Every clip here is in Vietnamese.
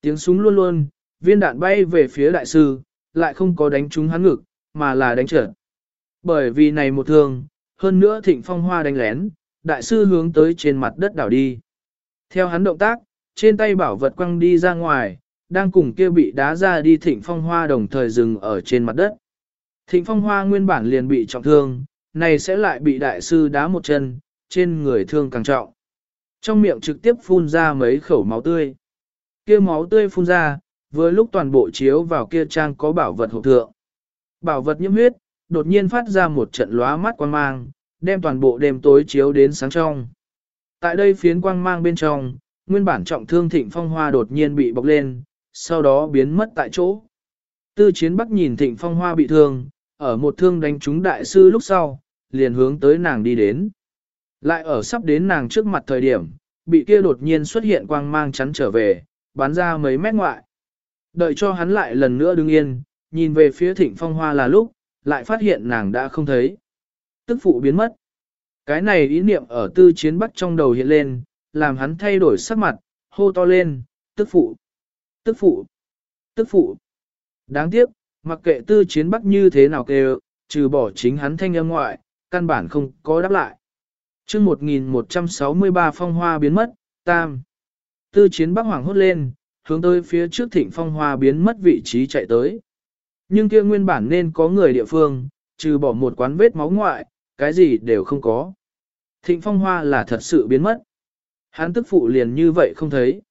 Tiếng súng luôn luôn, viên đạn bay về phía đại sư, lại không có đánh trúng hắn ngực, mà là đánh trượt. Bởi vì này một thương, hơn nữa thịnh phong hoa đánh lén, đại sư hướng tới trên mặt đất đảo đi. Theo hắn động tác, trên tay bảo vật quăng đi ra ngoài, đang cùng kia bị đá ra đi thịnh phong hoa đồng thời dừng ở trên mặt đất. Thịnh phong hoa nguyên bản liền bị trọng thương, này sẽ lại bị đại sư đá một chân, trên người thương càng trọng. Trong miệng trực tiếp phun ra mấy khẩu máu tươi. Kia máu tươi phun ra, vừa lúc toàn bộ chiếu vào kia trang có bảo vật hộp thượng. Bảo vật nhiễm huyết, đột nhiên phát ra một trận lóa mắt quang mang, đem toàn bộ đêm tối chiếu đến sáng trong. Tại đây phiến quang mang bên trong, nguyên bản trọng thương thịnh phong hoa đột nhiên bị bọc lên, sau đó biến mất tại chỗ. Tư chiến bắc nhìn thịnh phong hoa bị thương, ở một thương đánh trúng đại sư lúc sau, liền hướng tới nàng đi đến. Lại ở sắp đến nàng trước mặt thời điểm, bị kia đột nhiên xuất hiện quang mang chắn trở về, bắn ra mấy mét ngoại. Đợi cho hắn lại lần nữa đứng yên, nhìn về phía thịnh phong hoa là lúc, lại phát hiện nàng đã không thấy. Tức phụ biến mất. Cái này ý niệm ở tư chiến bắc trong đầu hiện lên, làm hắn thay đổi sắc mặt, hô to lên, tức phụ, tức phụ, tức phụ. Đáng tiếc, mặc kệ tư chiến bắc như thế nào kêu, trừ bỏ chính hắn thanh âm ngoại, căn bản không có đáp lại. chương 1163 phong hoa biến mất, tam. Tư chiến bắc Hoàng hốt lên, hướng tới phía trước thịnh phong hoa biến mất vị trí chạy tới. Nhưng kia nguyên bản nên có người địa phương, trừ bỏ một quán vết máu ngoại, cái gì đều không có. Thịnh phong hoa là thật sự biến mất. Hán tức phụ liền như vậy không thấy.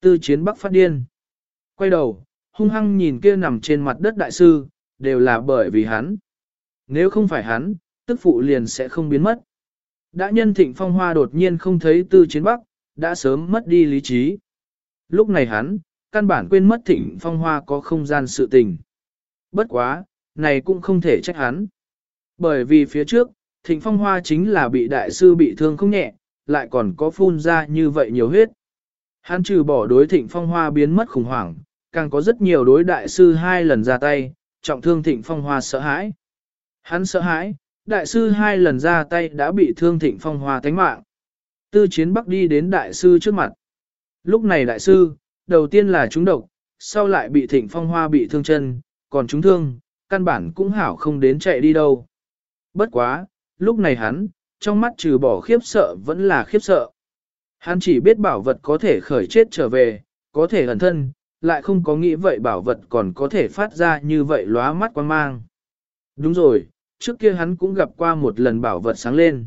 Tư chiến bắc phát điên. Quay đầu, hung hăng nhìn kia nằm trên mặt đất đại sư, đều là bởi vì hắn. Nếu không phải hắn, tức phụ liền sẽ không biến mất. Đã nhân thịnh phong hoa đột nhiên không thấy tư chiến bắc, đã sớm mất đi lý trí. Lúc này hắn, căn bản quên mất thịnh phong hoa có không gian sự tình. Bất quá, này cũng không thể trách hắn. Bởi vì phía trước, thịnh phong hoa chính là bị đại sư bị thương không nhẹ, lại còn có phun ra như vậy nhiều huyết. Hắn trừ bỏ đối thịnh phong hoa biến mất khủng hoảng, càng có rất nhiều đối đại sư hai lần ra tay, trọng thương thịnh phong hoa sợ hãi. Hắn sợ hãi, đại sư hai lần ra tay đã bị thương thịnh phong hoa tánh mạng. Tư chiến bắc đi đến đại sư trước mặt. Lúc này đại sư, đầu tiên là trúng độc, sau lại bị thịnh phong hoa bị thương chân, còn trúng thương, căn bản cũng hảo không đến chạy đi đâu. Bất quá, lúc này hắn, trong mắt trừ bỏ khiếp sợ vẫn là khiếp sợ. Hắn chỉ biết bảo vật có thể khởi chết trở về, có thể ẩn thân, lại không có nghĩ vậy bảo vật còn có thể phát ra như vậy lóa mắt quan mang. Đúng rồi, trước kia hắn cũng gặp qua một lần bảo vật sáng lên.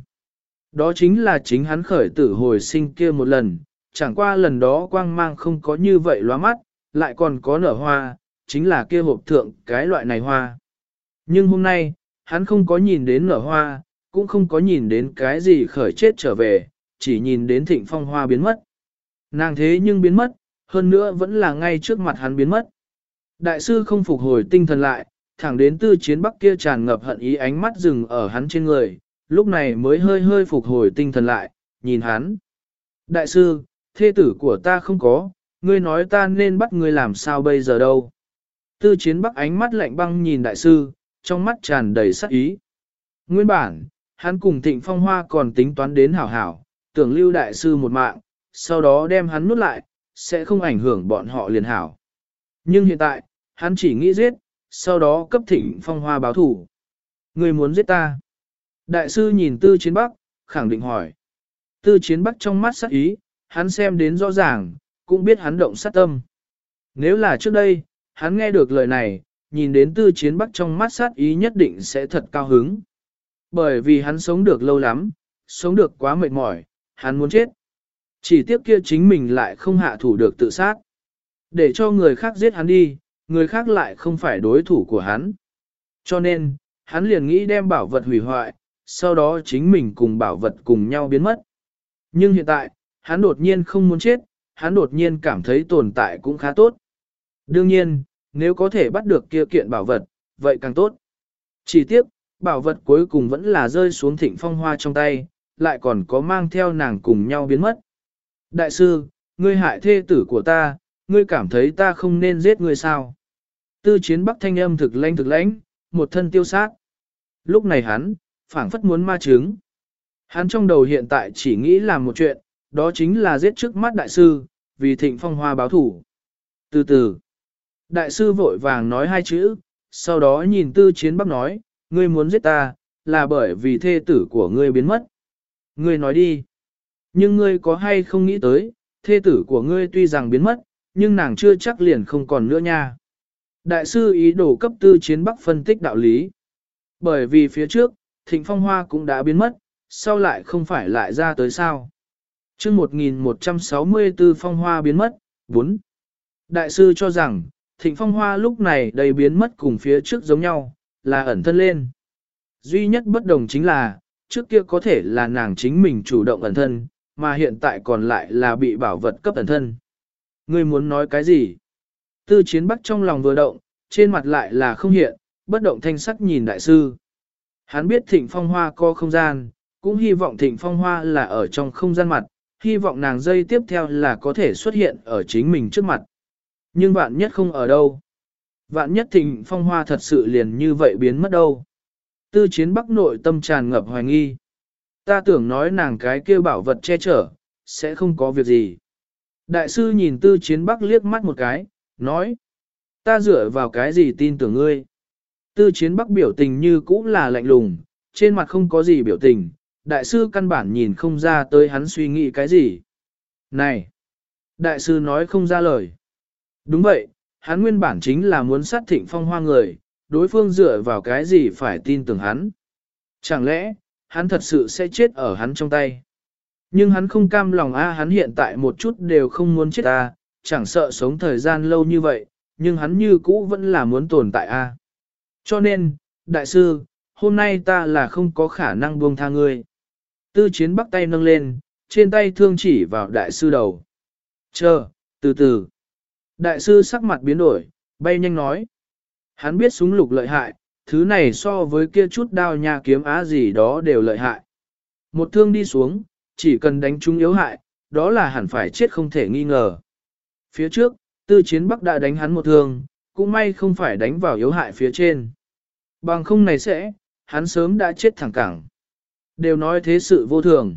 Đó chính là chính hắn khởi tử hồi sinh kia một lần, chẳng qua lần đó quang mang không có như vậy loa mắt, lại còn có nở hoa, chính là kia hộp thượng cái loại này hoa. Nhưng hôm nay, hắn không có nhìn đến nở hoa, cũng không có nhìn đến cái gì khởi chết trở về, chỉ nhìn đến thịnh phong hoa biến mất. Nàng thế nhưng biến mất, hơn nữa vẫn là ngay trước mặt hắn biến mất. Đại sư không phục hồi tinh thần lại, thẳng đến tư chiến bắc kia tràn ngập hận ý ánh mắt dừng ở hắn trên người, lúc này mới hơi hơi phục hồi tinh thần lại, nhìn hắn. Đại sư, thê tử của ta không có, ngươi nói ta nên bắt ngươi làm sao bây giờ đâu. Tư chiến bắc ánh mắt lạnh băng nhìn đại sư, trong mắt tràn đầy sắc ý. Nguyên bản, hắn cùng thịnh phong hoa còn tính toán đến hảo hảo, tưởng lưu đại sư một mạng, sau đó đem hắn nuốt lại, sẽ không ảnh hưởng bọn họ liền hảo. Nhưng hiện tại, hắn chỉ nghĩ giết, sau đó cấp thịnh phong hoa báo thủ. Người muốn giết ta. Đại sư nhìn tư chiến bắc, khẳng định hỏi. Tư chiến bắc trong mắt sắc ý, hắn xem đến rõ ràng, cũng biết hắn động sát tâm. Nếu là trước đây, hắn nghe được lời này, nhìn đến tư chiến bắc trong mắt sát ý nhất định sẽ thật cao hứng. Bởi vì hắn sống được lâu lắm, sống được quá mệt mỏi, hắn muốn chết. Chỉ tiếc kia chính mình lại không hạ thủ được tự sát. Để cho người khác giết hắn đi, người khác lại không phải đối thủ của hắn. Cho nên, hắn liền nghĩ đem bảo vật hủy hoại, sau đó chính mình cùng bảo vật cùng nhau biến mất. Nhưng hiện tại, hắn đột nhiên không muốn chết, hắn đột nhiên cảm thấy tồn tại cũng khá tốt. Đương nhiên, nếu có thể bắt được kia kiện bảo vật, vậy càng tốt. Chỉ tiếc, bảo vật cuối cùng vẫn là rơi xuống thịnh phong hoa trong tay, lại còn có mang theo nàng cùng nhau biến mất. Đại sư, ngươi hại thê tử của ta, ngươi cảm thấy ta không nên giết ngươi sao? Tư chiến bắc thanh âm thực lãnh thực lãnh, một thân tiêu sát. Lúc này hắn, phảng phất muốn ma trứng. Hắn trong đầu hiện tại chỉ nghĩ làm một chuyện, đó chính là giết trước mắt đại sư, vì thịnh phong hoa báo thủ. Từ từ, đại sư vội vàng nói hai chữ, sau đó nhìn tư chiến bắc nói, ngươi muốn giết ta, là bởi vì thê tử của ngươi biến mất. Ngươi nói đi. Nhưng ngươi có hay không nghĩ tới, thê tử của ngươi tuy rằng biến mất, nhưng nàng chưa chắc liền không còn nữa nha. Đại sư ý đồ cấp tư chiến bắc phân tích đạo lý. Bởi vì phía trước, thịnh phong hoa cũng đã biến mất, sau lại không phải lại ra tới sao. chương 1164 phong hoa biến mất, 4. Đại sư cho rằng, thịnh phong hoa lúc này đầy biến mất cùng phía trước giống nhau, là ẩn thân lên. Duy nhất bất đồng chính là, trước kia có thể là nàng chính mình chủ động ẩn thân, mà hiện tại còn lại là bị bảo vật cấp ẩn thân. Ngươi muốn nói cái gì? Tư chiến bắc trong lòng vừa động, trên mặt lại là không hiện, bất động thanh sắc nhìn đại sư. Hắn biết thịnh phong hoa có không gian, cũng hy vọng thịnh phong hoa là ở trong không gian mặt, hy vọng nàng dây tiếp theo là có thể xuất hiện ở chính mình trước mặt. Nhưng vạn nhất không ở đâu. Vạn nhất thịnh phong hoa thật sự liền như vậy biến mất đâu. Tư chiến bắc nội tâm tràn ngập hoài nghi. Ta tưởng nói nàng cái kêu bảo vật che chở, sẽ không có việc gì. Đại sư nhìn tư chiến bắc liếc mắt một cái, nói. Ta dựa vào cái gì tin tưởng ngươi. Tư chiến bắc biểu tình như cũ là lạnh lùng, trên mặt không có gì biểu tình, đại sư căn bản nhìn không ra tới hắn suy nghĩ cái gì. Này! Đại sư nói không ra lời. Đúng vậy, hắn nguyên bản chính là muốn sát thịnh phong hoa người, đối phương dựa vào cái gì phải tin tưởng hắn. Chẳng lẽ, hắn thật sự sẽ chết ở hắn trong tay. Nhưng hắn không cam lòng a hắn hiện tại một chút đều không muốn chết ta, chẳng sợ sống thời gian lâu như vậy, nhưng hắn như cũ vẫn là muốn tồn tại a. Cho nên, đại sư, hôm nay ta là không có khả năng buông tha ngươi. Tư chiến bắt tay nâng lên, trên tay thương chỉ vào đại sư đầu. Chờ, từ từ. Đại sư sắc mặt biến đổi, bay nhanh nói. Hắn biết súng lục lợi hại, thứ này so với kia chút đao nha kiếm á gì đó đều lợi hại. Một thương đi xuống, chỉ cần đánh trúng yếu hại, đó là hẳn phải chết không thể nghi ngờ. Phía trước, tư chiến bắc đã đánh hắn một thương, cũng may không phải đánh vào yếu hại phía trên. Bằng không này sẽ, hắn sớm đã chết thẳng cẳng. Đều nói thế sự vô thường.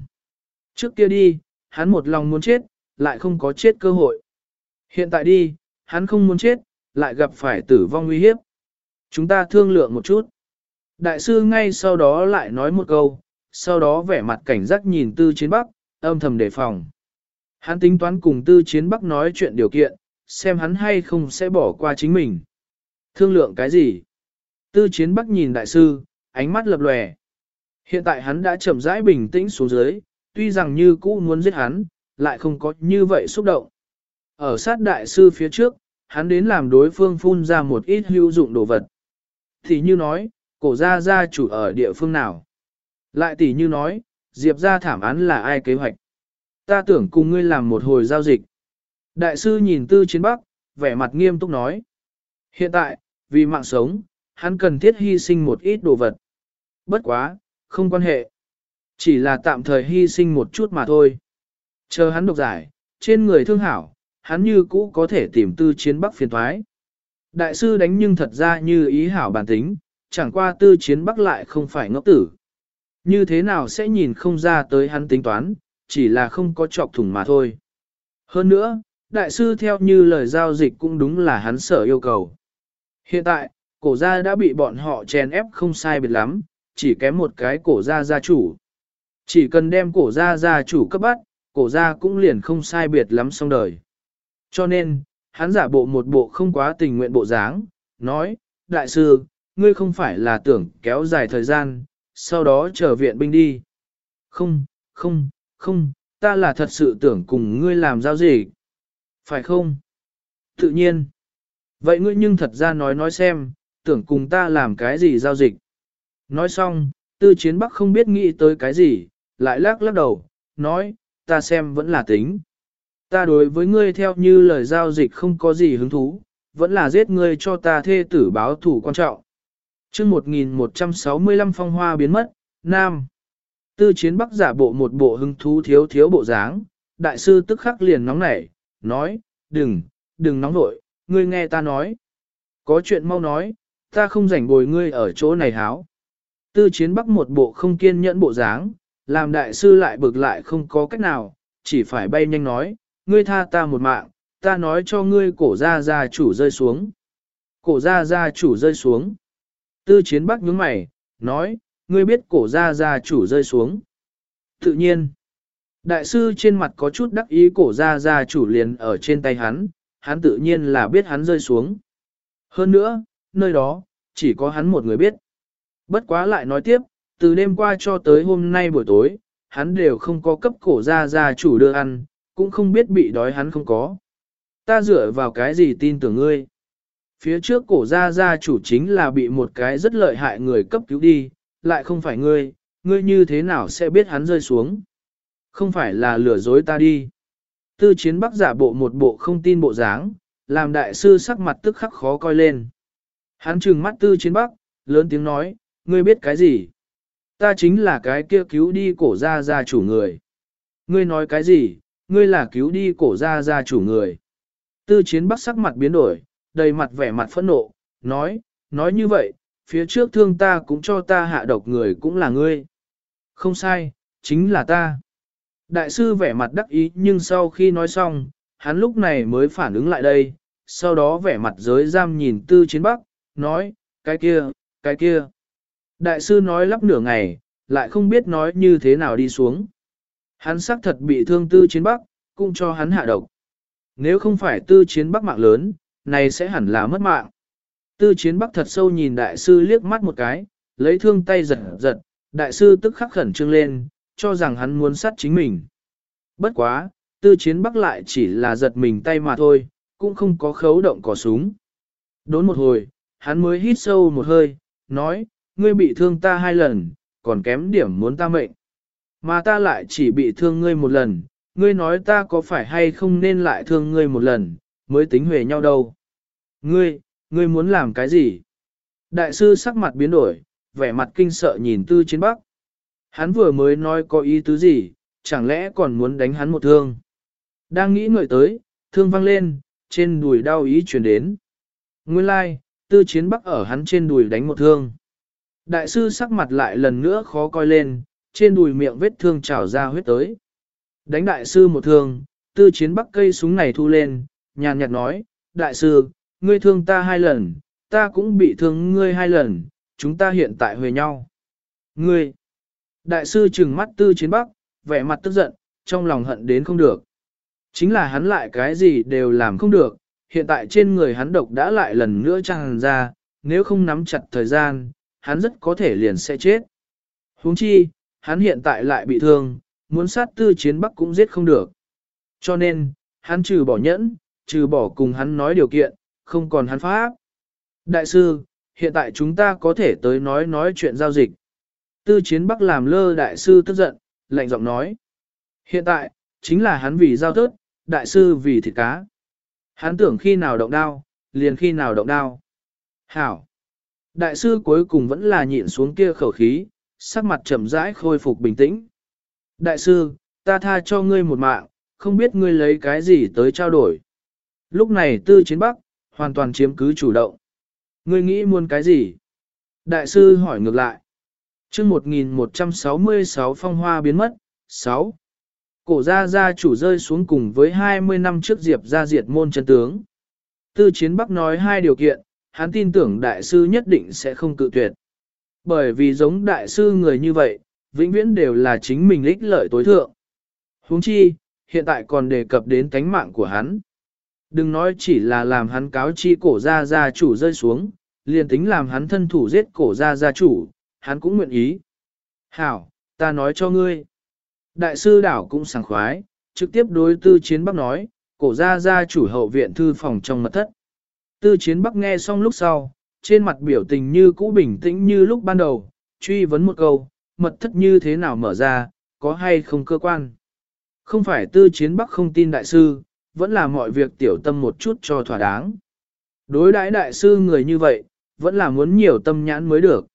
Trước kia đi, hắn một lòng muốn chết, lại không có chết cơ hội. Hiện tại đi, hắn không muốn chết, lại gặp phải tử vong nguy hiếp. Chúng ta thương lượng một chút. Đại sư ngay sau đó lại nói một câu, sau đó vẻ mặt cảnh giác nhìn tư chiến bắc, âm thầm đề phòng. Hắn tính toán cùng tư chiến bắc nói chuyện điều kiện, xem hắn hay không sẽ bỏ qua chính mình. Thương lượng cái gì? Tư chiến bắc nhìn đại sư, ánh mắt lập lòe. Hiện tại hắn đã chậm rãi bình tĩnh xuống dưới, tuy rằng như cũ muốn giết hắn, lại không có như vậy xúc động. Ở sát đại sư phía trước, hắn đến làm đối phương phun ra một ít hữu dụng đồ vật. Thì như nói, cổ gia gia chủ ở địa phương nào? Lại tỷ như nói, Diệp gia thảm án là ai kế hoạch? Ta tưởng cùng ngươi làm một hồi giao dịch. Đại sư nhìn tư chiến bắc, vẻ mặt nghiêm túc nói. Hiện tại, vì mạng sống, hắn cần thiết hy sinh một ít đồ vật. Bất quá, không quan hệ. Chỉ là tạm thời hy sinh một chút mà thôi. Chờ hắn độc giải, trên người thương hảo, hắn như cũ có thể tìm tư chiến bắc phiền thoái. Đại sư đánh nhưng thật ra như ý hảo bản tính, chẳng qua tư chiến bắc lại không phải ngốc tử. Như thế nào sẽ nhìn không ra tới hắn tính toán, chỉ là không có chọc thủng mà thôi. Hơn nữa, đại sư theo như lời giao dịch cũng đúng là hắn sở yêu cầu. Hiện tại, cổ gia đã bị bọn họ chèn ép không sai biệt lắm, chỉ kém một cái cổ gia gia chủ. Chỉ cần đem cổ gia gia chủ cấp bắt, cổ gia cũng liền không sai biệt lắm xong đời. Cho nên, hắn giả bộ một bộ không quá tình nguyện bộ dáng, nói, đại sư, ngươi không phải là tưởng kéo dài thời gian, sau đó chờ viện binh đi. Không, không, không, ta là thật sự tưởng cùng ngươi làm giao gì. Phải không? Tự nhiên. Vậy ngươi nhưng thật ra nói nói xem, tưởng cùng ta làm cái gì giao dịch. Nói xong, tư chiến bắc không biết nghĩ tới cái gì, lại lắc lắc đầu, nói, ta xem vẫn là tính. Ta đối với ngươi theo như lời giao dịch không có gì hứng thú, vẫn là giết ngươi cho ta thê tử báo thủ quan trọng. chương 1165 phong hoa biến mất, Nam. Tư chiến bắc giả bộ một bộ hứng thú thiếu thiếu bộ dáng, đại sư tức khắc liền nóng nảy, nói, đừng, đừng nóng nội, ngươi nghe ta nói. Có chuyện mau nói, ta không rảnh bồi ngươi ở chỗ này háo. Tư chiến bắc một bộ không kiên nhẫn bộ dáng, làm đại sư lại bực lại không có cách nào, chỉ phải bay nhanh nói, ngươi tha ta một mạng, ta nói cho ngươi cổ Ra Ra chủ rơi xuống. Cổ Ra Ra chủ rơi xuống. Tư chiến bắc nhướng mày, nói, ngươi biết cổ Ra Ra chủ rơi xuống. Tự nhiên, đại sư trên mặt có chút đắc ý cổ gia gia chủ liền ở trên tay hắn, hắn tự nhiên là biết hắn rơi xuống. Hơn nữa, nơi đó, chỉ có hắn một người biết. Bất quá lại nói tiếp, từ đêm qua cho tới hôm nay buổi tối, hắn đều không có cấp cổ gia gia chủ đưa ăn, cũng không biết bị đói hắn không có. Ta dựa vào cái gì tin tưởng ngươi? Phía trước cổ gia gia chủ chính là bị một cái rất lợi hại người cấp cứu đi, lại không phải ngươi, ngươi như thế nào sẽ biết hắn rơi xuống? Không phải là lừa dối ta đi. Tư chiến bắc giả bộ một bộ không tin bộ dáng, làm đại sư sắc mặt tức khắc khó coi lên. Hắn trừng mắt tư chiến bắc, lớn tiếng nói, ngươi biết cái gì? Ta chính là cái kia cứu đi cổ gia gia chủ người. Ngươi nói cái gì? Ngươi là cứu đi cổ gia gia chủ người. Tư chiến bắc sắc mặt biến đổi, đầy mặt vẻ mặt phẫn nộ, nói, nói như vậy, phía trước thương ta cũng cho ta hạ độc người cũng là ngươi. Không sai, chính là ta. Đại sư vẻ mặt đắc ý nhưng sau khi nói xong, hắn lúc này mới phản ứng lại đây, sau đó vẻ mặt giới giam nhìn tư chiến bắc, nói, cái kia, cái kia. Đại sư nói lắp nửa ngày, lại không biết nói như thế nào đi xuống. Hắn xác thật bị thương tư chiến bắc, cũng cho hắn hạ độc. Nếu không phải tư chiến bắc mạng lớn, này sẽ hẳn là mất mạng. Tư chiến bắc thật sâu nhìn đại sư liếc mắt một cái, lấy thương tay giật giật, đại sư tức khắc khẩn trương lên, cho rằng hắn muốn sát chính mình. Bất quá, tư chiến bắc lại chỉ là giật mình tay mà thôi, cũng không có khấu động cò súng. Đốn một hồi, hắn mới hít sâu một hơi, nói, ngươi bị thương ta hai lần, còn kém điểm muốn ta mệnh. Mà ta lại chỉ bị thương ngươi một lần, ngươi nói ta có phải hay không nên lại thương ngươi một lần, mới tính huề nhau đâu. Ngươi, ngươi muốn làm cái gì? Đại sư sắc mặt biến đổi, vẻ mặt kinh sợ nhìn tư chiến bắc. Hắn vừa mới nói có ý tứ gì, chẳng lẽ còn muốn đánh hắn một thương. Đang nghĩ ngợi tới, thương vang lên, trên đùi đau ý chuyển đến. Nguyên lai, like, tư chiến bắc ở hắn trên đùi đánh một thương. Đại sư sắc mặt lại lần nữa khó coi lên, trên đùi miệng vết thương trào ra huyết tới. Đánh đại sư một thương, tư chiến bắc cây súng này thu lên, nhàn nhạt nói, đại sư, ngươi thương ta hai lần, ta cũng bị thương ngươi hai lần, chúng ta hiện tại huề nhau. Ngươi, đại sư trừng mắt tư chiến bắc, vẻ mặt tức giận, trong lòng hận đến không được. Chính là hắn lại cái gì đều làm không được, hiện tại trên người hắn độc đã lại lần nữa tràn ra, nếu không nắm chặt thời gian, hắn rất có thể liền sẽ chết. huống chi, hắn hiện tại lại bị thương, muốn sát tư chiến bắc cũng giết không được. Cho nên, hắn trừ bỏ nhẫn, trừ bỏ cùng hắn nói điều kiện, không còn hắn pháp. Đại sư, hiện tại chúng ta có thể tới nói nói chuyện giao dịch. Tư chiến bắc làm lơ đại sư tức giận, lạnh giọng nói. Hiện tại, chính là hắn vì giao tớt, đại sư vì thịt cá. Hắn tưởng khi nào động đao, liền khi nào động đao. Hảo. Đại sư cuối cùng vẫn là nhịn xuống kia khẩu khí, sắc mặt chậm rãi khôi phục bình tĩnh. Đại sư, ta tha cho ngươi một mạng, không biết ngươi lấy cái gì tới trao đổi. Lúc này tư chiến bắc, hoàn toàn chiếm cứ chủ động. Ngươi nghĩ muốn cái gì? Đại sư hỏi ngược lại chương 1166 phong hoa biến mất, 6. Cổ gia gia chủ rơi xuống cùng với 20 năm trước diệp gia diệt môn chân tướng. Tư chiến bắc nói hai điều kiện, hắn tin tưởng đại sư nhất định sẽ không cự tuyệt. Bởi vì giống đại sư người như vậy, vĩnh viễn đều là chính mình ích lợi tối thượng. Huống chi, hiện tại còn đề cập đến tánh mạng của hắn. Đừng nói chỉ là làm hắn cáo chi cổ gia gia chủ rơi xuống, liền tính làm hắn thân thủ giết cổ gia gia chủ, hắn cũng nguyện ý. Hảo, ta nói cho ngươi. Đại sư đảo cũng sảng khoái, trực tiếp đối tư chiến bắc nói, cổ ra ra chủ hậu viện thư phòng trong mật thất. Tư chiến bắc nghe xong lúc sau, trên mặt biểu tình như cũ bình tĩnh như lúc ban đầu, truy vấn một câu, mật thất như thế nào mở ra, có hay không cơ quan. Không phải tư chiến bắc không tin đại sư, vẫn là mọi việc tiểu tâm một chút cho thỏa đáng. Đối đãi đại sư người như vậy, vẫn là muốn nhiều tâm nhãn mới được.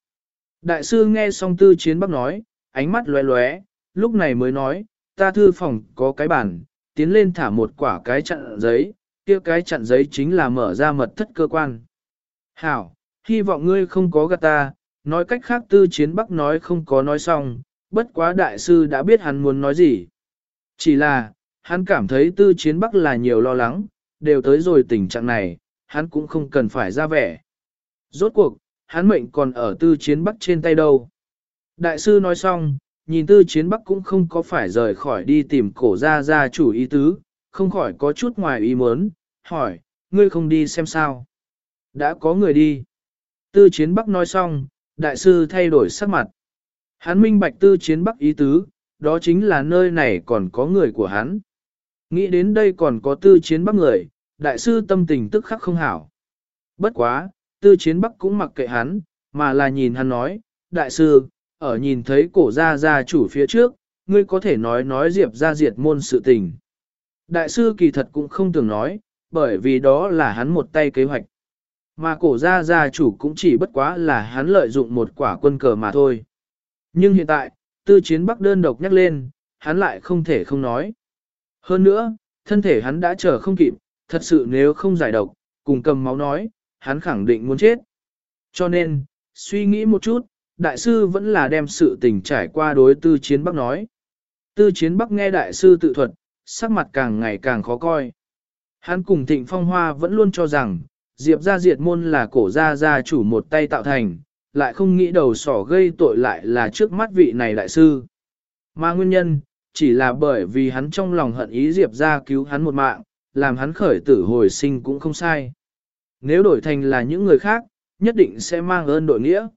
Đại sư nghe xong tư chiến bắc nói, ánh mắt lóe lóe, lúc này mới nói, ta thư phòng có cái bản, tiến lên thả một quả cái chặn giấy, kia cái chặn giấy chính là mở ra mật thất cơ quan. Hảo, hy vọng ngươi không có gạt ta, nói cách khác tư chiến bắc nói không có nói xong, bất quá đại sư đã biết hắn muốn nói gì. Chỉ là, hắn cảm thấy tư chiến bắc là nhiều lo lắng, đều tới rồi tình trạng này, hắn cũng không cần phải ra vẻ. Rốt cuộc, hắn mệnh còn ở tư chiến bắc trên tay đâu. Đại sư nói xong, nhìn tư chiến bắc cũng không có phải rời khỏi đi tìm cổ ra ra chủ ý tứ, không khỏi có chút ngoài ý muốn, hỏi, ngươi không đi xem sao. Đã có người đi. Tư chiến bắc nói xong, đại sư thay đổi sắc mặt. Hắn minh bạch tư chiến bắc ý tứ, đó chính là nơi này còn có người của hắn. Nghĩ đến đây còn có tư chiến bắc người, đại sư tâm tình tức khắc không hảo. Bất quá, tư chiến bắc cũng mặc kệ hắn, mà là nhìn hắn nói, đại sư, ở nhìn thấy cổ gia gia chủ phía trước, ngươi có thể nói nói diệp ra diệt môn sự tình. Đại sư kỳ thật cũng không tưởng nói, bởi vì đó là hắn một tay kế hoạch. Mà cổ gia gia chủ cũng chỉ bất quá là hắn lợi dụng một quả quân cờ mà thôi. Nhưng hiện tại, tư chiến bắc đơn độc nhắc lên, hắn lại không thể không nói. Hơn nữa, thân thể hắn đã chờ không kịp, thật sự nếu không giải độc, cùng cầm máu nói, hắn khẳng định muốn chết. Cho nên, suy nghĩ một chút, đại sư vẫn là đem sự tình trải qua đối tư chiến bắc nói. Tư chiến bắc nghe đại sư tự thuật, sắc mặt càng ngày càng khó coi. Hắn cùng thịnh phong hoa vẫn luôn cho rằng, diệp gia diệt môn là cổ gia gia chủ một tay tạo thành, lại không nghĩ đầu sỏ gây tội lại là trước mắt vị này đại sư. Mà nguyên nhân, chỉ là bởi vì hắn trong lòng hận ý diệp gia cứu hắn một mạng, làm hắn khởi tử hồi sinh cũng không sai. Nếu đổi thành là những người khác, nhất định sẽ mang ơn đội nghĩa.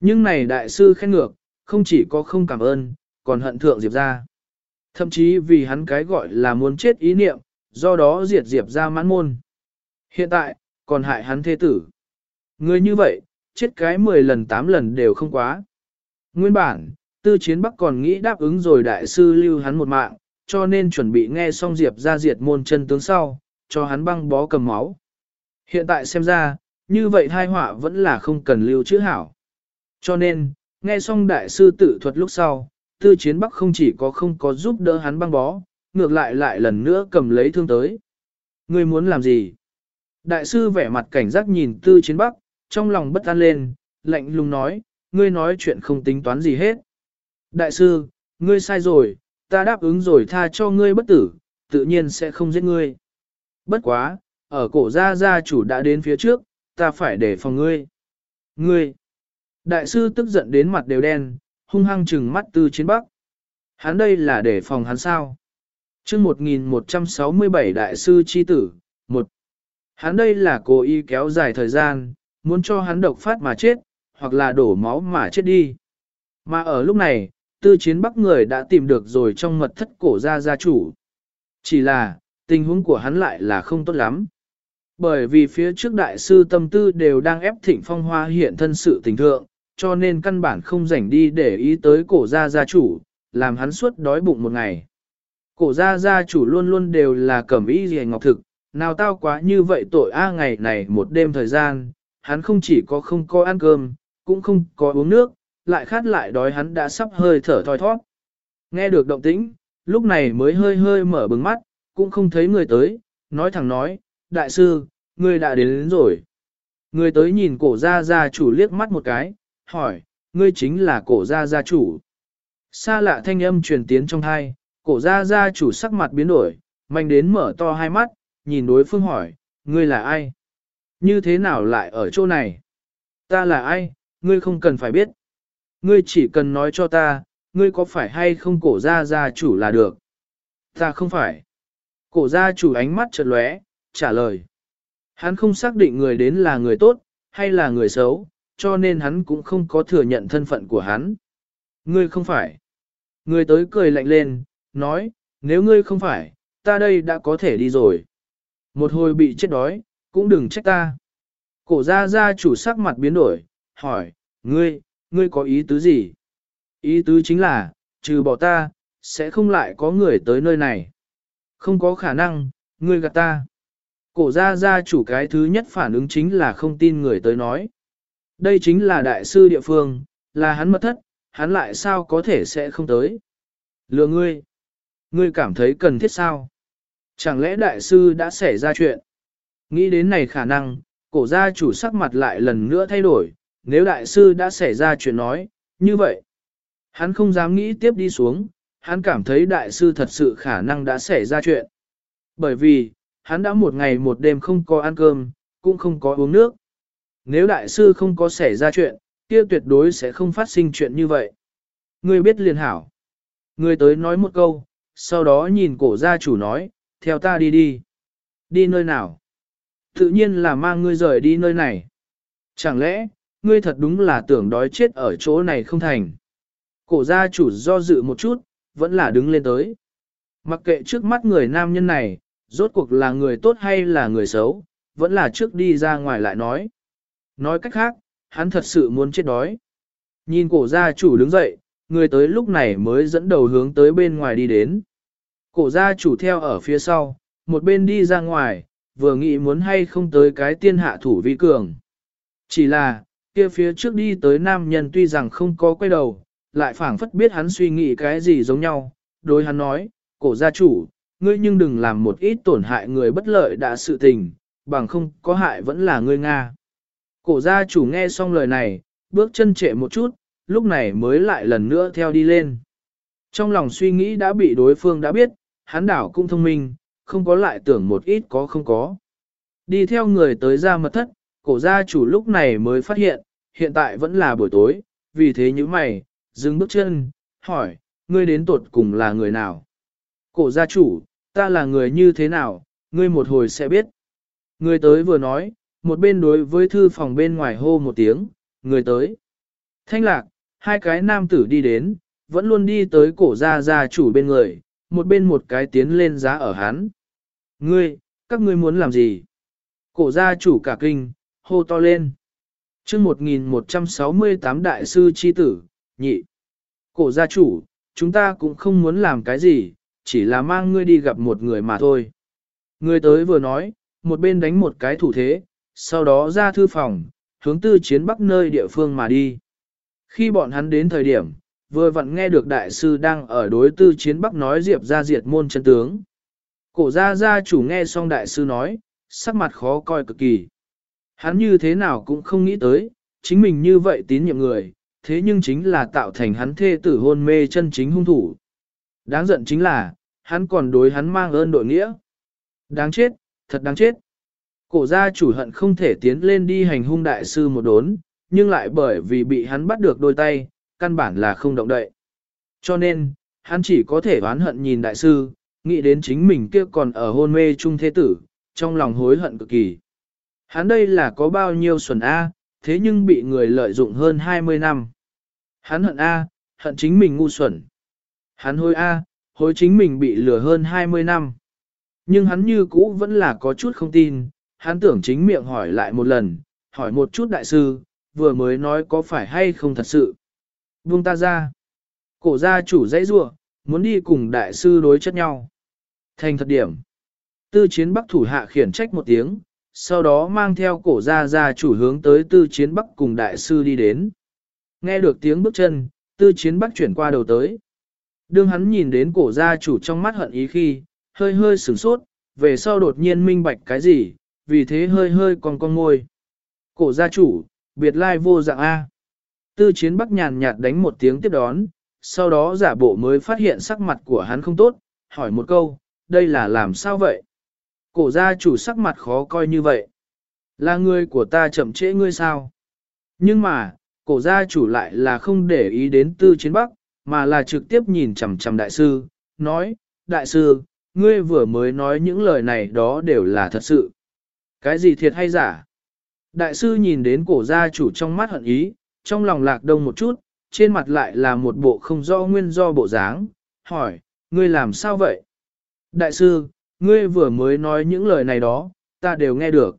Nhưng này đại sư khen ngược, không chỉ có không cảm ơn, còn hận thượng Diệp ra. Thậm chí vì hắn cái gọi là muốn chết ý niệm, do đó diệt Diệp ra mãn môn. Hiện tại, còn hại hắn thế tử. Người như vậy, chết cái 10 lần 8 lần đều không quá. Nguyên bản, tư chiến bắc còn nghĩ đáp ứng rồi đại sư lưu hắn một mạng, cho nên chuẩn bị nghe xong Diệp ra diệt môn chân tướng sau, cho hắn băng bó cầm máu. Hiện tại xem ra, như vậy thai họa vẫn là không cần lưu chữ hảo. Cho nên, nghe xong đại sư tự thuật lúc sau, tư chiến bắc không chỉ có không có giúp đỡ hắn băng bó, ngược lại lại lần nữa cầm lấy thương tới. Ngươi muốn làm gì? Đại sư vẻ mặt cảnh giác nhìn tư chiến bắc, trong lòng bất an lên, lạnh lùng nói, ngươi nói chuyện không tính toán gì hết. Đại sư, ngươi sai rồi, ta đáp ứng rồi tha cho ngươi bất tử, tự nhiên sẽ không giết ngươi. Bất quá, ở cổ gia gia chủ đã đến phía trước, ta phải để phòng ngươi. Ngươi! Đại sư tức giận đến mặt đều đen, hung hăng trừng mắt tư chiến bắc. Hắn đây là để phòng hắn sao? chương 1167 đại sư chi tử, một Hắn đây là cố ý kéo dài thời gian, muốn cho hắn độc phát mà chết, hoặc là đổ máu mà chết đi. Mà ở lúc này, tư chiến bắc người đã tìm được rồi trong mật thất cổ gia gia chủ. Chỉ là, tình huống của hắn lại là không tốt lắm. Bởi vì phía trước đại sư tâm tư đều đang ép thịnh phong hoa hiện thân sự tình thượng, cho nên căn bản không rảnh đi để ý tới cổ gia gia chủ, làm hắn suốt đói bụng một ngày. Cổ gia gia chủ luôn luôn đều là cẩm ý gì ngọc thực, nào tao quá như vậy tội a ngày này một đêm thời gian, hắn không chỉ có không có ăn cơm, cũng không có uống nước, lại khát lại đói hắn đã sắp hơi thở thoi thoát. Nghe được động tĩnh, lúc này mới hơi hơi mở bừng mắt, cũng không thấy người tới, nói thẳng nói, đại sư, ngươi đã đến, đến rồi. Người tới nhìn cổ gia gia chủ liếc mắt một cái, hỏi, ngươi chính là cổ gia gia chủ. Xa lạ thanh âm truyền tiến trong hai, cổ gia gia chủ sắc mặt biến đổi, mạnh đến mở to hai mắt, nhìn đối phương hỏi, ngươi là ai? Như thế nào lại ở chỗ này? Ta là ai? Ngươi không cần phải biết. Ngươi chỉ cần nói cho ta, ngươi có phải hay không cổ gia gia chủ là được. Ta không phải. Cổ gia chủ ánh mắt chợt lóe, trả lời. Hắn không xác định người đến là người tốt, hay là người xấu, cho nên hắn cũng không có thừa nhận thân phận của hắn. Ngươi không phải. Người tới cười lạnh lên, nói, nếu ngươi không phải, ta đây đã có thể đi rồi. Một hồi bị chết đói, cũng đừng trách ta. Cổ gia gia chủ sắc mặt biến đổi, hỏi, ngươi, ngươi có ý tứ gì? Ý tứ chính là, trừ bỏ ta, sẽ không lại có người tới nơi này. Không có khả năng, ngươi gạt ta. Cổ gia gia chủ cái thứ nhất phản ứng chính là không tin người tới nói. Đây chính là đại sư địa phương, là hắn mất thất, hắn lại sao có thể sẽ không tới. Lừa ngươi, ngươi cảm thấy cần thiết sao? Chẳng lẽ đại sư đã xảy ra chuyện? Nghĩ đến này khả năng, cổ gia chủ sắc mặt lại lần nữa thay đổi, nếu đại sư đã xảy ra chuyện nói, như vậy. Hắn không dám nghĩ tiếp đi xuống, hắn cảm thấy đại sư thật sự khả năng đã xảy ra chuyện. Bởi vì, hắn đã một ngày một đêm không có ăn cơm, cũng không có uống nước. Nếu đại sư không có xảy ra chuyện, kia tuyệt đối sẽ không phát sinh chuyện như vậy. Ngươi biết liền hảo. Ngươi tới nói một câu, sau đó nhìn cổ gia chủ nói, theo ta đi đi. Đi nơi nào? Tự nhiên là mang ngươi rời đi nơi này. Chẳng lẽ, ngươi thật đúng là tưởng đói chết ở chỗ này không thành. Cổ gia chủ do dự một chút, vẫn là đứng lên tới. Mặc kệ trước mắt người nam nhân này, rốt cuộc là người tốt hay là người xấu, vẫn là trước đi ra ngoài lại nói. Nói cách khác, hắn thật sự muốn chết đói. Nhìn cổ gia chủ đứng dậy, người tới lúc này mới dẫn đầu hướng tới bên ngoài đi đến. Cổ gia chủ theo ở phía sau, một bên đi ra ngoài, vừa nghĩ muốn hay không tới cái tiên hạ thủ vi cường. Chỉ là, kia phía trước đi tới nam nhân tuy rằng không có quay đầu, lại phảng phất biết hắn suy nghĩ cái gì giống nhau, đối hắn nói, cổ gia chủ, ngươi nhưng đừng làm một ít tổn hại người bất lợi đã sự tình, bằng không có hại vẫn là ngươi Nga. Cổ gia chủ nghe xong lời này, bước chân trệ một chút, lúc này mới lại lần nữa theo đi lên. Trong lòng suy nghĩ đã bị đối phương đã biết, hắn đảo cũng thông minh, không có lại tưởng một ít có không có. Đi theo người tới ra mật thất, cổ gia chủ lúc này mới phát hiện, hiện tại vẫn là buổi tối, vì thế như mày, dừng bước chân, hỏi, ngươi đến tuột cùng là người nào? Cổ gia chủ, ta là người như thế nào, ngươi một hồi sẽ biết. Người tới vừa nói, một bên đối với thư phòng bên ngoài hô một tiếng, người tới. Thanh lạc, hai cái nam tử đi đến, vẫn luôn đi tới cổ gia gia chủ bên người, một bên một cái tiến lên giá ở hắn. Ngươi, các ngươi muốn làm gì? Cổ gia chủ cả kinh, hô to lên. chương 1168 đại sư chi tử, nhị. Cổ gia chủ, chúng ta cũng không muốn làm cái gì, chỉ là mang ngươi đi gặp một người mà thôi. Người tới vừa nói, một bên đánh một cái thủ thế, sau đó ra thư phòng, hướng tư chiến bắc nơi địa phương mà đi. Khi bọn hắn đến thời điểm, vừa vặn nghe được đại sư đang ở đối tư chiến bắc nói diệp ra diệt môn chân tướng. Cổ gia gia chủ nghe xong đại sư nói, sắc mặt khó coi cực kỳ. Hắn như thế nào cũng không nghĩ tới, chính mình như vậy tín nhiệm người, thế nhưng chính là tạo thành hắn thê tử hôn mê chân chính hung thủ. Đáng giận chính là, hắn còn đối hắn mang ơn đội nghĩa. Đáng chết, thật đáng chết. Cổ gia chủ hận không thể tiến lên đi hành hung đại sư một đốn, nhưng lại bởi vì bị hắn bắt được đôi tay, căn bản là không động đậy. Cho nên, hắn chỉ có thể oán hận nhìn đại sư, nghĩ đến chính mình kia còn ở hôn mê trung thế tử, trong lòng hối hận cực kỳ. Hắn đây là có bao nhiêu xuẩn A, thế nhưng bị người lợi dụng hơn 20 năm. Hắn hận A, hận chính mình ngu xuẩn. Hắn hối A, hối chính mình bị lừa hơn 20 năm. Nhưng hắn như cũ vẫn là có chút không tin, hắn tưởng chính miệng hỏi lại một lần, hỏi một chút đại sư, vừa mới nói có phải hay không thật sự. vương ta ra. Cổ gia chủ dãy rua, muốn đi cùng đại sư đối chất nhau. Thành thật điểm. Tư chiến bắc thủ hạ khiển trách một tiếng, sau đó mang theo cổ gia gia chủ hướng tới tư chiến bắc cùng đại sư đi đến. Nghe được tiếng bước chân, tư chiến bắc chuyển qua đầu tới. Đương hắn nhìn đến cổ gia chủ trong mắt hận ý khi, hơi hơi sửng sốt, về sau đột nhiên minh bạch cái gì, vì thế hơi hơi còn con ngôi. Cổ gia chủ, biệt lai vô dạng A. Tư chiến bắc nhàn nhạt đánh một tiếng tiếp đón, sau đó giả bộ mới phát hiện sắc mặt của hắn không tốt, hỏi một câu, đây là làm sao vậy? Cổ gia chủ sắc mặt khó coi như vậy. Là người của ta chậm trễ ngươi sao? Nhưng mà, cổ gia chủ lại là không để ý đến tư chiến bắc, mà là trực tiếp nhìn chằm chằm đại sư, nói, đại sư, ngươi vừa mới nói những lời này đó đều là thật sự. Cái gì thiệt hay giả? Đại sư nhìn đến cổ gia chủ trong mắt hận ý, trong lòng lạc đông một chút, trên mặt lại là một bộ không do nguyên do bộ dáng, hỏi, ngươi làm sao vậy? Đại sư, ngươi vừa mới nói những lời này đó, ta đều nghe được.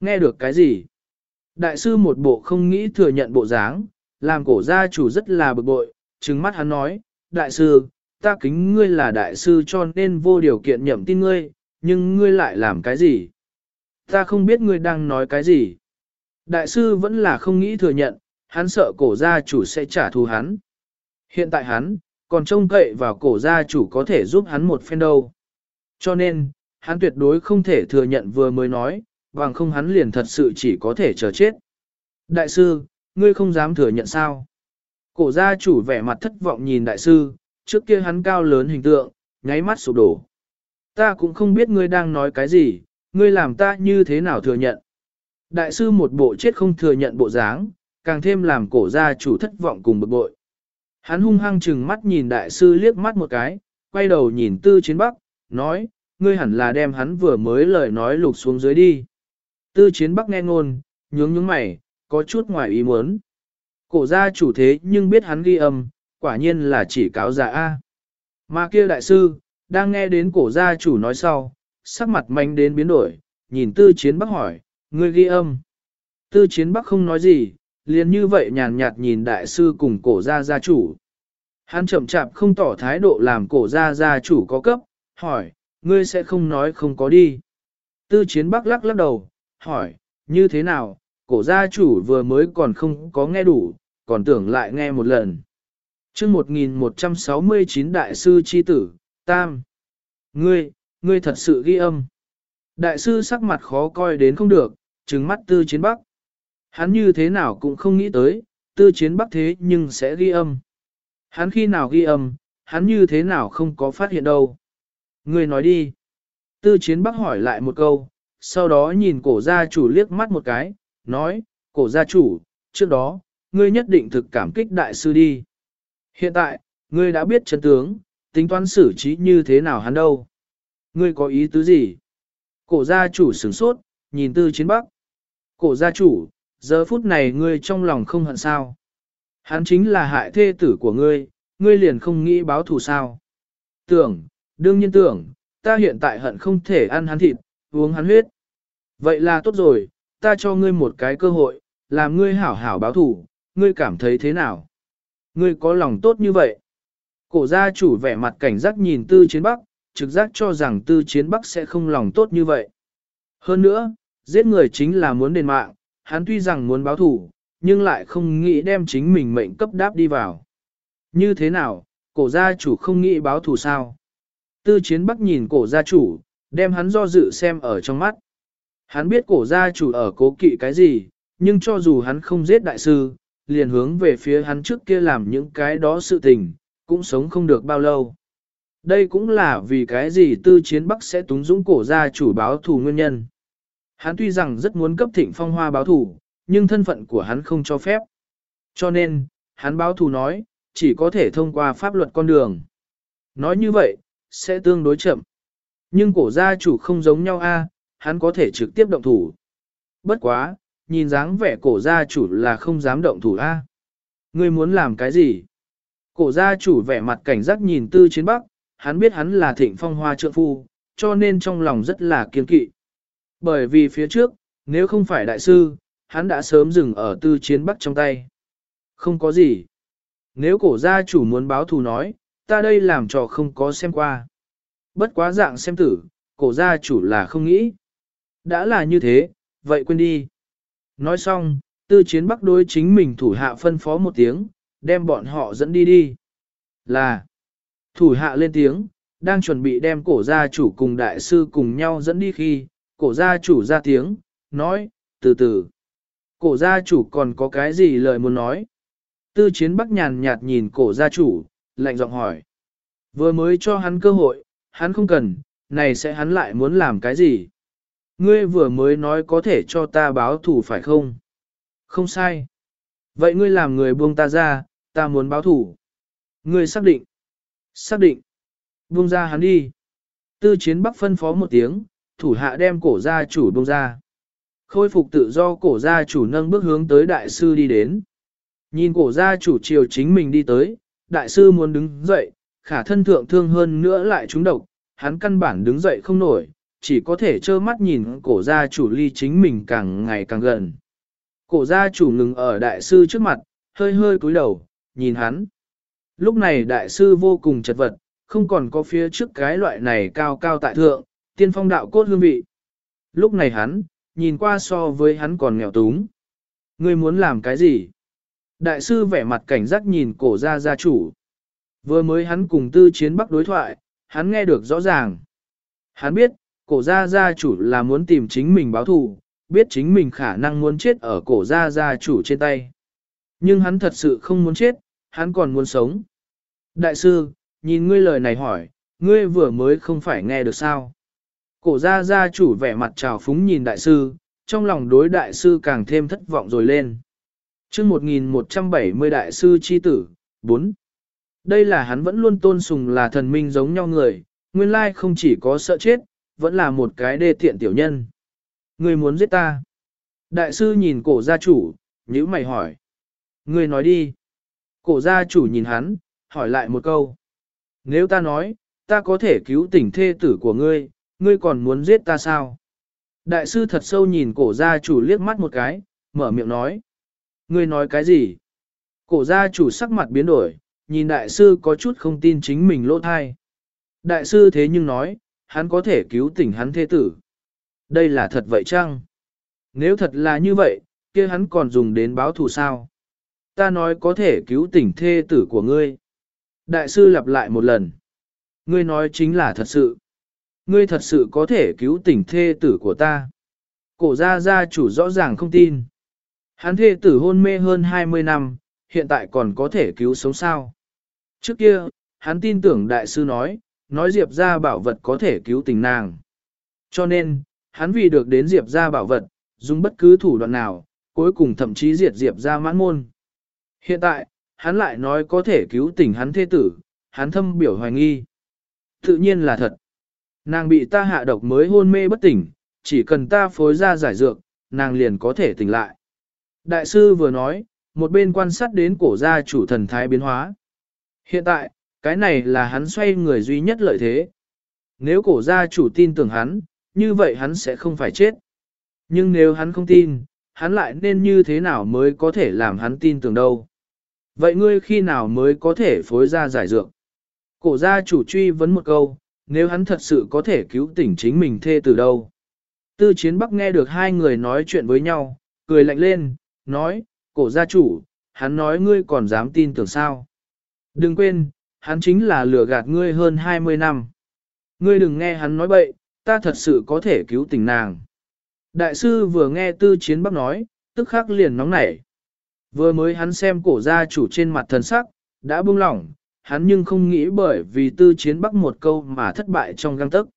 Nghe được cái gì? Đại sư một bộ không nghĩ thừa nhận bộ dáng, làm cổ gia chủ rất là bực bội, trừng mắt hắn nói, đại sư, ta kính ngươi là đại sư cho nên vô điều kiện nhậm tin ngươi, nhưng ngươi lại làm cái gì? Ta không biết ngươi đang nói cái gì. Đại sư vẫn là không nghĩ thừa nhận, hắn sợ cổ gia chủ sẽ trả thù hắn. Hiện tại hắn, còn trông cậy vào cổ gia chủ có thể giúp hắn một phen đâu. Cho nên, hắn tuyệt đối không thể thừa nhận vừa mới nói, bằng không hắn liền thật sự chỉ có thể chờ chết. Đại sư, ngươi không dám thừa nhận sao? Cổ gia chủ vẻ mặt thất vọng nhìn đại sư, trước kia hắn cao lớn hình tượng, nháy mắt sụp đổ. Ta cũng không biết ngươi đang nói cái gì, ngươi làm ta như thế nào thừa nhận. Đại sư một bộ chết không thừa nhận bộ dáng, càng thêm làm cổ gia chủ thất vọng cùng bực bội. Hắn hung hăng chừng mắt nhìn đại sư liếc mắt một cái, quay đầu nhìn tư chiến bắc, nói, ngươi hẳn là đem hắn vừa mới lời nói lục xuống dưới đi. Tư chiến bắc nghe ngôn, nhướng nhướng mày, có chút ngoài ý muốn. Cổ gia chủ thế nhưng biết hắn ghi âm, quả nhiên là chỉ cáo giả A. Mà kia đại sư, đang nghe đến cổ gia chủ nói sau, sắc mặt manh đến biến đổi, nhìn tư chiến bắc hỏi, ngươi ghi âm. Tư chiến bắc không nói gì, liền như vậy nhàn nhạt nhìn đại sư cùng cổ gia gia chủ. Hắn chậm chạp không tỏ thái độ làm cổ gia gia chủ có cấp, hỏi, ngươi sẽ không nói không có đi. Tư chiến bắc lắc lắc đầu, hỏi, như thế nào, cổ gia chủ vừa mới còn không có nghe đủ, còn tưởng lại nghe một lần. chương 1169 Đại sư Chi Tử, Tam. Ngươi, ngươi thật sự ghi âm. Đại sư sắc mặt khó coi đến không được, trừng mắt tư chiến bắc. Hắn như thế nào cũng không nghĩ tới, tư chiến bắc thế nhưng sẽ ghi âm. Hắn khi nào ghi âm, hắn như thế nào không có phát hiện đâu. Ngươi nói đi. Tư chiến bắc hỏi lại một câu, sau đó nhìn cổ gia chủ liếc mắt một cái, nói, cổ gia chủ, trước đó, ngươi nhất định thực cảm kích đại sư đi. Hiện tại, ngươi đã biết chân tướng, tính toán xử trí như thế nào hắn đâu. Ngươi có ý tứ gì? Cổ gia chủ sửng sốt, nhìn tư chiến bắc. Cổ gia chủ, giờ phút này ngươi trong lòng không hận sao. Hắn chính là hại thê tử của ngươi, ngươi liền không nghĩ báo thù sao. Tưởng, đương nhiên tưởng, ta hiện tại hận không thể ăn hắn thịt, uống hắn huyết. Vậy là tốt rồi, ta cho ngươi một cái cơ hội, làm ngươi hảo hảo báo thù, ngươi cảm thấy thế nào? Ngươi có lòng tốt như vậy? Cổ gia chủ vẻ mặt cảnh giác nhìn tư chiến bắc, trực giác cho rằng tư chiến bắc sẽ không lòng tốt như vậy. Hơn nữa, giết người chính là muốn đền mạng, hắn tuy rằng muốn báo thủ, nhưng lại không nghĩ đem chính mình mệnh cấp đáp đi vào. Như thế nào, cổ gia chủ không nghĩ báo thù sao? Tư chiến bắc nhìn cổ gia chủ, đem hắn do dự xem ở trong mắt. Hắn biết cổ gia chủ ở cố kỵ cái gì, nhưng cho dù hắn không giết đại sư, liền hướng về phía hắn trước kia làm những cái đó sự tình, cũng sống không được bao lâu. Đây cũng là vì cái gì tư chiến bắc sẽ túng dũng cổ gia chủ báo thù nguyên nhân. Hắn tuy rằng rất muốn cấp thịnh phong hoa báo thù, nhưng thân phận của hắn không cho phép. Cho nên, hắn báo thù nói, chỉ có thể thông qua pháp luật con đường. Nói như vậy, sẽ tương đối chậm. Nhưng cổ gia chủ không giống nhau a, hắn có thể trực tiếp động thủ. Bất quá, nhìn dáng vẻ cổ gia chủ là không dám động thủ a. Ngươi muốn làm cái gì? Cổ gia chủ vẻ mặt cảnh giác nhìn tư chiến bắc, hắn biết hắn là thịnh phong hoa trượng phu, cho nên trong lòng rất là kiên kỵ. Bởi vì phía trước, nếu không phải đại sư, hắn đã sớm dừng ở tư chiến bắc trong tay. Không có gì. Nếu cổ gia chủ muốn báo thù nói, ta đây làm trò không có xem qua. Bất quá dạng xem tử, cổ gia chủ là không nghĩ. Đã là như thế, vậy quên đi. Nói xong, tư chiến bắc đối chính mình thủ hạ phân phó một tiếng, đem bọn họ dẫn đi đi. Là, thủ hạ lên tiếng, đang chuẩn bị đem cổ gia chủ cùng đại sư cùng nhau dẫn đi khi, cổ gia chủ ra tiếng, nói, từ từ. Cổ gia chủ còn có cái gì lời muốn nói? Tư chiến bắc nhàn nhạt nhìn cổ gia chủ, lạnh giọng hỏi. Vừa mới cho hắn cơ hội, hắn không cần, này sẽ hắn lại muốn làm cái gì? Ngươi vừa mới nói có thể cho ta báo thủ phải không? Không sai. Vậy ngươi làm người buông ta ra, ta muốn báo thủ. Ngươi xác định. Xác định. Buông ra hắn đi. Tư chiến bắc phân phó một tiếng, thủ hạ đem cổ gia chủ buông ra. Khôi phục tự do cổ gia chủ nâng bước hướng tới đại sư đi đến. Nhìn cổ gia chủ chiều chính mình đi tới, đại sư muốn đứng dậy, khả thân thượng thương hơn nữa lại trúng độc, hắn căn bản đứng dậy không nổi, chỉ có thể trơ mắt nhìn cổ gia chủ ly chính mình càng ngày càng gần. Cổ gia chủ ngừng ở đại sư trước mặt, hơi hơi cúi đầu, nhìn hắn. Lúc này đại sư vô cùng chật vật, không còn có phía trước cái loại này cao cao tại thượng, tiên phong đạo cốt hương vị. Lúc này hắn, nhìn qua so với hắn còn nghèo túng. Ngươi muốn làm cái gì? Đại sư vẻ mặt cảnh giác nhìn cổ gia gia chủ. Vừa mới hắn cùng tư chiến bắc đối thoại, hắn nghe được rõ ràng. Hắn biết, cổ gia gia chủ là muốn tìm chính mình báo thù, biết chính mình khả năng muốn chết ở cổ gia gia chủ trên tay. Nhưng hắn thật sự không muốn chết, hắn còn muốn sống. Đại sư, nhìn ngươi lời này hỏi, ngươi vừa mới không phải nghe được sao. Cổ gia gia chủ vẻ mặt trào phúng nhìn đại sư, trong lòng đối đại sư càng thêm thất vọng rồi lên. chương 1170 đại sư chi tử, 4. Đây là hắn vẫn luôn tôn sùng là thần minh giống nhau người, nguyên lai không chỉ có sợ chết, vẫn là một cái đê tiện tiểu nhân. Ngươi muốn giết ta. Đại sư nhìn cổ gia chủ, nhữ mày hỏi. Ngươi nói đi. Cổ gia chủ nhìn hắn, hỏi lại một câu. Nếu ta nói, ta có thể cứu tỉnh thê tử của ngươi, ngươi còn muốn giết ta sao? Đại sư thật sâu nhìn cổ gia chủ liếc mắt một cái, mở miệng nói. Ngươi nói cái gì? Cổ gia chủ sắc mặt biến đổi, nhìn đại sư có chút không tin chính mình lỗ thai. Đại sư thế nhưng nói, hắn có thể cứu tỉnh hắn thế tử. Đây là thật vậy chăng? Nếu thật là như vậy, kia hắn còn dùng đến báo thù sao? Ta nói có thể cứu tỉnh thê tử của ngươi. Đại sư lặp lại một lần. Ngươi nói chính là thật sự. Ngươi thật sự có thể cứu tỉnh thê tử của ta. Cổ gia gia chủ rõ ràng không tin. Hắn thê tử hôn mê hơn 20 năm, hiện tại còn có thể cứu sống sao. Trước kia, hắn tin tưởng đại sư nói, nói Diệp ra bảo vật có thể cứu tình nàng. Cho nên, hắn vì được đến Diệp ra bảo vật, dùng bất cứ thủ đoạn nào, cuối cùng thậm chí diệt Diệp ra mãn môn. Hiện tại, hắn lại nói có thể cứu tình hắn thế tử, hắn thâm biểu hoài nghi. Tự nhiên là thật. Nàng bị ta hạ độc mới hôn mê bất tỉnh, chỉ cần ta phối ra giải dược, nàng liền có thể tỉnh lại. Đại sư vừa nói, một bên quan sát đến cổ gia chủ thần thái biến hóa. Hiện tại, cái này là hắn xoay người duy nhất lợi thế. Nếu cổ gia chủ tin tưởng hắn, như vậy hắn sẽ không phải chết. Nhưng nếu hắn không tin, hắn lại nên như thế nào mới có thể làm hắn tin tưởng đâu. Vậy ngươi khi nào mới có thể phối ra giải dược? Cổ gia chủ truy vấn một câu, nếu hắn thật sự có thể cứu tỉnh chính mình thê từ đâu. Tư chiến bắc nghe được hai người nói chuyện với nhau, cười lạnh lên, nói, cổ gia chủ, hắn nói ngươi còn dám tin tưởng sao. Đừng quên, hắn chính là lừa gạt ngươi hơn 20 năm. Ngươi đừng nghe hắn nói bậy, ta thật sự có thể cứu tình nàng. Đại sư vừa nghe tư chiến bắc nói, tức khắc liền nóng nảy. Vừa mới hắn xem cổ gia chủ trên mặt thần sắc, đã buông lỏng, hắn nhưng không nghĩ bởi vì tư chiến bắc một câu mà thất bại trong găng tức.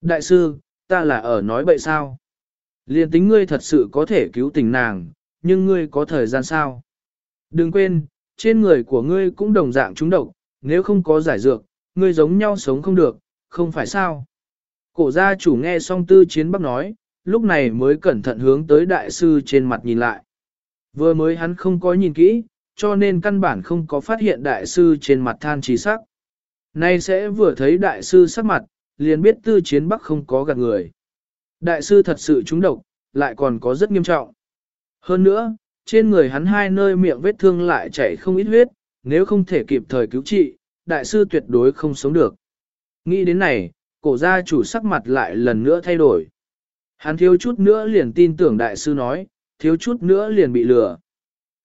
Đại sư, ta là ở nói bậy sao? Liên tính ngươi thật sự có thể cứu tình nàng, nhưng ngươi có thời gian sao? Đừng quên, trên người của ngươi cũng đồng dạng trúng độc, nếu không có giải dược, ngươi giống nhau sống không được, không phải sao? Cổ gia chủ nghe xong tư chiến bắc nói, lúc này mới cẩn thận hướng tới đại sư trên mặt nhìn lại. Vừa mới hắn không có nhìn kỹ, cho nên căn bản không có phát hiện đại sư trên mặt than trí sắc. Nay sẽ vừa thấy đại sư sắc mặt, liền biết tư chiến bắc không có gạt người. Đại sư thật sự trúng độc, lại còn có rất nghiêm trọng. Hơn nữa, trên người hắn hai nơi miệng vết thương lại chảy không ít huyết, nếu không thể kịp thời cứu trị, đại sư tuyệt đối không sống được. Nghĩ đến này, cổ gia chủ sắc mặt lại lần nữa thay đổi. Hắn thiếu chút nữa liền tin tưởng đại sư nói, thiếu chút nữa liền bị lừa.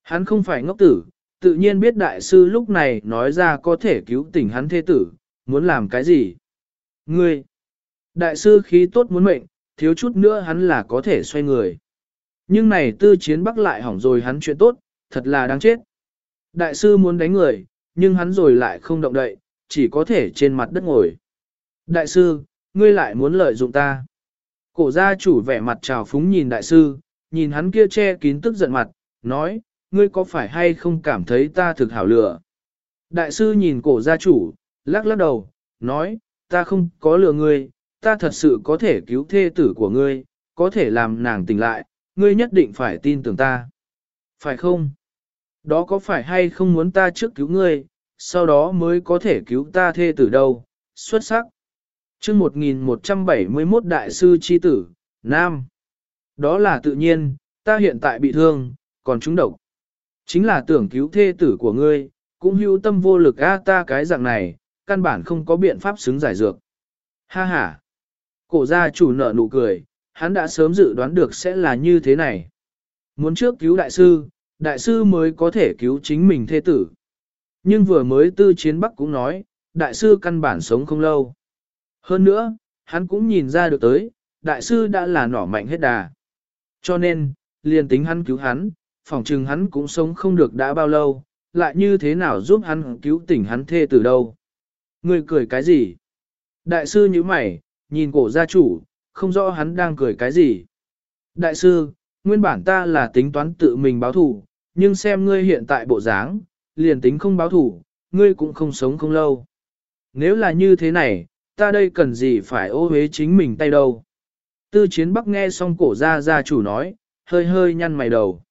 Hắn không phải ngốc tử, tự nhiên biết đại sư lúc này nói ra có thể cứu tỉnh hắn thế tử, muốn làm cái gì. Ngươi, đại sư khí tốt muốn mệnh, thiếu chút nữa hắn là có thể xoay người. Nhưng này tư chiến bắc lại hỏng rồi hắn chuyện tốt, thật là đáng chết. Đại sư muốn đánh người, nhưng hắn rồi lại không động đậy, chỉ có thể trên mặt đất ngồi. Đại sư, ngươi lại muốn lợi dụng ta. Cổ gia chủ vẻ mặt trào phúng nhìn đại sư, nhìn hắn kia che kín tức giận mặt, nói, ngươi có phải hay không cảm thấy ta thực hảo lừa? Đại sư nhìn cổ gia chủ, lắc lắc đầu, nói, ta không có lừa ngươi, ta thật sự có thể cứu thê tử của ngươi, có thể làm nàng tỉnh lại, ngươi nhất định phải tin tưởng ta. Phải không? Đó có phải hay không muốn ta trước cứu ngươi, sau đó mới có thể cứu ta thê tử đâu? Xuất sắc. chương 1171 Đại sư Chi Tử, Nam. Đó là tự nhiên, ta hiện tại bị thương, còn chúng độc. Chính là tưởng cứu thê tử của ngươi, cũng hữu tâm vô lực a ta cái dạng này, căn bản không có biện pháp xứng giải dược. Ha ha. Cổ gia chủ nợ nụ cười, hắn đã sớm dự đoán được sẽ là như thế này. Muốn trước cứu đại sư, đại sư mới có thể cứu chính mình thê tử. Nhưng vừa mới tư chiến bắc cũng nói, đại sư căn bản sống không lâu. Hơn nữa, hắn cũng nhìn ra được tới, đại sư đã là nỏ mạnh hết đà. Cho nên, liền tính hắn cứu hắn, phỏng chừng hắn cũng sống không được đã bao lâu, lại như thế nào giúp hắn cứu tỉnh hắn thê tử đâu. Người cười cái gì? Đại sư như mày, nhìn cổ gia chủ, không rõ hắn đang cười cái gì. Đại sư, nguyên bản ta là tính toán tự mình báo thủ, nhưng xem ngươi hiện tại bộ dáng, liền tính không báo thủ, ngươi cũng không sống không lâu. Nếu là như thế này, ta đây cần gì phải ô hế chính mình tay đâu. Tư chiến bắc nghe xong cổ gia gia chủ nói, hơi hơi nhăn mày đầu.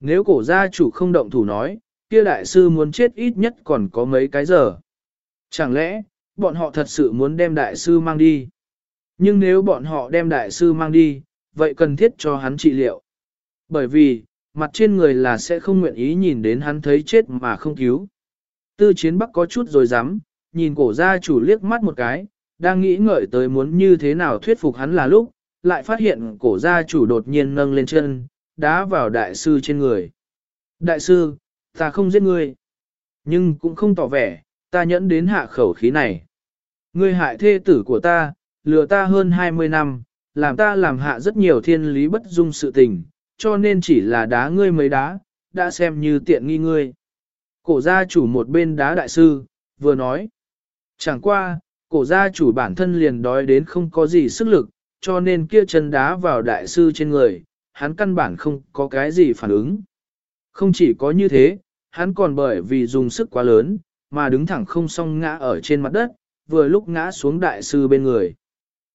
Nếu cổ gia chủ không động thủ nói, kia đại sư muốn chết ít nhất còn có mấy cái giờ. Chẳng lẽ, bọn họ thật sự muốn đem đại sư mang đi? Nhưng nếu bọn họ đem đại sư mang đi, vậy cần thiết cho hắn trị liệu. Bởi vì, mặt trên người là sẽ không nguyện ý nhìn đến hắn thấy chết mà không cứu. Tư chiến bắc có chút rồi dám, nhìn cổ gia chủ liếc mắt một cái, đang nghĩ ngợi tới muốn như thế nào thuyết phục hắn là lúc, lại phát hiện cổ gia chủ đột nhiên nâng lên chân, đá vào đại sư trên người. Đại sư, ta không giết ngươi, nhưng cũng không tỏ vẻ, ta nhẫn đến hạ khẩu khí này. Ngươi hại thê tử của ta, lừa ta hơn 20 năm, làm ta làm hạ rất nhiều thiên lý bất dung sự tình, cho nên chỉ là đá ngươi mấy đá, đã xem như tiện nghi ngươi. Cổ gia chủ một bên đá đại sư, vừa nói. Chẳng qua, cổ gia chủ bản thân liền đói đến không có gì sức lực, cho nên kia chân đá vào đại sư trên người, hắn căn bản không có cái gì phản ứng. Không chỉ có như thế, hắn còn bởi vì dùng sức quá lớn, mà đứng thẳng không song ngã ở trên mặt đất, vừa lúc ngã xuống đại sư bên người.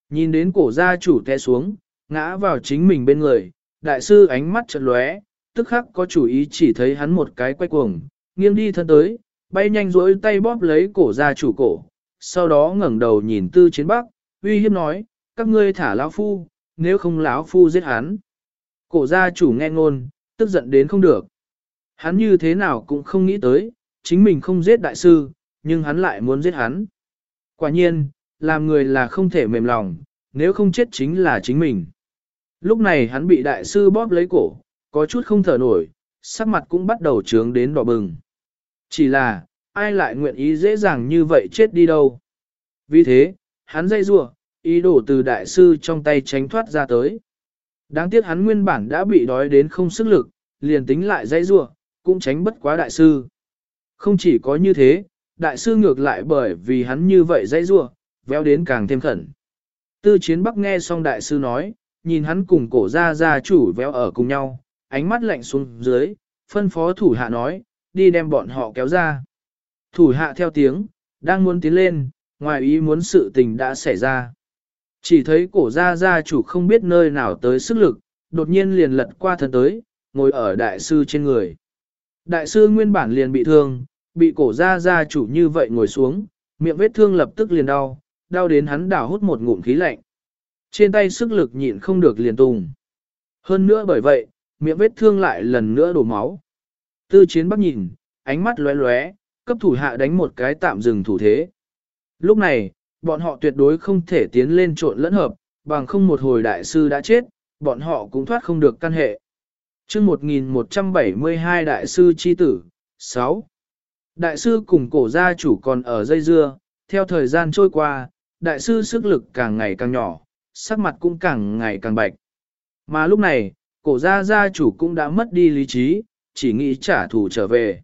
Nhìn đến cổ gia chủ té xuống, ngã vào chính mình bên người, đại sư ánh mắt chợt lóe, tức khắc có chủ ý chỉ thấy hắn một cái quay cuồng, nghiêng đi thân tới, bay nhanh rỗi tay bóp lấy cổ gia chủ cổ, sau đó ngẩng đầu nhìn tư chiến bắc, uy hiếp nói, các ngươi thả lão phu, nếu không lão phu giết hắn. Cổ gia chủ nghe ngôn, tức giận đến không được. Hắn như thế nào cũng không nghĩ tới, chính mình không giết đại sư, nhưng hắn lại muốn giết hắn. Quả nhiên, làm người là không thể mềm lòng, nếu không chết chính là chính mình. Lúc này hắn bị đại sư bóp lấy cổ, có chút không thở nổi, sắc mặt cũng bắt đầu trướng đến đỏ bừng. Chỉ là, ai lại nguyện ý dễ dàng như vậy chết đi đâu. Vì thế, hắn dây rủa ý đồ từ đại sư trong tay tránh thoát ra tới. Đáng tiếc hắn nguyên bản đã bị đói đến không sức lực, liền tính lại dây rủa cũng tránh bất quá đại sư. Không chỉ có như thế, đại sư ngược lại bởi vì hắn như vậy dây rủa véo đến càng thêm khẩn. Tư chiến bắc nghe xong đại sư nói, nhìn hắn cùng cổ ra ra chủ véo ở cùng nhau, ánh mắt lạnh xuống dưới, phân phó thủ hạ nói, đi đem bọn họ kéo ra. Thủ hạ theo tiếng, đang muốn tiến lên, ngoài ý muốn sự tình đã xảy ra. Chỉ thấy cổ ra ra chủ không biết nơi nào tới sức lực, đột nhiên liền lật qua thân tới, ngồi ở đại sư trên người. Đại sư nguyên bản liền bị thương, bị cổ ra ra chủ như vậy ngồi xuống, miệng vết thương lập tức liền đau, đau đến hắn đảo hút một ngụm khí lạnh. Trên tay sức lực nhịn không được liền tùng. Hơn nữa bởi vậy, miệng vết thương lại lần nữa đổ máu. Tư chiến bắc nhìn, ánh mắt lóe lóe, cấp thủ hạ đánh một cái tạm dừng thủ thế. Lúc này, bọn họ tuyệt đối không thể tiến lên trộn lẫn hợp, bằng không một hồi đại sư đã chết, bọn họ cũng thoát không được căn hệ. chương 1172 đại sư chi tử, 6. Đại sư cùng cổ gia chủ còn ở dây dưa, theo thời gian trôi qua, đại sư sức lực càng ngày càng nhỏ, sắc mặt cũng càng ngày càng bạch. Mà lúc này, cổ gia gia chủ cũng đã mất đi lý trí, chỉ nghĩ trả thù trở về.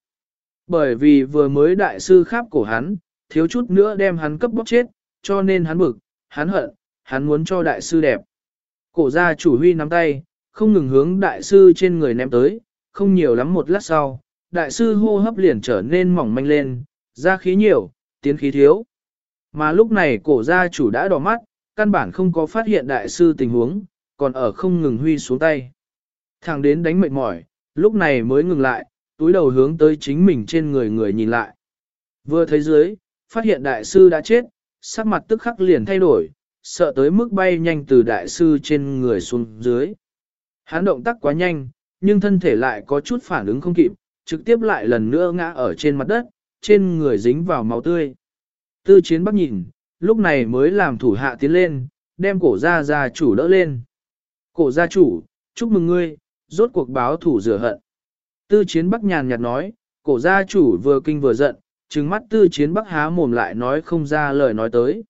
Bởi vì vừa mới đại sư khắp cổ hắn, thiếu chút nữa đem hắn cấp bóc chết, cho nên hắn bực, hắn hận, hắn muốn cho đại sư đẹp. Cổ gia chủ huy nắm tay, không ngừng hướng đại sư trên người ném tới, không nhiều lắm một lát sau, đại sư hô hấp liền trở nên mỏng manh lên, ra khí nhiều, tiến khí thiếu. Mà lúc này cổ gia chủ đã đỏ mắt, căn bản không có phát hiện đại sư tình huống, còn ở không ngừng huy xuống tay. Thằng đến đánh mệt mỏi, lúc này mới ngừng lại, túi đầu hướng tới chính mình trên người người nhìn lại. Vừa thấy dưới, phát hiện đại sư đã chết, sắc mặt tức khắc liền thay đổi, sợ tới mức bay nhanh từ đại sư trên người xuống dưới. Hắn động tác quá nhanh, nhưng thân thể lại có chút phản ứng không kịp, trực tiếp lại lần nữa ngã ở trên mặt đất, trên người dính vào máu tươi. Tư chiến bắc nhìn, lúc này mới làm thủ hạ tiến lên, đem cổ gia gia chủ đỡ lên. Cổ gia chủ, chúc mừng ngươi, rốt cuộc báo thủ rửa hận. Tư chiến bắc nhàn nhạt nói, cổ gia chủ vừa kinh vừa giận, trừng mắt tư chiến bắc há mồm lại nói không ra lời nói tới.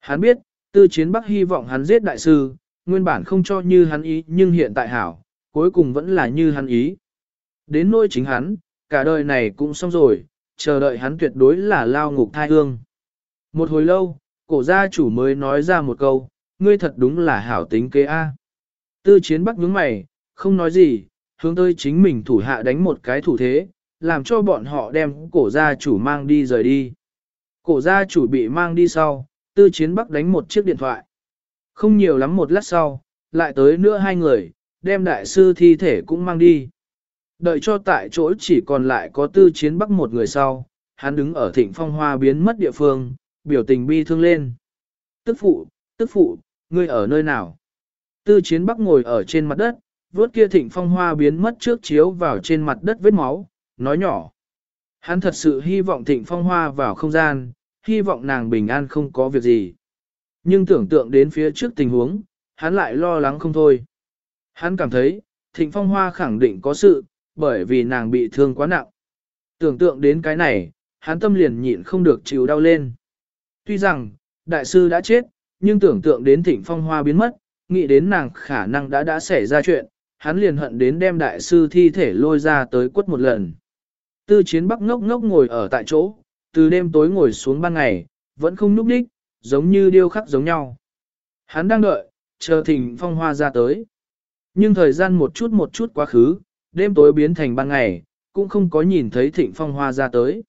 Hắn biết, tư chiến bắc hy vọng hắn giết đại sư, nguyên bản không cho như hắn ý nhưng hiện tại hảo, cuối cùng vẫn là như hắn ý. Đến nỗi chính hắn, cả đời này cũng xong rồi, chờ đợi hắn tuyệt đối là lao ngục thai hương. Một hồi lâu, cổ gia chủ mới nói ra một câu, ngươi thật đúng là hảo tính kế A. Tư chiến bắc nhướng mày, không nói gì, hướng tới chính mình thủ hạ đánh một cái thủ thế, làm cho bọn họ đem cổ gia chủ mang đi rời đi. Cổ gia chủ bị mang đi sau, tư chiến bắc đánh một chiếc điện thoại. Không nhiều lắm một lát sau, lại tới nữa hai người, đem đại sư thi thể cũng mang đi. Đợi cho tại chỗ chỉ còn lại có tư chiến bắc một người sau, hắn đứng ở thịnh phong hoa biến mất địa phương, biểu tình bi thương lên. Tức phụ, tức phụ, ngươi ở nơi nào? Tư chiến bắc ngồi ở trên mặt đất, vốt kia thịnh phong hoa biến mất trước chiếu vào trên mặt đất vết máu, nói nhỏ. Hắn thật sự hy vọng thịnh phong hoa vào không gian, hy vọng nàng bình an không có việc gì. Nhưng tưởng tượng đến phía trước tình huống, hắn lại lo lắng không thôi. Hắn cảm thấy, thịnh phong hoa khẳng định có sự, bởi vì nàng bị thương quá nặng. Tưởng tượng đến cái này, hắn tâm liền nhịn không được chịu đau lên. Tuy rằng, đại sư đã chết, nhưng tưởng tượng đến thịnh phong hoa biến mất, nghĩ đến nàng khả năng đã đã xảy ra chuyện, hắn liền hận đến đem đại sư thi thể lôi ra tới quất một lần. Tư chiến bắc ngốc ngốc ngồi ở tại chỗ, từ đêm tối ngồi xuống ban ngày, vẫn không núp đích, giống như điêu khắc giống nhau. Hắn đang đợi, chờ thịnh phong hoa ra tới. Nhưng thời gian một chút một chút quá khứ, đêm tối biến thành ban ngày, cũng không có nhìn thấy thịnh phong hoa ra tới.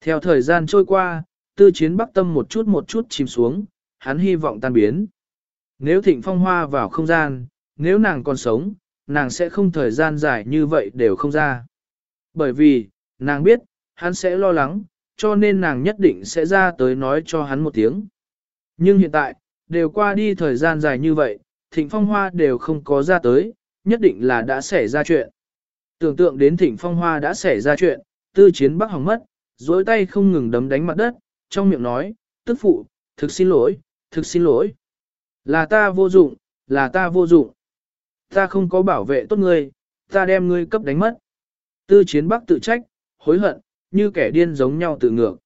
Theo thời gian trôi qua, tư chiến bắc tâm một chút một chút chìm xuống, hắn hy vọng tan biến. Nếu thịnh phong hoa vào không gian, nếu nàng còn sống, nàng sẽ không thời gian dài như vậy đều không ra. Bởi vì, nàng biết, hắn sẽ lo lắng, cho nên nàng nhất định sẽ ra tới nói cho hắn một tiếng. Nhưng hiện tại, đều qua đi thời gian dài như vậy, thịnh phong hoa đều không có ra tới, nhất định là đã xảy ra chuyện. Tưởng tượng đến thịnh phong hoa đã xảy ra chuyện, tư chiến bắc hỏng mất, dối tay không ngừng đấm đánh mặt đất, trong miệng nói, tức phụ, thực xin lỗi, thực xin lỗi. Là ta vô dụng, là ta vô dụng. Ta không có bảo vệ tốt ngươi, ta đem ngươi cấp đánh mất. Tư chiến bắc tự trách, hối hận, như kẻ điên giống nhau tự ngược.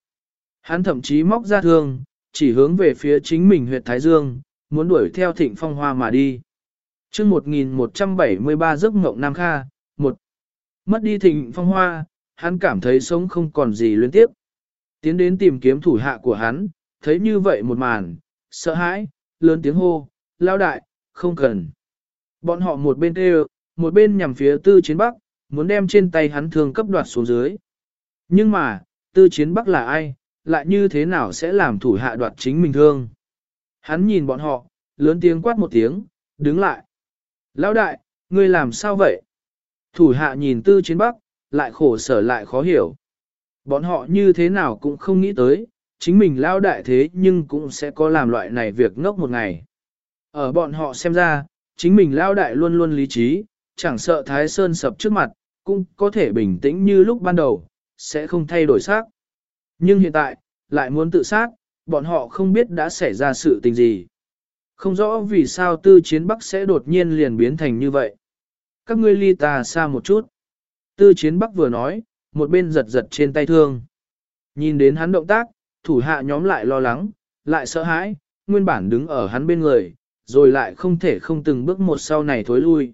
Hắn thậm chí móc ra thương, chỉ hướng về phía chính mình huyệt Thái Dương, muốn đuổi theo thịnh phong hoa mà đi. chương 1173 giấc ngộng Nam Kha, một Mất đi thịnh phong hoa, hắn cảm thấy sống không còn gì liên tiếp. Tiến đến tìm kiếm thủ hạ của hắn, thấy như vậy một màn, sợ hãi, lớn tiếng hô, lao đại, không cần. Bọn họ một bên kêu, một bên nhằm phía tư chiến bắc, muốn đem trên tay hắn thương cấp đoạt xuống dưới. Nhưng mà, tư chiến bắc là ai, lại như thế nào sẽ làm thủ hạ đoạt chính mình thương? Hắn nhìn bọn họ, lớn tiếng quát một tiếng, đứng lại. Lão đại, ngươi làm sao vậy? Thủ hạ nhìn tư chiến bắc, lại khổ sở lại khó hiểu. Bọn họ như thế nào cũng không nghĩ tới, chính mình lao đại thế nhưng cũng sẽ có làm loại này việc ngốc một ngày. Ở bọn họ xem ra, chính mình lao đại luôn luôn lý trí, chẳng sợ Thái Sơn sập trước mặt, cũng có thể bình tĩnh như lúc ban đầu, sẽ không thay đổi xác. Nhưng hiện tại, lại muốn tự sát, bọn họ không biết đã xảy ra sự tình gì. Không rõ vì sao tư chiến bắc sẽ đột nhiên liền biến thành như vậy. Các ngươi ly ta xa một chút. Tư chiến bắc vừa nói, một bên giật giật trên tay thương. Nhìn đến hắn động tác, thủ hạ nhóm lại lo lắng, lại sợ hãi, nguyên bản đứng ở hắn bên người, rồi lại không thể không từng bước một sau này thối lui.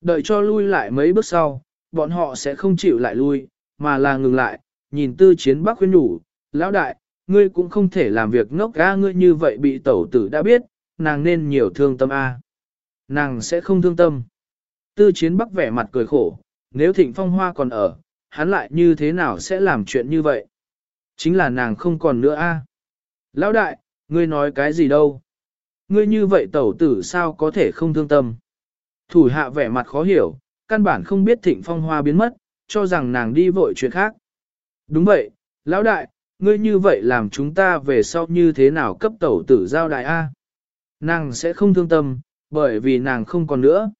Đợi cho lui lại mấy bước sau, bọn họ sẽ không chịu lại lui, mà là ngừng lại, nhìn tư chiến bắc khuyên nhủ, lão đại, ngươi cũng không thể làm việc ngốc ga ngươi như vậy bị tẩu tử đã biết, nàng nên nhiều thương tâm a. Nàng sẽ không thương tâm. Tư chiến bắc vẻ mặt cười khổ, nếu thịnh phong hoa còn ở, hắn lại như thế nào sẽ làm chuyện như vậy? Chính là nàng không còn nữa a. Lão đại, ngươi nói cái gì đâu? Ngươi như vậy tẩu tử sao có thể không thương tâm? Thủ hạ vẻ mặt khó hiểu, căn bản không biết thịnh phong hoa biến mất, cho rằng nàng đi vội chuyện khác. Đúng vậy, lão đại, ngươi như vậy làm chúng ta về sau như thế nào cấp tẩu tử giao đại A. Nàng sẽ không thương tâm, bởi vì nàng không còn nữa.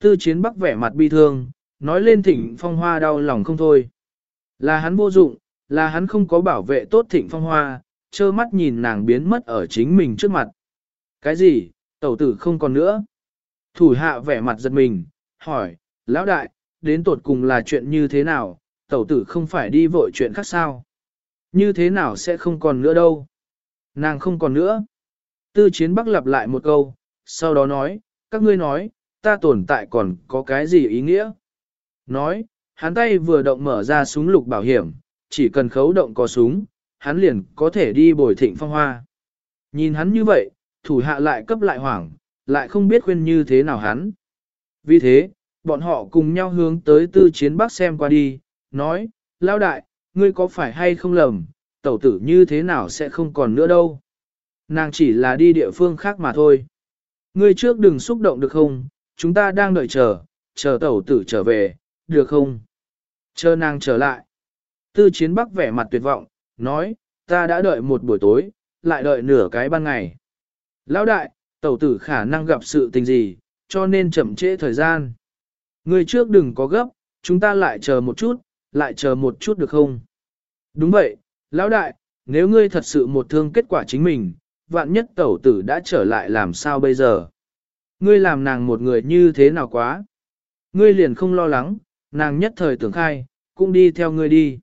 Tư chiến bắc vẻ mặt bi thương, nói lên thịnh phong hoa đau lòng không thôi. Là hắn vô dụng, là hắn không có bảo vệ tốt thịnh phong hoa, trơ mắt nhìn nàng biến mất ở chính mình trước mặt. Cái gì, tẩu tử không còn nữa? Thủ hạ vẻ mặt giật mình, hỏi, lão đại, đến tột cùng là chuyện như thế nào, tẩu tử không phải đi vội chuyện khác sao? Như thế nào sẽ không còn nữa đâu? Nàng không còn nữa. Tư chiến bắc lặp lại một câu, sau đó nói, các ngươi nói, ta tồn tại còn có cái gì ý nghĩa? Nói, hắn tay vừa động mở ra súng lục bảo hiểm, chỉ cần khấu động có súng, hắn liền có thể đi bồi thịnh phong hoa. Nhìn hắn như vậy, thủ hạ lại cấp lại hoảng, lại không biết khuyên như thế nào hắn. Vì thế, bọn họ cùng nhau hướng tới tư chiến bắc xem qua đi, nói, lao đại, ngươi có phải hay không lầm, tẩu tử như thế nào sẽ không còn nữa đâu. Nàng chỉ là đi địa phương khác mà thôi. Ngươi trước đừng xúc động được không, chúng ta đang đợi chờ, chờ tẩu tử trở về, được không? Chờ nàng trở lại. Tư chiến bắc vẻ mặt tuyệt vọng, nói, ta đã đợi một buổi tối, lại đợi nửa cái ban ngày. Lão đại, tẩu tử khả năng gặp sự tình gì, cho nên chậm trễ thời gian. Ngươi trước đừng có gấp, chúng ta lại chờ một chút, lại chờ một chút được không? Đúng vậy, lão đại, nếu ngươi thật sự một thương kết quả chính mình, vạn nhất tẩu tử đã trở lại làm sao bây giờ? Ngươi làm nàng một người như thế nào quá? Ngươi liền không lo lắng, nàng nhất thời tưởng khai, cũng đi theo ngươi đi.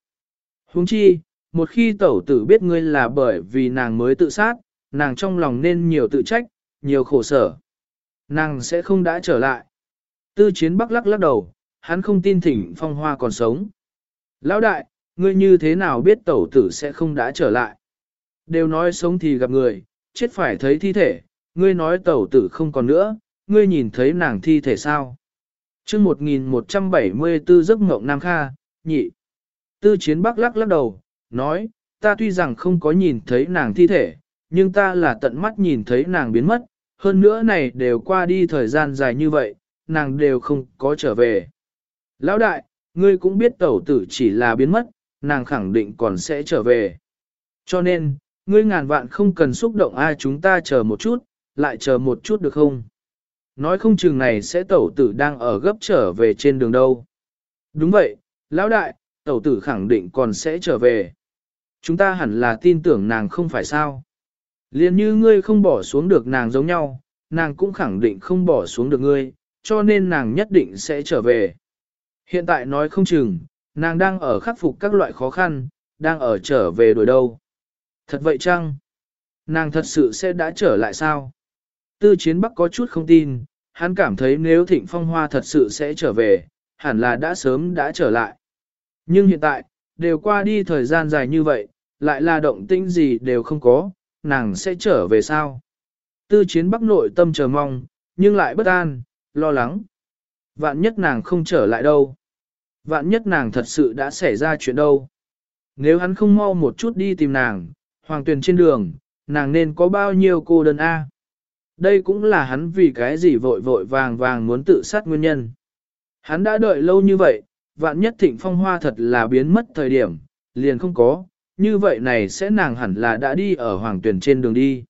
Huống chi, một khi tẩu tử biết ngươi là bởi vì nàng mới tự sát, nàng trong lòng nên nhiều tự trách, nhiều khổ sở. Nàng sẽ không đã trở lại. Tư chiến bắc lắc lắc đầu, hắn không tin thỉnh phong hoa còn sống. Lão đại, ngươi như thế nào biết tẩu tử sẽ không đã trở lại? Đều nói sống thì gặp người, chết phải thấy thi thể, ngươi nói tẩu tử không còn nữa, ngươi nhìn thấy nàng thi thể sao? Chương 1174 giấc ngộng Nam Kha, nhị. Tư chiến bắc lắc lắc đầu, nói, ta tuy rằng không có nhìn thấy nàng thi thể, nhưng ta là tận mắt nhìn thấy nàng biến mất, hơn nữa này đều qua đi thời gian dài như vậy, nàng đều không có trở về. Lão đại, ngươi cũng biết tẩu tử chỉ là biến mất, nàng khẳng định còn sẽ trở về. Cho nên, ngươi ngàn vạn không cần xúc động ai chúng ta chờ một chút, lại chờ một chút được không? Nói không chừng này sẽ tẩu tử đang ở gấp trở về trên đường đâu. Đúng vậy, lão đại, tẩu tử khẳng định còn sẽ trở về. Chúng ta hẳn là tin tưởng nàng không phải sao. Liên như ngươi không bỏ xuống được nàng giống nhau, nàng cũng khẳng định không bỏ xuống được ngươi, cho nên nàng nhất định sẽ trở về. Hiện tại nói không chừng, nàng đang ở khắc phục các loại khó khăn, đang ở trở về đuổi đâu. Thật vậy chăng? Nàng thật sự sẽ đã trở lại sao? Tư chiến bắc có chút không tin, hắn cảm thấy nếu thịnh phong hoa thật sự sẽ trở về, hẳn là đã sớm đã trở lại. Nhưng hiện tại, đều qua đi thời gian dài như vậy, lại là động tĩnh gì đều không có, nàng sẽ trở về sao? Tư chiến bắc nội tâm chờ mong, nhưng lại bất an, lo lắng. Vạn nhất nàng không trở lại đâu. Vạn nhất nàng thật sự đã xảy ra chuyện đâu. Nếu hắn không mau một chút đi tìm nàng, hoàng tuyển trên đường, nàng nên có bao nhiêu cô đơn A. Đây cũng là hắn vì cái gì vội vội vàng vàng muốn tự sát nguyên nhân. Hắn đã đợi lâu như vậy, vạn nhất thịnh phong hoa thật là biến mất thời điểm, liền không có, như vậy này sẽ nàng hẳn là đã đi ở hoàng tuyển trên đường đi.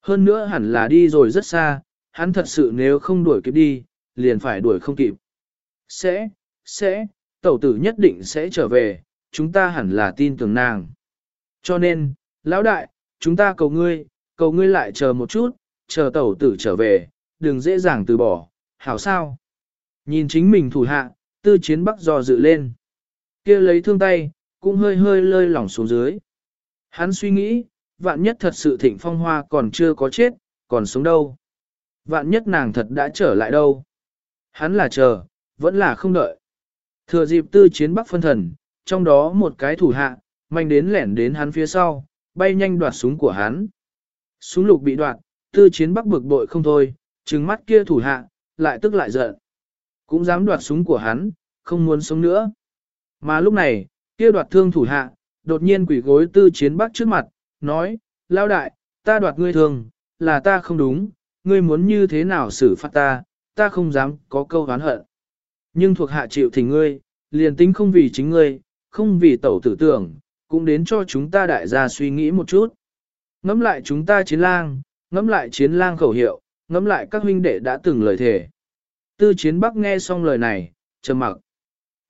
Hơn nữa hẳn là đi rồi rất xa, hắn thật sự nếu không đuổi kịp đi, liền phải đuổi không kịp. Sẽ, sẽ, tẩu tử nhất định sẽ trở về, chúng ta hẳn là tin tưởng nàng. Cho nên, lão đại, chúng ta cầu ngươi, cầu ngươi lại chờ một chút, chờ tẩu tử trở về, đừng dễ dàng từ bỏ, hảo sao. Nhìn chính mình thủ hạ, tư chiến bắc dò dự lên. kia lấy thương tay, cũng hơi hơi lơi lỏng xuống dưới. Hắn suy nghĩ, vạn nhất thật sự thịnh phong hoa còn chưa có chết, còn sống đâu. Vạn nhất nàng thật đã trở lại đâu. Hắn là chờ, vẫn là không đợi. Thừa dịp tư chiến bắc phân thần, trong đó một cái thủ hạ, manh đến lẻn đến hắn phía sau, bay nhanh đoạt súng của hắn. Súng lục bị đoạt, tư chiến bắc bực bội không thôi, trừng mắt kia thủ hạ, lại tức lại giận. Cũng dám đoạt súng của hắn, không muốn sống nữa. Mà lúc này, kia đoạt thương thủ hạ, đột nhiên quỷ gối tư chiến bắc trước mặt, nói, lao đại, ta đoạt ngươi thương, là ta không đúng, ngươi muốn như thế nào xử phạt ta, ta không dám có câu oán hận. Nhưng thuộc hạ chịu thì ngươi, liền tính không vì chính ngươi, không vì tẩu tử tưởng, cũng đến cho chúng ta đại gia suy nghĩ một chút. Ngắm lại chúng ta chiến lang, ngẫm lại chiến lang khẩu hiệu, ngẫm lại các huynh đệ đã từng lời thề. Tư chiến bắc nghe xong lời này, trầm mặc.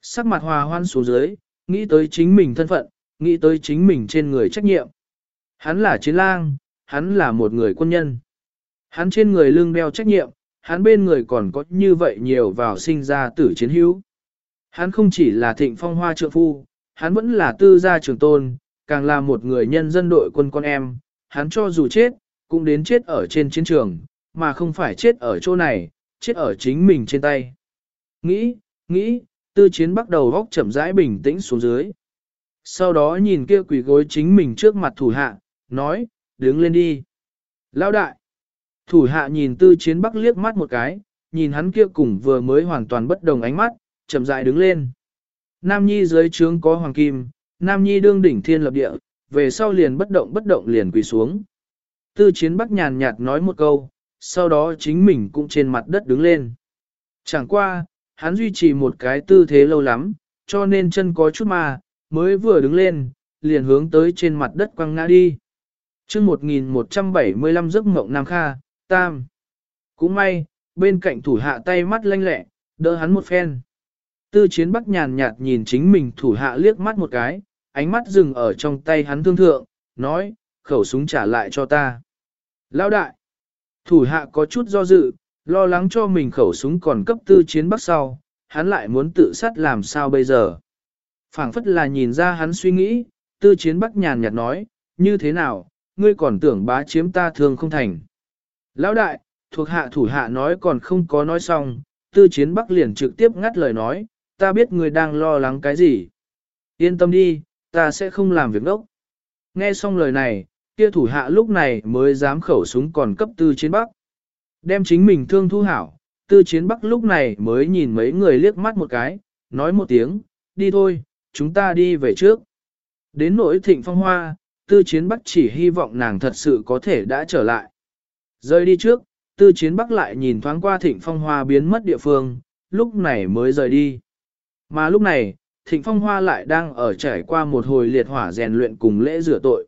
Sắc mặt hòa hoan xuống dưới, nghĩ tới chính mình thân phận, nghĩ tới chính mình trên người trách nhiệm. Hắn là chiến lang, hắn là một người quân nhân. Hắn trên người lương đeo trách nhiệm, hắn bên người còn có như vậy nhiều vào sinh ra tử chiến hữu. Hắn không chỉ là thịnh phong hoa trượng phu, hắn vẫn là tư gia trường tôn, càng là một người nhân dân đội quân con em, hắn cho dù chết, cũng đến chết ở trên chiến trường, mà không phải chết ở chỗ này, chết ở chính mình trên tay. Nghĩ, nghĩ, tư chiến bắt đầu góc chậm rãi bình tĩnh xuống dưới. Sau đó nhìn kia quỷ gối chính mình trước mặt thủ hạ, nói, đứng lên đi. Lão đại, thủ hạ nhìn tư chiến bắc liếc mắt một cái, nhìn hắn kia cùng vừa mới hoàn toàn bất đồng ánh mắt, chậm rãi đứng lên. Nam Nhi dưới trướng có hoàng kim, Nam Nhi đương đỉnh thiên lập địa, về sau liền bất động bất động liền quỳ xuống. Tư chiến bắc nhàn nhạt nói một câu, sau đó chính mình cũng trên mặt đất đứng lên. Chẳng qua, hắn duy trì một cái tư thế lâu lắm, cho nên chân có chút mà, mới vừa đứng lên, liền hướng tới trên mặt đất quăng ngã đi. chương 1175 giấc mộng Nam Kha, Tam. Cũng may, bên cạnh thủ hạ tay mắt lanh lẹ, đỡ hắn một phen. Tư chiến bắc nhàn nhạt nhìn chính mình thủ hạ liếc mắt một cái, ánh mắt dừng ở trong tay hắn thương thượng, nói, khẩu súng trả lại cho ta. Lão đại, thủ hạ có chút do dự, lo lắng cho mình khẩu súng còn cấp tư chiến bắc sau, hắn lại muốn tự sát làm sao bây giờ. phảng phất là nhìn ra hắn suy nghĩ, tư chiến bắc nhàn nhạt nói, như thế nào, ngươi còn tưởng bá chiếm ta thường không thành. Lão đại, thuộc hạ thủ hạ nói còn không có nói xong, tư chiến bắc liền trực tiếp ngắt lời nói, ta biết ngươi đang lo lắng cái gì. Yên tâm đi, ta sẽ không làm việc đốc. Nghe xong lời này, kia thủ hạ lúc này mới dám khẩu súng còn cấp tư chiến bắc. Đem chính mình thương thu hảo, tư chiến bắc lúc này mới nhìn mấy người liếc mắt một cái, nói một tiếng, đi thôi, chúng ta đi về trước. Đến nỗi thịnh phong hoa, tư chiến bắc chỉ hy vọng nàng thật sự có thể đã trở lại. Rời đi trước, tư chiến bắc lại nhìn thoáng qua thịnh phong hoa biến mất địa phương, lúc này mới rời đi. Mà lúc này, thịnh phong hoa lại đang ở trải qua một hồi liệt hỏa rèn luyện cùng lễ rửa tội.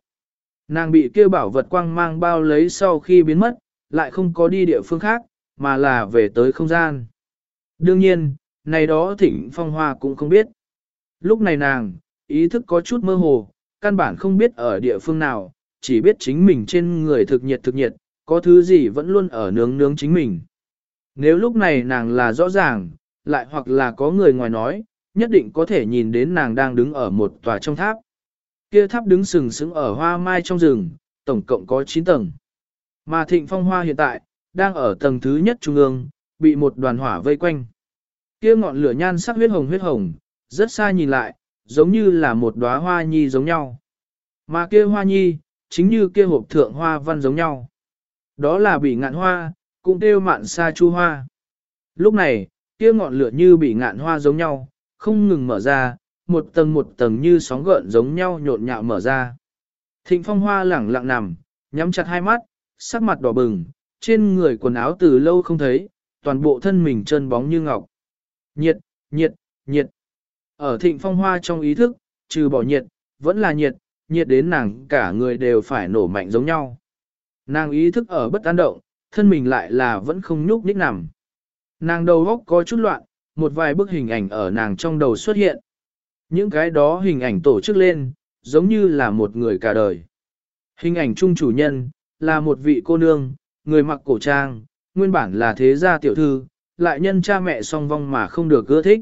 Nàng bị kêu bảo vật quang mang bao lấy sau khi biến mất, lại không có đi địa phương khác, mà là về tới không gian. Đương nhiên, này đó thịnh phong hoa cũng không biết. Lúc này nàng, ý thức có chút mơ hồ, căn bản không biết ở địa phương nào, chỉ biết chính mình trên người thực nhiệt thực nhiệt, có thứ gì vẫn luôn ở nướng nướng chính mình. Nếu lúc này nàng là rõ ràng, lại hoặc là có người ngoài nói, nhất định có thể nhìn đến nàng đang đứng ở một tòa trong tháp. Kia tháp đứng sừng sững ở hoa mai trong rừng, tổng cộng có 9 tầng. Mà thịnh phong hoa hiện tại, đang ở tầng thứ nhất trung ương, bị một đoàn hỏa vây quanh. Kia ngọn lửa nhan sắc huyết hồng huyết hồng, rất xa nhìn lại, giống như là một đóa hoa nhi giống nhau. Mà kia hoa nhi, chính như kia hộp thượng hoa văn giống nhau. Đó là bị ngạn hoa, cũng kêu mạn sa chu hoa. Lúc này, kia ngọn lửa như bị ngạn hoa giống nhau, không ngừng mở ra, một tầng một tầng như sóng gợn giống nhau nhộn nhạo mở ra. Thịnh phong hoa lẳng lặng nằm, nhắm chặt hai mắt, sắc mặt đỏ bừng, trên người quần áo từ lâu không thấy, toàn bộ thân mình trơn bóng như ngọc. Nhiệt, nhiệt, nhiệt. Ở thịnh phong hoa trong ý thức, trừ bỏ nhiệt, vẫn là nhiệt, nhiệt đến nàng cả người đều phải nổ mạnh giống nhau. Nàng ý thức ở bất an động, thân mình lại là vẫn không nhúc nhích nằm. Nàng đầu góc có chút loạn, một vài bức hình ảnh ở nàng trong đầu xuất hiện. Những cái đó hình ảnh tổ chức lên, giống như là một người cả đời. Hình ảnh chung chủ nhân, là một vị cô nương, người mặc cổ trang, nguyên bản là thế gia tiểu thư, lại nhân cha mẹ song vong mà không được ưa thích.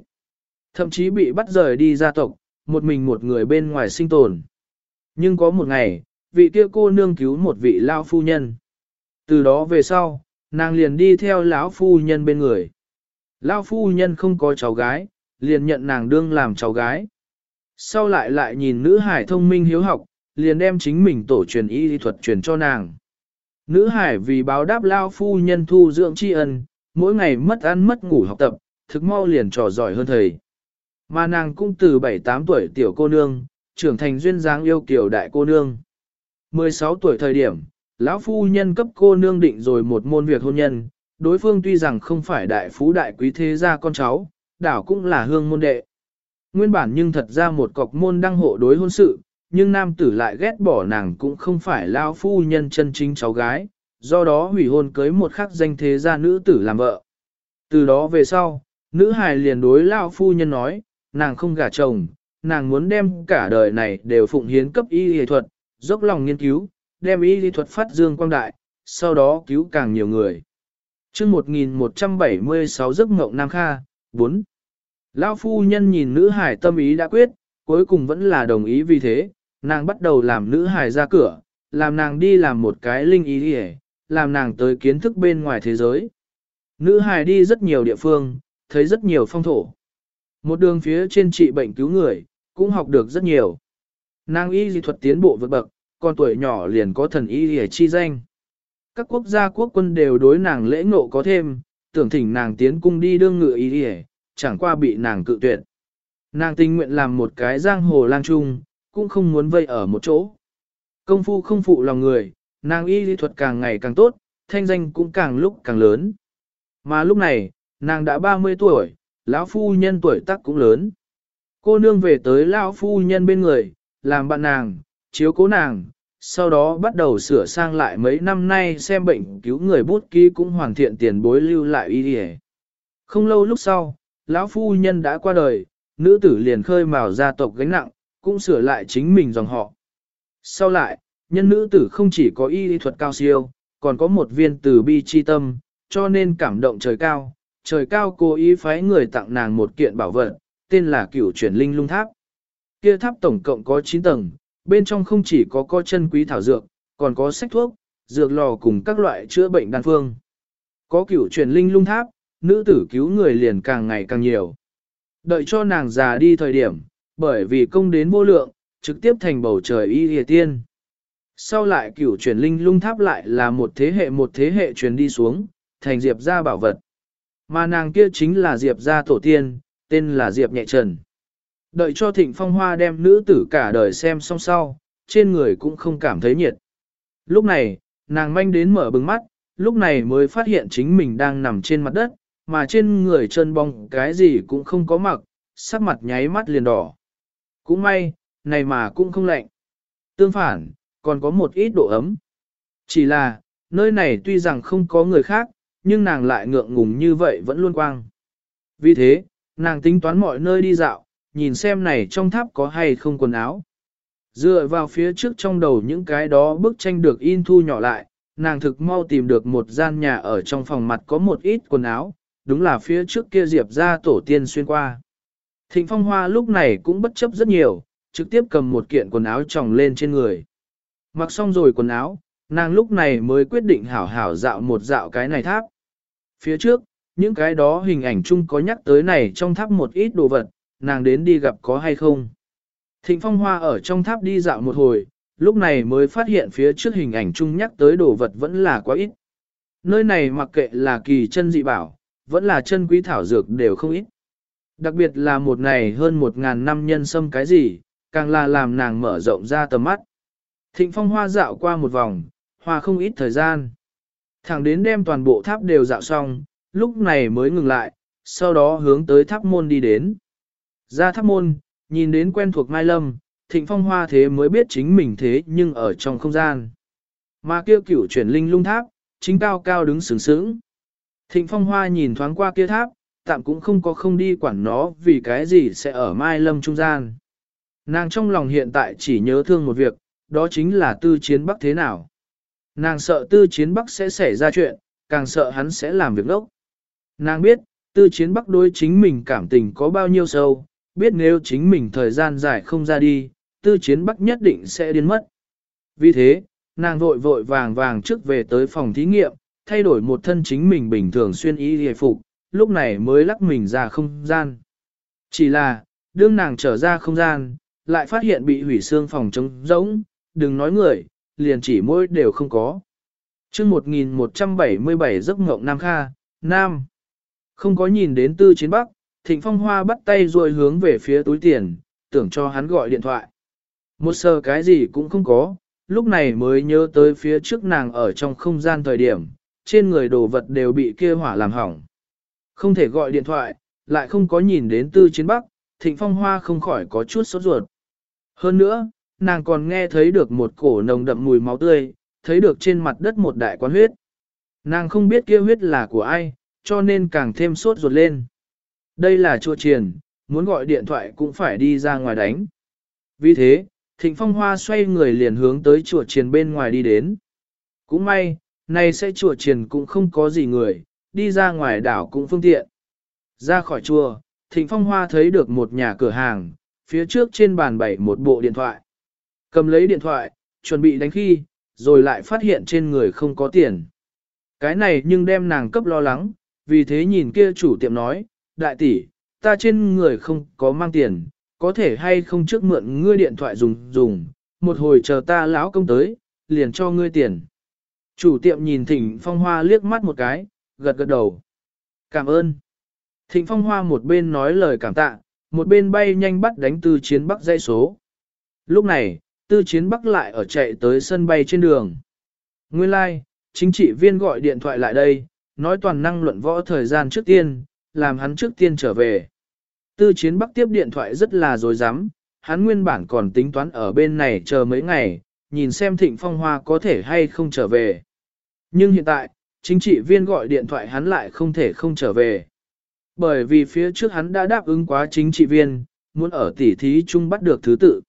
Thậm chí bị bắt rời đi gia tộc, một mình một người bên ngoài sinh tồn. Nhưng có một ngày, vị kia cô nương cứu một vị lao phu nhân. Từ đó về sau, nàng liền đi theo lão phu nhân bên người. Lao phu nhân không có cháu gái, liền nhận nàng đương làm cháu gái. Sau lại lại nhìn nữ hải thông minh hiếu học, liền đem chính mình tổ truyền y thuật truyền cho nàng. Nữ hải vì báo đáp lao phu nhân thu dưỡng tri ân, mỗi ngày mất ăn mất ngủ học tập, thực mau liền trò giỏi hơn thầy. Mà nàng cũng từ 7-8 tuổi tiểu cô nương, trưởng thành duyên dáng yêu kiểu đại cô nương. 16 tuổi thời điểm, lão phu nhân cấp cô nương định rồi một môn việc hôn nhân, đối phương tuy rằng không phải đại phú đại quý thế gia con cháu, đảo cũng là hương môn đệ. Nguyên bản nhưng thật ra một cọc môn đăng hộ đối hôn sự, nhưng nam tử lại ghét bỏ nàng cũng không phải lao phu nhân chân chính cháu gái, do đó hủy hôn cưới một khắc danh thế gia nữ tử làm vợ. Từ đó về sau, nữ hài liền đối lao phu nhân nói, nàng không gả chồng, nàng muốn đem cả đời này đều phụng hiến cấp y y thuật, dốc lòng nghiên cứu, đem y y thuật phát dương quang đại, sau đó cứu càng nhiều người. chương 1176 giấc ngộng Nam Kha, 4. Lao phu nhân nhìn nữ hải tâm ý đã quyết, cuối cùng vẫn là đồng ý vì thế, nàng bắt đầu làm nữ hải ra cửa, làm nàng đi làm một cái linh ý đi làm nàng tới kiến thức bên ngoài thế giới. Nữ hải đi rất nhiều địa phương, thấy rất nhiều phong thổ. Một đường phía trên trị bệnh cứu người, cũng học được rất nhiều. Nàng y dị thuật tiến bộ vượt bậc, con tuổi nhỏ liền có thần y hề chi danh. các quốc gia quốc quân đều đối nàng lễ ngộ có thêm, tưởng thỉnh nàng tiến cung đi đương ngự y đi chẳng qua bị nàng cự tuyệt. Nàng tình nguyện làm một cái giang hồ lang trung, cũng không muốn vây ở một chỗ. Công phu không phụ lòng người, nàng y lý thuật càng ngày càng tốt, thanh danh cũng càng lúc càng lớn. Mà lúc này, nàng đã 30 tuổi, lão phu nhân tuổi tác cũng lớn. Cô nương về tới lão phu nhân bên người, làm bạn nàng, chiếu cố nàng, sau đó bắt đầu sửa sang lại mấy năm nay xem bệnh cứu người bút ký cũng hoàn thiện tiền bối lưu lại y đi Không lâu lúc sau, lão phu nhân đã qua đời, nữ tử liền khơi mào gia tộc gánh nặng, cũng sửa lại chính mình dòng họ. Sau lại, nhân nữ tử không chỉ có y thuật cao siêu, còn có một viên từ bi chi tâm, cho nên cảm động trời cao, trời cao cố ý phái người tặng nàng một kiện bảo vật, tên là cửu chuyển linh lung tháp. Kia tháp tổng cộng có 9 tầng, bên trong không chỉ có có chân quý thảo dược, còn có sách thuốc, dược lò cùng các loại chữa bệnh đan phương. Có cửu chuyển linh lung tháp, nữ tử cứu người liền càng ngày càng nhiều. Đợi cho nàng già đi thời điểm, bởi vì công đến vô lượng, trực tiếp thành bầu trời y hề tiên. Sau lại cửu chuyển linh lung tháp lại là một thế hệ một thế hệ truyền đi xuống, thành Diệp gia bảo vật. Mà nàng kia chính là Diệp gia tổ tiên, tên là Diệp nhẹ trần. Đợi cho thịnh phong hoa đem nữ tử cả đời xem xong sau, trên người cũng không cảm thấy nhiệt. Lúc này, nàng manh đến mở bừng mắt, lúc này mới phát hiện chính mình đang nằm trên mặt đất, mà trên người chân bong cái gì cũng không có mặc, sắc mặt nháy mắt liền đỏ. Cũng may, này mà cũng không lạnh. Tương phản, còn có một ít độ ấm. Chỉ là, nơi này tuy rằng không có người khác, nhưng nàng lại ngượng ngùng như vậy vẫn luôn quang. Vì thế, nàng tính toán mọi nơi đi dạo, nhìn xem này trong tháp có hay không quần áo. Dựa vào phía trước trong đầu những cái đó bức tranh được in thu nhỏ lại, nàng thực mau tìm được một gian nhà ở trong phòng mặt có một ít quần áo, đúng là phía trước kia Diệp ra tổ tiên xuyên qua. Thịnh Phong Hoa lúc này cũng bất chấp rất nhiều, trực tiếp cầm một kiện quần áo tròng lên trên người. Mặc xong rồi quần áo, nàng lúc này mới quyết định hảo hảo dạo một dạo cái này tháp. Phía trước, những cái đó hình ảnh chung có nhắc tới này trong tháp một ít đồ vật, nàng đến đi gặp có hay không. Thịnh Phong Hoa ở trong tháp đi dạo một hồi, lúc này mới phát hiện phía trước hình ảnh chung nhắc tới đồ vật vẫn là quá ít. Nơi này mặc kệ là kỳ chân dị bảo, vẫn là chân quý thảo dược đều không ít. Đặc biệt là một ngày hơn một ngàn năm nhân sâm cái gì, càng là làm nàng mở rộng ra tầm mắt. Thịnh phong hoa dạo qua một vòng, hoa không ít thời gian. Thẳng đến đem toàn bộ tháp đều dạo xong, lúc này mới ngừng lại, sau đó hướng tới tháp môn đi đến. Ra tháp môn, nhìn đến quen thuộc Mai Lâm, thịnh phong hoa thế mới biết chính mình thế nhưng ở trong không gian. Mà kia cửu chuyển linh lung tháp, chính cao cao đứng sướng sướng. Thịnh phong hoa nhìn thoáng qua kia tháp, tạm cũng không có không đi quản nó vì cái gì sẽ ở Mai Lâm trung gian. Nàng trong lòng hiện tại chỉ nhớ thương một việc, đó chính là tư chiến bắc thế nào. Nàng sợ tư chiến bắc sẽ xảy ra chuyện, càng sợ hắn sẽ làm việc đốc. Nàng biết, tư chiến bắc đối chính mình cảm tình có bao nhiêu sâu, biết nếu chính mình thời gian dài không ra đi, tư chiến bắc nhất định sẽ điên mất. Vì thế, nàng vội vội vàng vàng trước về tới phòng thí nghiệm, thay đổi một thân chính mình bình thường xuyên y hề phục, lúc này mới lắc mình ra không gian. Chỉ là, đương nàng trở ra không gian, lại phát hiện bị hủy xương phòng trống rỗng, đừng nói người, liền chỉ môi đều không có. chương 1177 giấc ngộng Nam Kha, Nam. Không có nhìn đến tư chiến bắc, thịnh phong hoa bắt tay rồi hướng về phía túi tiền, tưởng cho hắn gọi điện thoại. Một sờ cái gì cũng không có, lúc này mới nhớ tới phía trước nàng ở trong không gian thời điểm, trên người đồ vật đều bị kia hỏa làm hỏng. Không thể gọi điện thoại, lại không có nhìn đến tư chiến bắc, thịnh phong hoa không khỏi có chút sốt ruột. Hơn nữa, nàng còn nghe thấy được một cổ nồng đậm mùi máu tươi, thấy được trên mặt đất một đại quán huyết. Nàng không biết kia huyết là của ai, cho nên càng thêm sốt ruột lên. Đây là chùa triền, muốn gọi điện thoại cũng phải đi ra ngoài đánh. Vì thế, Thịnh Phong Hoa xoay người liền hướng tới chùa triền bên ngoài đi đến. Cũng may, nay sẽ chùa triền cũng không có gì người, đi ra ngoài đảo cũng phương tiện. Ra khỏi chùa, Thịnh Phong Hoa thấy được một nhà cửa hàng, phía trước trên bàn bày một bộ điện thoại. Cầm lấy điện thoại, chuẩn bị đánh khi, rồi lại phát hiện trên người không có tiền. Cái này nhưng đem nàng cấp lo lắng, vì thế nhìn kia chủ tiệm nói, đại tỷ, ta trên người không có mang tiền, có thể hay không trước mượn ngươi điện thoại dùng dùng, một hồi chờ ta lão công tới, liền cho ngươi tiền. Chủ tiệm nhìn Thịnh Phong Hoa liếc mắt một cái, gật gật đầu. Cảm ơn. Thịnh Phong Hoa một bên nói lời cảm tạ, một bên bay nhanh bắt đánh tư chiến bắc dây số. Lúc này, tư chiến bắc lại ở chạy tới sân bay trên đường. Nguyên lai, like, chính trị viên gọi điện thoại lại đây, nói toàn năng luận võ thời gian trước tiên, làm hắn trước tiên trở về. Tư chiến bắc tiếp điện thoại rất là dối rắm hắn nguyên bản còn tính toán ở bên này chờ mấy ngày, nhìn xem thịnh phong hoa có thể hay không trở về. Nhưng hiện tại, chính trị viên gọi điện thoại hắn lại không thể không trở về. Bởi vì phía trước hắn đã đáp ứng quá chính trị viên, muốn ở tỉ thí chung bắt được thứ tự.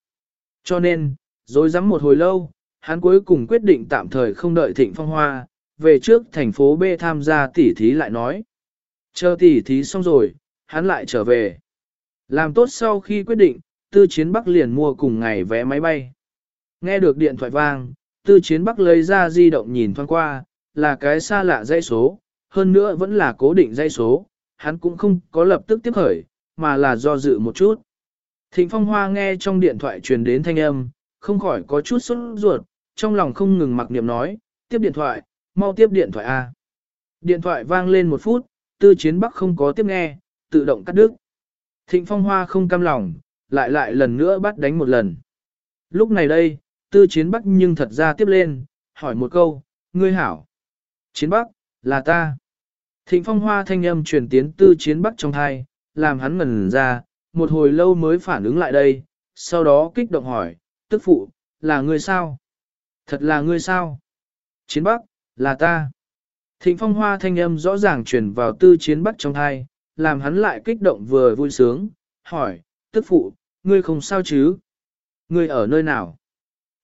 Cho nên, dối rắm một hồi lâu, hắn cuối cùng quyết định tạm thời không đợi thịnh phong hoa, về trước thành phố B tham gia tỉ thí lại nói. Chờ tỉ thí xong rồi, hắn lại trở về. Làm tốt sau khi quyết định, tư chiến bắc liền mua cùng ngày vé máy bay. Nghe được điện thoại vang, tư chiến bắc lấy ra di động nhìn thoáng qua, là cái xa lạ dãy số, hơn nữa vẫn là cố định dãy số, hắn cũng không có lập tức tiếp khởi, mà là do dự một chút. Thịnh Phong Hoa nghe trong điện thoại truyền đến thanh âm, không khỏi có chút sốt ruột, trong lòng không ngừng mặc niệm nói, tiếp điện thoại, mau tiếp điện thoại A. Điện thoại vang lên một phút, tư chiến bắc không có tiếp nghe, tự động cắt đứt. Thịnh Phong Hoa không cam lòng, lại lại lần nữa bắt đánh một lần. Lúc này đây, tư chiến bắc nhưng thật ra tiếp lên, hỏi một câu, ngươi hảo. Chiến bắc, là ta. Thịnh phong hoa thanh âm truyền tiến tư chiến bắc trong thai, làm hắn ngẩn ra, một hồi lâu mới phản ứng lại đây, sau đó kích động hỏi, tức phụ, là ngươi sao? Thật là ngươi sao? Chiến bắc, là ta. Thịnh phong hoa thanh âm rõ ràng truyền vào tư chiến bắc trong thai, làm hắn lại kích động vừa vui sướng, hỏi, tức phụ, ngươi không sao chứ? Ngươi ở nơi nào?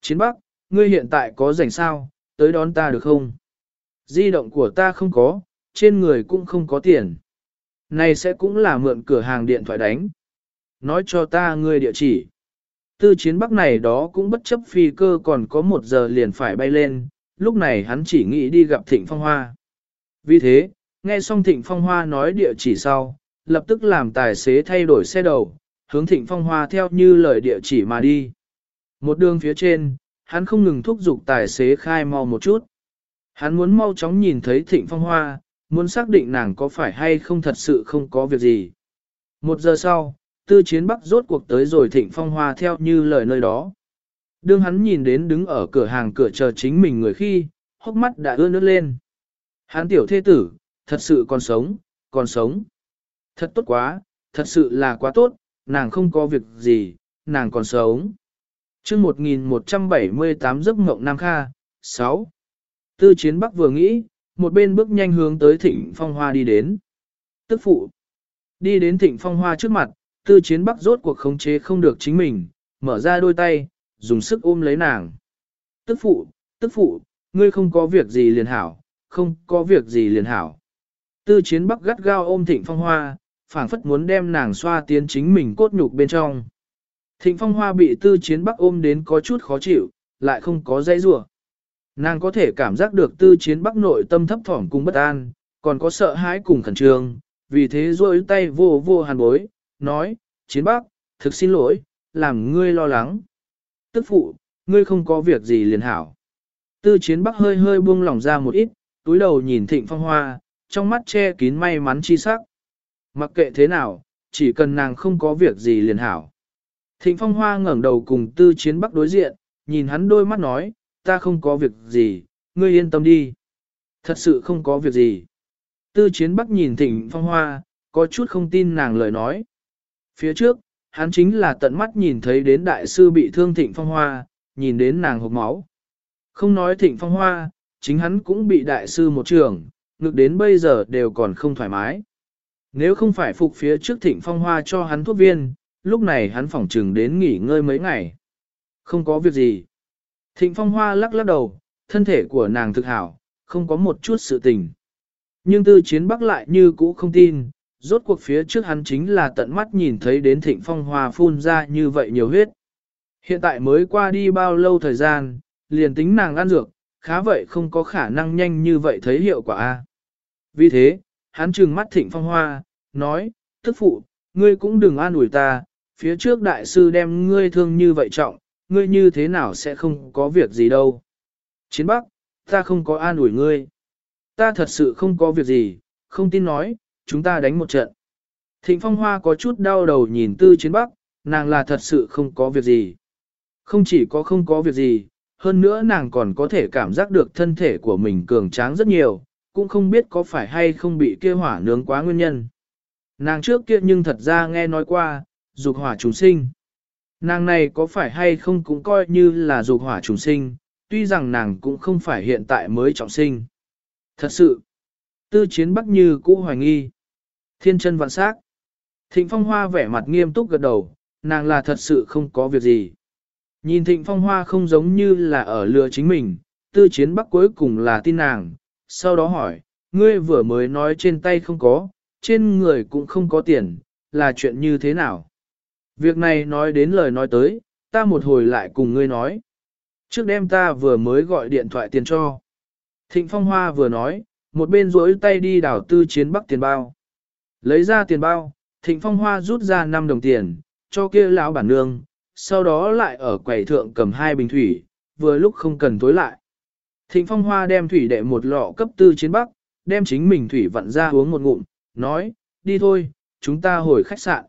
Chiến Bắc, ngươi hiện tại có rảnh sao, tới đón ta được không? Di động của ta không có, trên người cũng không có tiền. Này sẽ cũng là mượn cửa hàng điện thoại đánh. Nói cho ta ngươi địa chỉ. Tư chiến bắc này đó cũng bất chấp phi cơ còn có một giờ liền phải bay lên, lúc này hắn chỉ nghĩ đi gặp Thịnh Phong Hoa. Vì thế, nghe xong Thịnh Phong Hoa nói địa chỉ sau, lập tức làm tài xế thay đổi xe đầu, hướng Thịnh Phong Hoa theo như lời địa chỉ mà đi. Một đường phía trên, hắn không ngừng thúc giục tài xế khai mau một chút. Hắn muốn mau chóng nhìn thấy Thịnh Phong Hoa, muốn xác định nàng có phải hay không thật sự không có việc gì. Một giờ sau, tư chiến bắc rốt cuộc tới rồi Thịnh Phong Hoa theo như lời nơi đó. Đương hắn nhìn đến đứng ở cửa hàng cửa chờ chính mình người khi, hốc mắt đã ưa nước lên. Hắn tiểu thế tử, thật sự còn sống, còn sống. Thật tốt quá, thật sự là quá tốt, nàng không có việc gì, nàng còn sống. chương 1178 giấc mộng Nam Kha, 6. Tư chiến Bắc vừa nghĩ, một bên bước nhanh hướng tới thịnh phong hoa đi đến. Tức phụ. Đi đến thịnh phong hoa trước mặt, tư chiến Bắc rốt cuộc khống chế không được chính mình, mở ra đôi tay, dùng sức ôm lấy nàng. Tức phụ, tức phụ, ngươi không có việc gì liền hảo, không có việc gì liền hảo. Tư chiến Bắc gắt gao ôm thịnh phong hoa, phảng phất muốn đem nàng xoa tiến chính mình cốt nhục bên trong. Thịnh phong hoa bị tư chiến bắc ôm đến có chút khó chịu, lại không có dây rủa Nàng có thể cảm giác được tư chiến bắc nội tâm thấp thỏm cùng bất an, còn có sợ hãi cùng khẩn trương, vì thế rôi tay vô vô hàn bối, nói, chiến bắc, thực xin lỗi, làm ngươi lo lắng. Tức phụ, ngươi không có việc gì liền hảo. Tư chiến bắc hơi hơi buông lỏng ra một ít, túi đầu nhìn thịnh phong hoa, trong mắt che kín may mắn chi sắc. Mặc kệ thế nào, chỉ cần nàng không có việc gì liền hảo. Thịnh Phong Hoa ngẩng đầu cùng tư chiến bắc đối diện, nhìn hắn đôi mắt nói, ta không có việc gì, ngươi yên tâm đi. Thật sự không có việc gì. Tư chiến bắc nhìn Thịnh Phong Hoa, có chút không tin nàng lời nói. Phía trước, hắn chính là tận mắt nhìn thấy đến đại sư bị thương Thịnh Phong Hoa, nhìn đến nàng hộp máu. Không nói Thịnh Phong Hoa, chính hắn cũng bị đại sư một trường, ngực đến bây giờ đều còn không thoải mái. Nếu không phải phục phía trước thịnh phong hoa cho hắn thuốc viên, lúc này hắn phỏng trừng đến nghỉ ngơi mấy ngày. Không có việc gì. Thịnh phong hoa lắc lắc đầu, thân thể của nàng thực hảo, không có một chút sự tình. Nhưng tư chiến bắc lại như cũ không tin, rốt cuộc phía trước hắn chính là tận mắt nhìn thấy đến thịnh phong hoa phun ra như vậy nhiều huyết. Hiện tại mới qua đi bao lâu thời gian, liền tính nàng ăn dược, khá vậy không có khả năng nhanh như vậy thấy hiệu quả a. Vì thế, hắn trừng mắt thịnh phong hoa, nói, tức phụ, ngươi cũng đừng an ủi ta, phía trước đại sư đem ngươi thương như vậy trọng, ngươi như thế nào sẽ không có việc gì đâu. Chiến Bắc, Ta không có an ủi ngươi. Ta thật sự không có việc gì, không tin nói, chúng ta đánh một trận. Thịnh Phong Hoa có chút đau đầu nhìn Tư Chiến Bắc, nàng là thật sự không có việc gì. Không chỉ có không có việc gì, hơn nữa nàng còn có thể cảm giác được thân thể của mình cường tráng rất nhiều, cũng không biết có phải hay không bị kia hỏa nướng quá nguyên nhân. Nàng trước kia nhưng thật ra nghe nói qua, dục hỏa trùng sinh. Nàng này có phải hay không cũng coi như là dục hỏa trùng sinh, tuy rằng nàng cũng không phải hiện tại mới trọng sinh. Thật sự, tư chiến bắc như cũ hoài nghi. Thiên chân vạn sắc. Thịnh phong hoa vẻ mặt nghiêm túc gật đầu, nàng là thật sự không có việc gì. Nhìn thịnh phong hoa không giống như là ở lừa chính mình, tư chiến bắc cuối cùng là tin nàng, sau đó hỏi, ngươi vừa mới nói trên tay không có, trên người cũng không có tiền, là chuyện như thế nào? Việc này nói đến lời nói tới, ta một hồi lại cùng ngươi nói. Trước đêm ta vừa mới gọi điện thoại tiền cho. Thịnh Phong Hoa vừa nói, một bên rỗi tay đi đảo tư chiến bắc tiền bao. Lấy ra tiền bao, Thịnh Phong Hoa rút ra 5 đồng tiền, cho kia lão bản nương, sau đó lại ở quầy thượng cầm hai bình thủy, vừa lúc không cần tối lại. Thịnh Phong Hoa đem thủy đệ một lọ cấp tư chiến bắc, đem chính mình thủy vặn ra uống một ngụm, nói, đi thôi, chúng ta hồi khách sạn.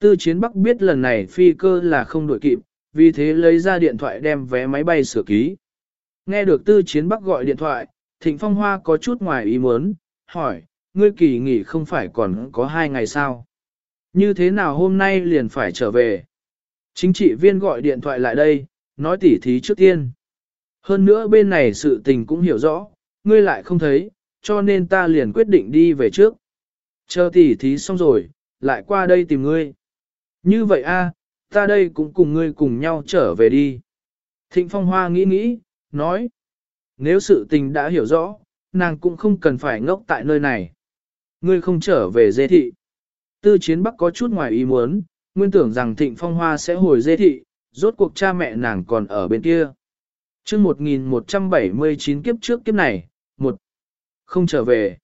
Tư chiến bắc biết lần này phi cơ là không đổi kịp, vì thế lấy ra điện thoại đem vé máy bay sửa ký. Nghe được tư chiến bắc gọi điện thoại, Thịnh Phong Hoa có chút ngoài ý muốn, hỏi, ngươi kỳ nghỉ không phải còn có hai ngày sao? Như thế nào hôm nay liền phải trở về? Chính trị viên gọi điện thoại lại đây, nói tỉ thí trước tiên. Hơn nữa bên này sự tình cũng hiểu rõ, ngươi lại không thấy, cho nên ta liền quyết định đi về trước. Chờ tỉ thí xong rồi, lại qua đây tìm ngươi. Như vậy a, ta đây cũng cùng ngươi cùng nhau trở về đi. Thịnh Phong Hoa nghĩ nghĩ, nói. Nếu sự tình đã hiểu rõ, nàng cũng không cần phải ngốc tại nơi này. Ngươi không trở về dê thị. Tư chiến bắc có chút ngoài ý muốn, nguyên tưởng rằng Thịnh Phong Hoa sẽ hồi dê thị, rốt cuộc cha mẹ nàng còn ở bên kia. chương 1179 kiếp trước kiếp này, một Không trở về.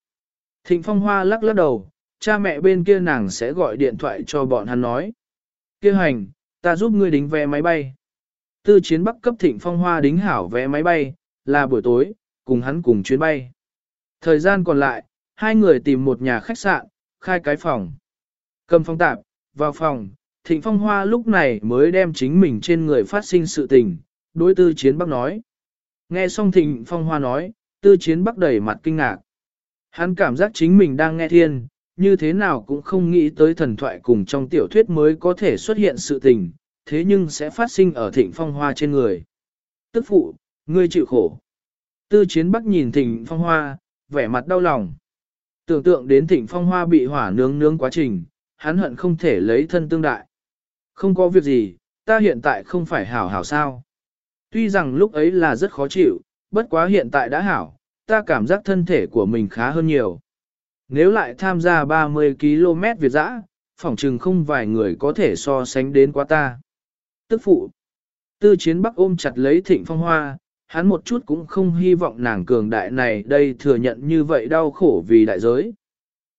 Thịnh Phong Hoa lắc lắc đầu, cha mẹ bên kia nàng sẽ gọi điện thoại cho bọn hắn nói. Kêu hành, ta giúp ngươi đính vé máy bay. Tư chiến bắc cấp thịnh phong hoa đính hảo vé máy bay, là buổi tối, cùng hắn cùng chuyến bay. Thời gian còn lại, hai người tìm một nhà khách sạn, khai cái phòng. Cầm phong tạp, vào phòng, thịnh phong hoa lúc này mới đem chính mình trên người phát sinh sự tình, đối tư chiến bắc nói. Nghe xong thịnh phong hoa nói, tư chiến bắc đẩy mặt kinh ngạc. Hắn cảm giác chính mình đang nghe thiên, như thế nào cũng không nghĩ tới thần thoại cùng trong tiểu thuyết mới có thể xuất hiện sự tình, thế nhưng sẽ phát sinh ở thịnh phong hoa trên người. Tức phụ, ngươi chịu khổ. Tư chiến bắc nhìn thịnh phong hoa, vẻ mặt đau lòng. Tưởng tượng đến thịnh phong hoa bị hỏa nướng nướng quá trình, hắn hận không thể lấy thân tương đại. Không có việc gì, ta hiện tại không phải hảo hảo sao. Tuy rằng lúc ấy là rất khó chịu, bất quá hiện tại đã hảo, ta cảm giác thân thể của mình khá hơn nhiều. Nếu lại tham gia 30 km Việt dã, phỏng chừng không vài người có thể so sánh đến quá ta. Tức phụ. Tư chiến bắc ôm chặt lấy thịnh phong hoa, hắn một chút cũng không hy vọng nàng cường đại này đây thừa nhận như vậy đau khổ vì đại giới.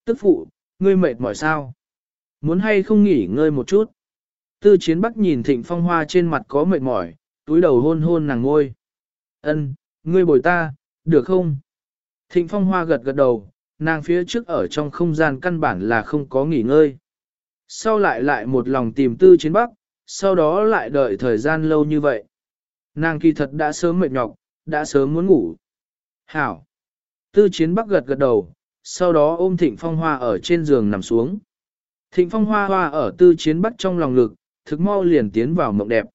Tức phụ, ngươi mệt mỏi sao? Muốn hay không nghỉ ngơi một chút? Tư chiến bắc nhìn thịnh phong hoa trên mặt có mệt mỏi, túi đầu hôn hôn nàng ngôi. Ân, ngươi bồi ta, được không? Thịnh phong hoa gật gật đầu, nàng phía trước ở trong không gian căn bản là không có nghỉ ngơi. Sau lại lại một lòng tìm tư chiến bắc, sau đó lại đợi thời gian lâu như vậy. Nàng kỳ thật đã sớm mệt nhọc, đã sớm muốn ngủ. Hảo! Tư chiến bắc gật gật đầu, sau đó ôm thịnh phong hoa ở trên giường nằm xuống. Thịnh phong hoa hoa ở tư chiến bắc trong lòng lực, thực mau liền tiến vào mộng đẹp.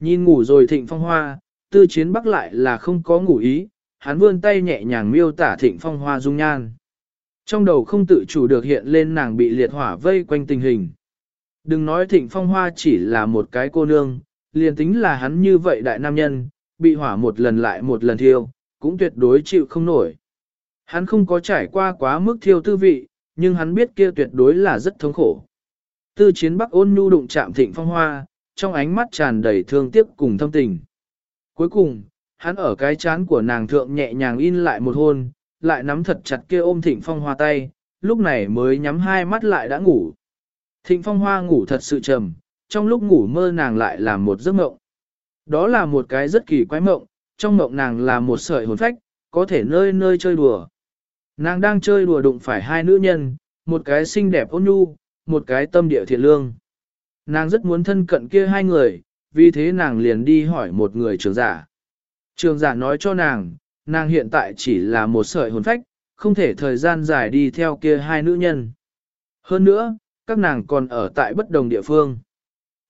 Nhìn ngủ rồi thịnh phong hoa, tư chiến bắc lại là không có ngủ ý, hắn vươn tay nhẹ nhàng miêu tả thịnh phong hoa dung nhan. Trong đầu không tự chủ được hiện lên nàng bị liệt hỏa vây quanh tình hình. Đừng nói thịnh phong hoa chỉ là một cái cô nương, liền tính là hắn như vậy đại nam nhân, bị hỏa một lần lại một lần thiêu, cũng tuyệt đối chịu không nổi. Hắn không có trải qua quá mức thiêu tư vị, nhưng hắn biết kia tuyệt đối là rất thống khổ. Tư chiến bắc ôn nhu đụng chạm thịnh phong hoa, trong ánh mắt tràn đầy thương tiếc cùng thâm tình. Cuối cùng, hắn ở cái chán của nàng thượng nhẹ nhàng in lại một hôn, lại nắm thật chặt kia ôm thịnh phong hoa tay, lúc này mới nhắm hai mắt lại đã ngủ. Thịnh phong hoa ngủ thật sự trầm, trong lúc ngủ mơ nàng lại làm một giấc mộng. Đó là một cái rất kỳ quái mộng, trong mộng nàng là một sợi hồn phách, có thể nơi nơi chơi đùa. Nàng đang chơi đùa đụng phải hai nữ nhân, một cái xinh đẹp ôn nhu, một cái tâm địa thiện lương. Nàng rất muốn thân cận kia hai người, vì thế nàng liền đi hỏi một người trường giả. Trường giả nói cho nàng, nàng hiện tại chỉ là một sợi hồn phách, không thể thời gian dài đi theo kia hai nữ nhân. Hơn nữa, các nàng còn ở tại bất đồng địa phương.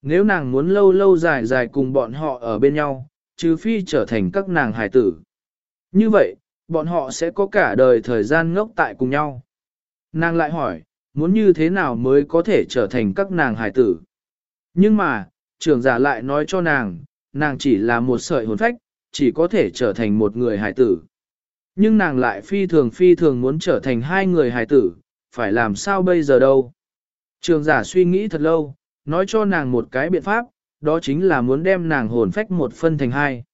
Nếu nàng muốn lâu lâu dài dài cùng bọn họ ở bên nhau, trừ phi trở thành các nàng hài tử. Như vậy, bọn họ sẽ có cả đời thời gian ngốc tại cùng nhau. Nàng lại hỏi, muốn như thế nào mới có thể trở thành các nàng hài tử. Nhưng mà, trưởng giả lại nói cho nàng, nàng chỉ là một sợi hồn phách, chỉ có thể trở thành một người hài tử. Nhưng nàng lại phi thường phi thường muốn trở thành hai người hài tử, phải làm sao bây giờ đâu. Trường giả suy nghĩ thật lâu, nói cho nàng một cái biện pháp, đó chính là muốn đem nàng hồn phách một phân thành hai.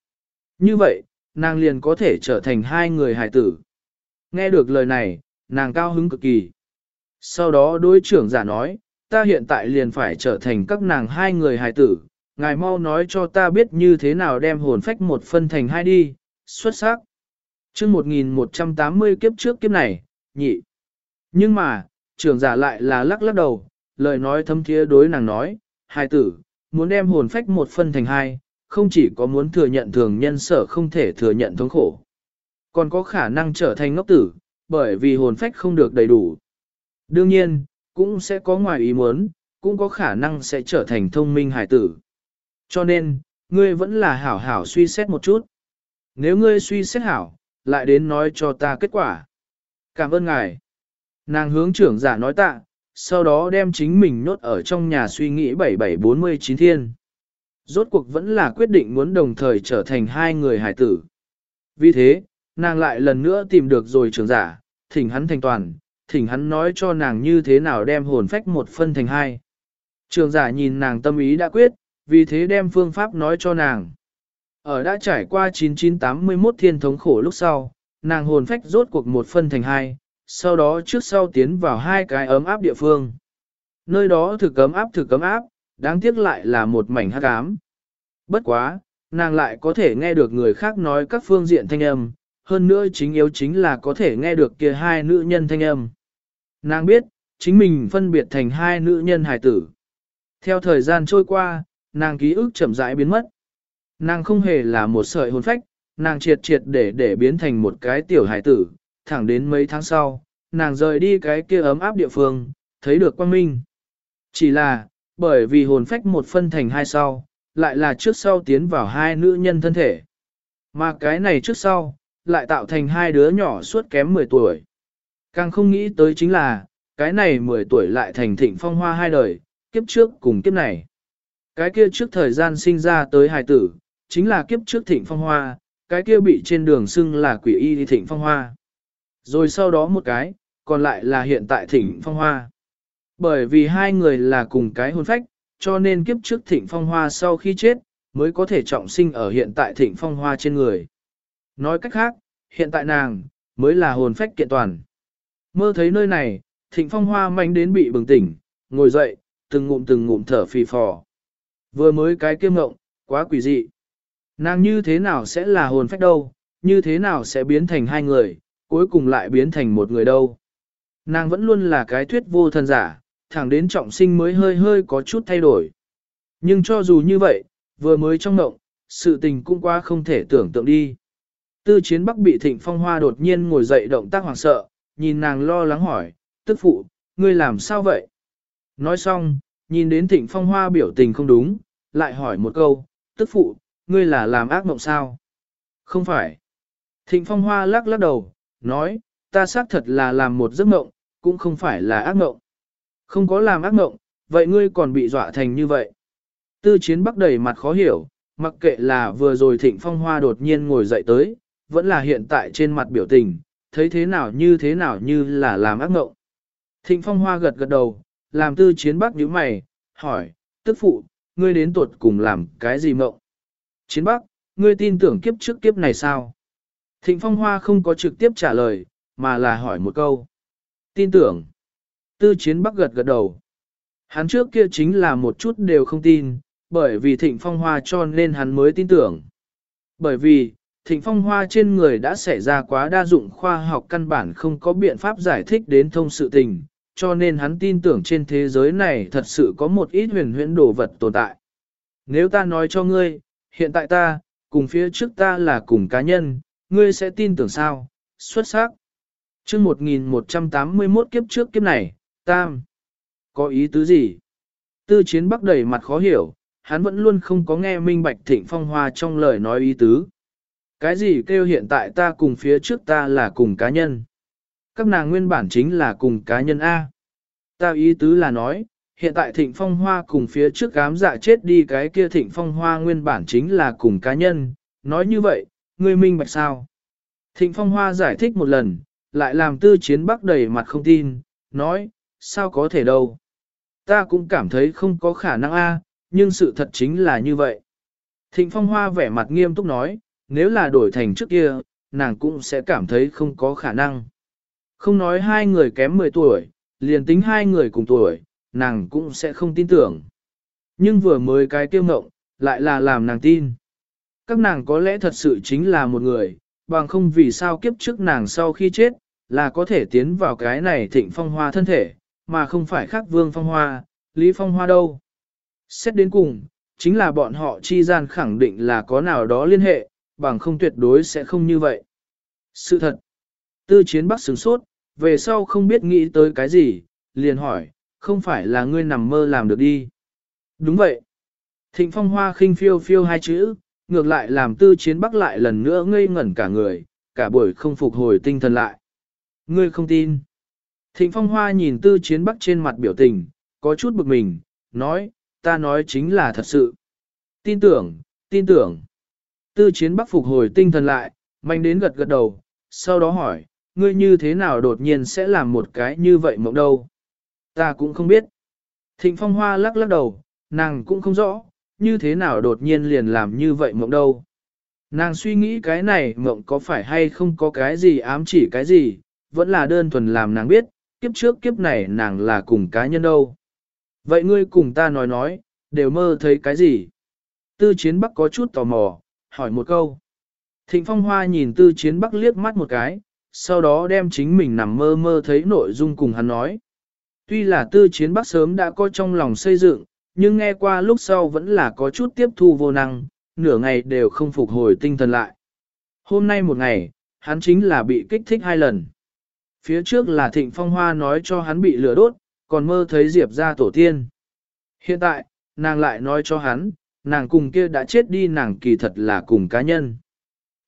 Như vậy, nàng liền có thể trở thành hai người hài tử. Nghe được lời này, nàng cao hứng cực kỳ. Sau đó đối trưởng giả nói, ta hiện tại liền phải trở thành các nàng hai người hài tử, ngài mau nói cho ta biết như thế nào đem hồn phách một phân thành hai đi, xuất sắc. chương 1180 kiếp trước kiếp này, nhị. Nhưng mà, trưởng giả lại là lắc lắc đầu, lời nói thâm thiế đối nàng nói, hai tử, muốn đem hồn phách một phân thành hai, không chỉ có muốn thừa nhận thường nhân sở không thể thừa nhận thống khổ, còn có khả năng trở thành ngốc tử, bởi vì hồn phách không được đầy đủ. Đương nhiên, cũng sẽ có ngoài ý muốn, cũng có khả năng sẽ trở thành thông minh hải tử. Cho nên, ngươi vẫn là hảo hảo suy xét một chút. Nếu ngươi suy xét hảo, lại đến nói cho ta kết quả. Cảm ơn ngài. Nàng hướng trưởng giả nói tạ, sau đó đem chính mình nốt ở trong nhà suy nghĩ 7749 thiên. Rốt cuộc vẫn là quyết định muốn đồng thời trở thành hai người hải tử. Vì thế, nàng lại lần nữa tìm được rồi trưởng giả, thỉnh hắn thành toàn, thỉnh hắn nói cho nàng như thế nào đem hồn phách một phân thành hai. Trường giả nhìn nàng tâm ý đã quyết, vì thế đem phương pháp nói cho nàng. Ở đã trải qua 9981 thiên thống khổ lúc sau, nàng hồn phách rốt cuộc một phân thành hai, sau đó trước sau tiến vào hai cái ấm áp địa phương. Nơi đó thực ấm áp thực ấm áp, đáng tiếc lại là một mảnh hắc ám. Bất quá, nàng lại có thể nghe được người khác nói các phương diện thanh âm, hơn nữa chính yếu chính là có thể nghe được kia hai nữ nhân thanh âm. Nàng biết, chính mình phân biệt thành hai nữ nhân hài tử. Theo thời gian trôi qua, nàng ký ức chậm rãi biến mất. Nàng không hề là một sợi hồn phách, nàng triệt triệt để để biến thành một cái tiểu hải tử, thẳng đến mấy tháng sau, nàng rời đi cái kia ấm áp địa phương, thấy được quang minh. Chỉ là, bởi vì hồn phách một phân thành hai sau, lại là trước sau tiến vào hai nữ nhân thân thể. Mà cái này trước sau, lại tạo thành hai đứa nhỏ suốt kém 10 tuổi. Càng không nghĩ tới chính là, cái này 10 tuổi lại thành thịnh phong hoa hai đời, kiếp trước cùng kiếp này. Cái kia trước thời gian sinh ra tới hài tử, chính là kiếp trước thịnh phong hoa, cái kia bị trên đường xưng là quỷ y thịnh phong hoa. Rồi sau đó một cái, còn lại là hiện tại thịnh phong hoa. Bởi vì hai người là cùng cái hôn phách, cho nên kiếp trước thịnh phong hoa sau khi chết, mới có thể trọng sinh ở hiện tại thịnh phong hoa trên người. Nói cách khác, hiện tại nàng, mới là hồn phách kiện toàn. Mơ thấy nơi này, thịnh phong hoa mạnh đến bị bừng tỉnh, ngồi dậy, từng ngụm từng ngụm thở phì phò. Vừa mới cái kiêm ngộng, quá quỷ dị. Nàng như thế nào sẽ là hồn phách đâu, như thế nào sẽ biến thành hai người, cuối cùng lại biến thành một người đâu. Nàng vẫn luôn là cái thuyết vô thần giả, thẳng đến trọng sinh mới hơi hơi có chút thay đổi. Nhưng cho dù như vậy, vừa mới trong ngộng, sự tình cũng quá không thể tưởng tượng đi. Tư chiến bắc bị thịnh phong hoa đột nhiên ngồi dậy động tác hoảng sợ, nhìn nàng lo lắng hỏi, tức phụ, ngươi làm sao vậy? Nói xong, nhìn đến thịnh phong hoa biểu tình không đúng, lại hỏi một câu, tức phụ, ngươi là làm ác mộng sao? Không phải. Thịnh phong hoa lắc lắc đầu, nói, ta xác thật là làm một giấc mộng, cũng không phải là ác mộng. Không có làm ác mộng, vậy ngươi còn bị dọa thành như vậy. Tư chiến bắc đầy mặt khó hiểu, mặc kệ là vừa rồi thịnh phong hoa đột nhiên ngồi dậy tới, vẫn là hiện tại trên mặt biểu tình, thấy thế nào như thế nào như là làm ác mộng. Thịnh phong hoa gật gật đầu, làm tư chiến bắc nhíu mày, hỏi, tức phụ, ngươi đến tuột cùng làm cái gì mộng? Chiến bắc, ngươi tin tưởng kiếp trước kiếp này sao? Thịnh phong hoa không có trực tiếp trả lời, mà là hỏi một câu. Tin tưởng. Tư chiến bắc gật gật đầu. Hắn trước kia chính là một chút đều không tin, bởi vì thịnh phong hoa cho nên hắn mới tin tưởng. Bởi vì, thịnh phong hoa trên người đã xảy ra quá đa dụng khoa học căn bản không có biện pháp giải thích đến thông sự tình, cho nên hắn tin tưởng trên thế giới này thật sự có một ít huyền huyễn đồ vật tồn tại. Nếu ta nói cho ngươi, hiện tại ta, cùng phía trước ta là cùng cá nhân, ngươi sẽ tin tưởng sao? Xuất sắc. chương 1181 kiếp trước kiếp này, tam. Có ý tứ gì? Tư chiến bắc đầy mặt khó hiểu, hắn vẫn luôn không có nghe minh bạch thịnh phong hoa trong lời nói ý tứ. Cái gì kêu hiện tại ta cùng phía trước ta là cùng cá nhân? Các nàng nguyên bản chính là cùng cá nhân A. Ta ý tứ là nói, hiện tại thịnh phong hoa cùng phía trước cám dạ chết đi cái kia thịnh phong hoa nguyên bản chính là cùng cá nhân, nói như vậy, ngươi minh bạch sao? Thịnh phong hoa giải thích một lần, lại làm tư chiến bắc đầy mặt không tin, nói, sao có thể đâu? Ta cũng cảm thấy không có khả năng a, nhưng sự thật chính là như vậy. Thịnh phong hoa vẻ mặt nghiêm túc nói, nếu là đổi thành trước kia, nàng cũng sẽ cảm thấy không có khả năng. Không nói hai người kém 10 tuổi, liền tính hai người cùng tuổi, nàng cũng sẽ không tin tưởng. Nhưng vừa mới cái tiêu ngộng, lại là làm nàng tin. Các nàng có lẽ thật sự chính là một người, bằng không vì sao kiếp trước nàng sau khi chết, là có thể tiến vào cái này thịnh phong hoa thân thể, mà không phải khác vương phong hoa, lý phong hoa đâu. Xét đến cùng, chính là bọn họ chi gian khẳng định là có nào đó liên hệ, bằng không tuyệt đối sẽ không như vậy. Sự thật, tư chiến bắc sửng sốt, về sau không biết nghĩ tới cái gì, liền hỏi, không phải là ngươi nằm mơ làm được đi. Đúng vậy. Thịnh phong hoa khinh phiêu phiêu hai chữ, ngược lại làm tư chiến bắc lại lần nữa ngây ngẩn cả người, cả buổi không phục hồi tinh thần lại. Ngươi không tin. Thịnh phong hoa nhìn tư chiến bắc trên mặt biểu tình, có chút bực mình, nói, ta nói chính là thật sự. Tin tưởng, tin tưởng. Tư chiến bắc phục hồi tinh thần lại, mạnh đến gật gật đầu, sau đó hỏi, ngươi như thế nào đột nhiên sẽ làm một cái như vậy mộng đâu? Ta cũng không biết. Thịnh phong hoa lắc lắc đầu, nàng cũng không rõ, như thế nào đột nhiên liền làm như vậy mộng đâu. Nàng suy nghĩ cái này mộng có phải hay không có cái gì ám chỉ cái gì, vẫn là đơn thuần làm nàng biết, kiếp trước kiếp này nàng là cùng cá nhân đâu. Vậy ngươi cùng ta nói nói, đều mơ thấy cái gì? Tư chiến bắc có chút tò mò, hỏi một câu. Thịnh phong hoa nhìn tư chiến bắc liếc mắt một cái, sau đó đem chính mình nằm mơ mơ thấy nội dung cùng hắn nói. Tuy là tư chiến bắc sớm đã có trong lòng xây dựng, nhưng nghe qua lúc sau vẫn là có chút tiếp thu vô năng, nửa ngày đều không phục hồi tinh thần lại. Hôm nay một ngày, hắn chính là bị kích thích hai lần. Phía trước là thịnh phong hoa nói cho hắn bị lửa đốt, còn mơ thấy Diệp ra tổ tiên. Hiện tại, nàng lại nói cho hắn, nàng cùng kia đã chết đi nàng kỳ thật là cùng cá nhân.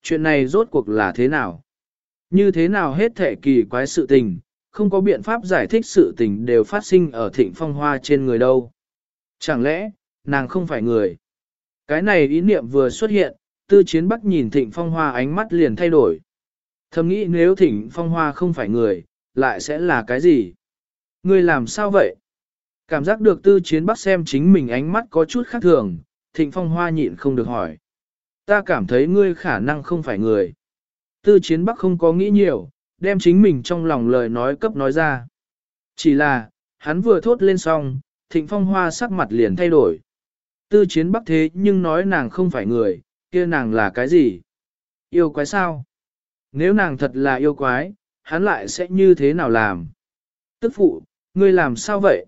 Chuyện này rốt cuộc là thế nào? Như thế nào hết thể kỳ quái sự tình, không có biện pháp giải thích sự tình đều phát sinh ở thịnh phong hoa trên người đâu. Chẳng lẽ, nàng không phải người? Cái này ý niệm vừa xuất hiện, tư chiến bắc nhìn thịnh phong hoa ánh mắt liền thay đổi. Thầm nghĩ nếu thịnh phong hoa không phải người, lại sẽ là cái gì? Người làm sao vậy? Cảm giác được tư chiến bắc xem chính mình ánh mắt có chút khác thường, thịnh phong hoa nhịn không được hỏi. Ta cảm thấy ngươi khả năng không phải người. Tư chiến bắc không có nghĩ nhiều, đem chính mình trong lòng lời nói cấp nói ra. Chỉ là, hắn vừa thốt lên xong, thịnh phong hoa sắc mặt liền thay đổi. Tư chiến bắc thế nhưng nói nàng không phải người, kia nàng là cái gì? Yêu quái sao? Nếu nàng thật là yêu quái, hắn lại sẽ như thế nào làm? Tức phụ, ngươi làm sao vậy?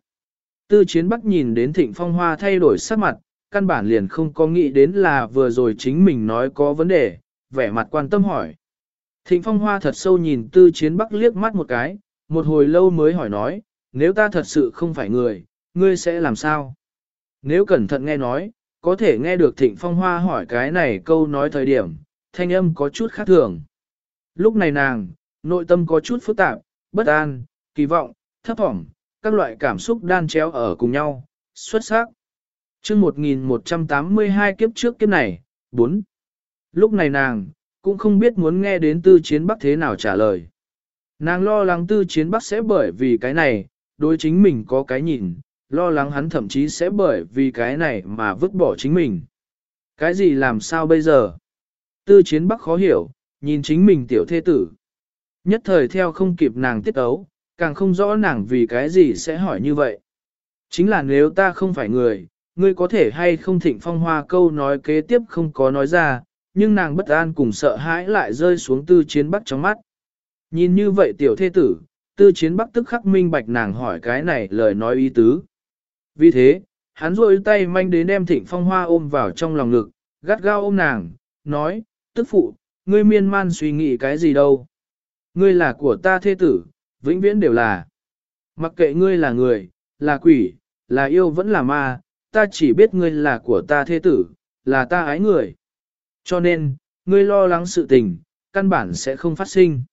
Tư chiến bắc nhìn đến thịnh phong hoa thay đổi sắc mặt, căn bản liền không có nghĩ đến là vừa rồi chính mình nói có vấn đề, vẻ mặt quan tâm hỏi. Thịnh phong hoa thật sâu nhìn tư chiến bắc liếc mắt một cái, một hồi lâu mới hỏi nói, nếu ta thật sự không phải người, ngươi sẽ làm sao? Nếu cẩn thận nghe nói, có thể nghe được thịnh phong hoa hỏi cái này câu nói thời điểm, thanh âm có chút khác thường. Lúc này nàng, nội tâm có chút phức tạp, bất an, kỳ vọng, thấp thỏm, các loại cảm xúc đan chéo ở cùng nhau, xuất sắc. chương 1182 kiếp trước kiếp này, 4. Lúc này nàng, cũng không biết muốn nghe đến tư chiến bắc thế nào trả lời. Nàng lo lắng tư chiến bắc sẽ bởi vì cái này, đối chính mình có cái nhìn, lo lắng hắn thậm chí sẽ bởi vì cái này mà vứt bỏ chính mình. Cái gì làm sao bây giờ? Tư chiến bắc khó hiểu, nhìn chính mình tiểu thê tử. Nhất thời theo không kịp nàng tiết ấu, càng không rõ nàng vì cái gì sẽ hỏi như vậy. Chính là nếu ta không phải người, ngươi có thể hay không thịnh phong hoa câu nói kế tiếp không có nói ra, nhưng nàng bất an cùng sợ hãi lại rơi xuống tư chiến bắc trong mắt. Nhìn như vậy tiểu thê tử, tư chiến bắc tức khắc minh bạch nàng hỏi cái này lời nói ý tứ. Vì thế, hắn rôi tay manh đến đem thịnh phong hoa ôm vào trong lòng ngực, gắt gao ôm nàng, nói, tức phụ, ngươi miên man suy nghĩ cái gì đâu. Ngươi là của ta thê tử, vĩnh viễn đều là. Mặc kệ ngươi là người, là quỷ, là yêu vẫn là ma, ta chỉ biết ngươi là của ta thê tử, là ta ái người. Cho nên, ngươi lo lắng sự tình, căn bản sẽ không phát sinh.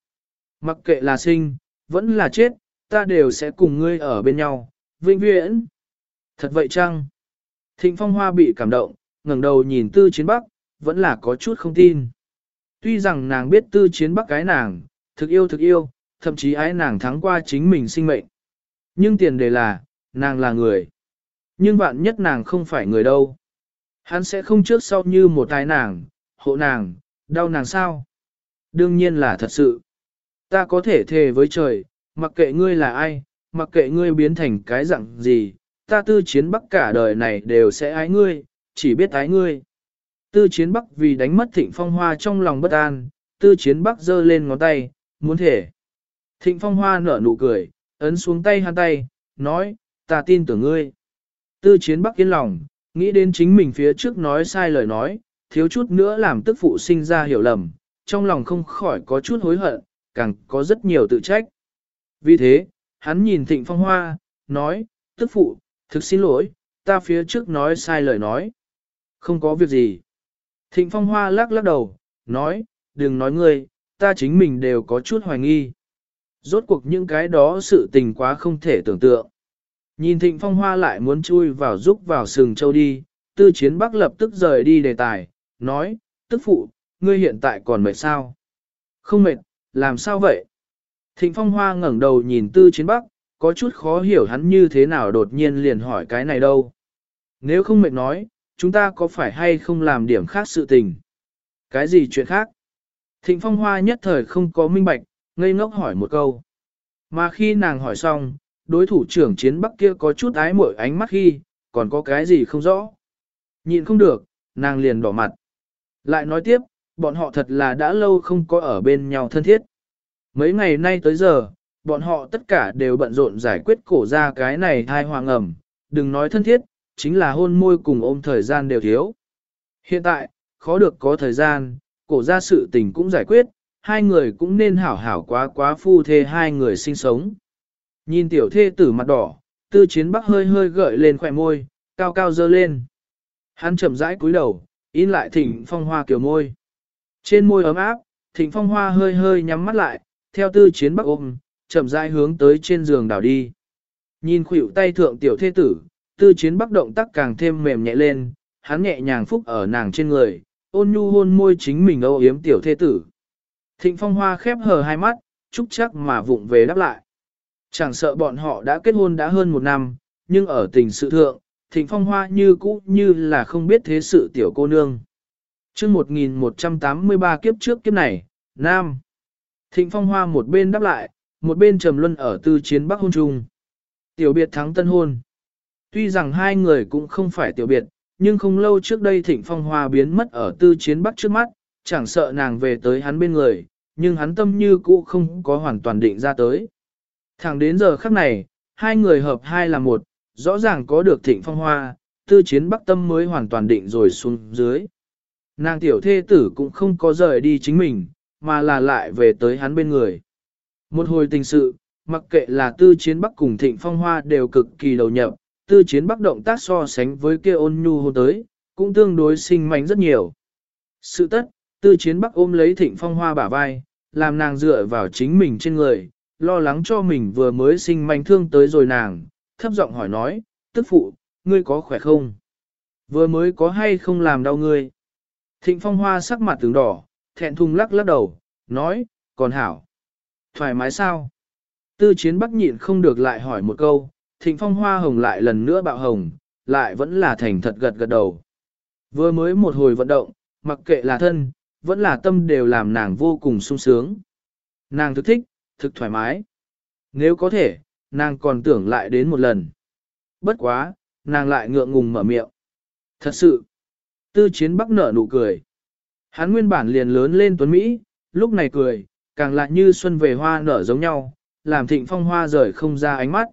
Mặc kệ là sinh, vẫn là chết, ta đều sẽ cùng ngươi ở bên nhau, vĩnh viễn. Thật vậy chăng? Thịnh Phong Hoa bị cảm động, ngẩng đầu nhìn Tư Chiến Bắc, vẫn là có chút không tin. Tuy rằng nàng biết Tư Chiến Bắc cái nàng, thực yêu thực yêu, thậm chí ái nàng thắng qua chính mình sinh mệnh. Nhưng tiền đề là, nàng là người. Nhưng vạn nhất nàng không phải người đâu. Hắn sẽ không trước sau như một tai nàng, hộ nàng, đau nàng sao? Đương nhiên là thật sự. Ta có thể thề với trời, mặc kệ ngươi là ai, mặc kệ ngươi biến thành cái dạng gì, ta tư chiến bắc cả đời này đều sẽ ái ngươi, chỉ biết ái ngươi. Tư chiến bắc vì đánh mất thịnh phong hoa trong lòng bất an, tư chiến bắc giơ lên ngón tay, muốn thể. Thịnh phong hoa nở nụ cười, ấn xuống tay hắn tay, nói, ta tin tưởng ngươi. Tư chiến bắc yên lòng, nghĩ đến chính mình phía trước nói sai lời nói, thiếu chút nữa làm tức phụ sinh ra hiểu lầm, trong lòng không khỏi có chút hối hận, càng có rất nhiều tự trách. Vì thế, hắn nhìn thịnh phong hoa, nói, tức phụ, thực xin lỗi, ta phía trước nói sai lời nói. Không có việc gì. Thịnh phong hoa lắc lắc đầu, nói, đừng nói ngươi, ta chính mình đều có chút hoài nghi. Rốt cuộc những cái đó sự tình quá không thể tưởng tượng. Nhìn thịnh phong hoa lại muốn chui vào giúp vào sừng châu đi, tư chiến bắc lập tức rời đi đề tài, nói, tức phụ, ngươi hiện tại còn mệt sao? Không mệt, làm sao vậy? Thịnh phong hoa ngẩng đầu nhìn tư chiến bắc, có chút khó hiểu hắn như thế nào đột nhiên liền hỏi cái này đâu. Nếu không mệt nói, chúng ta có phải hay không làm điểm khác sự tình? Cái gì chuyện khác? Thịnh phong hoa nhất thời không có minh bạch, ngây ngốc hỏi một câu. Mà khi nàng hỏi xong, đối thủ trưởng chiến bắc kia có chút ái mội ánh mắt khi, còn có cái gì không rõ. nhìn không được, nàng liền đỏ mặt. Lại nói tiếp, bọn họ thật là đã lâu không có ở bên nhau thân thiết. Mấy ngày nay tới giờ, bọn họ tất cả đều bận rộn giải quyết cổ ra cái này thai hoàng ẩm, đừng nói thân thiết, chính là hôn môi cùng ôm thời gian đều thiếu. Hiện tại, khó được có thời gian, cổ ra sự tình cũng giải quyết, hai người cũng nên hảo hảo quá quá phu thê hai người sinh sống. Nhìn tiểu thê tử mặt đỏ, tư chiến bắc hơi hơi gợi lên khỏe môi, cao cao dơ lên. Hắn chậm rãi cúi đầu, in lại thịnh phong hoa kiểu môi. Trên môi ấm áp, thịnh phong hoa hơi hơi nhắm mắt lại, theo tư chiến bắc ôm, chậm rãi hướng tới trên giường đảo đi. Nhìn khuỷu tay thượng tiểu thế tử, tư chiến bắc động tác càng thêm mềm nhẹ lên, hắn nhẹ nhàng phúc ở nàng trên người, ôn nhu hôn môi chính mình âu yếm tiểu thế tử. Thịnh phong hoa khép hờ hai mắt, chúc chắc mà vụng về đáp lại. Chẳng sợ bọn họ đã kết hôn đã hơn một năm, nhưng ở tình sự thượng, thịnh phong hoa như cũ như là không biết thế sự tiểu cô nương. chương 1183 kiếp trước kiếp này, Nam. Thịnh phong hoa một bên đáp lại, một bên trầm luân ở tư chiến bắc hôn trung. Tiểu biệt thắng tân hôn. Tuy rằng hai người cũng không phải tiểu biệt, nhưng không lâu trước đây thịnh phong hoa biến mất ở tư chiến bắc trước mắt, chẳng sợ nàng về tới hắn bên người, nhưng hắn tâm như cũ không có hoàn toàn định ra tới. Thẳng đến giờ khắc này, hai người hợp hai là một, rõ ràng có được thịnh phong hoa, tư chiến bắc tâm mới hoàn toàn định rồi xuống dưới. Nàng tiểu thê tử cũng không có rời đi chính mình, mà là lại về tới hắn bên người. Một hồi tình sự, mặc kệ là tư chiến bắc cùng thịnh phong hoa đều cực kỳ đầu nhập, tư chiến bắc động tác so sánh với kia ôn nhu hôn tới, cũng tương đối sinh mạnh rất nhiều. Sự tất, tư chiến bắc ôm lấy thịnh phong hoa bả vai, làm nàng dựa vào chính mình trên người, lo lắng cho mình vừa mới sinh manh thương tới rồi nàng, thấp giọng hỏi nói, tức phụ, ngươi có khỏe không? Vừa mới có hay không làm đau ngươi? Thịnh phong hoa sắc mặt tướng đỏ, thẹn thùng lắc lắc đầu, nói, còn hảo. Thoải mái sao? Tư chiến bắc nhịn không được lại hỏi một câu, thịnh phong hoa hồng lại lần nữa bạo hồng, lại vẫn là thành thật gật gật đầu. Vừa mới một hồi vận động, mặc kệ là thân, vẫn là tâm đều làm nàng vô cùng sung sướng. Nàng thực thích, thực thoải mái. Nếu có thể, nàng còn tưởng lại đến một lần. Bất quá, nàng lại ngượng ngùng mở miệng. Thật sự, tư chiến bắc nở nụ cười. Hắn nguyên bản liền lớn lên tuấn Mỹ, lúc này cười, càng lại như xuân về hoa nở giống nhau, làm thịnh phong hoa rời không ra ánh mắt.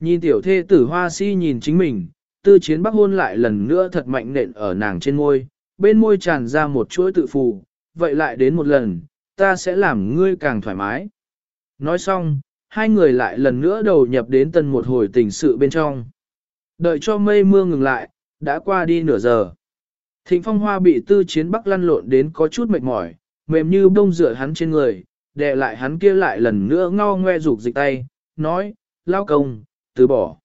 Nhìn tiểu thê tử hoa si nhìn chính mình, tư chiến bắc hôn lại lần nữa thật mạnh nện ở nàng trên môi, bên môi tràn ra một chuỗi tự phù, vậy lại đến một lần, ta sẽ làm ngươi càng thoải mái. Nói xong, hai người lại lần nữa đầu nhập đến tân một hồi tình sự bên trong. Đợi cho mây mưa ngừng lại, đã qua đi nửa giờ. Thịnh phong hoa bị tư chiến bắc lăn lộn đến có chút mệt mỏi, mềm như bông rửa hắn trên người, đè lại hắn kia lại lần nữa ngao ngoe rụt dịch tay, nói, lao công, từ bỏ.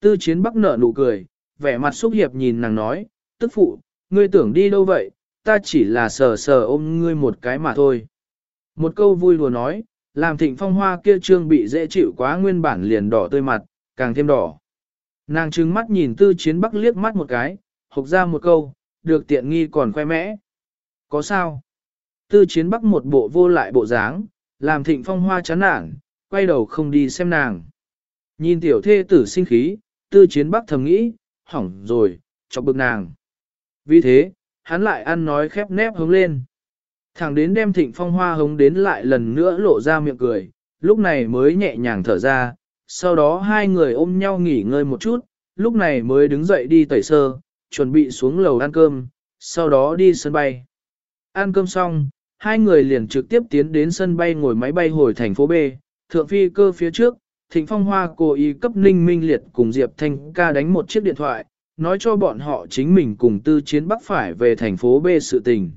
Tư chiến bắc nở nụ cười, vẻ mặt xúc hiệp nhìn nàng nói, tức phụ, ngươi tưởng đi đâu vậy, ta chỉ là sờ sờ ôm ngươi một cái mà thôi. Một câu vui đùa nói, làm thịnh phong hoa kia trương bị dễ chịu quá nguyên bản liền đỏ tươi mặt, càng thêm đỏ. Nàng trừng mắt nhìn tư chiến bắc liếc mắt một cái, hộc ra một câu, được tiện nghi còn khoe mẽ. Có sao? Tư chiến bắc một bộ vô lại bộ dáng, làm thịnh phong hoa chán nản, quay đầu không đi xem nàng. Nhìn tiểu thê tử sinh khí, tư chiến bắc thầm nghĩ, hỏng rồi, chọc bực nàng. Vì thế, hắn lại ăn nói khép nép hướng lên. Thẳng đến đem thịnh phong hoa hống đến lại lần nữa lộ ra miệng cười, lúc này mới nhẹ nhàng thở ra, sau đó hai người ôm nhau nghỉ ngơi một chút, lúc này mới đứng dậy đi tẩy sơ, chuẩn bị xuống lầu ăn cơm, sau đó đi sân bay. Ăn cơm xong, hai người liền trực tiếp tiến đến sân bay ngồi máy bay hồi thành phố B, thượng phi cơ phía trước, Thịnh Phong Hoa cố ý cấp Ninh Minh Liệt cùng Diệp Thanh ca đánh một chiếc điện thoại, nói cho bọn họ chính mình cùng tư chiến bắc phải về thành phố B sự tình.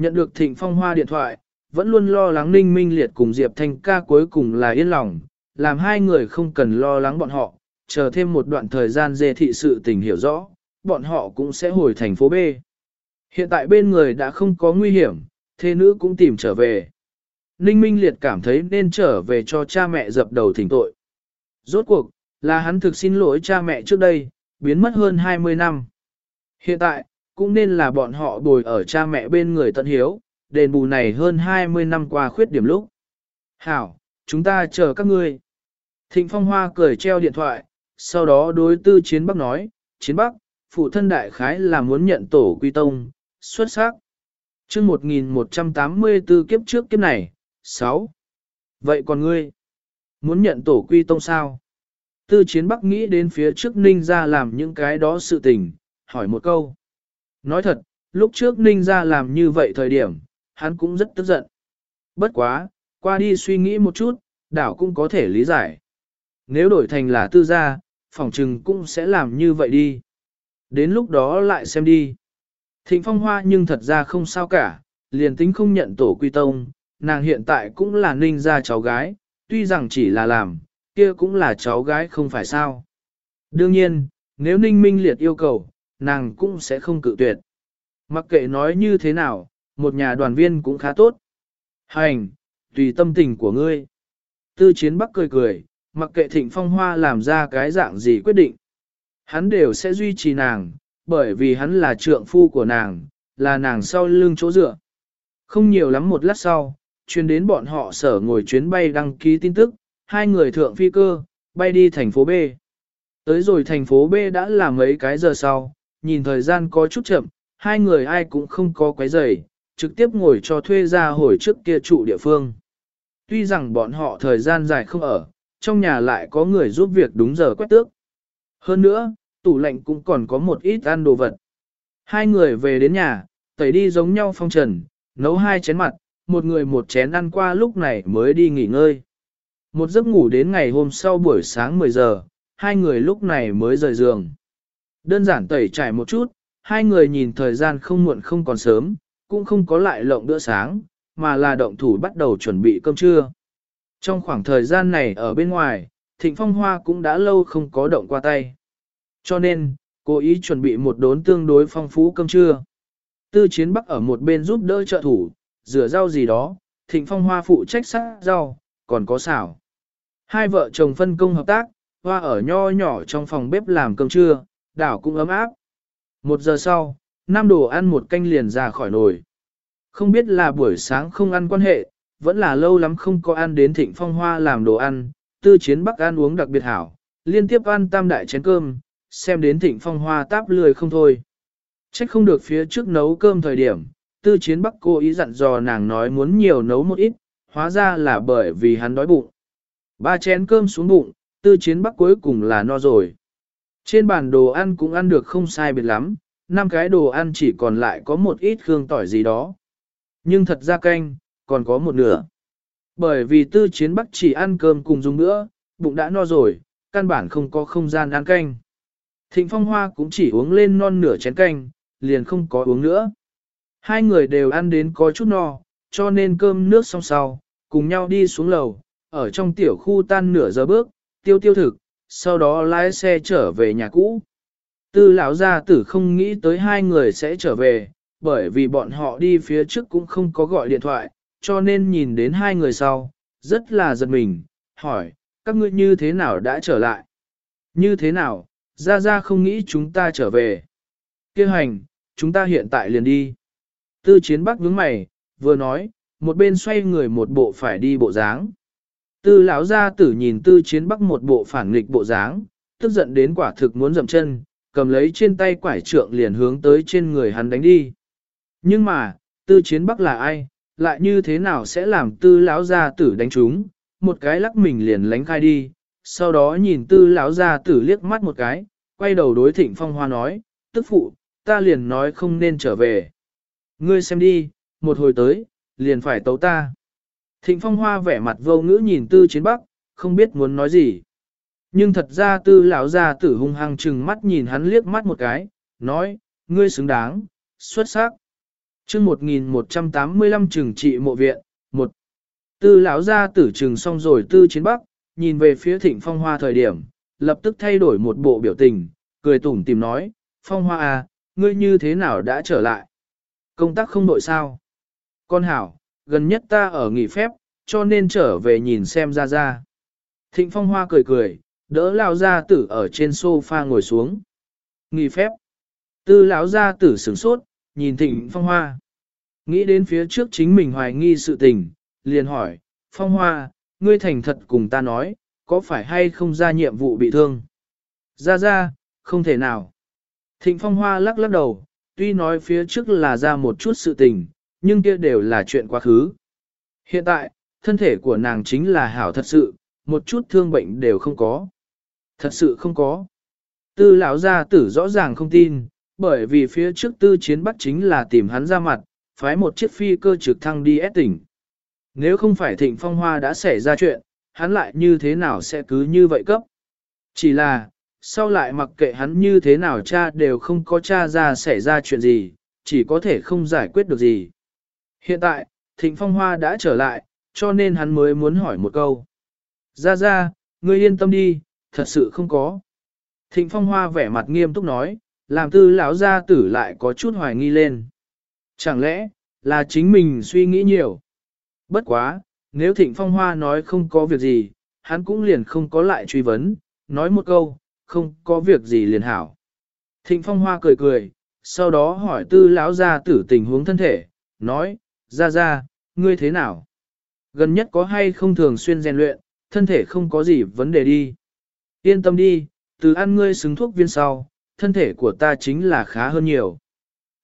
Nhận được Thịnh Phong Hoa điện thoại, vẫn luôn lo lắng Ninh Minh Liệt cùng Diệp Thanh ca cuối cùng là yên lòng, làm hai người không cần lo lắng bọn họ, chờ thêm một đoạn thời gian dê thị sự tình hiểu rõ, bọn họ cũng sẽ hồi thành phố B. Hiện tại bên người đã không có nguy hiểm, thế nữ cũng tìm trở về. Ninh Minh Liệt cảm thấy nên trở về cho cha mẹ dập đầu thỉnh tội. Rốt cuộc, là hắn thực xin lỗi cha mẹ trước đây, biến mất hơn 20 năm. Hiện tại, cũng nên là bọn họ bồi ở cha mẹ bên người tận hiếu, đền bù này hơn 20 năm qua khuyết điểm lúc. Hảo, chúng ta chờ các ngươi. Thịnh Phong Hoa cười treo điện thoại, sau đó đối tư Chiến Bắc nói, Chiến Bắc, phụ thân đại khái là muốn nhận tổ quy tông, xuất sắc. chương 1184 kiếp trước kiếp này, 6. Vậy còn ngươi? Muốn nhận tổ quy tông sao? Tư chiến bắc nghĩ đến phía trước ninh ra làm những cái đó sự tình, hỏi một câu. Nói thật, lúc trước ninh ra làm như vậy thời điểm, hắn cũng rất tức giận. Bất quá, qua đi suy nghĩ một chút, đảo cũng có thể lý giải. Nếu đổi thành là tư gia, phòng trừng cũng sẽ làm như vậy đi. Đến lúc đó lại xem đi. Thịnh phong hoa nhưng thật ra không sao cả, liền tính không nhận tổ quy tông, nàng hiện tại cũng là ninh gia cháu gái, tuy rằng chỉ là làm, kia cũng là cháu gái không phải sao. Đương nhiên, nếu ninh minh liệt yêu cầu, nàng cũng sẽ không cự tuyệt. Mặc kệ nói như thế nào, một nhà đoàn viên cũng khá tốt. Hành, tùy tâm tình của ngươi. Tư chiến bắc cười cười, mặc kệ thịnh phong hoa làm ra cái dạng gì quyết định. Hắn đều sẽ duy trì nàng, bởi vì hắn là trượng phu của nàng, là nàng sau lưng chỗ dựa. Không nhiều lắm một lát sau, chuyên đến bọn họ sở ngồi chuyến bay đăng ký tin tức, hai người thượng phi cơ, bay đi thành phố B. Tới rồi thành phố B đã là mấy cái giờ sau, nhìn thời gian có chút chậm, hai người ai cũng không có quấy rầy, trực tiếp ngồi cho thuê ra hồi trước kia trụ địa phương. Tuy rằng bọn họ thời gian dài không ở, trong nhà lại có người giúp việc đúng giờ quét tước. Hơn nữa, tủ lạnh cũng còn có một ít ăn đồ vật. Hai người về đến nhà, tẩy đi giống nhau phong trần, nấu hai chén mặt, một người một chén ăn qua lúc này mới đi nghỉ ngơi. Một giấc ngủ đến ngày hôm sau buổi sáng 10 giờ, hai người lúc này mới rời giường. Đơn giản tẩy trải một chút, hai người nhìn thời gian không muộn không còn sớm, cũng không có lại lộng bữa sáng, mà là động thủ bắt đầu chuẩn bị cơm trưa. Trong khoảng thời gian này ở bên ngoài, Thịnh Phong Hoa cũng đã lâu không có động qua tay. Cho nên, cố ý chuẩn bị một đốn tương đối phong phú cơm trưa. Tư Chiến Bắc ở một bên giúp đỡ trợ thủ, rửa rau gì đó, Thịnh Phong Hoa phụ trách sát rau, còn có xào. Hai vợ chồng phân công hợp tác, Hoa ở nho nhỏ trong phòng bếp làm cơm trưa, đảo cũng ấm áp. Một giờ sau, năm đồ ăn một canh liền ra khỏi nồi. Không biết là buổi sáng không ăn quan hệ, vẫn là lâu lắm không có ăn đến Thịnh Phong Hoa làm đồ ăn, tư chiến bắc ăn uống đặc biệt hảo, liên tiếp ăn tam đại chén cơm, xem đến Thịnh Phong Hoa táp lười không thôi. Trách không được phía trước nấu cơm thời điểm, tư chiến bắc cô ý dặn dò nàng nói muốn nhiều nấu một ít, hóa ra là bởi vì hắn đói bụng. Ba chén cơm xuống bụng, tư chiến bắc cuối cùng là no rồi. Trên bàn đồ ăn cũng ăn được không sai biệt lắm, năm cái đồ ăn chỉ còn lại có một ít hương tỏi gì đó. Nhưng thật ra canh, còn có một nửa. Bởi vì tư chiến bắc chỉ ăn cơm cùng dùng nữa, bụng đã no rồi, căn bản không có không gian ăn canh. Thịnh phong hoa cũng chỉ uống lên non nửa chén canh, liền không có uống nữa. Hai người đều ăn đến có chút no, cho nên cơm nước xong sau, cùng nhau đi xuống lầu, ở trong tiểu khu tan nửa giờ bước, tiêu tiêu thực, sau đó lái xe trở về nhà cũ. Tư lão gia tử không nghĩ tới hai người sẽ trở về, bởi vì bọn họ đi phía trước cũng không có gọi điện thoại, cho nên nhìn đến hai người sau, rất là giật mình, hỏi, các ngươi như thế nào đã trở lại? Như thế nào, ra ra không nghĩ chúng ta trở về. Kêu hành, chúng ta hiện tại liền đi. Tư chiến bắc vướng mày, vừa nói, một bên xoay người một bộ phải đi bộ dáng. Tư lão gia tử nhìn tư chiến bắc một bộ phản nghịch bộ dáng, tức giận đến quả thực muốn dậm chân, cầm lấy trên tay quải trượng liền hướng tới trên người hắn đánh đi. Nhưng mà, tư chiến bắc là ai, lại như thế nào sẽ làm tư lão gia tử đánh chúng, một cái lắc mình liền lánh khai đi, sau đó nhìn tư lão gia tử liếc mắt một cái, quay đầu đối thịnh phong hoa nói, tức phụ, ta liền nói không nên trở về. Ngươi xem đi, một hồi tới, liền phải tấu ta. Thịnh phong hoa vẻ mặt vô ngữ nhìn tư chiến bắc, không biết muốn nói gì. Nhưng thật ra tư lão gia tử hung hăng chừng mắt nhìn hắn liếc mắt một cái, nói, ngươi xứng đáng, xuất sắc. chương 1185 trừng trị mộ viện, một Tư lão gia tử trừng xong rồi tư chiến bắc, nhìn về phía thịnh phong hoa thời điểm, lập tức thay đổi một bộ biểu tình, cười tủm tìm nói, phong hoa à, ngươi như thế nào đã trở lại? Công tác không đội sao? Con hảo, gần nhất ta ở nghỉ phép, cho nên trở về nhìn xem ra ra. Thịnh phong hoa cười cười, đỡ lão gia tử ở trên sofa ngồi xuống. Nghỉ phép. Tư lão gia tử sửng sốt, nhìn thịnh phong hoa. Nghĩ đến phía trước chính mình hoài nghi sự tình, liền hỏi, phong hoa, ngươi thành thật cùng ta nói, có phải hay không ra nhiệm vụ bị thương? Ra ra, không thể nào. Thịnh phong hoa lắc lắc đầu, tuy nói phía trước là ra một chút sự tình, nhưng kia đều là chuyện quá khứ. Hiện tại, thân thể của nàng chính là hảo thật sự, một chút thương bệnh đều không có. Thật sự không có. Tư lão gia tử rõ ràng không tin, bởi vì phía trước tư chiến bắt chính là tìm hắn ra mặt, phái một chiếc phi cơ trực thăng đi ép tỉnh. Nếu không phải thịnh phong hoa đã xảy ra chuyện, hắn lại như thế nào sẽ cứ như vậy cấp. Chỉ là, sau lại mặc kệ hắn như thế nào cha đều không có cha ra xảy ra chuyện gì, chỉ có thể không giải quyết được gì. Hiện tại, thịnh phong hoa đã trở lại, cho nên hắn mới muốn hỏi một câu. Ra ra, ngươi yên tâm đi, thật sự không có. Thịnh phong hoa vẻ mặt nghiêm túc nói, làm tư lão gia tử lại có chút hoài nghi lên. Chẳng lẽ, là chính mình suy nghĩ nhiều. Bất quá, nếu thịnh phong hoa nói không có việc gì, hắn cũng liền không có lại truy vấn, nói một câu, không có việc gì liền hảo. Thịnh phong hoa cười cười, sau đó hỏi tư lão gia tử tình huống thân thể, nói, ra ra, ngươi thế nào? Gần nhất có hay không thường xuyên rèn luyện, thân thể không có gì vấn đề đi. Yên tâm đi, từ ăn ngươi xứng thuốc viên sau, thân thể của ta chính là khá hơn nhiều.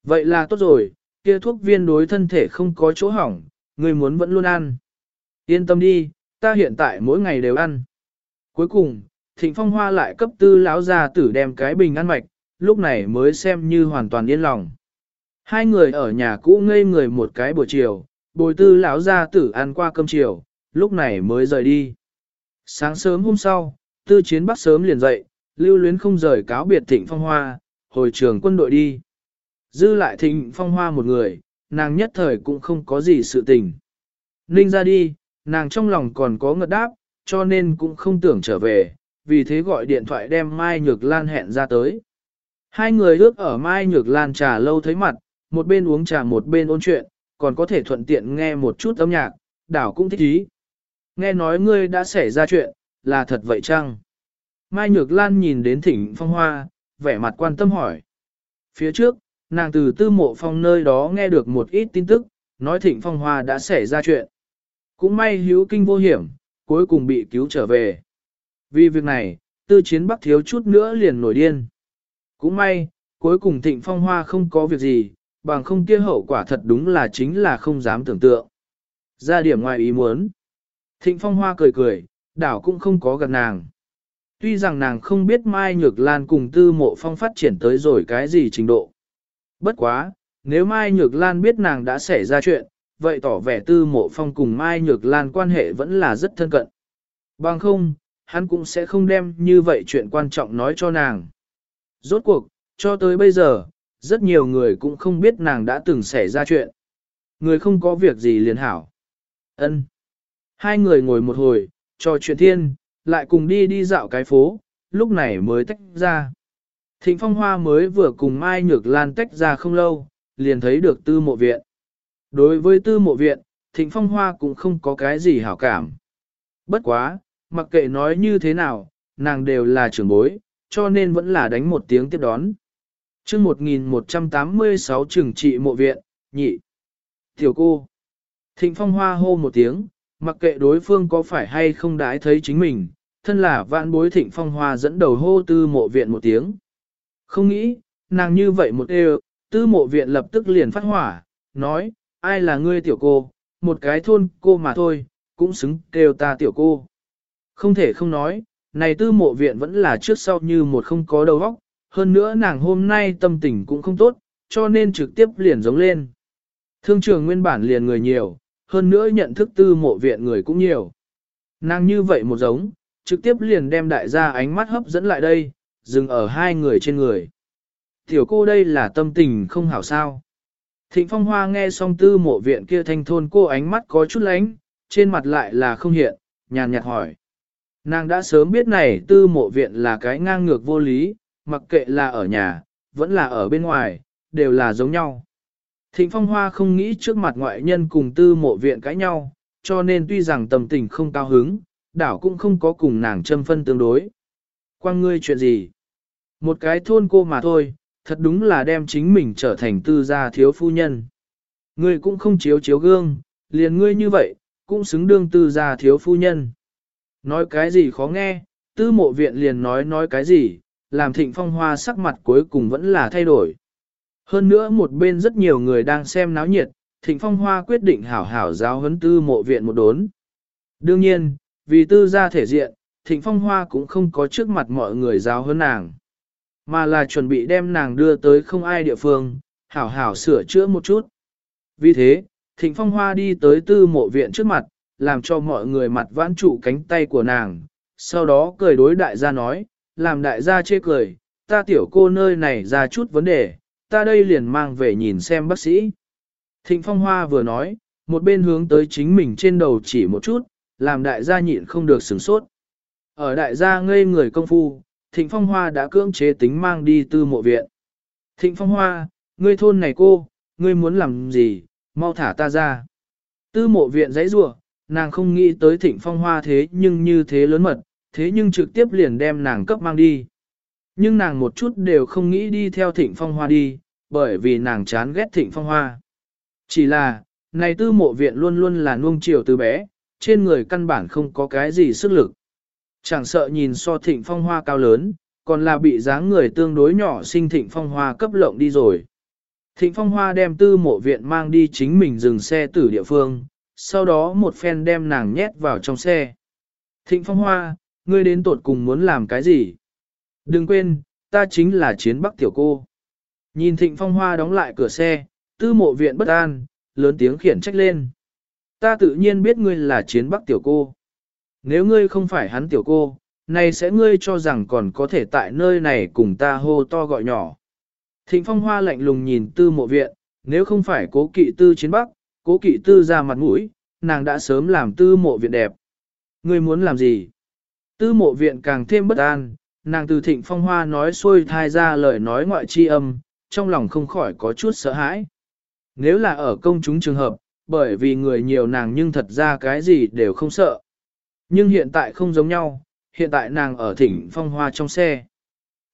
Vậy là tốt rồi, kia thuốc viên đối thân thể không có chỗ hỏng, ngươi muốn vẫn luôn ăn. Yên tâm đi, ta hiện tại mỗi ngày đều ăn. Cuối cùng, Thịnh Phong Hoa lại cấp tư lão gia tử đem cái bình ăn mạch, lúc này mới xem như hoàn toàn yên lòng. Hai người ở nhà cũ ngây người một cái buổi chiều, bồi tư lão gia tử ăn qua cơm chiều, lúc này mới rời đi. Sáng sớm hôm sau, tư chiến bắt sớm liền dậy, lưu luyến không rời cáo biệt thịnh phong hoa, hồi trường quân đội đi. Dư lại thịnh phong hoa một người, nàng nhất thời cũng không có gì sự tình. Ninh ra đi, nàng trong lòng còn có ngợt đáp, cho nên cũng không tưởng trở về, vì thế gọi điện thoại đem Mai Nhược Lan hẹn ra tới. Hai người ước ở Mai Nhược Lan trà lâu thấy mặt, một bên uống trà một bên ôn chuyện, còn có thể thuận tiện nghe một chút âm nhạc, đảo cũng thích ý. Nghe nói ngươi đã xảy ra chuyện, là thật vậy chăng? Mai Nhược Lan nhìn đến thỉnh phong hoa, vẻ mặt quan tâm hỏi. Phía trước, nàng từ tư mộ phong nơi đó nghe được một ít tin tức, nói thịnh phong hoa đã xảy ra chuyện. Cũng may hữu kinh vô hiểm, cuối cùng bị cứu trở về. Vì việc này, tư chiến bắc thiếu chút nữa liền nổi điên. Cũng may, cuối cùng thịnh phong hoa không có việc gì, bằng không kia hậu quả thật đúng là chính là không dám tưởng tượng. Ra điểm ngoài ý muốn. Thịnh Phong Hoa cười cười, đảo cũng không có gần nàng. Tuy rằng nàng không biết Mai Nhược Lan cùng Tư Mộ Phong phát triển tới rồi cái gì trình độ. Bất quá, nếu Mai Nhược Lan biết nàng đã xảy ra chuyện, vậy tỏ vẻ Tư Mộ Phong cùng Mai Nhược Lan quan hệ vẫn là rất thân cận. Bằng không, hắn cũng sẽ không đem như vậy chuyện quan trọng nói cho nàng. Rốt cuộc, cho tới bây giờ, rất nhiều người cũng không biết nàng đã từng xảy ra chuyện. Người không có việc gì liền hảo. ân Hai người ngồi một hồi, trò chuyện thiên, lại cùng đi đi dạo cái phố, lúc này mới tách ra. Thịnh Phong Hoa mới vừa cùng Mai Nhược Lan tách ra không lâu, liền thấy được tư mộ viện. Đối với tư mộ viện, Thịnh Phong Hoa cũng không có cái gì hảo cảm. Bất quá, mặc kệ nói như thế nào, nàng đều là trưởng bối, cho nên vẫn là đánh một tiếng tiếp đón chương 1186 trưởng trị mộ viện, nhị. Tiểu cô. Thịnh Phong Hoa hô một tiếng, mặc kệ đối phương có phải hay không đái thấy chính mình, thân là vạn bối Thịnh Phong Hoa dẫn đầu hô tư mộ viện một tiếng. Không nghĩ, nàng như vậy một đều, tư mộ viện lập tức liền phát hỏa, nói, ai là ngươi tiểu cô, một cái thôn cô mà thôi, cũng xứng kêu ta tiểu cô. Không thể không nói, này tư mộ viện vẫn là trước sau như một không có đầu óc, hơn nữa nàng hôm nay tâm tình cũng không tốt, cho nên trực tiếp liền giống lên. Thương trường nguyên bản liền người nhiều, hơn nữa nhận thức tư mộ viện người cũng nhiều. Nàng như vậy một giống, trực tiếp liền đem đại gia ánh mắt hấp dẫn lại đây, dừng ở hai người trên người. Tiểu cô đây là tâm tình không hảo sao. Thịnh phong hoa nghe xong tư mộ viện kia thanh thôn cô ánh mắt có chút lánh, trên mặt lại là không hiện, nhàn nhạt hỏi. Nàng đã sớm biết này tư mộ viện là cái ngang ngược vô lý, mặc kệ là ở nhà, vẫn là ở bên ngoài, đều là giống nhau. Thịnh Phong Hoa không nghĩ trước mặt ngoại nhân cùng tư mộ viện cãi nhau, cho nên tuy rằng tầm tình không cao hứng, đảo cũng không có cùng nàng châm phân tương đối. Quang ngươi chuyện gì? Một cái thôn cô mà thôi, thật đúng là đem chính mình trở thành tư gia thiếu phu nhân. Ngươi cũng không chiếu chiếu gương, liền ngươi như vậy, cũng xứng đương tư gia thiếu phu nhân. Nói cái gì khó nghe, tư mộ viện liền nói nói cái gì, làm thịnh phong hoa sắc mặt cuối cùng vẫn là thay đổi. Hơn nữa một bên rất nhiều người đang xem náo nhiệt, thịnh phong hoa quyết định hảo hảo giáo huấn tư mộ viện một đốn. Đương nhiên, vì tư gia thể diện, thịnh phong hoa cũng không có trước mặt mọi người giáo huấn nàng, mà là chuẩn bị đem nàng đưa tới không ai địa phương, hảo hảo sửa chữa một chút. Vì thế, thịnh phong hoa đi tới tư mộ viện trước mặt, làm cho mọi người mặt vãn trụ cánh tay của nàng, sau đó cười đối đại gia nói, làm đại gia chê cười, ta tiểu cô nơi này ra chút vấn đề, ta đây liền mang về nhìn xem bác sĩ. Thịnh Phong Hoa vừa nói, một bên hướng tới chính mình trên đầu chỉ một chút, làm đại gia nhịn không được sửng sốt. Ở đại gia ngây người công phu, Thịnh Phong Hoa đã cưỡng chế tính mang đi tư mộ viện. Thịnh Phong Hoa, ngươi thôn này cô, ngươi muốn làm gì, mau thả ta ra. Tư mộ viện giấy rủa nàng không nghĩ tới thịnh phong hoa thế nhưng như thế lớn mật, thế nhưng trực tiếp liền đem nàng cấp mang đi. Nhưng nàng một chút đều không nghĩ đi theo thịnh phong hoa đi, bởi vì nàng chán ghét thịnh phong hoa. Chỉ là, này tư mộ viện luôn luôn là nuông chiều từ bé, trên người căn bản không có cái gì sức lực. Chẳng sợ nhìn so thịnh phong hoa cao lớn, còn là bị dáng người tương đối nhỏ sinh thịnh phong hoa cấp lộng đi rồi. Thịnh phong hoa đem tư mộ viện mang đi chính mình dừng xe tử địa phương, sau đó một phen đem nàng nhét vào trong xe. Thịnh Phong Hoa, ngươi đến tột cùng muốn làm cái gì? Đừng quên, ta chính là chiến bắc tiểu cô. Nhìn Thịnh Phong Hoa đóng lại cửa xe, tư mộ viện bất an, lớn tiếng khiển trách lên. Ta tự nhiên biết ngươi là chiến bắc tiểu cô. Nếu ngươi không phải hắn tiểu cô, này sẽ ngươi cho rằng còn có thể tại nơi này cùng ta hô to gọi nhỏ. Thịnh Phong Hoa lạnh lùng nhìn tư mộ viện, nếu không phải cố kỵ tư chiến bắc, cố kỵ tư ra mặt mũi, nàng đã sớm làm tư mộ viện đẹp. Ngươi muốn làm gì? Tư mộ viện càng thêm bất an, nàng từ thịnh phong hoa nói xuôi thai ra lời nói ngoại chi âm, trong lòng không khỏi có chút sợ hãi. Nếu là ở công chúng trường hợp, bởi vì người nhiều nàng nhưng thật ra cái gì đều không sợ. Nhưng hiện tại không giống nhau, hiện tại nàng ở thịnh phong hoa trong xe.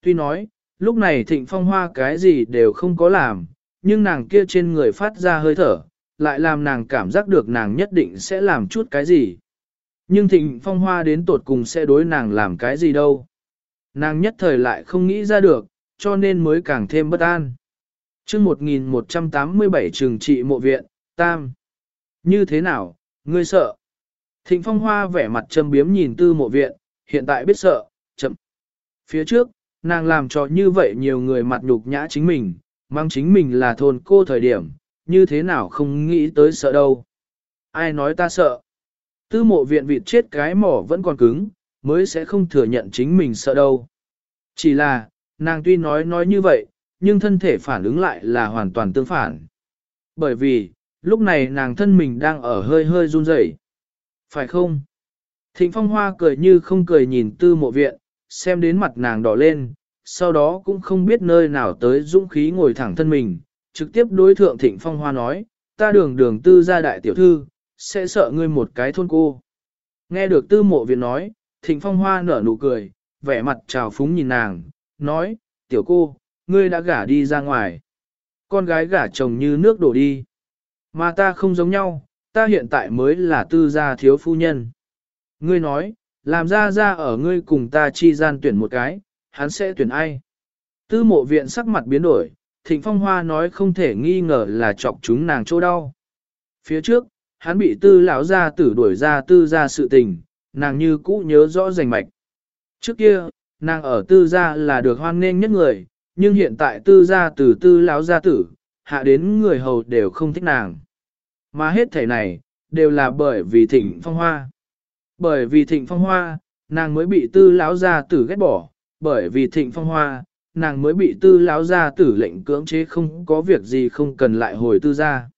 Tuy nói, lúc này thịnh phong hoa cái gì đều không có làm, nhưng nàng kia trên người phát ra hơi thở, lại làm nàng cảm giác được nàng nhất định sẽ làm chút cái gì. Nhưng thịnh phong hoa đến tột cùng sẽ đối nàng làm cái gì đâu. Nàng nhất thời lại không nghĩ ra được, cho nên mới càng thêm bất an. chương 1187 trường trị mộ viện, tam. Như thế nào, ngươi sợ? Thịnh phong hoa vẻ mặt châm biếm nhìn tư mộ viện, hiện tại biết sợ, chậm. Phía trước, nàng làm cho như vậy nhiều người mặt nhục nhã chính mình, mang chính mình là thôn cô thời điểm, như thế nào không nghĩ tới sợ đâu. Ai nói ta sợ? Tư mộ viện vịt chết cái mỏ vẫn còn cứng, mới sẽ không thừa nhận chính mình sợ đâu. Chỉ là, nàng tuy nói nói như vậy, nhưng thân thể phản ứng lại là hoàn toàn tương phản. Bởi vì, lúc này nàng thân mình đang ở hơi hơi run rẩy, Phải không? Thịnh phong hoa cười như không cười nhìn tư mộ viện, xem đến mặt nàng đỏ lên, sau đó cũng không biết nơi nào tới dũng khí ngồi thẳng thân mình, trực tiếp đối thượng thịnh phong hoa nói, ta đường đường tư gia đại tiểu thư, sẽ sợ ngươi một cái thôn cô. Nghe được tư mộ viện nói, thịnh phong hoa nở nụ cười, vẻ mặt trào phúng nhìn nàng, nói, tiểu cô, ngươi đã gả đi ra ngoài. Con gái gả chồng như nước đổ đi. Mà ta không giống nhau, ta hiện tại mới là tư gia thiếu phu nhân. Ngươi nói, làm ra ra ở ngươi cùng ta chi gian tuyển một cái, hắn sẽ tuyển ai? Tư mộ viện sắc mặt biến đổi, thịnh phong hoa nói không thể nghi ngờ là chọc chúng nàng chỗ đau. Phía trước, hắn bị tư lão gia tử đuổi ra tư gia sự tình, nàng như cũ nhớ rõ rành mạch. Trước kia, nàng ở tư gia là được hoan nghênh nhất người, nhưng hiện tại tư gia từ tư lão gia tử, hạ đến người hầu đều không thích nàng. Mà hết thể này, đều là bởi vì thịnh phong hoa. Bởi vì thịnh phong hoa, nàng mới bị tư lão gia tử ghét bỏ, bởi vì thịnh phong hoa, nàng mới bị tư lão gia tử lệnh cưỡng chế không có việc gì không cần lại hồi tư gia.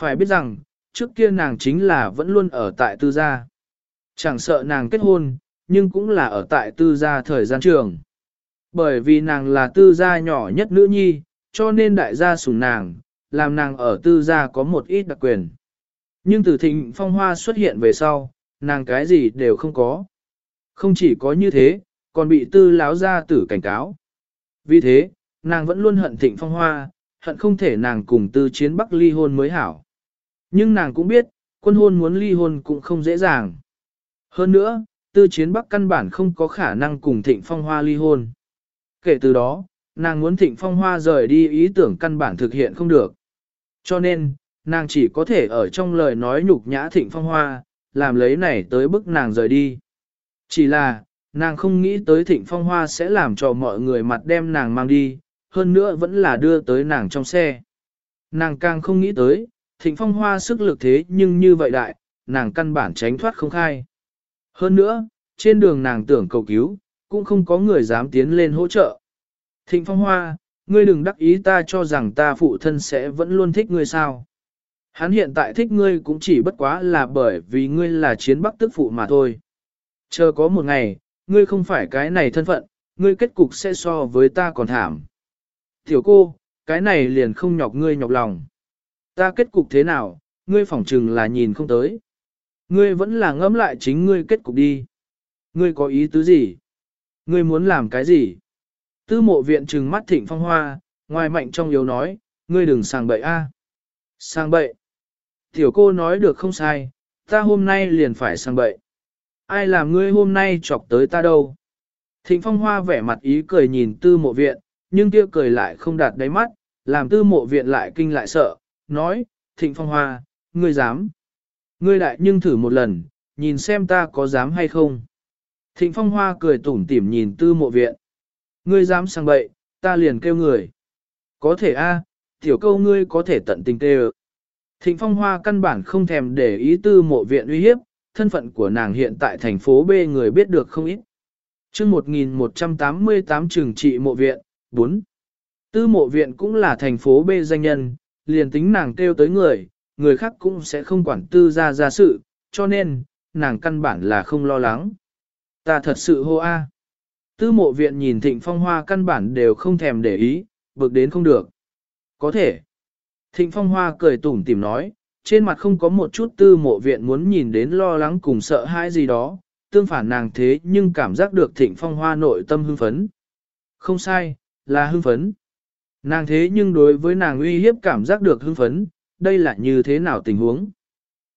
Phải biết rằng, trước kia nàng chính là vẫn luôn ở tại tư gia. Chẳng sợ nàng kết hôn, nhưng cũng là ở tại tư gia thời gian trường. Bởi vì nàng là tư gia nhỏ nhất nữ nhi, cho nên đại gia sủng nàng, làm nàng ở tư gia có một ít đặc quyền. Nhưng từ thịnh phong hoa xuất hiện về sau, nàng cái gì đều không có. Không chỉ có như thế, còn bị tư láo gia tử cảnh cáo. Vì thế, nàng vẫn luôn hận thịnh phong hoa, hận không thể nàng cùng tư chiến bắc ly hôn mới hảo. Nhưng nàng cũng biết, quân hôn muốn ly hôn cũng không dễ dàng. Hơn nữa, tư chiến bắc căn bản không có khả năng cùng thịnh phong hoa ly hôn. Kể từ đó, nàng muốn thịnh phong hoa rời đi ý tưởng căn bản thực hiện không được. Cho nên, nàng chỉ có thể ở trong lời nói nhục nhã thịnh phong hoa, làm lấy này tới bức nàng rời đi. Chỉ là, nàng không nghĩ tới thịnh phong hoa sẽ làm cho mọi người mặt đem nàng mang đi, hơn nữa vẫn là đưa tới nàng trong xe. Nàng càng không nghĩ tới, thịnh phong hoa sức lực thế nhưng như vậy đại, nàng căn bản tránh thoát không khai. Hơn nữa, trên đường nàng tưởng cầu cứu, cũng không có người dám tiến lên hỗ trợ. Thịnh phong hoa, ngươi đừng đắc ý ta cho rằng ta phụ thân sẽ vẫn luôn thích ngươi sao. Hắn hiện tại thích ngươi cũng chỉ bất quá là bởi vì ngươi là chiến bắc tức phụ mà thôi. Chờ có một ngày, ngươi không phải cái này thân phận, ngươi kết cục sẽ so với ta còn thảm. Tiểu cô, cái này liền không nhọc ngươi nhọc lòng. Ta kết cục thế nào, ngươi phỏng chừng là nhìn không tới. Ngươi vẫn là ngẫm lại chính ngươi kết cục đi. Ngươi có ý tứ gì? Ngươi muốn làm cái gì? Tư mộ viện trừng mắt thịnh phong hoa, ngoài mạnh trong yếu nói, ngươi đừng sang bậy a. Sang bậy. Tiểu cô nói được không sai, ta hôm nay liền phải sang bậy. Ai làm ngươi hôm nay chọc tới ta đâu? Thịnh phong hoa vẻ mặt ý cười nhìn tư mộ viện, nhưng kia cười lại không đạt đáy mắt, làm tư mộ viện lại kinh lại sợ, nói, thịnh phong hoa, ngươi dám. Ngươi đại nhưng thử một lần, nhìn xem ta có dám hay không. Thịnh phong hoa cười tủm tỉm nhìn tư mộ viện. Ngươi dám sang bậy, ta liền kêu người. Có thể a, tiểu câu ngươi có thể tận tình tê Thịnh phong hoa căn bản không thèm để ý tư mộ viện uy hiếp, thân phận của nàng hiện tại thành phố B người biết được không ít. chương 1188 trường trị mộ viện, 4. Tư mộ viện cũng là thành phố B danh nhân, liền tính nàng kêu tới người, người khác cũng sẽ không quản tư ra ra sự, cho nên, nàng căn bản là không lo lắng. Ta thật sự hô a. Tư mộ viện nhìn thịnh phong hoa căn bản đều không thèm để ý, bực đến không được. Có thể. Thịnh phong hoa cười tủm tìm nói, trên mặt không có một chút tư mộ viện muốn nhìn đến lo lắng cùng sợ hãi gì đó, tương phản nàng thế nhưng cảm giác được thịnh phong hoa nội tâm hưng phấn. Không sai, là hưng phấn. Nàng thế nhưng đối với nàng uy hiếp cảm giác được hưng phấn, đây là như thế nào tình huống.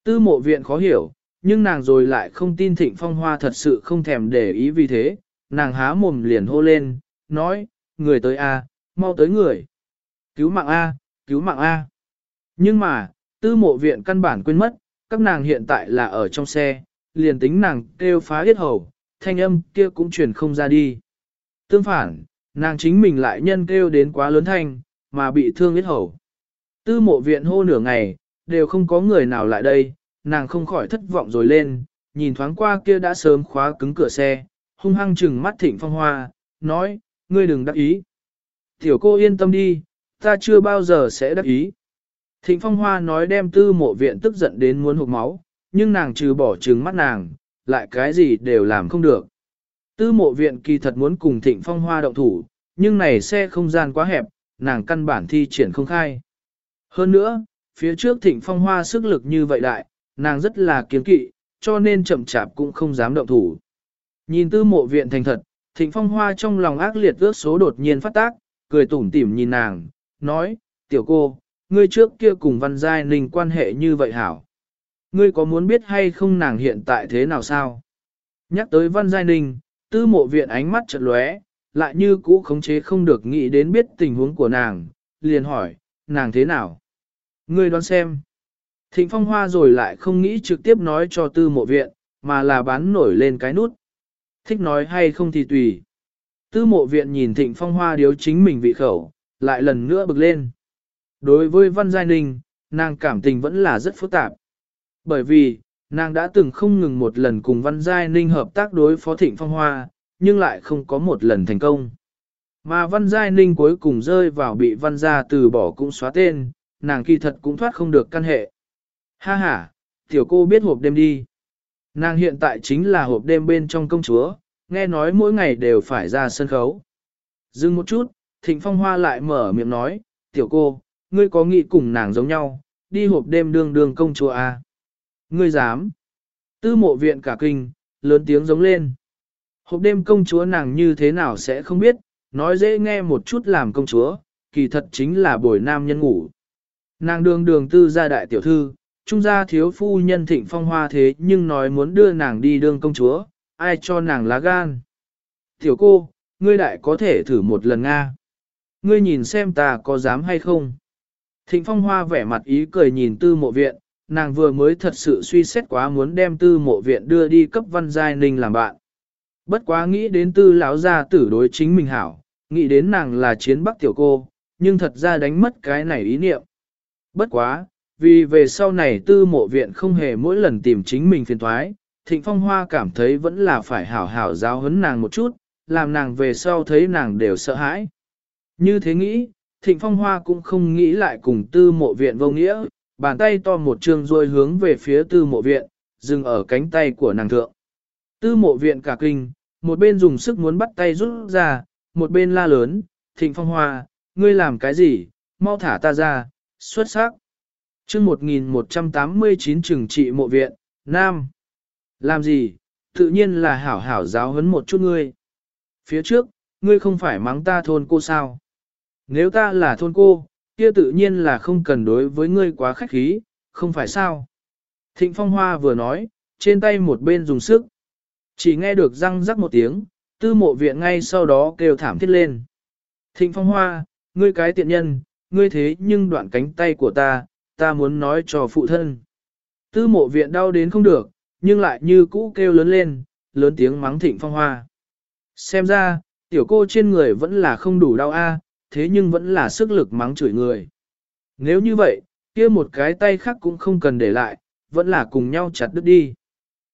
Tư mộ viện khó hiểu, nhưng nàng rồi lại không tin thịnh phong hoa thật sự không thèm để ý vì thế, nàng há mồm liền hô lên, nói, người tới a, mau tới người. Cứu mạng A, cứu mạng A. Nhưng mà, tư mộ viện căn bản quên mất, các nàng hiện tại là ở trong xe, liền tính nàng kêu phá hết hầu, thanh âm kia cũng truyền không ra đi. Tương phản, nàng chính mình lại nhân kêu đến quá lớn thanh, mà bị thương ít hầu. Tư mộ viện hô nửa ngày, đều không có người nào lại đây, nàng không khỏi thất vọng rồi lên, nhìn thoáng qua kia đã sớm khóa cứng cửa xe, hung hăng chừng mắt thịnh phong hoa, nói, ngươi đừng đắc ý. Tiểu cô yên tâm đi, ta chưa bao giờ sẽ đắc ý. Thịnh phong hoa nói đem tư mộ viện tức giận đến muốn hụt máu, nhưng nàng trừ bỏ trừng mắt nàng, lại cái gì đều làm không được. Tư mộ viện kỳ thật muốn cùng thịnh phong hoa động thủ, nhưng này xe không gian quá hẹp, nàng căn bản thi triển không khai. Hơn nữa, phía trước thịnh phong hoa sức lực như vậy đại, nàng rất là kiến kỵ, cho nên chậm chạp cũng không dám động thủ. Nhìn tư mộ viện thành thật, thịnh phong hoa trong lòng ác liệt ước số đột nhiên phát tác, cười tủm tỉm nhìn nàng, nói, tiểu cô, ngươi trước kia cùng văn giai ninh quan hệ như vậy hảo. Ngươi có muốn biết hay không nàng hiện tại thế nào sao? Nhắc tới văn giai ninh, tư mộ viện ánh mắt chợt lóe, lại như cũ khống chế không được nghĩ đến biết tình huống của nàng, liền hỏi, nàng thế nào? Ngươi đoán xem. Thịnh phong hoa rồi lại không nghĩ trực tiếp nói cho tư mộ viện, mà là bán nổi lên cái nút. Thích nói hay không thì tùy. Tư mộ viện nhìn thịnh phong hoa điếu chính mình vị khẩu, lại lần nữa bực lên. Đối với Văn Giai Ninh, nàng cảm tình vẫn là rất phức tạp. Bởi vì, nàng đã từng không ngừng một lần cùng Văn Giai Ninh hợp tác đối phó thịnh phong hoa, nhưng lại không có một lần thành công. Mà Văn Giai Ninh cuối cùng rơi vào bị Văn Gia từ bỏ cũng xóa tên, nàng kỳ thật cũng thoát không được căn hệ. Ha ha, tiểu cô biết hộp đêm đi. Nàng hiện tại chính là hộp đêm bên trong công chúa, nghe nói mỗi ngày đều phải ra sân khấu. Dừng một chút, Thịnh Phong Hoa lại mở miệng nói, tiểu cô, ngươi có nghĩ cùng nàng giống nhau, đi hộp đêm đương đương công chúa à? Ngươi dám? Tư mộ viện cả kinh, lớn tiếng giống lên. Hộp đêm công chúa nàng như thế nào sẽ không biết, nói dễ nghe một chút làm công chúa, kỳ thật chính là buổi nam nhân ngủ. Nàng đường đường tư gia đại tiểu thư, trung gia thiếu phu nhân thịnh phong hoa thế nhưng nói muốn đưa nàng đi đương công chúa, ai cho nàng lá gan. Tiểu cô, ngươi đại có thể thử một lần Nga. Ngươi nhìn xem ta có dám hay không. Thịnh phong hoa vẻ mặt ý cười nhìn tư mộ viện, nàng vừa mới thật sự suy xét quá muốn đem tư mộ viện đưa đi cấp văn giai ninh làm bạn. Bất quá nghĩ đến tư lão gia tử đối chính mình hảo, nghĩ đến nàng là chiến bắc tiểu cô, nhưng thật ra đánh mất cái này ý niệm. Bất quá, vì về sau này tư mộ viện không hề mỗi lần tìm chính mình phiền thoái, thịnh phong hoa cảm thấy vẫn là phải hảo hảo giáo huấn nàng một chút, làm nàng về sau thấy nàng đều sợ hãi. Như thế nghĩ, thịnh phong hoa cũng không nghĩ lại cùng tư mộ viện vô nghĩa, bàn tay to một chương ruôi hướng về phía tư mộ viện, dừng ở cánh tay của nàng thượng. Tư mộ viện cả kinh, một bên dùng sức muốn bắt tay rút ra, một bên la lớn, thịnh phong hoa, ngươi làm cái gì, mau thả ta ra, xuất sắc. chương 1189 trừng trị mộ viện, Nam. Làm gì, tự nhiên là hảo hảo giáo huấn một chút ngươi. Phía trước, ngươi không phải mắng ta thôn cô sao. Nếu ta là thôn cô, kia tự nhiên là không cần đối với ngươi quá khách khí, không phải sao. Thịnh Phong Hoa vừa nói, trên tay một bên dùng sức. Chỉ nghe được răng rắc một tiếng, tư mộ viện ngay sau đó kêu thảm thiết lên. Thịnh Phong Hoa, ngươi cái tiện nhân, ngươi thế nhưng đoạn cánh tay của ta, ta muốn nói cho phụ thân. Tư mộ viện đau đến không được, nhưng lại như cũ kêu lớn lên, lớn tiếng mắng thịnh phong hoa. Xem ra, tiểu cô trên người vẫn là không đủ đau a, thế nhưng vẫn là sức lực mắng chửi người. Nếu như vậy, kia một cái tay khác cũng không cần để lại, vẫn là cùng nhau chặt đứt đi.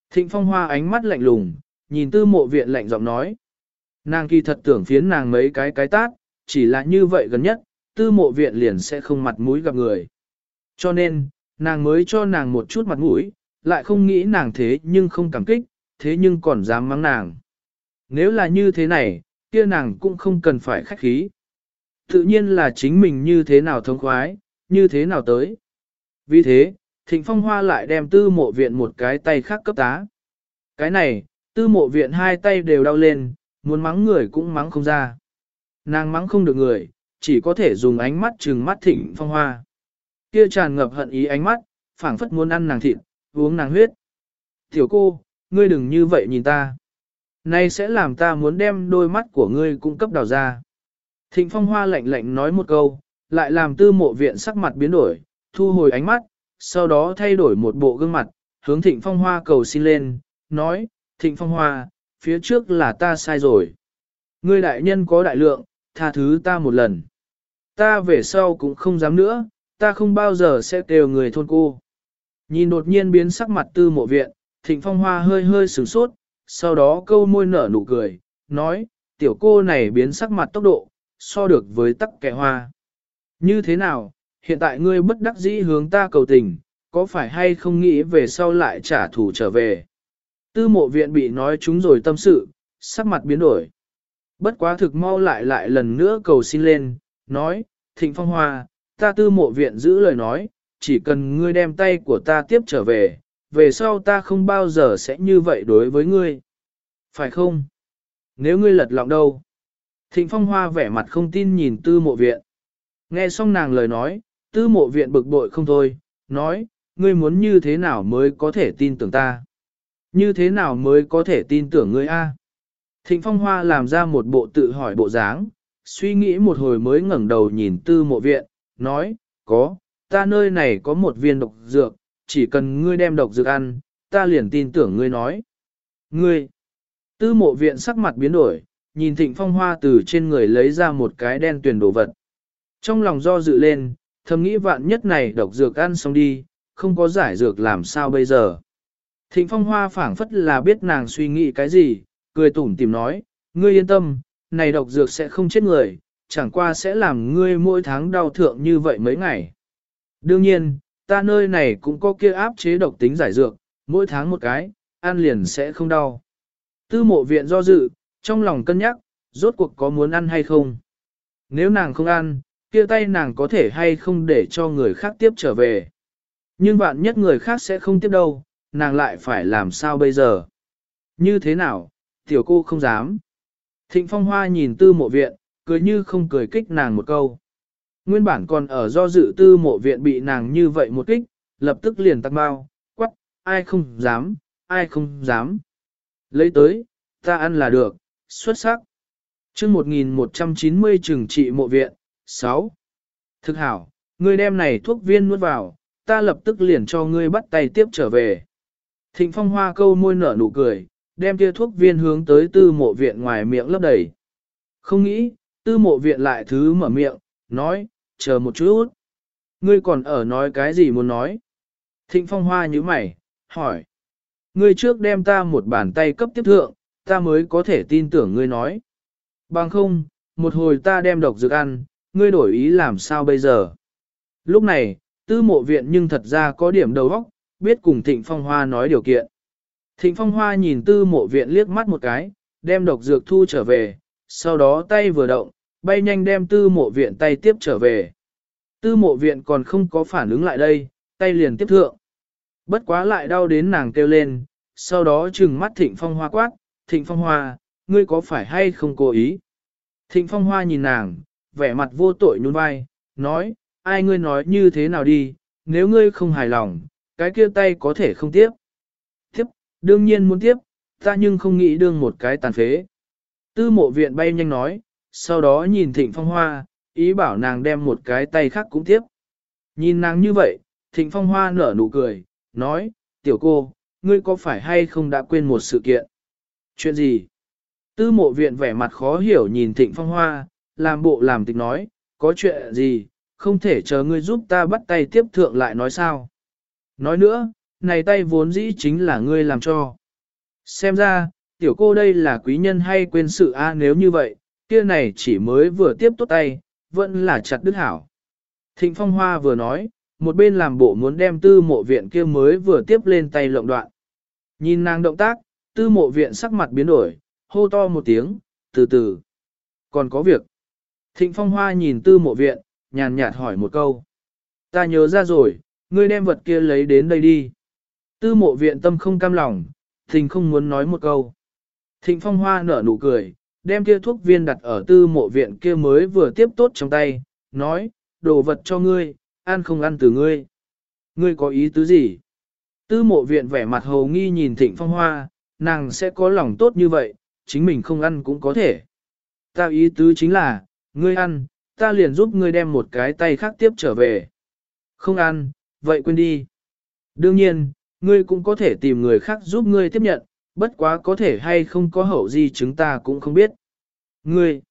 Thịnh phong hoa ánh mắt lạnh lùng, nhìn tư mộ viện lạnh giọng nói. Nàng kỳ thật tưởng phiến nàng mấy cái cái tát, chỉ là như vậy gần nhất, tư mộ viện liền sẽ không mặt mũi gặp người. Cho nên, nàng mới cho nàng một chút mặt mũi, lại không nghĩ nàng thế nhưng không cảm kích, thế nhưng còn dám mắng nàng. Nếu là như thế này, kia nàng cũng không cần phải khách khí. Tự nhiên là chính mình như thế nào thông khoái, như thế nào tới. Vì thế, Thịnh Phong Hoa lại đem tư mộ viện một cái tay khác cấp tá. Cái này, tư mộ viện hai tay đều đau lên, muốn mắng người cũng mắng không ra. Nàng mắng không được người, chỉ có thể dùng ánh mắt trừng mắt Thịnh Phong Hoa. Kia tràn ngập hận ý ánh mắt, phảng phất muốn ăn nàng thịt, uống nàng huyết. Tiểu cô, ngươi đừng như vậy nhìn ta. Nay sẽ làm ta muốn đem đôi mắt của ngươi cung cấp đào ra. Thịnh phong hoa lạnh lạnh nói một câu, lại làm tư mộ viện sắc mặt biến đổi, thu hồi ánh mắt, sau đó thay đổi một bộ gương mặt, hướng thịnh phong hoa cầu xin lên, nói, thịnh phong hoa, phía trước là ta sai rồi. Ngươi đại nhân có đại lượng, tha thứ ta một lần. Ta về sau cũng không dám nữa, ta không bao giờ sẽ kêu người thôn cô. Nhìn đột nhiên biến sắc mặt tư mộ viện, thịnh phong hoa hơi hơi sửng sốt, sau đó câu môi nở nụ cười, nói, tiểu cô này biến sắc mặt tốc độ, so được với tắc kẻ hoa. Như thế nào, hiện tại ngươi bất đắc dĩ hướng ta cầu tình, có phải hay không nghĩ về sau lại trả thù trở về. Tư mộ viện bị nói chúng rồi tâm sự, sắc mặt biến đổi. Bất quá thực mau lại lại lần nữa cầu xin lên, nói, thịnh phong hoa, ta tư mộ viện giữ lời nói, chỉ cần ngươi đem tay của ta tiếp trở về, về sau ta không bao giờ sẽ như vậy đối với ngươi. Phải không? Nếu ngươi lật lọng đâu? Thịnh phong hoa vẻ mặt không tin nhìn tư mộ viện. Nghe xong nàng lời nói, tư mộ viện bực bội không thôi, nói, ngươi muốn như thế nào mới có thể tin tưởng ta? Như thế nào mới có thể tin tưởng ngươi a? Thịnh phong hoa làm ra một bộ tự hỏi bộ dáng, suy nghĩ một hồi mới ngẩng đầu nhìn tư mộ viện, nói, có, ta nơi này có một viên độc dược, chỉ cần ngươi đem độc dược ăn, ta liền tin tưởng ngươi nói. Ngươi, tư mộ viện sắc mặt biến đổi, nhìn thịnh phong hoa từ trên người lấy ra một cái đen tuyển đồ vật. Trong lòng do dự lên, thầm nghĩ vạn nhất này độc dược ăn xong đi, không có giải dược làm sao bây giờ. Thịnh phong hoa phảng phất là biết nàng suy nghĩ cái gì, cười tủm tìm nói, ngươi yên tâm, này độc dược sẽ không chết người, chẳng qua sẽ làm ngươi mỗi tháng đau thượng như vậy mấy ngày. Đương nhiên, ta nơi này cũng có kia áp chế độc tính giải dược, mỗi tháng một cái, ăn liền sẽ không đau. Tư mộ viện do dự, trong lòng cân nhắc, rốt cuộc có muốn ăn hay không. Nếu nàng không ăn, kia tay nàng có thể hay không để cho người khác tiếp trở về. Nhưng bạn nhất người khác sẽ không tiếp đâu, nàng lại phải làm sao bây giờ? Như thế nào, tiểu cô không dám. Thịnh phong hoa nhìn tư mộ viện, cười như không cười kích nàng một câu. Nguyên bản còn ở do dự tư mộ viện bị nàng như vậy một kích, lập tức liền tăng bao, quắc, ai không dám, ai không dám. Lấy tới, ta ăn là được, xuất sắc. chương 1190 trừng trị mộ viện, 6. Thực hảo, ngươi đem này thuốc viên nuốt vào, ta lập tức liền cho ngươi bắt tay tiếp trở về. Thịnh phong hoa câu môi nở nụ cười, đem kia thuốc viên hướng tới tư mộ viện ngoài miệng lấp đầy. Không nghĩ, tư mộ viện lại thứ mở miệng, nói, chờ một chút. Ngươi còn ở nói cái gì muốn nói? Thịnh phong hoa như mày, hỏi. Ngươi trước đem ta một bàn tay cấp tiếp thượng, ta mới có thể tin tưởng ngươi nói. Bằng không, một hồi ta đem độc dược ăn, ngươi đổi ý làm sao bây giờ? Lúc này, tư mộ viện nhưng thật ra có điểm đầu óc, biết cùng thịnh phong hoa nói điều kiện. Thịnh phong hoa nhìn tư mộ viện liếc mắt một cái, đem độc dược thu trở về, sau đó tay vừa động, bay nhanh đem tư mộ viện tay tiếp trở về. Tư mộ viện còn không có phản ứng lại đây, tay liền tiếp thượng. Bất quá lại đau đến nàng kêu lên, sau đó trừng mắt thịnh phong hoa quát, thịnh phong hoa, ngươi có phải hay không cố ý? Thịnh phong hoa nhìn nàng, vẻ mặt vô tội nhún vai, nói, ai ngươi nói như thế nào đi, nếu ngươi không hài lòng, cái kia tay có thể không tiếp. Tiếp, đương nhiên muốn tiếp, ta nhưng không nghĩ đương một cái tàn phế. Tư mộ viện bay nhanh nói, sau đó nhìn thịnh phong hoa, ý bảo nàng đem một cái tay khác cũng tiếp. Nhìn nàng như vậy, thịnh phong hoa nở nụ cười, nói, tiểu cô, ngươi có phải hay không đã quên một sự kiện? Chuyện gì? Tư mộ viện vẻ mặt khó hiểu nhìn thịnh phong hoa, làm bộ làm tịch nói, có chuyện gì, không thể chờ ngươi giúp ta bắt tay tiếp thượng lại nói sao. Nói nữa, này tay vốn dĩ chính là ngươi làm cho. Xem ra, tiểu cô đây là quý nhân hay quên sự a nếu như vậy, kia này chỉ mới vừa tiếp tốt tay, vẫn là chặt đứt hảo. Thịnh Phong Hoa vừa nói, một bên làm bộ muốn đem tư mộ viện kia mới vừa tiếp lên tay lộng đoạn. Nhìn nàng động tác, tư mộ viện sắc mặt biến đổi, hô to một tiếng, từ từ. Còn có việc. Thịnh Phong Hoa nhìn tư mộ viện, nhàn nhạt hỏi một câu. Ta nhớ ra rồi, ngươi đem vật kia lấy đến đây đi. Tư mộ viện tâm không cam lòng, thình không muốn nói một câu. Thịnh Phong Hoa nở nụ cười, đem kia thuốc viên đặt ở tư mộ viện kia mới vừa tiếp tốt trong tay, nói, đồ vật cho ngươi, ăn không ăn từ ngươi. Ngươi có ý tứ gì? Tư mộ viện vẻ mặt hồ nghi nhìn thịnh phong hoa, nàng sẽ có lòng tốt như vậy, chính mình không ăn cũng có thể. Ta ý tứ chính là, ngươi ăn, ta liền giúp ngươi đem một cái tay khác tiếp trở về. Không ăn, vậy quên đi. Đương nhiên, ngươi cũng có thể tìm người khác giúp ngươi tiếp nhận, bất quá có thể hay không có hậu gì chúng ta cũng không biết. Ngươi,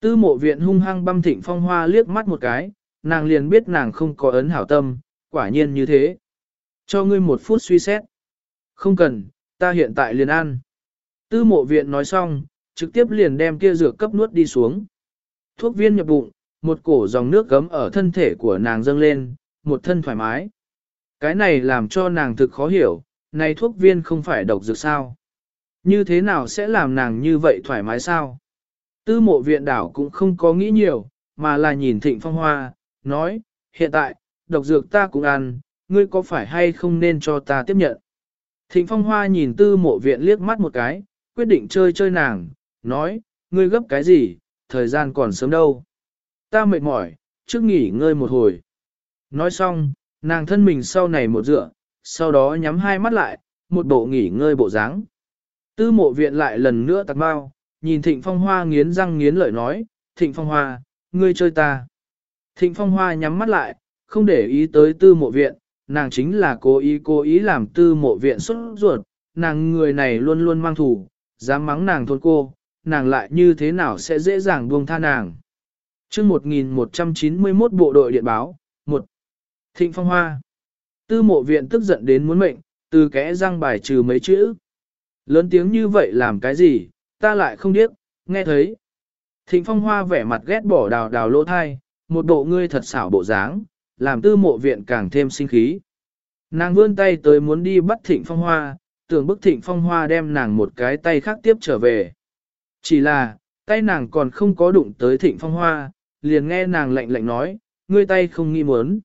tư mộ viện hung hăng băm thịnh phong hoa liếc mắt một cái, nàng liền biết nàng không có ấn hảo tâm, quả nhiên như thế. Cho ngươi một phút suy xét. Không cần, ta hiện tại liền ăn. Tư mộ viện nói xong, trực tiếp liền đem kia dược cấp nuốt đi xuống. Thuốc viên nhập bụng, một cổ dòng nước gấm ở thân thể của nàng dâng lên, một thân thoải mái. Cái này làm cho nàng thực khó hiểu, này thuốc viên không phải độc dược sao? Như thế nào sẽ làm nàng như vậy thoải mái sao? Tư mộ viện đảo cũng không có nghĩ nhiều, mà là nhìn thịnh phong hoa, nói, hiện tại, độc dược ta cũng ăn, ngươi có phải hay không nên cho ta tiếp nhận? Thịnh phong hoa nhìn tư mộ viện liếc mắt một cái, quyết định chơi chơi nàng, nói, ngươi gấp cái gì, thời gian còn sớm đâu. Ta mệt mỏi, trước nghỉ ngơi một hồi. Nói xong, nàng thân mình sau này một dựa, sau đó nhắm hai mắt lại, một bộ nghỉ ngơi bộ dáng. Tư mộ viện lại lần nữa tạc bao, nhìn thịnh phong hoa nghiến răng nghiến lợi nói, thịnh phong hoa, ngươi chơi ta. Thịnh phong hoa nhắm mắt lại, không để ý tới tư mộ viện, nàng chính là cố ý cố ý làm tư mộ viện xuất ruột, nàng người này luôn luôn mang thủ, dám mắng nàng thôn cô, nàng lại như thế nào sẽ dễ dàng buông tha nàng. chương 1191 bộ đội điện báo, 1. Thịnh phong hoa. Tư mộ viện tức giận đến muốn mệnh, từ kẽ răng bài trừ mấy chữ. Lớn tiếng như vậy làm cái gì, ta lại không điếc, nghe thấy. Thịnh phong hoa vẻ mặt ghét bỏ đào đào lỗ thai, một bộ ngươi thật xảo bộ dáng, làm tư mộ viện càng thêm sinh khí. Nàng vươn tay tới muốn đi bắt thịnh phong hoa, tưởng bức thịnh phong hoa đem nàng một cái tay khác tiếp trở về. Chỉ là, tay nàng còn không có đụng tới thịnh phong hoa, liền nghe nàng lạnh lạnh nói, ngươi tay không nghi muốn.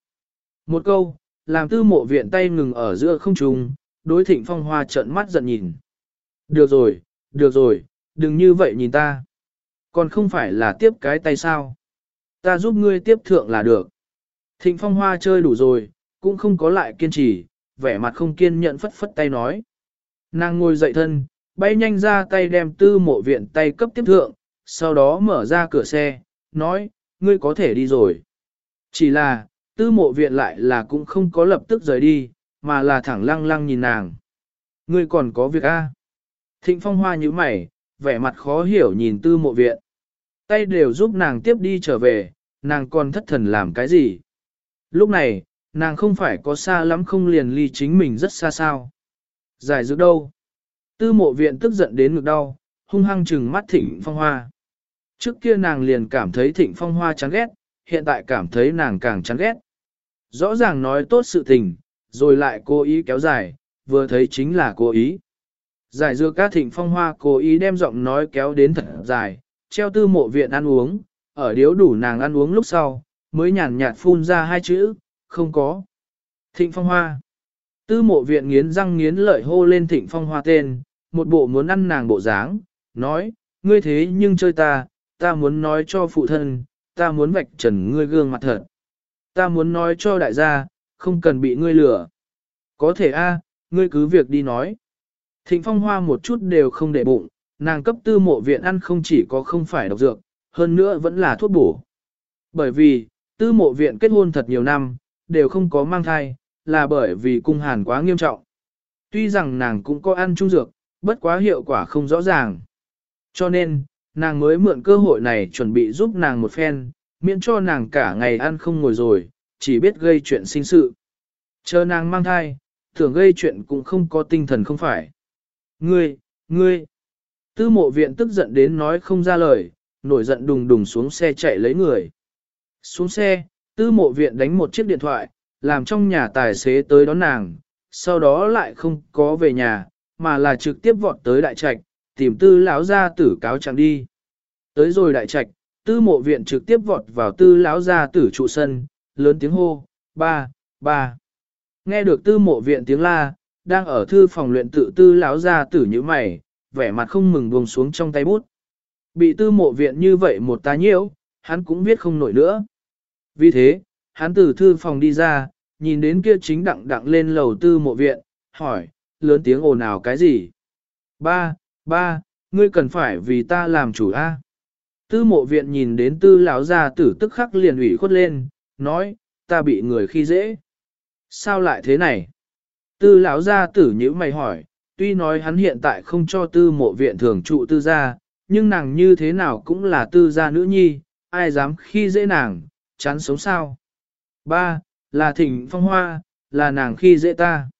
Một câu, làm tư mộ viện tay ngừng ở giữa không trung, đối thịnh phong hoa trợn mắt giận nhìn. Được rồi, được rồi, đừng như vậy nhìn ta. Còn không phải là tiếp cái tay sao. Ta giúp ngươi tiếp thượng là được. Thịnh phong hoa chơi đủ rồi, cũng không có lại kiên trì, vẻ mặt không kiên nhẫn phất phất tay nói. Nàng ngồi dậy thân, bay nhanh ra tay đem tư mộ viện tay cấp tiếp thượng, sau đó mở ra cửa xe, nói, ngươi có thể đi rồi. Chỉ là, tư mộ viện lại là cũng không có lập tức rời đi, mà là thẳng lăng lăng nhìn nàng. Ngươi còn có việc a? Thịnh phong hoa như mày, vẻ mặt khó hiểu nhìn tư mộ viện. Tay đều giúp nàng tiếp đi trở về, nàng còn thất thần làm cái gì? Lúc này, nàng không phải có xa lắm không liền ly chính mình rất xa sao. Giải dược đâu? Tư mộ viện tức giận đến ngực đau, hung hăng trừng mắt thịnh phong hoa. Trước kia nàng liền cảm thấy thịnh phong hoa chán ghét, hiện tại cảm thấy nàng càng chán ghét. Rõ ràng nói tốt sự tình, rồi lại cố ý kéo dài, vừa thấy chính là cố ý. Giải dược ca thịnh phong hoa cố ý đem giọng nói kéo đến thật dài, treo tư mộ viện ăn uống, ở điếu đủ nàng ăn uống lúc sau, mới nhàn nhạt phun ra hai chữ, không có. Thịnh phong hoa. Tư mộ viện nghiến răng nghiến lợi hô lên thịnh phong hoa tên, một bộ muốn ăn nàng bộ dáng, nói, ngươi thế nhưng chơi ta, ta muốn nói cho phụ thân, ta muốn vạch trần ngươi gương mặt thật. Ta muốn nói cho đại gia, không cần bị ngươi lừa. Có thể a, ngươi cứ việc đi nói. Thịnh phong hoa một chút đều không để bụng, nàng cấp tư mộ viện ăn không chỉ có không phải độc dược, hơn nữa vẫn là thuốc bổ. Bởi vì, tư mộ viện kết hôn thật nhiều năm, đều không có mang thai, là bởi vì cung hàn quá nghiêm trọng. Tuy rằng nàng cũng có ăn trung dược, bất quá hiệu quả không rõ ràng. Cho nên, nàng mới mượn cơ hội này chuẩn bị giúp nàng một phen, miễn cho nàng cả ngày ăn không ngồi rồi, chỉ biết gây chuyện sinh sự. Chờ nàng mang thai, tưởng gây chuyện cũng không có tinh thần không phải. Ngươi, ngươi, tư mộ viện tức giận đến nói không ra lời, nổi giận đùng đùng xuống xe chạy lấy người. Xuống xe, tư mộ viện đánh một chiếc điện thoại, làm trong nhà tài xế tới đón nàng, sau đó lại không có về nhà, mà là trực tiếp vọt tới đại trạch, tìm tư lão gia tử cáo trạng đi. Tới rồi đại trạch, tư mộ viện trực tiếp vọt vào tư lão gia tử trụ sân, lớn tiếng hô, ba, ba. Nghe được tư mộ viện tiếng la, đang ở thư phòng luyện tự tư lão gia tử như mày, vẻ mặt không mừng buông xuống trong tay bút. Bị tư mộ viện như vậy một tá nhiễu, hắn cũng viết không nổi nữa. Vì thế, hắn từ thư phòng đi ra, nhìn đến kia chính đặng đặng lên lầu tư mộ viện, hỏi, lớn tiếng ồn ào cái gì? Ba, ba, ngươi cần phải vì ta làm chủ a. Tư mộ viện nhìn đến tư lão gia tử tức khắc liền ủy khuất lên, nói, ta bị người khi dễ. Sao lại thế này? Tư lão gia tử nhữ mày hỏi, tuy nói hắn hiện tại không cho tư mộ viện thường trụ tư gia, nhưng nàng như thế nào cũng là tư gia nữ nhi, ai dám khi dễ nàng, chán sống sao? Ba, là thỉnh phong hoa, là nàng khi dễ ta.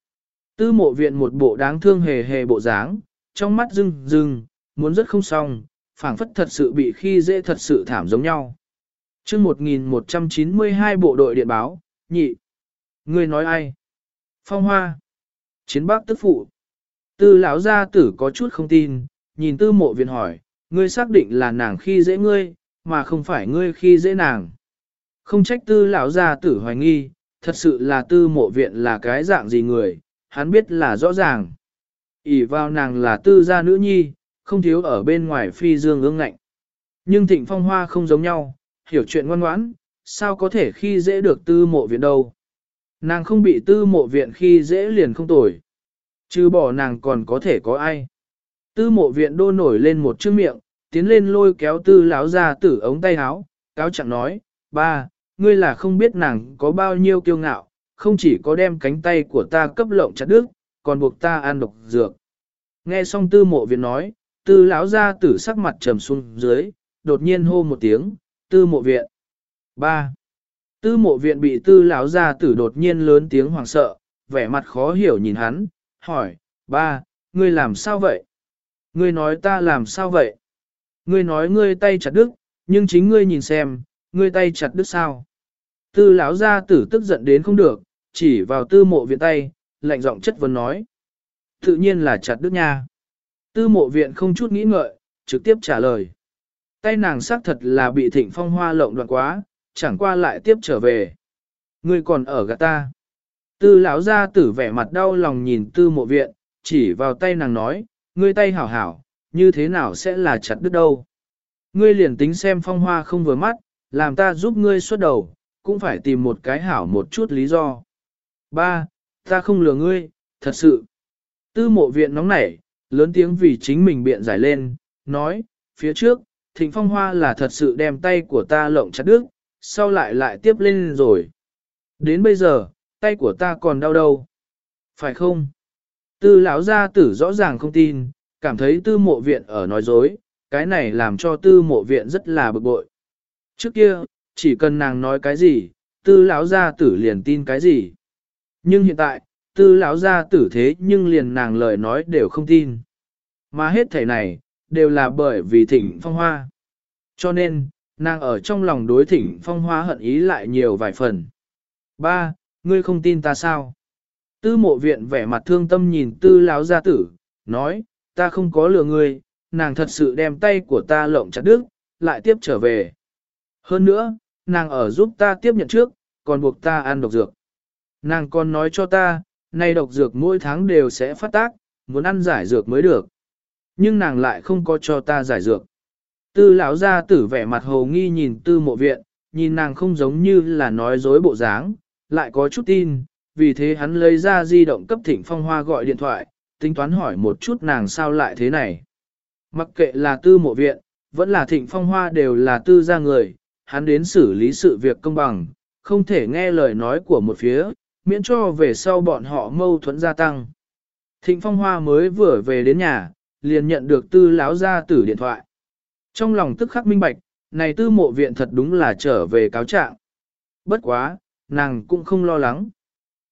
Tư mộ viện một bộ đáng thương hề hề bộ dáng, trong mắt rưng rưng, muốn rất không xong, phảng phất thật sự bị khi dễ thật sự thảm giống nhau. chương 1192 bộ đội điện báo, nhị. Người nói ai? Phong hoa. Chiến bác tức phụ. Tư lão gia tử có chút không tin, nhìn tư mộ viện hỏi, ngươi xác định là nàng khi dễ ngươi, mà không phải ngươi khi dễ nàng. Không trách tư lão gia tử hoài nghi, thật sự là tư mộ viện là cái dạng gì người, hắn biết là rõ ràng. ỉ vào nàng là tư gia nữ nhi, không thiếu ở bên ngoài phi dương ương ngạnh. Nhưng thịnh phong hoa không giống nhau, hiểu chuyện ngoan ngoãn, sao có thể khi dễ được tư mộ viện đâu. Nàng không bị tư mộ viện khi dễ liền không tồi. Chứ bỏ nàng còn có thể có ai. Tư mộ viện đô nổi lên một chữ miệng, tiến lên lôi kéo tư lão ra tử ống tay áo, cáo chẳng nói, ba, ngươi là không biết nàng có bao nhiêu kiêu ngạo, không chỉ có đem cánh tay của ta cấp lộng chặt đứt, còn buộc ta ăn độc dược. Nghe xong tư mộ viện nói, tư lão ra tử sắc mặt trầm xuống dưới, đột nhiên hô một tiếng, tư mộ viện. ba Tư mộ viện bị tư lão ra tử đột nhiên lớn tiếng hoảng sợ, vẻ mặt khó hiểu nhìn hắn, hỏi, ba, ngươi làm sao vậy? Ngươi nói ta làm sao vậy? Ngươi nói ngươi tay chặt đứt, nhưng chính ngươi nhìn xem, ngươi tay chặt đứt sao? Tư lão gia tử tức giận đến không được, chỉ vào tư mộ viện tay, lạnh giọng chất vấn nói. Tự nhiên là chặt đứt nha. Tư mộ viện không chút nghĩ ngợi, trực tiếp trả lời. Tay nàng xác thật là bị thịnh phong hoa lộng đoạn quá, chẳng qua lại tiếp trở về. Ngươi còn ở gạt ta. Tư lão gia tử vẻ mặt đau lòng nhìn tư mộ viện, chỉ vào tay nàng nói, ngươi tay hảo hảo, như thế nào sẽ là chặt đứt đâu. Ngươi liền tính xem phong hoa không vừa mắt, làm ta giúp ngươi xuất đầu, cũng phải tìm một cái hảo một chút lý do. Ba, ta không lừa ngươi, thật sự. Tư mộ viện nóng nảy, lớn tiếng vì chính mình biện giải lên, nói, phía trước, thịnh phong hoa là thật sự đem tay của ta lộng chặt đứt, sau lại lại tiếp lên rồi. Đến bây giờ, tay của ta còn đau đâu. Phải không? Tư lão gia tử rõ ràng không tin, cảm thấy tư mộ viện ở nói dối, cái này làm cho tư mộ viện rất là bực bội. Trước kia, chỉ cần nàng nói cái gì, tư lão gia tử liền tin cái gì. Nhưng hiện tại, tư lão gia tử thế nhưng liền nàng lời nói đều không tin. Mà hết thể này, đều là bởi vì thỉnh phong hoa. Cho nên, nàng ở trong lòng đối thỉnh phong hoa hận ý lại nhiều vài phần. Ba, ngươi không tin ta sao? Tư mộ viện vẻ mặt thương tâm nhìn tư lão gia tử, nói, ta không có lừa ngươi, nàng thật sự đem tay của ta lộng chặt đứt, lại tiếp trở về. Hơn nữa, nàng ở giúp ta tiếp nhận trước, còn buộc ta ăn độc dược. Nàng còn nói cho ta, nay độc dược mỗi tháng đều sẽ phát tác, muốn ăn giải dược mới được. Nhưng nàng lại không có cho ta giải dược. Tư lão gia tử vẻ mặt hồ nghi nhìn tư mộ viện, nhìn nàng không giống như là nói dối bộ dáng, lại có chút tin, vì thế hắn lấy ra di động cấp thịnh phong hoa gọi điện thoại, tính toán hỏi một chút nàng sao lại thế này. Mặc kệ là tư mộ viện, vẫn là thịnh phong hoa đều là tư gia người, hắn đến xử lý sự việc công bằng, không thể nghe lời nói của một phía, miễn cho về sau bọn họ mâu thuẫn gia tăng. Thịnh phong hoa mới vừa về đến nhà, liền nhận được tư lão gia tử điện thoại. Trong lòng tức khắc minh bạch, này tư mộ viện thật đúng là trở về cáo trạng. Bất quá, nàng cũng không lo lắng.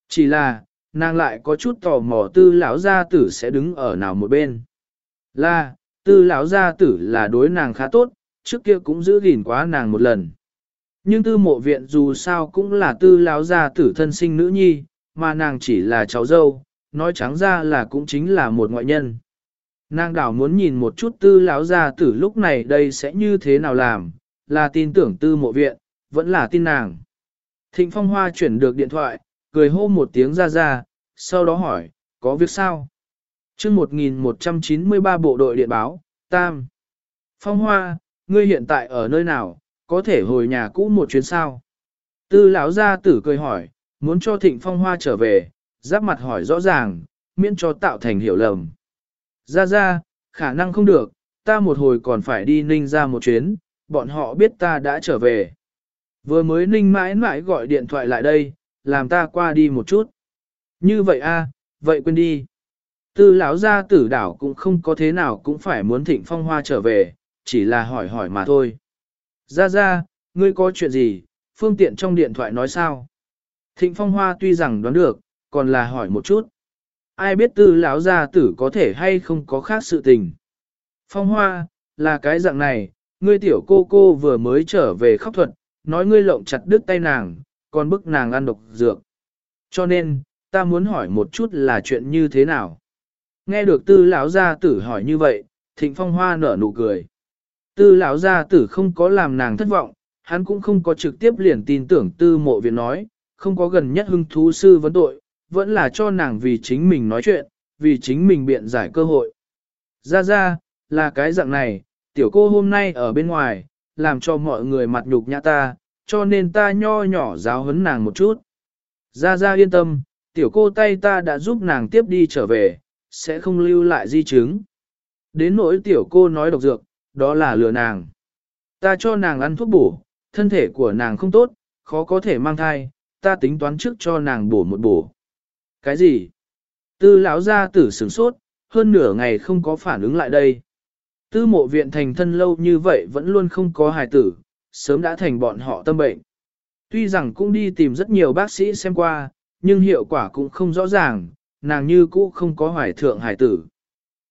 Chỉ là, nàng lại có chút tò mò tư lão gia tử sẽ đứng ở nào một bên. Là, tư lão gia tử là đối nàng khá tốt, trước kia cũng giữ gìn quá nàng một lần. Nhưng tư mộ viện dù sao cũng là tư lão gia tử thân sinh nữ nhi, mà nàng chỉ là cháu dâu, nói trắng ra là cũng chính là một ngoại nhân. Nàng đảo muốn nhìn một chút tư lão gia tử lúc này đây sẽ như thế nào làm, là tin tưởng tư mộ viện, vẫn là tin nàng. Thịnh Phong Hoa chuyển được điện thoại, cười hô một tiếng ra ra, sau đó hỏi, có việc sao? chương 1193 bộ đội điện báo, Tam. Phong Hoa, ngươi hiện tại ở nơi nào, có thể hồi nhà cũ một chuyến sao? Tư lão gia tử cười hỏi, muốn cho Thịnh Phong Hoa trở về, giáp mặt hỏi rõ ràng, miễn cho tạo thành hiểu lầm. Ra ra, khả năng không được, ta một hồi còn phải đi ninh ra một chuyến, bọn họ biết ta đã trở về. Vừa mới ninh mãi mãi gọi điện thoại lại đây, làm ta qua đi một chút. Như vậy a, vậy quên đi. Tư lão gia tử đảo cũng không có thế nào cũng phải muốn thịnh phong hoa trở về, chỉ là hỏi hỏi mà thôi. Ra ra, ngươi có chuyện gì, phương tiện trong điện thoại nói sao? Thịnh phong hoa tuy rằng đoán được, còn là hỏi một chút. Ai biết tư lão gia tử có thể hay không có khác sự tình. Phong hoa, là cái dạng này, ngươi tiểu cô cô vừa mới trở về khóc thuật, nói ngươi lộng chặt đứt tay nàng, còn bức nàng ăn độc dược. Cho nên, ta muốn hỏi một chút là chuyện như thế nào. Nghe được tư lão gia tử hỏi như vậy, thịnh phong hoa nở nụ cười. Tư lão gia tử không có làm nàng thất vọng, hắn cũng không có trực tiếp liền tin tưởng tư mộ viện nói, không có gần nhất hưng thú sư vấn tội, vẫn là cho nàng vì chính mình nói chuyện, vì chính mình biện giải cơ hội. Ra ra, là cái dạng này, tiểu cô hôm nay ở bên ngoài, làm cho mọi người mặt nhục nhã ta, cho nên ta nho nhỏ giáo huấn nàng một chút. Ra ra yên tâm, tiểu cô tay ta đã giúp nàng tiếp đi trở về, sẽ không lưu lại di chứng. Đến nỗi tiểu cô nói độc dược, đó là lừa nàng. Ta cho nàng ăn thuốc bổ, thân thể của nàng không tốt, khó có thể mang thai, ta tính toán trước cho nàng bổ một bổ. Cái gì? Tư lão gia tử sửng sốt, hơn nửa ngày không có phản ứng lại đây. Tư mộ viện thành thân lâu như vậy vẫn luôn không có hài tử, sớm đã thành bọn họ tâm bệnh. Tuy rằng cũng đi tìm rất nhiều bác sĩ xem qua, nhưng hiệu quả cũng không rõ ràng, nàng như cũ không có hoài thượng hài tử.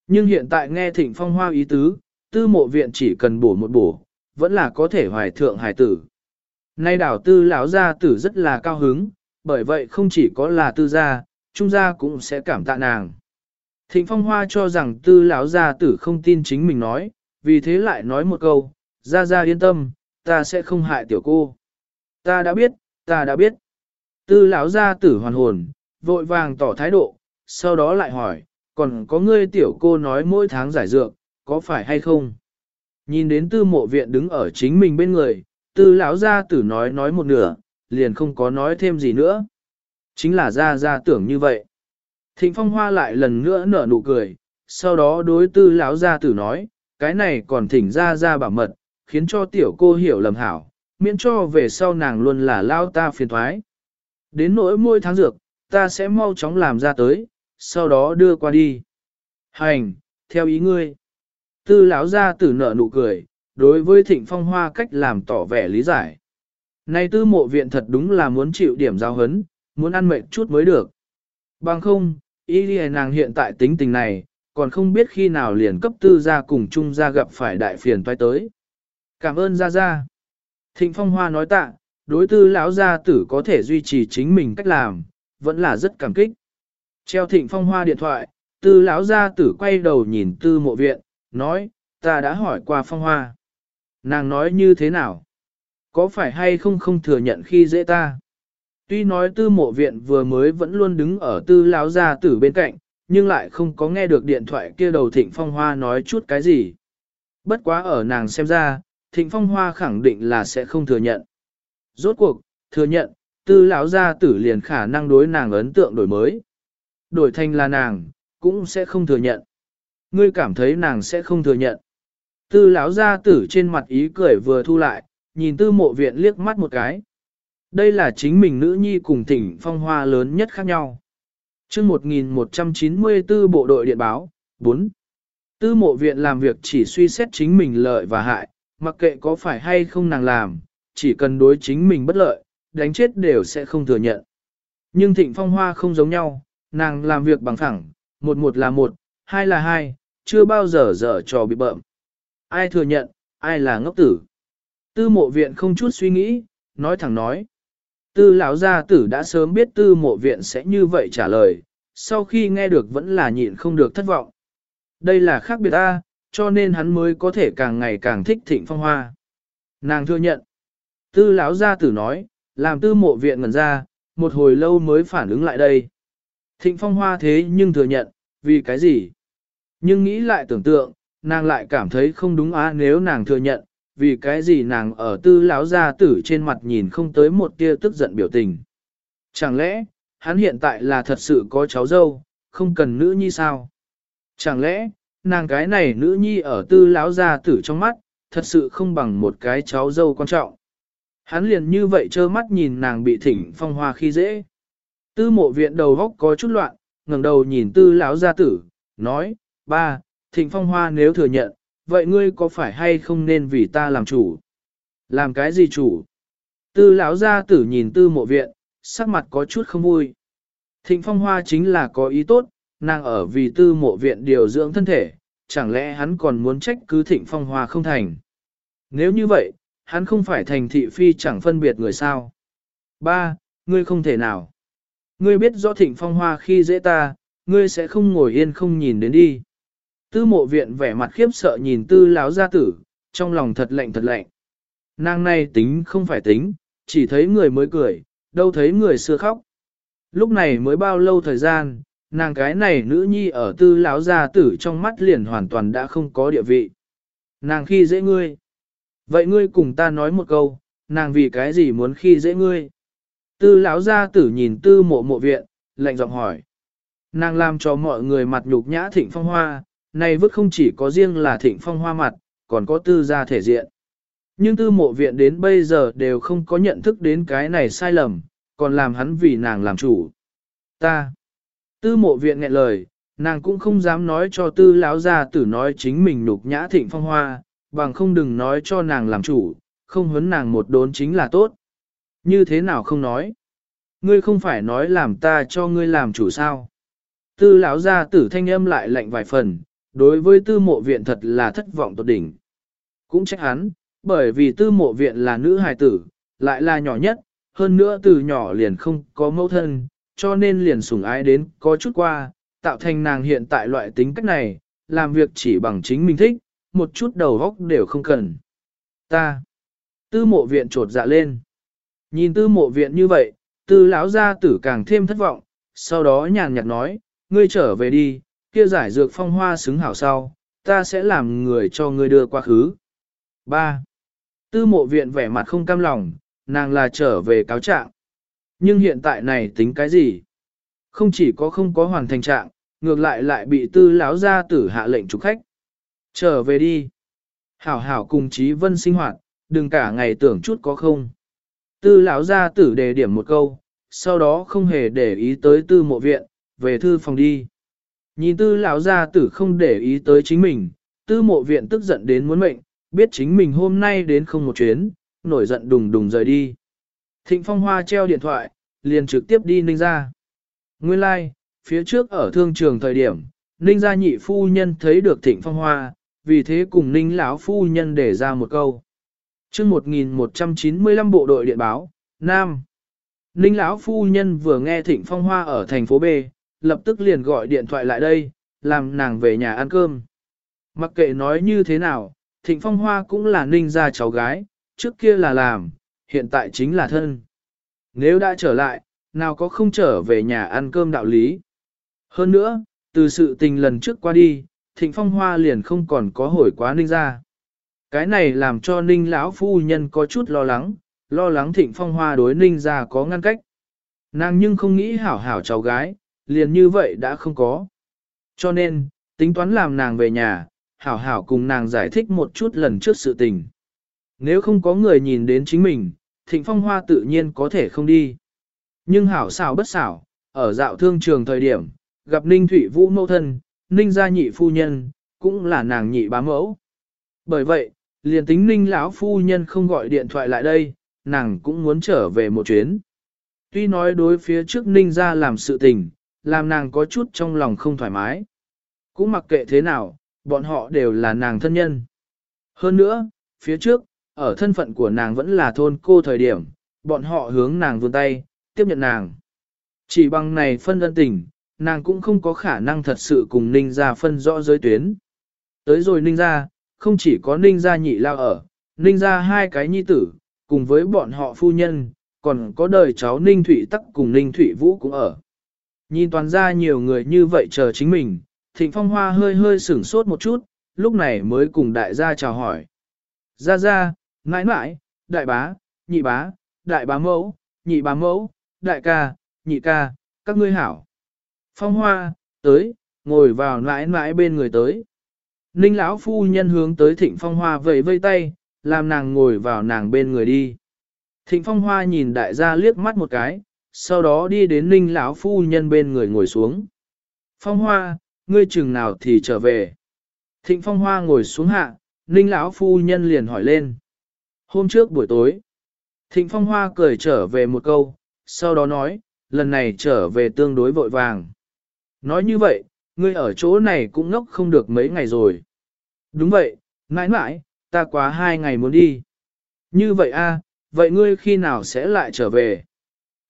Nhưng hiện tại nghe thịnh phong hoa ý tứ, tư mộ viện chỉ cần bổ một bổ, vẫn là có thể hoài thượng hài tử. Nay đảo tư lão gia tử rất là cao hứng, bởi vậy không chỉ có là tư gia, trung gia cũng sẽ cảm tạ nàng. Thịnh phong hoa cho rằng tư lão gia tử không tin chính mình nói, vì thế lại nói một câu, gia gia yên tâm, ta sẽ không hại tiểu cô. Ta đã biết, ta đã biết. Tư lão gia tử hoàn hồn, vội vàng tỏ thái độ, sau đó lại hỏi, còn có ngươi tiểu cô nói mỗi tháng giải dược, có phải hay không? Nhìn đến tư mộ viện đứng ở chính mình bên người, tư lão gia tử nói nói một nửa, liền không có nói thêm gì nữa. Chính là gia gia tưởng như vậy. Thịnh phong hoa lại lần nữa nở nụ cười, sau đó đối tư lão gia tử nói, cái này còn thỉnh gia gia bảo mật, khiến cho tiểu cô hiểu lầm hảo, miễn cho về sau nàng luôn là lao ta phiền thoái. Đến nỗi môi tháng dược, ta sẽ mau chóng làm ra tới, sau đó đưa qua đi. Hành, theo ý ngươi. Tư lão gia tử nở nụ cười, đối với thịnh phong hoa cách làm tỏ vẻ lý giải. Này tư mộ viện thật đúng là muốn chịu điểm giao hấn, muốn ăn mệt chút mới được. Bằng không, ý đi nàng hiện tại tính tình này, còn không biết khi nào liền cấp tư gia cùng chung gia gặp phải đại phiền toái tới. Cảm ơn gia gia. Thịnh phong hoa nói tạ, đối tư lão gia tử có thể duy trì chính mình cách làm, vẫn là rất cảm kích. Treo thịnh phong hoa điện thoại, tư lão gia tử quay đầu nhìn tư mộ viện, nói, ta đã hỏi qua phong hoa. Nàng nói như thế nào? Có phải hay không không thừa nhận khi dễ ta? Tuy nói tư mộ viện vừa mới vẫn luôn đứng ở tư lão gia tử bên cạnh, nhưng lại không có nghe được điện thoại kia đầu thịnh phong hoa nói chút cái gì. Bất quá ở nàng xem ra, thịnh phong hoa khẳng định là sẽ không thừa nhận. Rốt cuộc, thừa nhận, tư lão gia tử liền khả năng đối nàng ấn tượng đổi mới. Đổi thành là nàng, cũng sẽ không thừa nhận. Ngươi cảm thấy nàng sẽ không thừa nhận. Tư lão gia tử trên mặt ý cười vừa thu lại, nhìn tư mộ viện liếc mắt một cái. Đây là chính mình nữ nhi cùng thỉnh phong hoa lớn nhất khác nhau. chương 1194 bộ đội điện báo, 4. Tư mộ viện làm việc chỉ suy xét chính mình lợi và hại, mặc kệ có phải hay không nàng làm, chỉ cần đối chính mình bất lợi, đánh chết đều sẽ không thừa nhận. Nhưng thịnh phong hoa không giống nhau, nàng làm việc bằng thẳng, một một là một, hai là hai, chưa bao giờ dở trò bị bợm. Ai thừa nhận, ai là ngốc tử. Tư mộ viện không chút suy nghĩ, nói thẳng nói. Tư lão gia tử đã sớm biết tư mộ viện sẽ như vậy trả lời, sau khi nghe được vẫn là nhịn không được thất vọng. Đây là khác biệt ta, cho nên hắn mới có thể càng ngày càng thích thịnh phong hoa. Nàng thừa nhận. Tư lão gia tử nói, làm tư mộ viện ngẩn ra, một hồi lâu mới phản ứng lại đây. Thịnh phong hoa thế nhưng thừa nhận, vì cái gì? Nhưng nghĩ lại tưởng tượng, nàng lại cảm thấy không đúng á nếu nàng thừa nhận, vì cái gì nàng ở tư lão gia tử trên mặt nhìn không tới một tia tức giận biểu tình. Chẳng lẽ, hắn hiện tại là thật sự có cháu dâu, không cần nữ nhi sao? Chẳng lẽ, nàng cái này nữ nhi ở tư lão gia tử trong mắt, thật sự không bằng một cái cháu dâu quan trọng. Hắn liền như vậy trơ mắt nhìn nàng bị thỉnh phong hoa khi dễ. Tư mộ viện đầu góc có chút loạn, ngẩng đầu nhìn tư lão gia tử, nói, ba, thịnh phong hoa nếu thừa nhận, vậy ngươi có phải hay không nên vì ta làm chủ? Làm cái gì chủ? Tư lão gia tử nhìn tư mộ viện, sắc mặt có chút không vui. Thịnh phong hoa chính là có ý tốt, nàng ở vì tư mộ viện điều dưỡng thân thể, chẳng lẽ hắn còn muốn trách cứ thịnh phong hoa không thành. Nếu như vậy, hắn không phải thành thị phi chẳng phân biệt người sao. Ba, ngươi không thể nào. Ngươi biết rõ thịnh phong hoa khi dễ ta, ngươi sẽ không ngồi yên không nhìn đến đi. Tư mộ viện vẻ mặt khiếp sợ nhìn tư lão gia tử, trong lòng thật lạnh thật lạnh. Nàng này tính không phải tính, chỉ thấy người mới cười, đâu thấy người xưa khóc. Lúc này mới bao lâu thời gian, nàng cái này nữ nhi ở tư lão gia tử trong mắt liền hoàn toàn đã không có địa vị. Nàng khi dễ ngươi. Vậy ngươi cùng ta nói một câu, nàng vì cái gì muốn khi dễ ngươi? Tư lão gia tử nhìn tư mộ mộ viện, lạnh giọng hỏi. Nàng làm cho mọi người mặt nhục nhã thịnh phong hoa, này vứt không chỉ có riêng là thịnh phong hoa mặt, còn có tư gia thể diện. Nhưng tư mộ viện đến bây giờ đều không có nhận thức đến cái này sai lầm, còn làm hắn vì nàng làm chủ. Ta. Tư mộ viện nghẹn lời, nàng cũng không dám nói cho tư lão gia tử nói chính mình nục nhã thịnh phong hoa, bằng không đừng nói cho nàng làm chủ, không huấn nàng một đốn chính là tốt. Như thế nào không nói? Ngươi không phải nói làm ta cho ngươi làm chủ sao? Tư lão gia tử thanh âm lại lạnh vài phần, đối với tư mộ viện thật là thất vọng tột đỉnh. Cũng trách hắn, bởi vì tư mộ viện là nữ hài tử, lại là nhỏ nhất, hơn nữa từ nhỏ liền không có mẫu thân, cho nên liền sủng ái đến có chút qua, tạo thành nàng hiện tại loại tính cách này, làm việc chỉ bằng chính mình thích, một chút đầu góc đều không cần. Ta. Tư mộ viện trột dạ lên. Nhìn tư mộ viện như vậy, tư lão gia tử càng thêm thất vọng, sau đó nhàn nhạt nói, ngươi trở về đi, kia giải dược phong hoa xứng hảo sau, ta sẽ làm người cho ngươi đưa qua khứ. 3. Tư mộ viện vẻ mặt không cam lòng, nàng là trở về cáo trạng. Nhưng hiện tại này tính cái gì? Không chỉ có không có hoàn thành trạng, ngược lại lại bị tư lão gia tử hạ lệnh trục khách. Trở về đi. Hảo hảo cùng Chí Vân sinh hoạt, đừng cả ngày tưởng chút có không. Tư lão gia tử đề điểm một câu, sau đó không hề để ý tới tư mộ viện, về thư phòng đi. Nhìn tư lão gia tử không để ý tới chính mình, tư mộ viện tức giận đến muốn mệnh, biết chính mình hôm nay đến không một chuyến, nổi giận đùng đùng rời đi. Thịnh phong hoa treo điện thoại, liền trực tiếp đi ninh ra. Nguyên lai, like, phía trước ở thương trường thời điểm, ninh gia nhị phu nhân thấy được thịnh phong hoa, vì thế cùng ninh lão phu nhân để ra một câu. chương 1195 bộ đội điện báo, Nam. Ninh lão phu nhân vừa nghe thịnh phong hoa ở thành phố B, lập tức liền gọi điện thoại lại đây, làm nàng về nhà ăn cơm. Mặc kệ nói như thế nào, thịnh phong hoa cũng là ninh gia cháu gái, trước kia là làm, hiện tại chính là thân. Nếu đã trở lại, nào có không trở về nhà ăn cơm đạo lý. Hơn nữa, từ sự tình lần trước qua đi, thịnh phong hoa liền không còn có hồi quá ninh ra. Cái này làm cho ninh lão phu nhân có chút lo lắng, lo lắng thịnh phong hoa đối ninh ra có ngăn cách. Nàng nhưng không nghĩ hảo hảo cháu gái, liền như vậy đã không có. Cho nên, tính toán làm nàng về nhà, hảo hảo cùng nàng giải thích một chút lần trước sự tình. Nếu không có người nhìn đến chính mình, thịnh phong hoa tự nhiên có thể không đi. Nhưng hảo xảo bất xảo, ở dạo thương trường thời điểm, gặp Ninh Thủy Vũ mẫu thân, Ninh gia nhị phu nhân, cũng là nàng nhị bá mẫu. Bởi vậy, liền tính Ninh lão phu nhân không gọi điện thoại lại đây, nàng cũng muốn trở về một chuyến. Tuy nói đối phía trước Ninh gia làm sự tình, làm nàng có chút trong lòng không thoải mái. Cũng mặc kệ thế nào, bọn họ đều là nàng thân nhân. Hơn nữa, phía trước, ở thân phận của nàng vẫn là thôn cô thời điểm, bọn họ hướng nàng vươn tay, tiếp nhận nàng. Chỉ bằng này phân ân tình, nàng cũng không có khả năng thật sự cùng ninh gia phân rõ giới tuyến. Tới rồi ninh gia, không chỉ có ninh gia nhị lao ở, ninh gia hai cái nhi tử, cùng với bọn họ phu nhân, còn có đời cháu ninh thủy tắc cùng ninh thủy vũ cũng ở. Nhìn toàn ra nhiều người như vậy chờ chính mình, thịnh phong hoa hơi hơi sửng sốt một chút, lúc này mới cùng đại gia chào hỏi. Gia gia, nãi nãi, đại bá, nhị bá, đại bá mẫu, nhị bá mẫu, đại ca, nhị ca, các ngươi hảo. Phong hoa, tới, ngồi vào nãi nãi bên người tới. Ninh lão phu nhân hướng tới Thịnh Phong Hoa vẫy vây tay, làm nàng ngồi vào nàng bên người đi. Thịnh Phong Hoa nhìn đại gia liếc mắt một cái, sau đó đi đến Ninh lão phu nhân bên người ngồi xuống. Phong Hoa, ngươi chừng nào thì trở về. Thịnh Phong Hoa ngồi xuống hạ, Ninh lão phu nhân liền hỏi lên. Hôm trước buổi tối, Thịnh Phong Hoa cười trở về một câu, sau đó nói, lần này trở về tương đối vội vàng. Nói như vậy, ngươi ở chỗ này cũng ngốc không được mấy ngày rồi. Đúng vậy, mãi mãi, ta quá hai ngày muốn đi. Như vậy a, vậy ngươi khi nào sẽ lại trở về?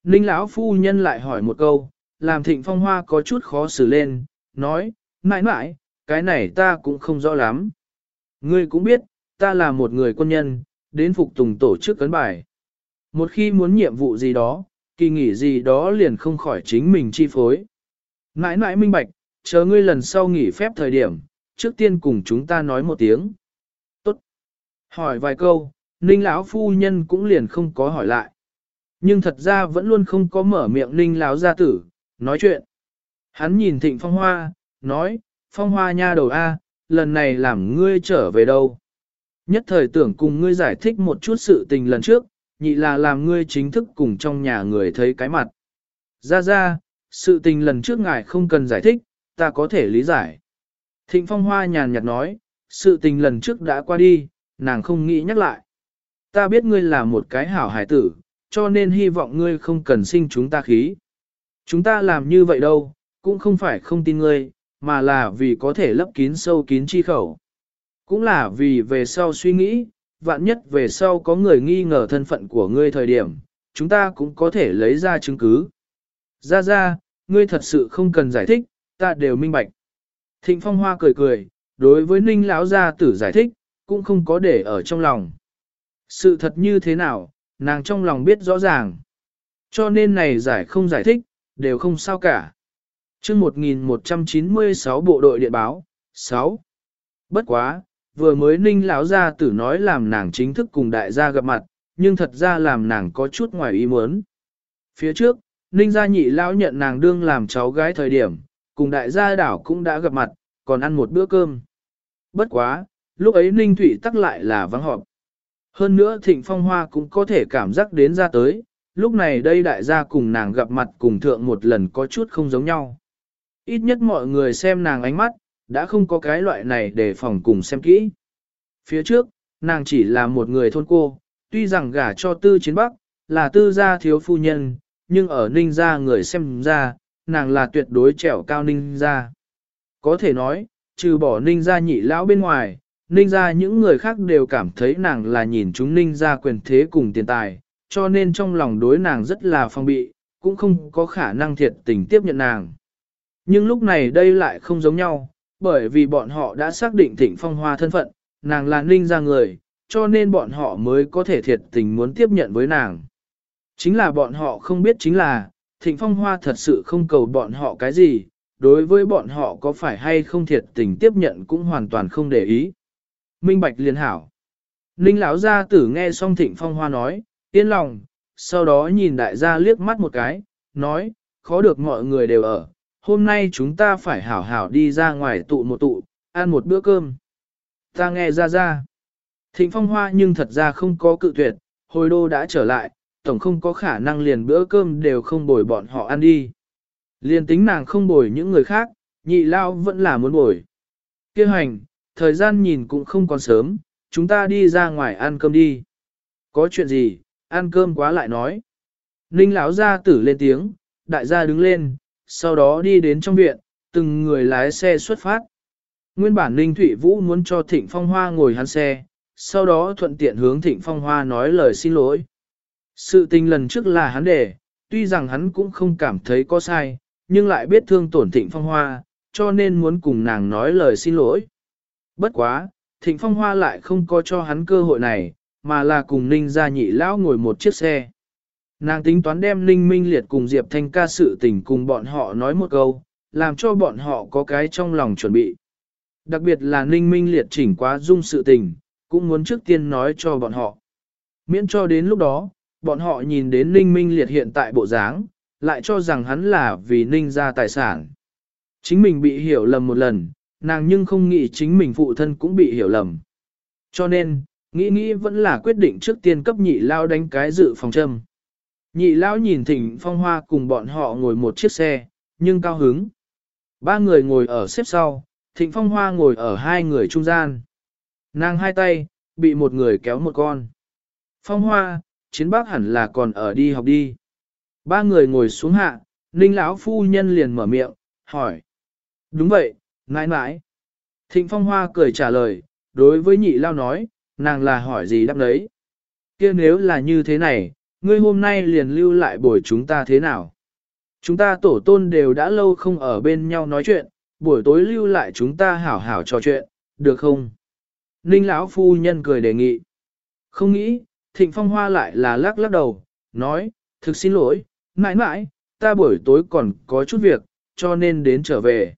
Ninh lão phu nhân lại hỏi một câu, làm thịnh phong hoa có chút khó xử lên, nói, mãi mãi, cái này ta cũng không rõ lắm. Ngươi cũng biết, ta là một người quân nhân, đến phục tùng tổ chức cấn bài. Một khi muốn nhiệm vụ gì đó, kỳ nghỉ gì đó liền không khỏi chính mình chi phối. Mãi mãi minh bạch, chờ ngươi lần sau nghỉ phép thời điểm, trước tiên cùng chúng ta nói một tiếng. Tốt. Hỏi vài câu, Ninh lão phu nhân cũng liền không có hỏi lại. Nhưng thật ra vẫn luôn không có mở miệng Ninh lão gia tử, nói chuyện. Hắn nhìn Thịnh Phong Hoa, nói, Phong Hoa nha đầu A, lần này làm ngươi trở về đâu. Nhất thời tưởng cùng ngươi giải thích một chút sự tình lần trước, nhị là làm ngươi chính thức cùng trong nhà người thấy cái mặt. Ra ra, sự tình lần trước ngài không cần giải thích, ta có thể lý giải. Thịnh Phong Hoa nhàn nhạt nói, sự tình lần trước đã qua đi, nàng không nghĩ nhắc lại. Ta biết ngươi là một cái hảo hải tử, cho nên hy vọng ngươi không cần sinh chúng ta khí. Chúng ta làm như vậy đâu, cũng không phải không tin ngươi, mà là vì có thể lấp kín sâu kín chi khẩu. Cũng là vì về sau suy nghĩ, vạn nhất về sau có người nghi ngờ thân phận của ngươi thời điểm, chúng ta cũng có thể lấy ra chứng cứ. Ra ra, ngươi thật sự không cần giải thích, ta đều minh bạch. Thịnh Phong Hoa cười cười, đối với Ninh lão gia tử giải thích, cũng không có để ở trong lòng. Sự thật như thế nào, nàng trong lòng biết rõ ràng. Cho nên này giải không giải thích, đều không sao cả. chương 1196 bộ đội điện báo, 6. Bất quá, vừa mới ninh lão gia tử nói làm nàng chính thức cùng đại gia gặp mặt, nhưng thật ra làm nàng có chút ngoài ý muốn. Phía trước, ninh gia nhị lão nhận nàng đương làm cháu gái thời điểm, cùng đại gia đảo cũng đã gặp mặt, còn ăn một bữa cơm. Bất quá, lúc ấy ninh thủy tắc lại là vắng họp. Hơn nữa thịnh phong hoa cũng có thể cảm giác đến ra tới, lúc này đây đại gia cùng nàng gặp mặt cùng thượng một lần có chút không giống nhau. Ít nhất mọi người xem nàng ánh mắt, đã không có cái loại này để phòng cùng xem kỹ. Phía trước, nàng chỉ là một người thôn cô, tuy rằng gả cho tư chiến bắc, là tư gia thiếu phu nhân, nhưng ở ninh gia người xem ra, nàng là tuyệt đối trẻo cao ninh gia. Có thể nói, trừ bỏ ninh gia nhị lão bên ngoài, ninh gia những người khác đều cảm thấy nàng là nhìn chúng ninh gia quyền thế cùng tiền tài, cho nên trong lòng đối nàng rất là phong bị, cũng không có khả năng thiệt tình tiếp nhận nàng. Nhưng lúc này đây lại không giống nhau, bởi vì bọn họ đã xác định thịnh phong hoa thân phận, nàng là ninh ra người, cho nên bọn họ mới có thể thiệt tình muốn tiếp nhận với nàng. Chính là bọn họ không biết chính là, thịnh phong hoa thật sự không cầu bọn họ cái gì, đối với bọn họ có phải hay không thiệt tình tiếp nhận cũng hoàn toàn không để ý. Minh Bạch liền hảo. Ninh lão gia tử nghe xong thịnh phong hoa nói, yên lòng, sau đó nhìn đại gia liếc mắt một cái, nói, khó được mọi người đều ở, hôm nay chúng ta phải hảo hảo đi ra ngoài tụ một tụ, ăn một bữa cơm. Ta nghe ra ra. Thịnh phong hoa nhưng thật ra không có cự tuyệt, hồi đô đã trở lại, tổng không có khả năng liền bữa cơm đều không bồi bọn họ ăn đi. Liền tính nàng không bồi những người khác, nhị lao vẫn là muốn bồi. Kêu hành, thời gian nhìn cũng không còn sớm, chúng ta đi ra ngoài ăn cơm đi. Có chuyện gì, ăn cơm quá lại nói. Ninh lão gia tử lên tiếng, đại gia đứng lên, sau đó đi đến trong viện, từng người lái xe xuất phát. Nguyên bản Ninh Thụy Vũ muốn cho Thịnh Phong Hoa ngồi hắn xe, sau đó thuận tiện hướng Thịnh Phong Hoa nói lời xin lỗi. Sự tình lần trước là hắn để, tuy rằng hắn cũng không cảm thấy có sai, nhưng lại biết thương tổn Thịnh Phong Hoa, cho nên muốn cùng nàng nói lời xin lỗi. Bất quá, Thịnh Phong Hoa lại không có cho hắn cơ hội này, mà là cùng Ninh gia nhị lão ngồi một chiếc xe. Nàng tính toán đem Ninh Minh Liệt cùng Diệp Thanh ca sự tình cùng bọn họ nói một câu, làm cho bọn họ có cái trong lòng chuẩn bị. Đặc biệt là Ninh Minh Liệt chỉnh quá dung sự tình, cũng muốn trước tiên nói cho bọn họ. Miễn cho đến lúc đó, bọn họ nhìn đến Ninh Minh Liệt hiện tại bộ dáng, lại cho rằng hắn là vì Ninh ra tài sản. Chính mình bị hiểu lầm một lần, nàng nhưng không nghĩ chính mình phụ thân cũng bị hiểu lầm. Cho nên, nghĩ nghĩ vẫn là quyết định trước tiên cấp nhị lao đánh cái dự phòng châm. Nhị lao nhìn thỉnh phong hoa cùng bọn họ ngồi một chiếc xe, nhưng cao hứng. Ba người ngồi ở xếp sau, thịnh phong hoa ngồi ở hai người trung gian. Nàng hai tay, bị một người kéo một con. Phong hoa, chiến bác hẳn là còn ở đi học đi. Ba người ngồi xuống hạ, ninh lão phu nhân liền mở miệng, hỏi. Đúng vậy, nãi nãi. Thịnh phong hoa cười trả lời, đối với nhị lao nói, nàng là hỏi gì đáp đấy. kia nếu là như thế này, ngươi hôm nay liền lưu lại buổi chúng ta thế nào? Chúng ta tổ tôn đều đã lâu không ở bên nhau nói chuyện, buổi tối lưu lại chúng ta hảo hảo trò chuyện, được không? Ninh lão phu nhân cười đề nghị. Không nghĩ, thịnh phong hoa lại là lắc lắc đầu, nói, thực xin lỗi, mãi mãi, ta buổi tối còn có chút việc, cho nên đến trở về.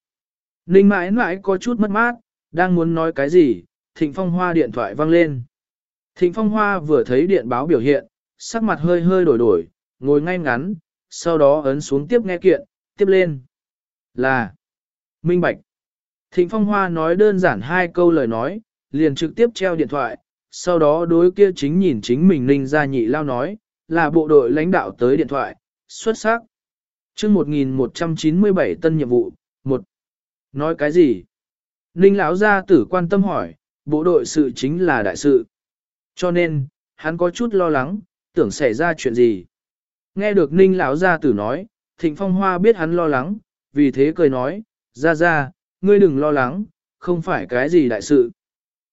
Ninh mãi mãi có chút mất mát, đang muốn nói cái gì, thịnh phong hoa điện thoại vang lên. Thịnh phong hoa vừa thấy điện báo biểu hiện, sắc mặt hơi hơi đổi đổi, ngồi ngay ngắn, sau đó ấn xuống tiếp nghe kiện, tiếp lên. Là Minh Bạch. Thịnh phong hoa nói đơn giản hai câu lời nói, liền trực tiếp treo điện thoại, sau đó đối kia chính nhìn chính mình ninh ra nhị lao nói, là bộ đội lãnh đạo tới điện thoại, xuất sắc. chương 1197 tân nhiệm vụ, một Nói cái gì? Ninh lão gia tử quan tâm hỏi, bộ đội sự chính là đại sự. Cho nên, hắn có chút lo lắng, tưởng xảy ra chuyện gì. Nghe được Ninh lão gia tử nói, Thịnh Phong Hoa biết hắn lo lắng, vì thế cười nói, gia gia, ngươi đừng lo lắng, không phải cái gì đại sự.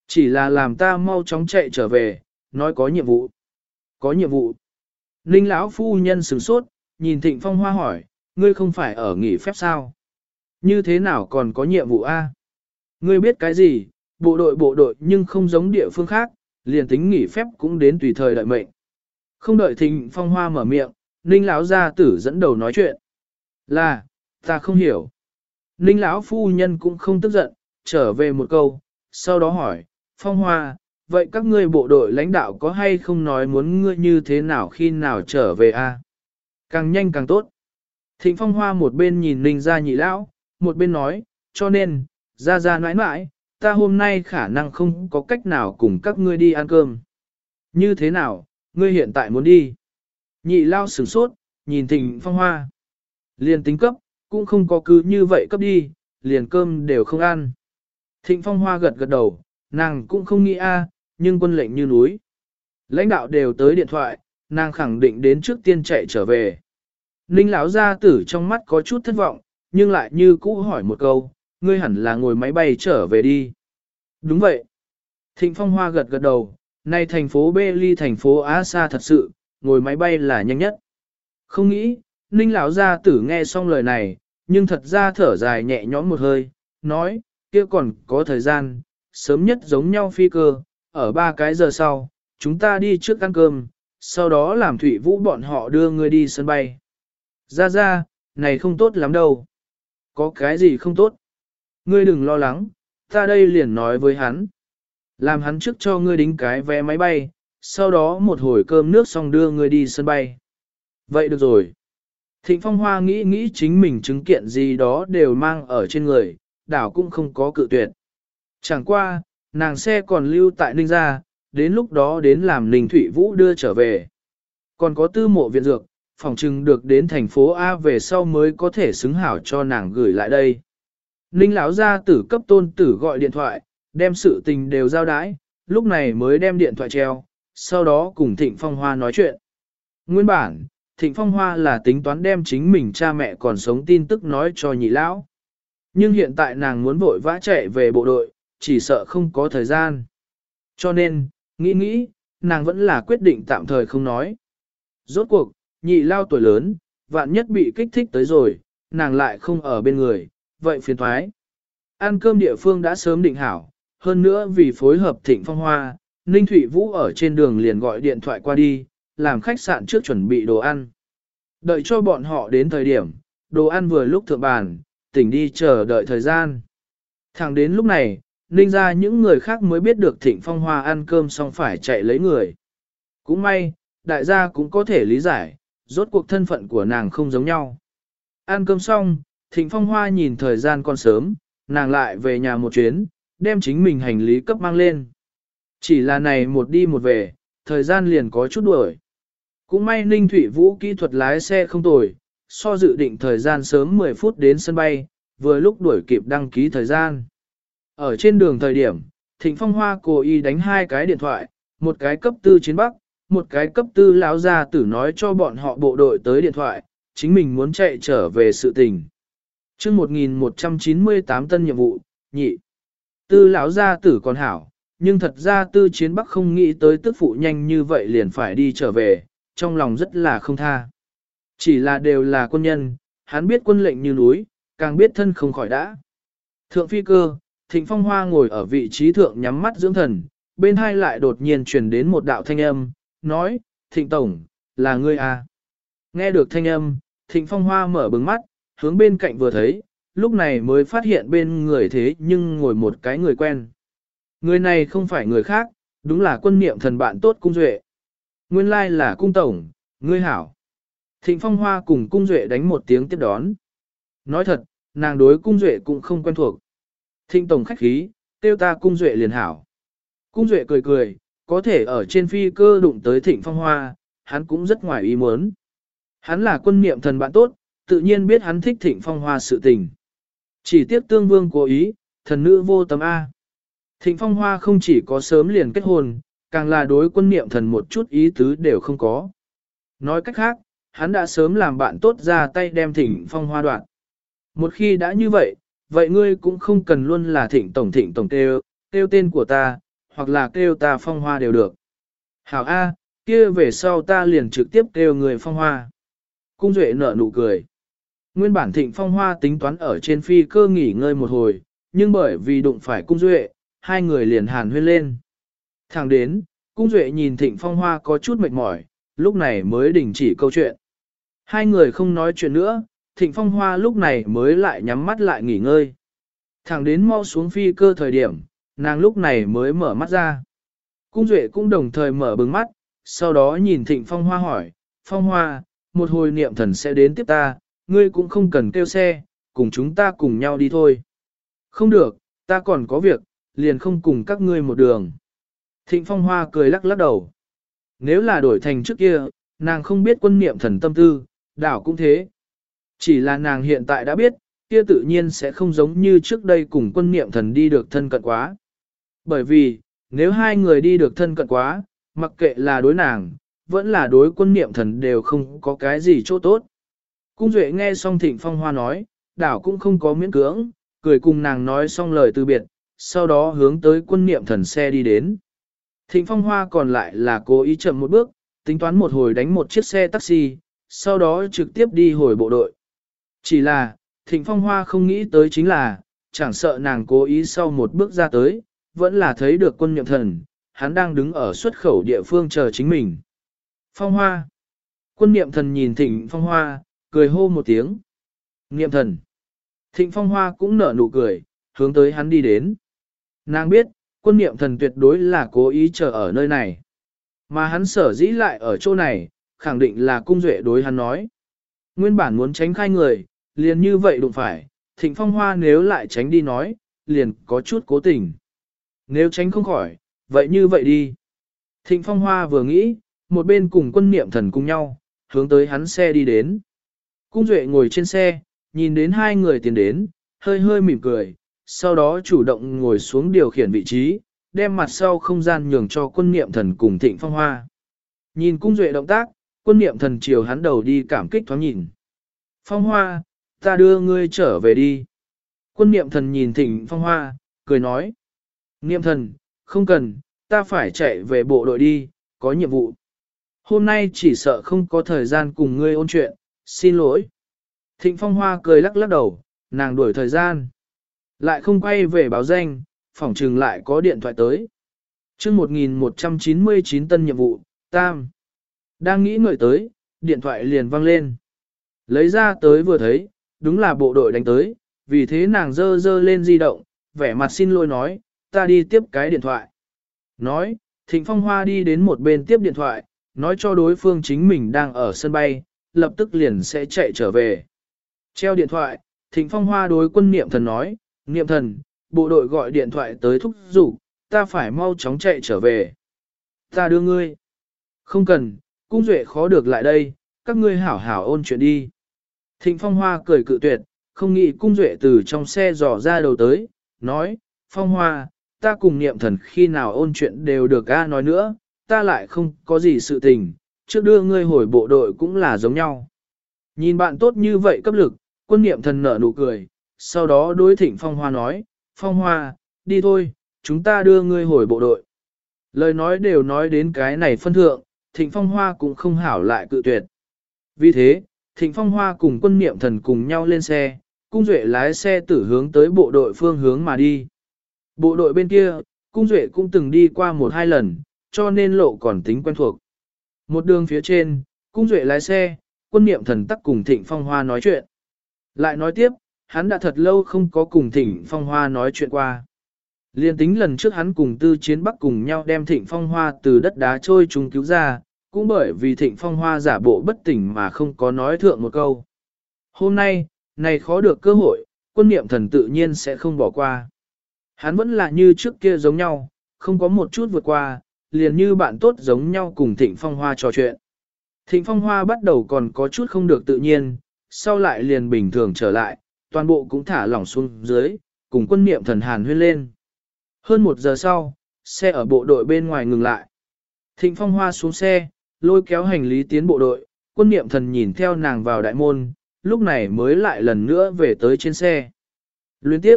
Chỉ là làm ta mau chóng chạy trở về, nói có nhiệm vụ. Có nhiệm vụ. Ninh lão phu nhân sửng sốt, nhìn Thịnh Phong Hoa hỏi, ngươi không phải ở nghỉ phép sao? Như thế nào còn có nhiệm vụ A? Ngươi biết cái gì, bộ đội bộ đội nhưng không giống địa phương khác, liền tính nghỉ phép cũng đến tùy thời đợi mệnh. Không đợi Thịnh Phong Hoa mở miệng, Ninh lão gia tử dẫn đầu nói chuyện. Là, ta không hiểu. Ninh lão phu nhân cũng không tức giận, trở về một câu, sau đó hỏi, Phong Hoa, vậy các ngươi bộ đội lãnh đạo có hay không nói muốn ngươi như thế nào khi nào trở về a? Càng nhanh càng tốt. Thịnh Phong Hoa một bên nhìn Ninh gia nhị lão, một bên nói, cho nên, ra ra nãi nãi, ta hôm nay khả năng không có cách nào cùng các ngươi đi ăn cơm. Như thế nào, ngươi hiện tại muốn đi? Nhị lao sửng sốt, nhìn thịnh phong hoa. Liền tính cấp, cũng không có cứ như vậy cấp đi, liền cơm đều không ăn. Thịnh phong hoa gật gật đầu, nàng cũng không nghĩ a, nhưng quân lệnh như núi. Lãnh đạo đều tới điện thoại, nàng khẳng định đến trước tiên chạy trở về. Ninh lão gia tử trong mắt có chút thất vọng, nhưng lại như cũ hỏi một câu, ngươi hẳn là ngồi máy bay trở về đi. Đúng vậy. Thịnh Phong Hoa gật gật đầu, nay thành phố B ly thành phố Á xa thật sự, ngồi máy bay là nhanh nhất. Không nghĩ, Ninh lão gia tử nghe xong lời này, nhưng thật ra thở dài nhẹ nhõm một hơi, nói, kia còn có thời gian, sớm nhất giống nhau phi cơ, ở ba cái giờ sau, chúng ta đi trước ăn cơm, sau đó làm thủy vũ bọn họ đưa ngươi đi sân bay. Ra ra, này không tốt lắm đâu. Có cái gì không tốt? Ngươi đừng lo lắng, ta đây liền nói với hắn. Làm hắn trước cho ngươi đính cái vé máy bay, sau đó một hồi cơm nước xong đưa ngươi đi sân bay. Vậy được rồi. Thịnh Phong Hoa nghĩ nghĩ chính mình chứng kiện gì đó đều mang ở trên người, đảo cũng không có cự tuyệt. Chẳng qua, nàng xe còn lưu tại Ninh Gia, đến lúc đó đến làm Ninh Thụy Vũ đưa trở về. Còn có tư mộ viện dược, phòng chừng được đến thành phố A về sau mới có thể xứng hảo cho nàng gửi lại đây. Ninh lão gia tử cấp tôn tử gọi điện thoại, đem sự tình đều giao đái, lúc này mới đem điện thoại treo, sau đó cùng Thịnh Phong Hoa nói chuyện. Nguyên bản, Thịnh Phong Hoa là tính toán đem chính mình cha mẹ còn sống tin tức nói cho nhị lão. Nhưng hiện tại nàng muốn vội vã chạy về bộ đội, chỉ sợ không có thời gian. Cho nên, nghĩ nghĩ, nàng vẫn là quyết định tạm thời không nói. Rốt cuộc, nhị lao tuổi lớn, vạn nhất bị kích thích tới rồi, nàng lại không ở bên người, vậy phiền thoái. Ăn cơm địa phương đã sớm định hảo, hơn nữa vì phối hợp thịnh phong hoa, Ninh Thụy Vũ ở trên đường liền gọi điện thoại qua đi, làm khách sạn trước chuẩn bị đồ ăn. Đợi cho bọn họ đến thời điểm, đồ ăn vừa lúc thượng bàn, tỉnh đi chờ đợi thời gian. Thẳng đến lúc này, Ninh ra những người khác mới biết được thịnh phong hoa ăn cơm xong phải chạy lấy người. Cũng may, đại gia cũng có thể lý giải, rốt cuộc thân phận của nàng không giống nhau. Ăn cơm xong, Thịnh Phong Hoa nhìn thời gian còn sớm, nàng lại về nhà một chuyến, đem chính mình hành lý cấp mang lên. Chỉ là này một đi một về, thời gian liền có chút đuổi. Cũng may Ninh Thụy Vũ kỹ thuật lái xe không tồi, so dự định thời gian sớm 10 phút đến sân bay, vừa lúc đuổi kịp đăng ký thời gian. Ở trên đường thời điểm, Thịnh Phong Hoa cố ý đánh hai cái điện thoại, một cái cấp tư chiến bắc, một cái cấp tư lão gia tử nói cho bọn họ bộ đội tới điện thoại, chính mình muốn chạy trở về sự tình. Trước 1198 tân nhiệm vụ, nhị. Tư lão gia tử còn hảo, nhưng thật ra tư chiến bắc không nghĩ tới tức phụ nhanh như vậy liền phải đi trở về, trong lòng rất là không tha. Chỉ là đều là quân nhân, hắn biết quân lệnh như núi, càng biết thân không khỏi đã. Thượng phi cơ, thịnh phong hoa ngồi ở vị trí thượng nhắm mắt dưỡng thần, bên hai lại đột nhiên truyền đến một đạo thanh âm, nói, thịnh tổng, là ngươi à. Nghe được thanh âm, thịnh phong hoa mở bừng mắt, hướng bên cạnh vừa thấy, lúc này mới phát hiện bên người thế nhưng ngồi một cái người quen. Người này không phải người khác, đúng là quân niệm thần bạn tốt cung duệ. Nguyên lai là cung tổng, ngươi hảo. Thịnh phong hoa cùng cung duệ đánh một tiếng tiếp đón. Nói thật, nàng đối cung duệ cũng không quen thuộc. Thịnh tổng khách khí, tiêu ta cung duệ liền hảo. Cung duệ cười cười, có thể ở trên phi cơ đụng tới thịnh phong hoa, hắn cũng rất ngoài ý muốn. Hắn là quân niệm thần bạn tốt, tự nhiên biết hắn thích thịnh phong hoa sự tình. Chỉ tiếc tương vương cố ý, thần nữ vô tâm A. Thịnh phong hoa không chỉ có sớm liền kết hôn, càng là đối quân niệm thần một chút ý tứ đều không có. Nói cách khác, hắn đã sớm làm bạn tốt ra tay đem thịnh phong hoa đoạn. Một khi đã như vậy, vậy ngươi cũng không cần luôn là thịnh tổng thịnh tổng kêu, kêu tên của ta, hoặc là kêu ta phong hoa đều được. Hảo A, kia về sau ta liền trực tiếp kêu người phong hoa. Cung Duệ nở nụ cười. Nguyên bản thịnh phong hoa tính toán ở trên phi cơ nghỉ ngơi một hồi, nhưng bởi vì đụng phải cung Duệ, hai người liền hàn huyên lên. Thẳng đến, cung Duệ nhìn thịnh phong hoa có chút mệt mỏi, lúc này mới đình chỉ câu chuyện. Hai người không nói chuyện nữa, thịnh phong hoa lúc này mới lại nhắm mắt lại nghỉ ngơi. Thẳng đến mau xuống phi cơ thời điểm, nàng lúc này mới mở mắt ra. Cung Duệ cũng đồng thời mở bừng mắt, sau đó nhìn thịnh phong hoa hỏi, phong hoa, một hồi niệm thần sẽ đến tiếp ta, ngươi cũng không cần kêu xe, cùng chúng ta cùng nhau đi thôi. Không được, ta còn có việc, liền không cùng các ngươi một đường. Thịnh phong hoa cười lắc lắc đầu. Nếu là đổi thành trước kia, nàng không biết quân niệm thần tâm tư, đảo cũng thế. Chỉ là nàng hiện tại đã biết, kia tự nhiên sẽ không giống như trước đây cùng quân niệm thần đi được thân cận quá. Bởi vì, nếu hai người đi được thân cận quá, mặc kệ là đối nàng, vẫn là đối quân niệm thần đều không có cái gì chỗ tốt. Cung Duệ nghe xong Thịnh Phong Hoa nói, đảo cũng không có miễn cưỡng, cười cùng nàng nói xong lời từ biệt, sau đó hướng tới quân niệm thần xe đi đến. Thịnh Phong Hoa còn lại là cố ý chậm một bước, tính toán một hồi đánh một chiếc xe taxi, sau đó trực tiếp đi hồi bộ đội. Chỉ là, Thịnh Phong Hoa không nghĩ tới chính là, chẳng sợ nàng cố ý sau một bước ra tới, vẫn là thấy được quân niệm thần, hắn đang đứng ở xuất khẩu địa phương chờ chính mình. Phong Hoa Quân niệm thần nhìn Thịnh Phong Hoa, cười hô một tiếng. Niệm thần. Thịnh Phong Hoa cũng nở nụ cười, hướng tới hắn đi đến. Nàng biết, quân niệm thần tuyệt đối là cố ý chờ ở nơi này. Mà hắn sở dĩ lại ở chỗ này, khẳng định là cung duệ đối hắn nói. Nguyên bản muốn tránh khai người, liền như vậy đụng phải, thịnh phong hoa nếu lại tránh đi nói, liền có chút cố tình. Nếu tránh không khỏi, vậy như vậy đi. Thịnh phong hoa vừa nghĩ, một bên cùng quân niệm thần cùng nhau, hướng tới hắn xe đi đến. Cung Duệ ngồi trên xe, nhìn đến hai người tiến đến, hơi hơi mỉm cười, sau đó chủ động ngồi xuống điều khiển vị trí, đem mặt sau không gian nhường cho quân niệm thần cùng thịnh phong hoa. Nhìn cung Duệ động tác, quân niệm thần chiều hắn đầu đi cảm kích thoáng nhìn. Phong hoa, ta đưa ngươi trở về đi. Quân niệm thần nhìn thịnh phong hoa, cười nói. Niệm thần, không cần, ta phải chạy về bộ đội đi, có nhiệm vụ. Hôm nay chỉ sợ không có thời gian cùng ngươi ôn chuyện, xin lỗi. Thịnh phong hoa cười lắc lắc đầu, nàng đuổi thời gian. Lại không quay về báo danh, phỏng trừng lại có điện thoại tới. chương 1199 tân nhiệm vụ, tam. Đang nghĩ ngợi tới, điện thoại liền vang lên. Lấy ra tới vừa thấy, đúng là bộ đội đánh tới, vì thế nàng dơ dơ lên di động, vẻ mặt xin lỗi nói, ta đi tiếp cái điện thoại. Nói, Thịnh Phong Hoa đi đến một bên tiếp điện thoại, nói cho đối phương chính mình đang ở sân bay, lập tức liền sẽ chạy trở về. Treo điện thoại, Thịnh Phong Hoa đối quân niệm thần nói, Niệm thần, bộ đội gọi điện thoại tới thúc giục, ta phải mau chóng chạy trở về. Ta đưa ngươi. Không cần, cung duệ khó được lại đây, các ngươi hảo hảo ôn chuyện đi. Thịnh Phong Hoa cười cự tuyệt, không nghĩ cung duệ từ trong xe dò ra đầu tới, nói, Phong Hoa, ta cùng niệm thần khi nào ôn chuyện đều được a nói nữa, ta lại không có gì sự tình, trước đưa ngươi hồi bộ đội cũng là giống nhau. Nhìn bạn tốt như vậy cấp lực, quân niệm thần nở nụ cười, sau đó đối thịnh Phong Hoa nói, Phong Hoa, đi thôi, chúng ta đưa ngươi hồi bộ đội. Lời nói đều nói đến cái này phân thượng, thịnh Phong Hoa cũng không hảo lại cự tuyệt. Vì thế, thịnh Phong Hoa cùng quân niệm thần cùng nhau lên xe, cung duệ lái xe tử hướng tới bộ đội phương hướng mà đi. Bộ đội bên kia, cung duệ cũng từng đi qua một hai lần, cho nên lộ còn tính quen thuộc. Một đường phía trên, cung duệ lái xe, quân niệm thần tắc cùng thịnh phong hoa nói chuyện. Lại nói tiếp, hắn đã thật lâu không có cùng thịnh phong hoa nói chuyện qua. Liên tính lần trước hắn cùng tư chiến bắc cùng nhau đem thịnh phong hoa từ đất đá trôi chúng cứu ra, cũng bởi vì thịnh phong hoa giả bộ bất tỉnh mà không có nói thượng một câu. Hôm nay, này khó được cơ hội, quân niệm thần tự nhiên sẽ không bỏ qua. Hắn vẫn là như trước kia giống nhau, không có một chút vượt qua, liền như bạn tốt giống nhau cùng Thịnh Phong Hoa trò chuyện. Thịnh Phong Hoa bắt đầu còn có chút không được tự nhiên, sau lại liền bình thường trở lại, toàn bộ cũng thả lỏng xuống dưới, cùng quân niệm thần hàn huyên lên. Hơn một giờ sau, xe ở bộ đội bên ngoài ngừng lại. Thịnh Phong Hoa xuống xe, lôi kéo hành lý tiến bộ đội, quân niệm thần nhìn theo nàng vào đại môn, lúc này mới lại lần nữa về tới trên xe. Luyến tiếp,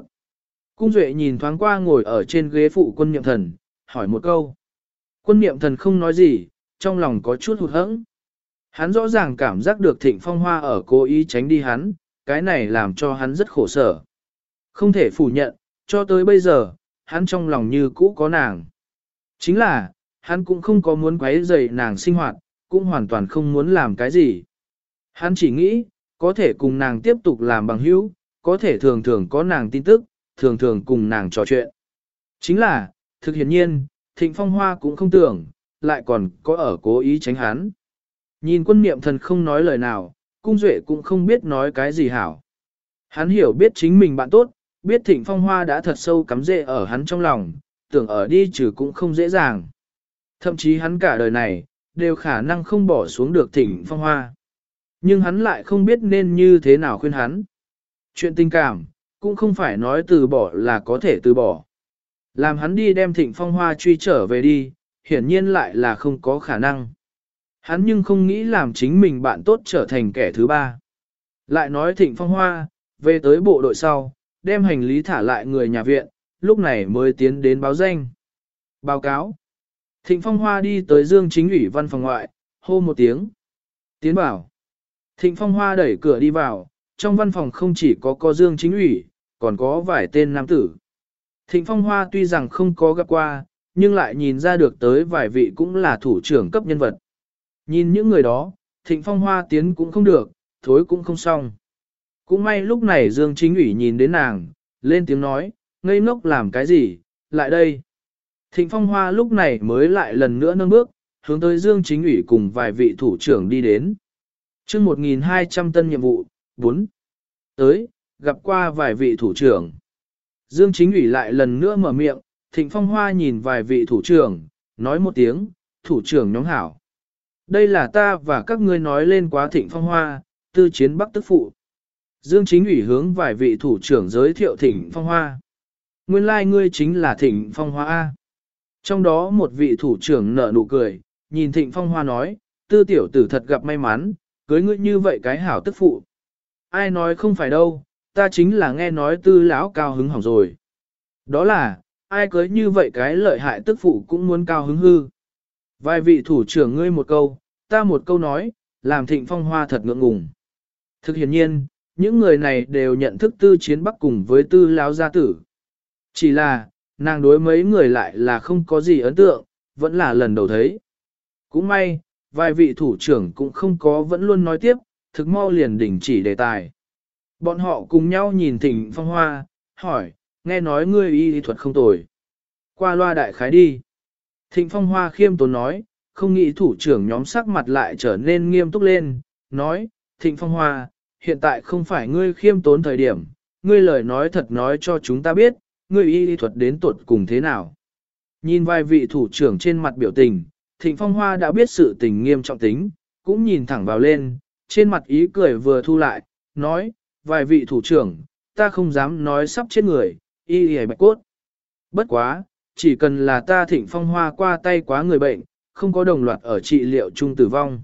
Cung Duệ nhìn thoáng qua ngồi ở trên ghế phụ quân niệm thần, hỏi một câu. Quân niệm thần không nói gì, trong lòng có chút hụt hẫng. Hắn rõ ràng cảm giác được thịnh phong hoa ở cố ý tránh đi hắn, cái này làm cho hắn rất khổ sở. Không thể phủ nhận, cho tới bây giờ, hắn trong lòng như cũ có nàng. Chính là, hắn cũng không có muốn quấy rầy nàng sinh hoạt, cũng hoàn toàn không muốn làm cái gì. Hắn chỉ nghĩ, có thể cùng nàng tiếp tục làm bằng hữu, có thể thường thường có nàng tin tức, thường thường cùng nàng trò chuyện. Chính là, thực hiện nhiên, Thịnh Phong Hoa cũng không tưởng, lại còn có ở cố ý tránh hắn. Nhìn quân niệm thần không nói lời nào, cung duệ cũng không biết nói cái gì hảo. Hắn hiểu biết chính mình bạn tốt, biết thịnh phong hoa đã thật sâu cắm rễ ở hắn trong lòng, tưởng ở đi trừ cũng không dễ dàng. Thậm chí hắn cả đời này, đều khả năng không bỏ xuống được thịnh phong hoa. Nhưng hắn lại không biết nên như thế nào khuyên hắn. Chuyện tình cảm, cũng không phải nói từ bỏ là có thể từ bỏ. Làm hắn đi đem thịnh phong hoa truy trở về đi, hiển nhiên lại là không có khả năng. Hắn nhưng không nghĩ làm chính mình bạn tốt trở thành kẻ thứ ba. Lại nói thịnh phong hoa, về tới bộ đội sau, đem hành lý thả lại người nhà viện, lúc này mới tiến đến báo danh. Báo cáo. Thịnh phong hoa đi tới dương chính ủy văn phòng ngoại, hô một tiếng. Tiến bảo. Thịnh phong hoa đẩy cửa đi vào, trong văn phòng không chỉ có có dương chính ủy, còn có vài tên nam tử. Thịnh Phong Hoa tuy rằng không có gặp qua, nhưng lại nhìn ra được tới vài vị cũng là thủ trưởng cấp nhân vật. Nhìn những người đó, Thịnh Phong Hoa tiến cũng không được, thối cũng không xong. Cũng may lúc này Dương Chính ủy nhìn đến nàng, lên tiếng nói, ngây ngốc làm cái gì, lại đây. Thịnh Phong Hoa lúc này mới lại lần nữa nâng bước, hướng tới Dương Chính ủy cùng vài vị thủ trưởng đi đến. chương 1200 tân nhiệm vụ, 4. Tới, gặp qua vài vị thủ trưởng. Dương Chính ủy lại lần nữa mở miệng, Thịnh Phong Hoa nhìn vài vị thủ trưởng, nói một tiếng, thủ trưởng nhóm hảo. Đây là ta và các ngươi nói lên quá Thịnh Phong Hoa, tư chiến Bắc tức phụ. Dương Chính ủy hướng vài vị thủ trưởng giới thiệu Thịnh Phong Hoa. Nguyên lai like ngươi chính là Thịnh Phong Hoa A. Trong đó một vị thủ trưởng nở nụ cười, nhìn Thịnh Phong Hoa nói, tư tiểu tử thật gặp may mắn, cưới ngươi như vậy cái hảo tức phụ. Ai nói không phải đâu, ta chính là nghe nói tư lão cao hứng hỏng rồi. Đó là, ai cưới như vậy cái lợi hại tức phụ cũng muốn cao hứng hư. Vài vị thủ trưởng ngươi một câu, ta một câu nói, làm thịnh phong hoa thật ngượng ngùng. Thực hiện nhiên, những người này đều nhận thức tư chiến bắc cùng với tư lão gia tử. Chỉ là, nàng đối mấy người lại là không có gì ấn tượng, vẫn là lần đầu thấy. Cũng may, vài vị thủ trưởng cũng không có vẫn luôn nói tiếp, thực mau liền đỉnh chỉ đề tài. Bọn họ cùng nhau nhìn thịnh phong hoa, hỏi, nghe nói ngươi y thuật không tồi. Qua loa đại khái đi. Thịnh phong hoa khiêm tốn nói, không nghĩ thủ trưởng nhóm sắc mặt lại trở nên nghiêm túc lên, nói, thịnh phong hoa, hiện tại không phải ngươi khiêm tốn thời điểm, ngươi lời nói thật nói cho chúng ta biết, ngươi y lý thuật đến tuột cùng thế nào. Nhìn vài vị thủ trưởng trên mặt biểu tình, Thịnh Phong Hoa đã biết sự tình nghiêm trọng tính, cũng nhìn thẳng vào lên, trên mặt ý cười vừa thu lại, nói, vài vị thủ trưởng, ta không dám nói sắp chết người, y y bạch cốt. Bất quá, chỉ cần là ta Thịnh Phong Hoa qua tay quá người bệnh, không có đồng loạt ở trị liệu chung tử vong.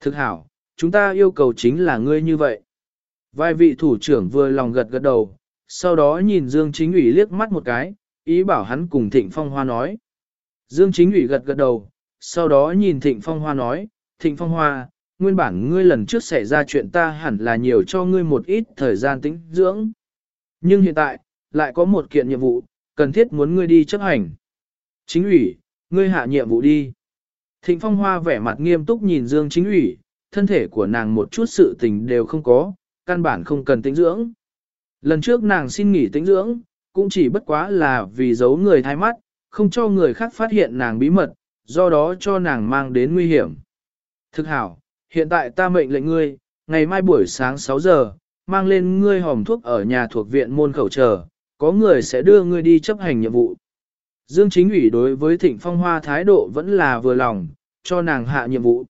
Thực hảo, chúng ta yêu cầu chính là ngươi như vậy. Vài vị thủ trưởng vừa lòng gật gật đầu, sau đó nhìn Dương Chính ủy liếc mắt một cái, ý bảo hắn cùng Thịnh Phong Hoa nói. Dương Chính ủy gật gật đầu, sau đó nhìn Thịnh Phong Hoa nói, Thịnh Phong Hoa, nguyên bản ngươi lần trước xảy ra chuyện ta hẳn là nhiều cho ngươi một ít thời gian tĩnh dưỡng. Nhưng hiện tại, lại có một kiện nhiệm vụ, cần thiết muốn ngươi đi chấp hành. Chính ủy, ngươi hạ nhiệm vụ đi. Thịnh Phong Hoa vẻ mặt nghiêm túc nhìn Dương Chính ủy, thân thể của nàng một chút sự tình đều không có, căn bản không cần tĩnh dưỡng. Lần trước nàng xin nghỉ tĩnh dưỡng, cũng chỉ bất quá là vì giấu người thay mắt, không cho người khác phát hiện nàng bí mật, do đó cho nàng mang đến nguy hiểm. Thực hảo, hiện tại ta mệnh lệnh ngươi, ngày mai buổi sáng 6 giờ, mang lên ngươi hòm thuốc ở nhà thuộc viện môn khẩu chờ, có người sẽ đưa ngươi đi chấp hành nhiệm vụ. Dương Chính ủy đối với Thịnh Phong Hoa thái độ vẫn là vừa lòng, cho nàng hạ nhiệm vụ.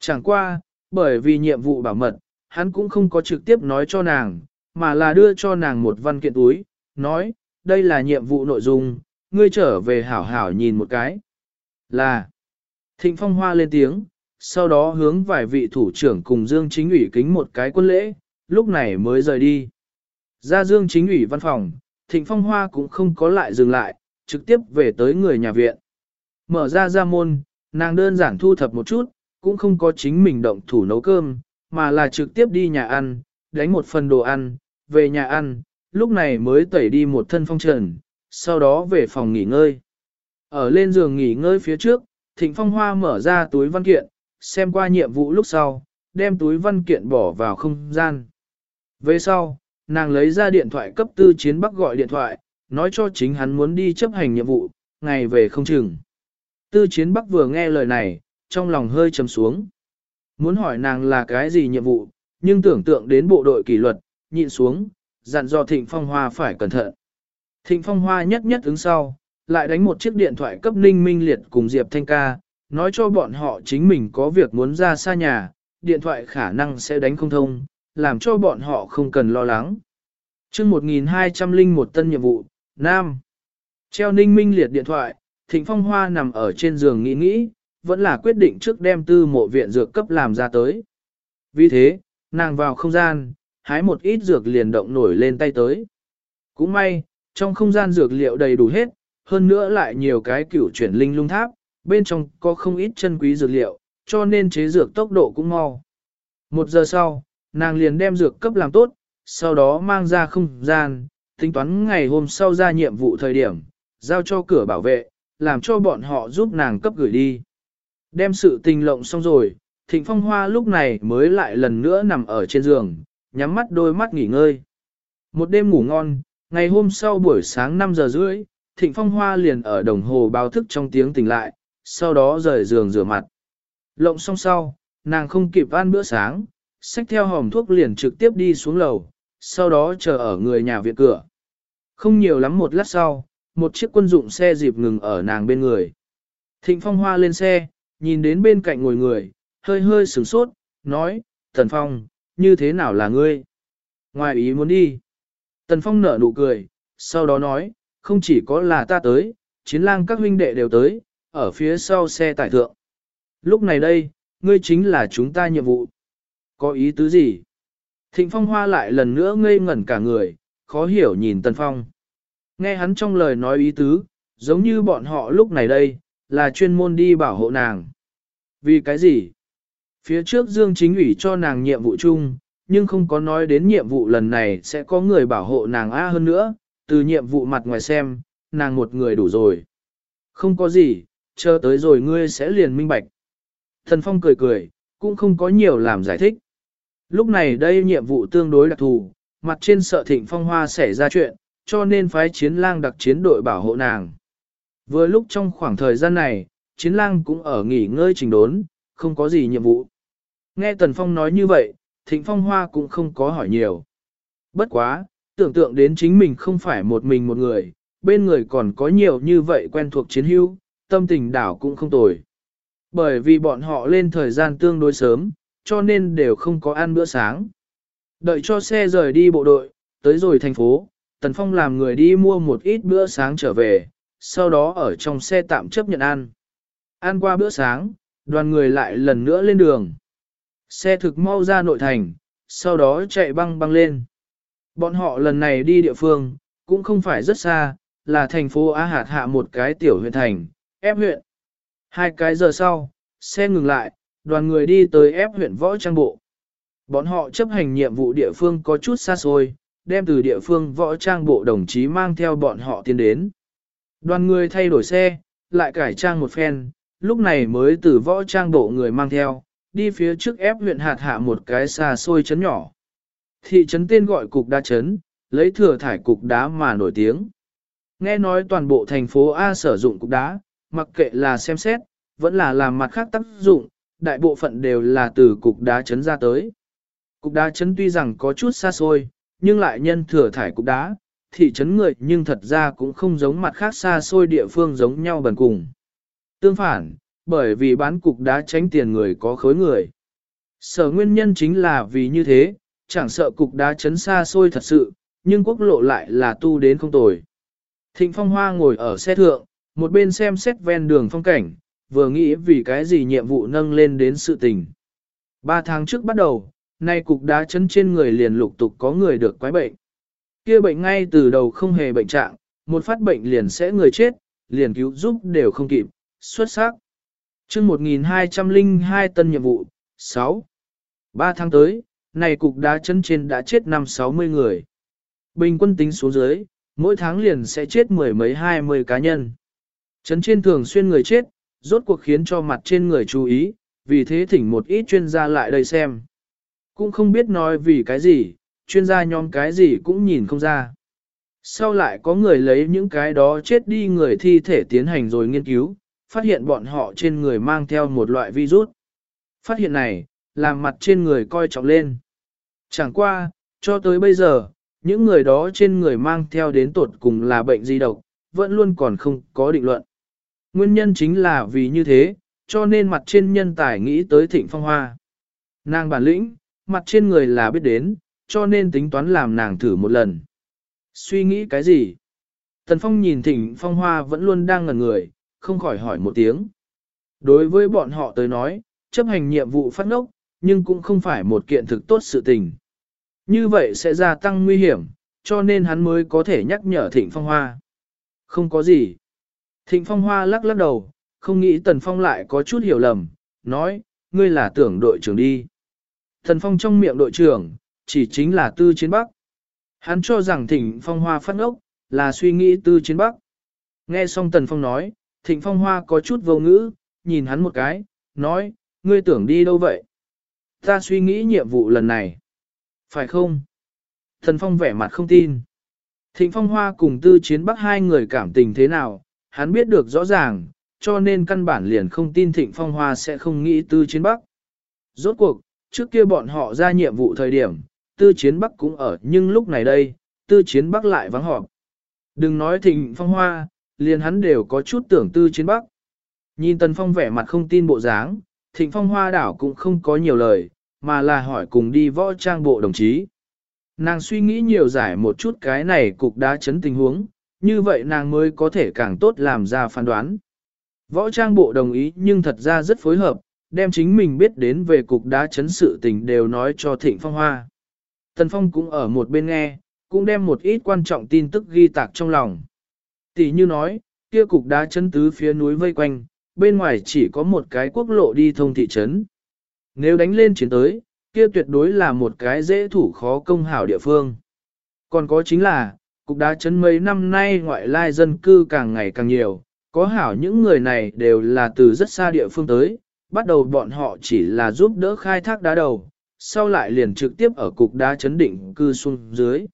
Chẳng qua, bởi vì nhiệm vụ bảo mật, hắn cũng không có trực tiếp nói cho nàng, mà là đưa cho nàng một văn kiện túi, nói, đây là nhiệm vụ nội dung, ngươi trở về hảo hảo nhìn một cái. Là, Thịnh Phong Hoa lên tiếng, sau đó hướng vài vị thủ trưởng cùng Dương Chính ủy kính một cái quân lễ, lúc này mới rời đi. Ra Dương Chính ủy văn phòng, Thịnh Phong Hoa cũng không có lại dừng lại, trực tiếp về tới người nhà viện. Mở ra ra môn, nàng đơn giản thu thập một chút, cũng không có chính mình động thủ nấu cơm, mà là trực tiếp đi nhà ăn, đánh một phần đồ ăn, về nhà ăn, lúc này mới tẩy đi một thân phong trần, sau đó về phòng nghỉ ngơi. Ở lên giường nghỉ ngơi phía trước, Thịnh Phong Hoa mở ra túi văn kiện, xem qua nhiệm vụ lúc sau, đem túi văn kiện bỏ vào không gian. Về sau, nàng lấy ra điện thoại cấp tư chiến bắc gọi điện thoại, nói cho chính hắn muốn đi chấp hành nhiệm vụ, ngày về không chừng. Tư chiến bắc vừa nghe lời này, trong lòng hơi trầm xuống. Muốn hỏi nàng là cái gì nhiệm vụ, nhưng tưởng tượng đến bộ đội kỷ luật, nhịn xuống, dặn dò Thịnh Phong Hoa phải cẩn thận. Thịnh Phong Hoa nhất nhất ứng sau, lại đánh một chiếc điện thoại cấp Ninh Minh Liệt cùng Diệp Thanh Ca, nói cho bọn họ chính mình có việc muốn ra xa nhà, điện thoại khả năng sẽ đánh không thông, làm cho bọn họ không cần lo lắng. chương 1201 tân nhiệm vụ, Nam. Treo Ninh Minh Liệt điện thoại, Thịnh Phong Hoa nằm ở trên giường nghĩ nghĩ, vẫn là quyết định trước đem tư mộ viện dược cấp làm ra tới. Vì thế, nàng vào không gian, hái một ít dược liền động nổi lên tay tới. Cũng may, trong không gian dược liệu đầy đủ hết, hơn nữa lại nhiều cái cửu chuyển linh lung tháp, bên trong có không ít chân quý dược liệu, cho nên chế dược tốc độ cũng mau. Một giờ sau, nàng liền đem dược cấp làm tốt, sau đó mang ra không gian, tính toán ngày hôm sau ra nhiệm vụ thời điểm, giao cho cửa bảo vệ, làm cho bọn họ giúp nàng cấp gửi đi. Đem sự tình lộng xong rồi, Thịnh Phong Hoa lúc này mới lại lần nữa nằm ở trên giường, nhắm mắt đôi mắt nghỉ ngơi. Một đêm ngủ ngon, ngày hôm sau buổi sáng 5 giờ rưỡi, Thịnh Phong Hoa liền ở đồng hồ báo thức trong tiếng tỉnh lại, sau đó rời giường rửa mặt. Lộng xong sau, nàng không kịp ăn bữa sáng, xách theo hòm thuốc liền trực tiếp đi xuống lầu, sau đó chờ ở người nhà viện cửa. Không nhiều lắm một lát sau, một chiếc quân dụng xe dịp ngừng ở nàng bên người. Thịnh Phong Hoa lên xe, nhìn đến bên cạnh ngồi người, hơi hơi sửng sốt, nói, Tần Phong, như thế nào là ngươi? Ngoài ý muốn đi. Tần Phong nở nụ cười, sau đó nói, không chỉ có là ta tới, chiến lang các huynh đệ đều tới, ở phía sau xe tải thượng. Lúc này đây, ngươi chính là chúng ta nhiệm vụ. Có ý tứ gì? Thịnh Phong Hoa lại lần nữa ngây ngẩn cả người, khó hiểu nhìn Tần Phong. Nghe hắn trong lời nói ý tứ, giống như bọn họ lúc này đây, là chuyên môn đi bảo hộ nàng. Vì cái gì? Phía trước Dương Chính ủy cho nàng nhiệm vụ chung, nhưng không có nói đến nhiệm vụ lần này sẽ có người bảo hộ nàng A hơn nữa, từ nhiệm vụ mặt ngoài xem, nàng một người đủ rồi. Không có gì, chờ tới rồi ngươi sẽ liền minh bạch. Thần Phong cười cười, cũng không có nhiều làm giải thích. Lúc này đây nhiệm vụ tương đối đặc thù, mặt trên sợ thịnh phong hoa xảy ra chuyện, cho nên phái chiến lang đặc chiến đội bảo hộ nàng. Vừa lúc trong khoảng thời gian này, chiến lang cũng ở nghỉ ngơi trình đốn, không có gì nhiệm vụ. Nghe Tần Phong nói như vậy, Thịnh Phong Hoa cũng không có hỏi nhiều. Bất quá, tưởng tượng đến chính mình không phải một mình một người, bên người còn có nhiều như vậy quen thuộc chiến hữu, tâm tình đảo cũng không tồi. Bởi vì bọn họ lên thời gian tương đối sớm, cho nên đều không có ăn bữa sáng. Đợi cho xe rời đi bộ đội, tới rồi thành phố, Tần Phong làm người đi mua một ít bữa sáng trở về, sau đó ở trong xe tạm chấp nhận ăn. Ăn qua bữa sáng, đoàn người lại lần nữa lên đường. Xe thực mau ra nội thành, sau đó chạy băng băng lên. Bọn họ lần này đi địa phương, cũng không phải rất xa, là thành phố Á Hạt hạ một cái tiểu huyện thành, ép huyện. Hai cái giờ sau, xe ngừng lại, đoàn người đi tới ép huyện võ trang bộ. Bọn họ chấp hành nhiệm vụ địa phương có chút xa xôi, đem từ địa phương võ trang bộ đồng chí mang theo bọn họ tiến đến. Đoàn người thay đổi xe, lại cải trang một phen, lúc này mới từ võ trang bộ người mang theo, đi phía trước ép huyện hạt hạ một cái xa xôi chấn nhỏ. Thị trấn tên gọi cục đá chấn, lấy thừa thải cục đá mà nổi tiếng. Nghe nói toàn bộ thành phố A sử dụng cục đá, mặc kệ là xem xét, vẫn là làm mặt khác tác dụng, đại bộ phận đều là từ cục đá trấn ra tới. Cục đá trấn tuy rằng có chút xa xôi, nhưng lại nhân thừa thải cục đá, thị trấn người nhưng thật ra cũng không giống mặt khác xa xôi địa phương giống nhau bần cùng. Tương phản, bởi vì bán cục đá tránh tiền người có khối người. Sở nguyên nhân chính là vì như thế, chẳng sợ cục đá chấn xa xôi thật sự, nhưng quốc lộ lại là tu đến không tồi. Thịnh Phong Hoa ngồi ở xe thượng, một bên xem xét ven đường phong cảnh, vừa nghĩ vì cái gì nhiệm vụ nâng lên đến sự tình. Ba tháng trước bắt đầu, nay cục đá chấn trên người liền lục tục có người được quái bệnh. kia bệnh ngay từ đầu không hề bệnh trạng, một phát bệnh liền sẽ người chết, liền cứu giúp đều không kịp, xuất sắc. chương 1202 tân nhiệm vụ, 6. Ba tháng tới, này cục đá chân trên đã chết năm 60 người. Bình quân tính xuống dưới, mỗi tháng liền sẽ chết mười mấy hai mươi cá nhân. Chấn trên thường xuyên người chết, rốt cuộc khiến cho mặt trên người chú ý, vì thế thỉnh một ít chuyên gia lại đây xem. Cũng không biết nói vì cái gì, chuyên gia nhóm cái gì cũng nhìn không ra. Sau lại có người lấy những cái đó chết đi người thi thể tiến hành rồi nghiên cứu, phát hiện bọn họ trên người mang theo một loại virus. Phát hiện này, làm mặt trên người coi trọng lên. Chẳng qua, cho tới bây giờ, những người đó trên người mang theo đến tột cùng là bệnh gì độc, vẫn luôn còn không có định luận. Nguyên nhân chính là vì như thế, cho nên mặt trên nhân tài nghĩ tới thịnh phong hoa. Nàng bản lĩnh, mặt trên người là biết đến, cho nên tính toán làm nàng thử một lần. Suy nghĩ cái gì? Tần Phong nhìn thịnh phong hoa vẫn luôn đang ngẩn người, không khỏi hỏi một tiếng. Đối với bọn họ tới nói, chấp hành nhiệm vụ phát ngốc, nhưng cũng không phải một kiện thực tốt sự tình. Như vậy sẽ gia tăng nguy hiểm, cho nên hắn mới có thể nhắc nhở Thịnh Phong Hoa. Không có gì. Thịnh Phong Hoa lắc lắc đầu, không nghĩ Tần Phong lại có chút hiểu lầm, nói, ngươi là tưởng đội trưởng đi. Tần Phong trong miệng đội trưởng, chỉ chính là tư chiến Bắc. Hắn cho rằng Thịnh Phong Hoa phát ốc, là suy nghĩ tư chiến Bắc. Nghe xong Tần Phong nói, Thịnh Phong Hoa có chút vô ngữ, nhìn hắn một cái, nói, ngươi tưởng đi đâu vậy? Ta suy nghĩ nhiệm vụ lần này. Phải không? Thần Phong vẻ mặt không tin. Thịnh Phong Hoa cùng tư chiến bắc hai người cảm tình thế nào, hắn biết được rõ ràng, cho nên căn bản liền không tin Thịnh Phong Hoa sẽ không nghĩ tư chiến bắc. Rốt cuộc, trước kia bọn họ ra nhiệm vụ thời điểm, tư chiến bắc cũng ở nhưng lúc này đây, tư chiến bắc lại vắng họp. Đừng nói Thịnh Phong Hoa, liền hắn đều có chút tưởng tư chiến bắc. Nhìn Tần Phong vẻ mặt không tin bộ dáng, Thịnh Phong Hoa đảo cũng không có nhiều lời, mà là hỏi cùng đi võ trang bộ đồng chí. Nàng suy nghĩ nhiều giải một chút cái này cục đá chấn tình huống, như vậy nàng mới có thể càng tốt làm ra phán đoán. Võ trang bộ đồng ý nhưng thật ra rất phối hợp, đem chính mình biết đến về cục đá chấn sự tình đều nói cho Thịnh Phong Hoa. Tần Phong cũng ở một bên nghe, cũng đem một ít quan trọng tin tức ghi tạc trong lòng. Tỷ như nói, kia cục đá chấn tứ phía núi vây quanh, bên ngoài chỉ có một cái quốc lộ đi thông thị trấn. Nếu đánh lên chiến tới, kia tuyệt đối là một cái dễ thủ khó công hảo địa phương. Còn có chính là, cục đá chấn mấy năm nay ngoại lai dân cư càng ngày càng nhiều, có hảo những người này đều là từ rất xa địa phương tới, bắt đầu bọn họ chỉ là giúp đỡ khai thác đá đầu, sau lại liền trực tiếp ở cục đá chấn định cư xuống dưới.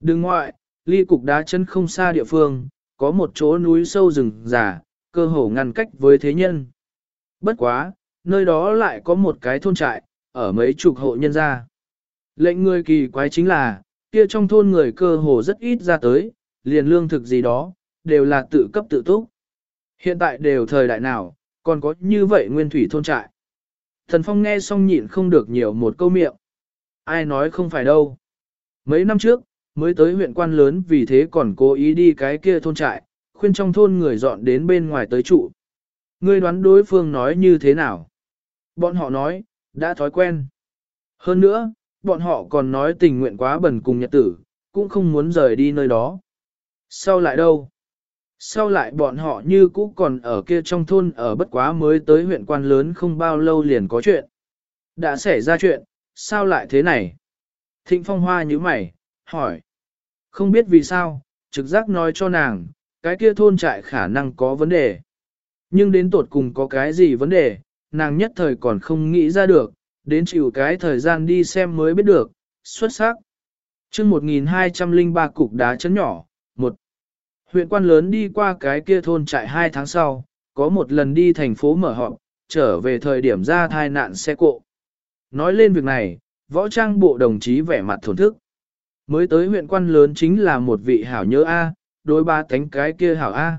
Đường ngoại, ly cục đá chấn không xa địa phương, có một chỗ núi sâu rừng già, cơ hồ ngăn cách với thế nhân. Bất quá, nơi đó lại có một cái thôn trại, ở mấy chục hộ nhân gia. Lệnh người kỳ quái chính là, kia trong thôn người cơ hồ rất ít ra tới, liền lương thực gì đó, đều là tự cấp tự túc. Hiện tại đều thời đại nào, còn có như vậy nguyên thủy thôn trại. Thần Phong nghe xong nhịn không được nhiều một câu miệng. Ai nói không phải đâu. Mấy năm trước, mới tới huyện quan lớn vì thế còn cố ý đi cái kia thôn trại, khuyên trong thôn người dọn đến bên ngoài tới trụ. Ngươi đoán đối phương nói như thế nào? Bọn họ nói, đã thói quen. Hơn nữa, bọn họ còn nói tình nguyện quá bẩn cùng nhật tử, cũng không muốn rời đi nơi đó. Sau lại đâu? Sau lại bọn họ như cũ còn ở kia trong thôn ở bất quá mới tới huyện quan lớn không bao lâu liền có chuyện. Đã xảy ra chuyện, sao lại thế này? Thịnh phong hoa như mày, hỏi. Không biết vì sao, trực giác nói cho nàng, cái kia thôn trại khả năng có vấn đề. Nhưng đến tột cùng có cái gì vấn đề, nàng nhất thời còn không nghĩ ra được, đến chịu cái thời gian đi xem mới biết được, xuất sắc. chương 1203 cục đá chấn nhỏ, một Huyện quan lớn đi qua cái kia thôn trại hai tháng sau, có một lần đi thành phố mở họp, trở về thời điểm ra thai nạn xe cộ. Nói lên việc này, võ trang bộ đồng chí vẻ mặt thổn thức. Mới tới huyện quan lớn chính là một vị hảo nhớ A, đối ba cánh cái kia hảo A.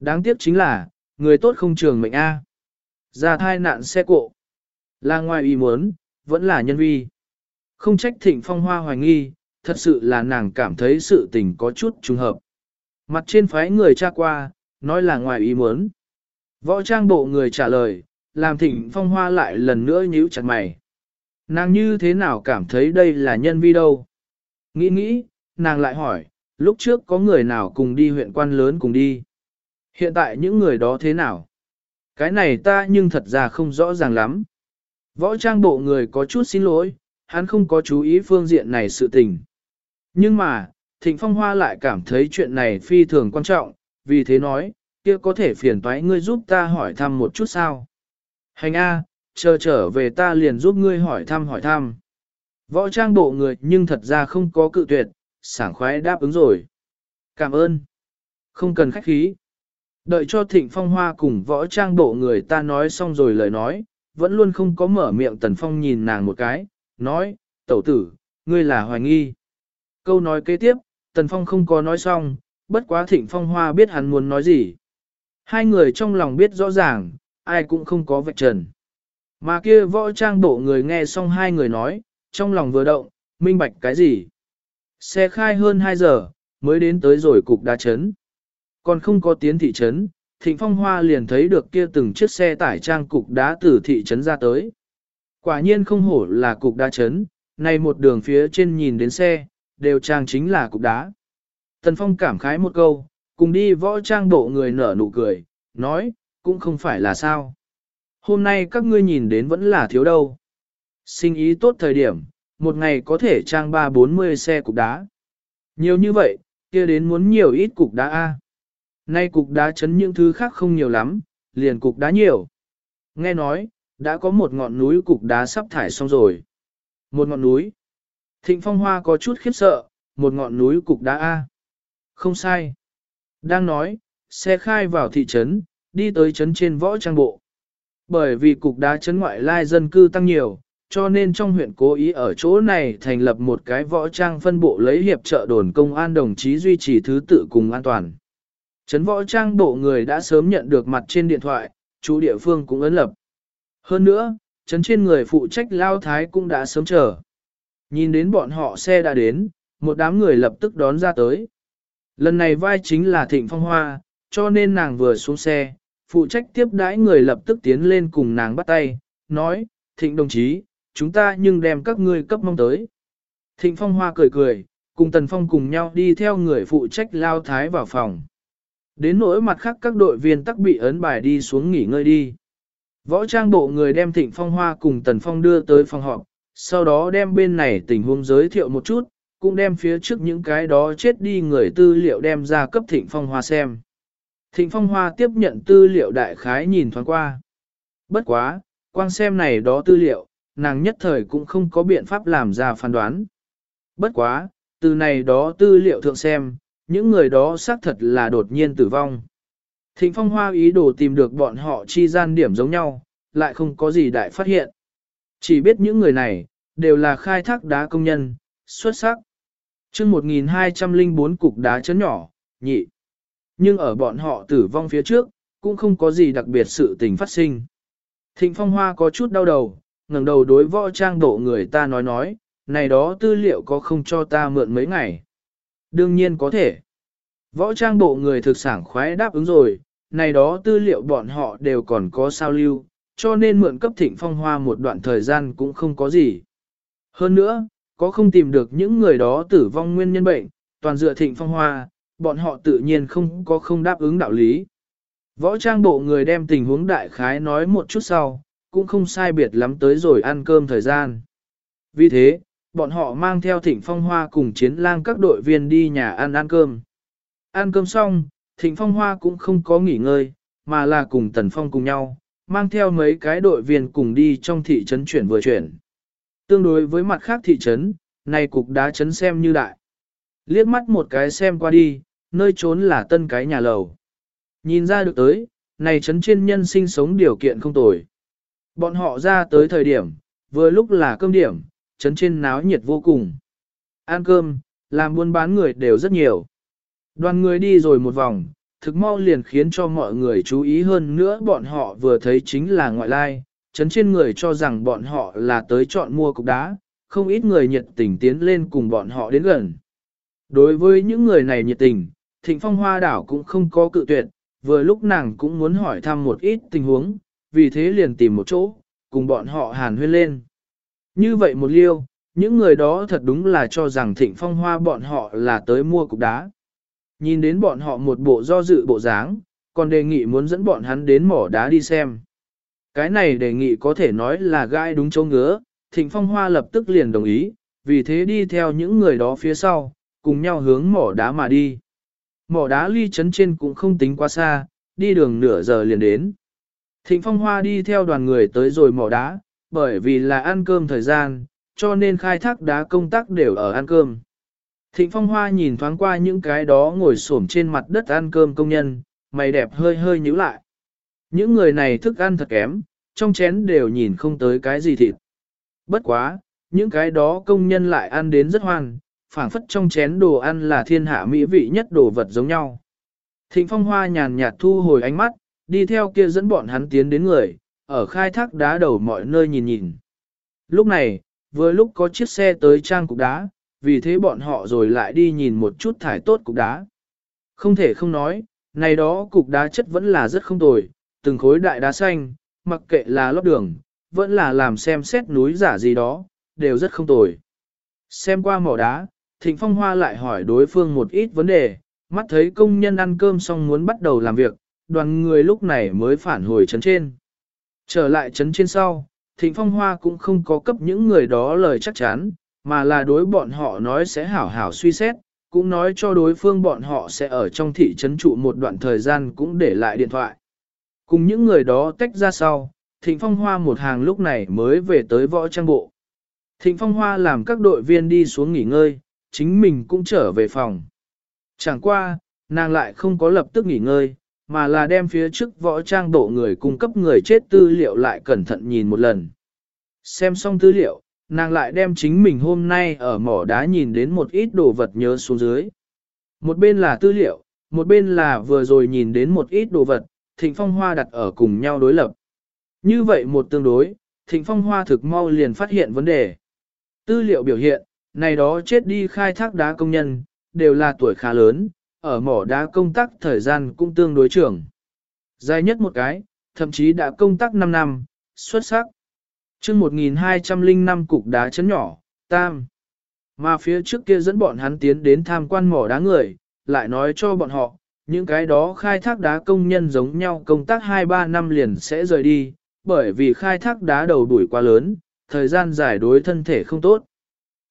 Đáng tiếc chính là, người tốt không trường mệnh A. Ra thai nạn xe cộ. Là ngoài ý muốn, vẫn là nhân vi. Không trách thịnh phong hoa hoài nghi, thật sự là nàng cảm thấy sự tình có chút trùng hợp. Mặt trên phái người tra qua, nói là ngoài ý muốn. Võ trang bộ người trả lời, làm thịnh phong hoa lại lần nữa nhíu chặt mày. Nàng như thế nào cảm thấy đây là nhân vi đâu? Nghĩ nghĩ, nàng lại hỏi, lúc trước có người nào cùng đi huyện quan lớn cùng đi? Hiện tại những người đó thế nào? Cái này ta nhưng thật ra không rõ ràng lắm. Võ trang bộ người có chút xin lỗi, hắn không có chú ý phương diện này sự tình. Nhưng mà, Thịnh Phong Hoa lại cảm thấy chuyện này phi thường quan trọng, vì thế nói, kia có thể phiền toái ngươi giúp ta hỏi thăm một chút sao. Hành A, chờ trở về ta liền giúp ngươi hỏi thăm hỏi thăm. Võ trang bộ người nhưng thật ra không có cự tuyệt, sảng khoái đáp ứng rồi. Cảm ơn. Không cần khách khí. Đợi cho thịnh phong hoa cùng võ trang bộ người ta nói xong rồi lời nói, vẫn luôn không có mở miệng tần phong nhìn nàng một cái, nói, tẩu tử, ngươi là hoài nghi. Câu nói kế tiếp, tần phong không có nói xong, bất quá thịnh phong hoa biết hắn muốn nói gì. Hai người trong lòng biết rõ ràng, ai cũng không có vạch trần. Mà kia võ trang bộ người nghe xong hai người nói, trong lòng vừa động, minh bạch cái gì. Xe khai hơn 2 giờ, mới đến tới rồi cục đá chấn. Còn không có tiến thị trấn, Thịnh Phong Hoa liền thấy được kia từng chiếc xe tải trang cục đá từ thị trấn ra tới. Quả nhiên không hổ là cục đá trấn, này một đường phía trên nhìn đến xe, đều trang chính là cục đá. Tần Phong cảm khái một câu, cùng đi võ trang bộ người nở nụ cười, nói, cũng không phải là sao. Hôm nay các ngươi nhìn đến vẫn là thiếu đâu. Sinh ý tốt thời điểm, một ngày có thể trang ba bốn mươi xe cục đá. Nhiều như vậy, kia đến muốn nhiều ít cục đá A. Nay cục đá chấn những thứ khác không nhiều lắm, liền cục đá nhiều. Nghe nói, đã có một ngọn núi cục đá sắp thải xong rồi. Một ngọn núi. Thịnh Phong Hoa có chút khiếp sợ, một ngọn núi cục đá A. Không sai. Đang nói, xe khai vào thị trấn, đi tới trấn trên võ trang bộ. Bởi vì cục đá trấn ngoại lai dân cư tăng nhiều, cho nên trong huyện cố ý ở chỗ này thành lập một cái võ trang phân bộ lấy hiệp trợ đồn công an đồng chí duy trì thứ tự cùng an toàn. Trấn võ trang bộ người đã sớm nhận được mặt trên điện thoại, chú địa phương cũng ấn lập. Hơn nữa, trấn trên người phụ trách lao thái cũng đã sớm chờ. Nhìn đến bọn họ xe đã đến, một đám người lập tức đón ra tới. Lần này vai chính là Thịnh Phong Hoa, cho nên nàng vừa xuống xe, phụ trách tiếp đãi người lập tức tiến lên cùng nàng bắt tay, nói, Thịnh đồng chí, chúng ta nhưng đem các ngươi cấp mong tới. Thịnh Phong Hoa cười cười, cùng Tần Phong cùng nhau đi theo người phụ trách lao thái vào phòng. Đến nỗi mặt khác các đội viên tắc bị ấn bài đi xuống nghỉ ngơi đi. Võ trang bộ người đem Thịnh Phong Hoa cùng Tần Phong đưa tới phòng họp, sau đó đem bên này tình huống giới thiệu một chút, cũng đem phía trước những cái đó chết đi người tư liệu đem ra cấp Thịnh Phong Hoa xem. Thịnh Phong Hoa tiếp nhận tư liệu đại khái nhìn thoáng qua. Bất quá, quang xem này đó tư liệu, nàng nhất thời cũng không có biện pháp làm ra phán đoán. Bất quá, từ này đó tư liệu thượng xem, những người đó xác thật là đột nhiên tử vong. Thịnh Phong Hoa ý đồ tìm được bọn họ chi gian điểm giống nhau, lại không có gì đại phát hiện. Chỉ biết những người này, đều là khai thác đá công nhân, xuất sắc. chương 1204 cục đá chấn nhỏ, nhị. Nhưng ở bọn họ tử vong phía trước, cũng không có gì đặc biệt sự tình phát sinh. Thịnh Phong Hoa có chút đau đầu, ngẩng đầu đối võ trang độ người ta nói nói, này đó tư liệu có không cho ta mượn mấy ngày? Đương nhiên có thể. Võ trang bộ người thực sản khoái đáp ứng rồi, này đó tư liệu bọn họ đều còn có sao lưu, cho nên mượn cấp thịnh phong hoa một đoạn thời gian cũng không có gì. Hơn nữa, có không tìm được những người đó tử vong nguyên nhân bệnh, toàn dựa thịnh phong hoa, bọn họ tự nhiên không có không đáp ứng đạo lý. Võ trang bộ người đem tình huống đại khái nói một chút sau, cũng không sai biệt lắm tới rồi ăn cơm thời gian. Vì thế, bọn họ mang theo thịnh phong hoa cùng chiến lang các đội viên đi nhà ăn ăn cơm. Ăn cơm xong, thịnh phong hoa cũng không có nghỉ ngơi, mà là cùng tần phong cùng nhau, mang theo mấy cái đội viên cùng đi trong thị trấn chuyển vừa chuyển. Tương đối với mặt khác thị trấn, này cục đá trấn xem như đại. Liếc mắt một cái xem qua đi, nơi trốn là tân cái nhà lầu. Nhìn ra được tới, này trấn trên nhân sinh sống điều kiện không tồi. Bọn họ ra tới thời điểm, vừa lúc là cơm điểm, chấn trên náo nhiệt vô cùng. Ăn cơm, làm buôn bán người đều rất nhiều. Đoàn người đi rồi một vòng, thực mau liền khiến cho mọi người chú ý hơn nữa bọn họ vừa thấy chính là ngoại lai, chấn trên người cho rằng bọn họ là tới chọn mua cục đá, không ít người nhiệt tình tiến lên cùng bọn họ đến gần. Đối với những người này nhiệt tình, thịnh phong hoa đảo cũng không có cự tuyệt, vừa lúc nàng cũng muốn hỏi thăm một ít tình huống, vì thế liền tìm một chỗ, cùng bọn họ hàn huyên lên. Như vậy một liêu, những người đó thật đúng là cho rằng thịnh phong hoa bọn họ là tới mua cục đá. Nhìn đến bọn họ một bộ do dự bộ dáng, còn đề nghị muốn dẫn bọn hắn đến mỏ đá đi xem. Cái này đề nghị có thể nói là gai đúng chỗ ngứa, thịnh phong hoa lập tức liền đồng ý, vì thế đi theo những người đó phía sau, cùng nhau hướng mỏ đá mà đi. Mỏ đá ly chấn trên cũng không tính quá xa, đi đường nửa giờ liền đến. Thịnh phong hoa đi theo đoàn người tới rồi mỏ đá, bởi vì là ăn cơm thời gian, cho nên khai thác đá công tác đều ở ăn cơm. Thịnh Phong Hoa nhìn thoáng qua những cái đó ngồi xổm trên mặt đất ăn cơm công nhân, mày đẹp hơi hơi nhíu lại. Những người này thức ăn thật kém, trong chén đều nhìn không tới cái gì thịt. Bất quá, những cái đó công nhân lại ăn đến rất hoan, phảng phất trong chén đồ ăn là thiên hạ mỹ vị nhất đồ vật giống nhau. Thịnh Phong Hoa nhàn nhạt thu hồi ánh mắt, đi theo kia dẫn bọn hắn tiến đến người, ở khai thác đá đầu mọi nơi nhìn nhìn. Lúc này, vừa lúc có chiếc xe tới trang cục đá, vì thế bọn họ rồi lại đi nhìn một chút thải tốt cục đá. Không thể không nói, này đó cục đá chất vẫn là rất không tồi, từng khối đại đá xanh, mặc kệ là lót đường, vẫn là làm xem xét núi giả gì đó, đều rất không tồi. Xem qua mỏ đá, Thịnh Phong Hoa lại hỏi đối phương một ít vấn đề, mắt thấy công nhân ăn cơm xong muốn bắt đầu làm việc, đoàn người lúc này mới phản hồi chấn trên. Trở lại trấn trên sau, Thịnh Phong Hoa cũng không có cấp những người đó lời chắc chắn, mà là đối bọn họ nói sẽ hảo hảo suy xét, cũng nói cho đối phương bọn họ sẽ ở trong thị trấn trụ một đoạn thời gian cũng để lại điện thoại. Cùng những người đó tách ra sau, Thịnh Phong Hoa một hàng lúc này mới về tới võ trang bộ. Thịnh Phong Hoa làm các đội viên đi xuống nghỉ ngơi, chính mình cũng trở về phòng. Chẳng qua, nàng lại không có lập tức nghỉ ngơi, mà là đem phía trước võ trang bộ người cung cấp người chết tư liệu lại cẩn thận nhìn một lần. Xem xong tư liệu, nàng lại đem chính mình hôm nay ở mỏ đá nhìn đến một ít đồ vật nhớ xuống dưới. Một bên là tư liệu, một bên là vừa rồi nhìn đến một ít đồ vật, thịnh phong hoa đặt ở cùng nhau đối lập. Như vậy một tương đối, thịnh phong hoa thực mau liền phát hiện vấn đề. Tư liệu biểu hiện, này đó chết đi khai thác đá công nhân, đều là tuổi khá lớn, ở mỏ đá công tác thời gian cũng tương đối trưởng. Dài nhất một cái, thậm chí đã công tác 5 năm, xuất sắc chương 1205 cục đá chấn nhỏ, tam. Mà phía trước kia dẫn bọn hắn tiến đến tham quan mỏ đá người, lại nói cho bọn họ, những cái đó khai thác đá công nhân giống nhau công tác 2-3 năm liền sẽ rời đi, bởi vì khai thác đá đầu đuổi quá lớn, thời gian giải đối thân thể không tốt.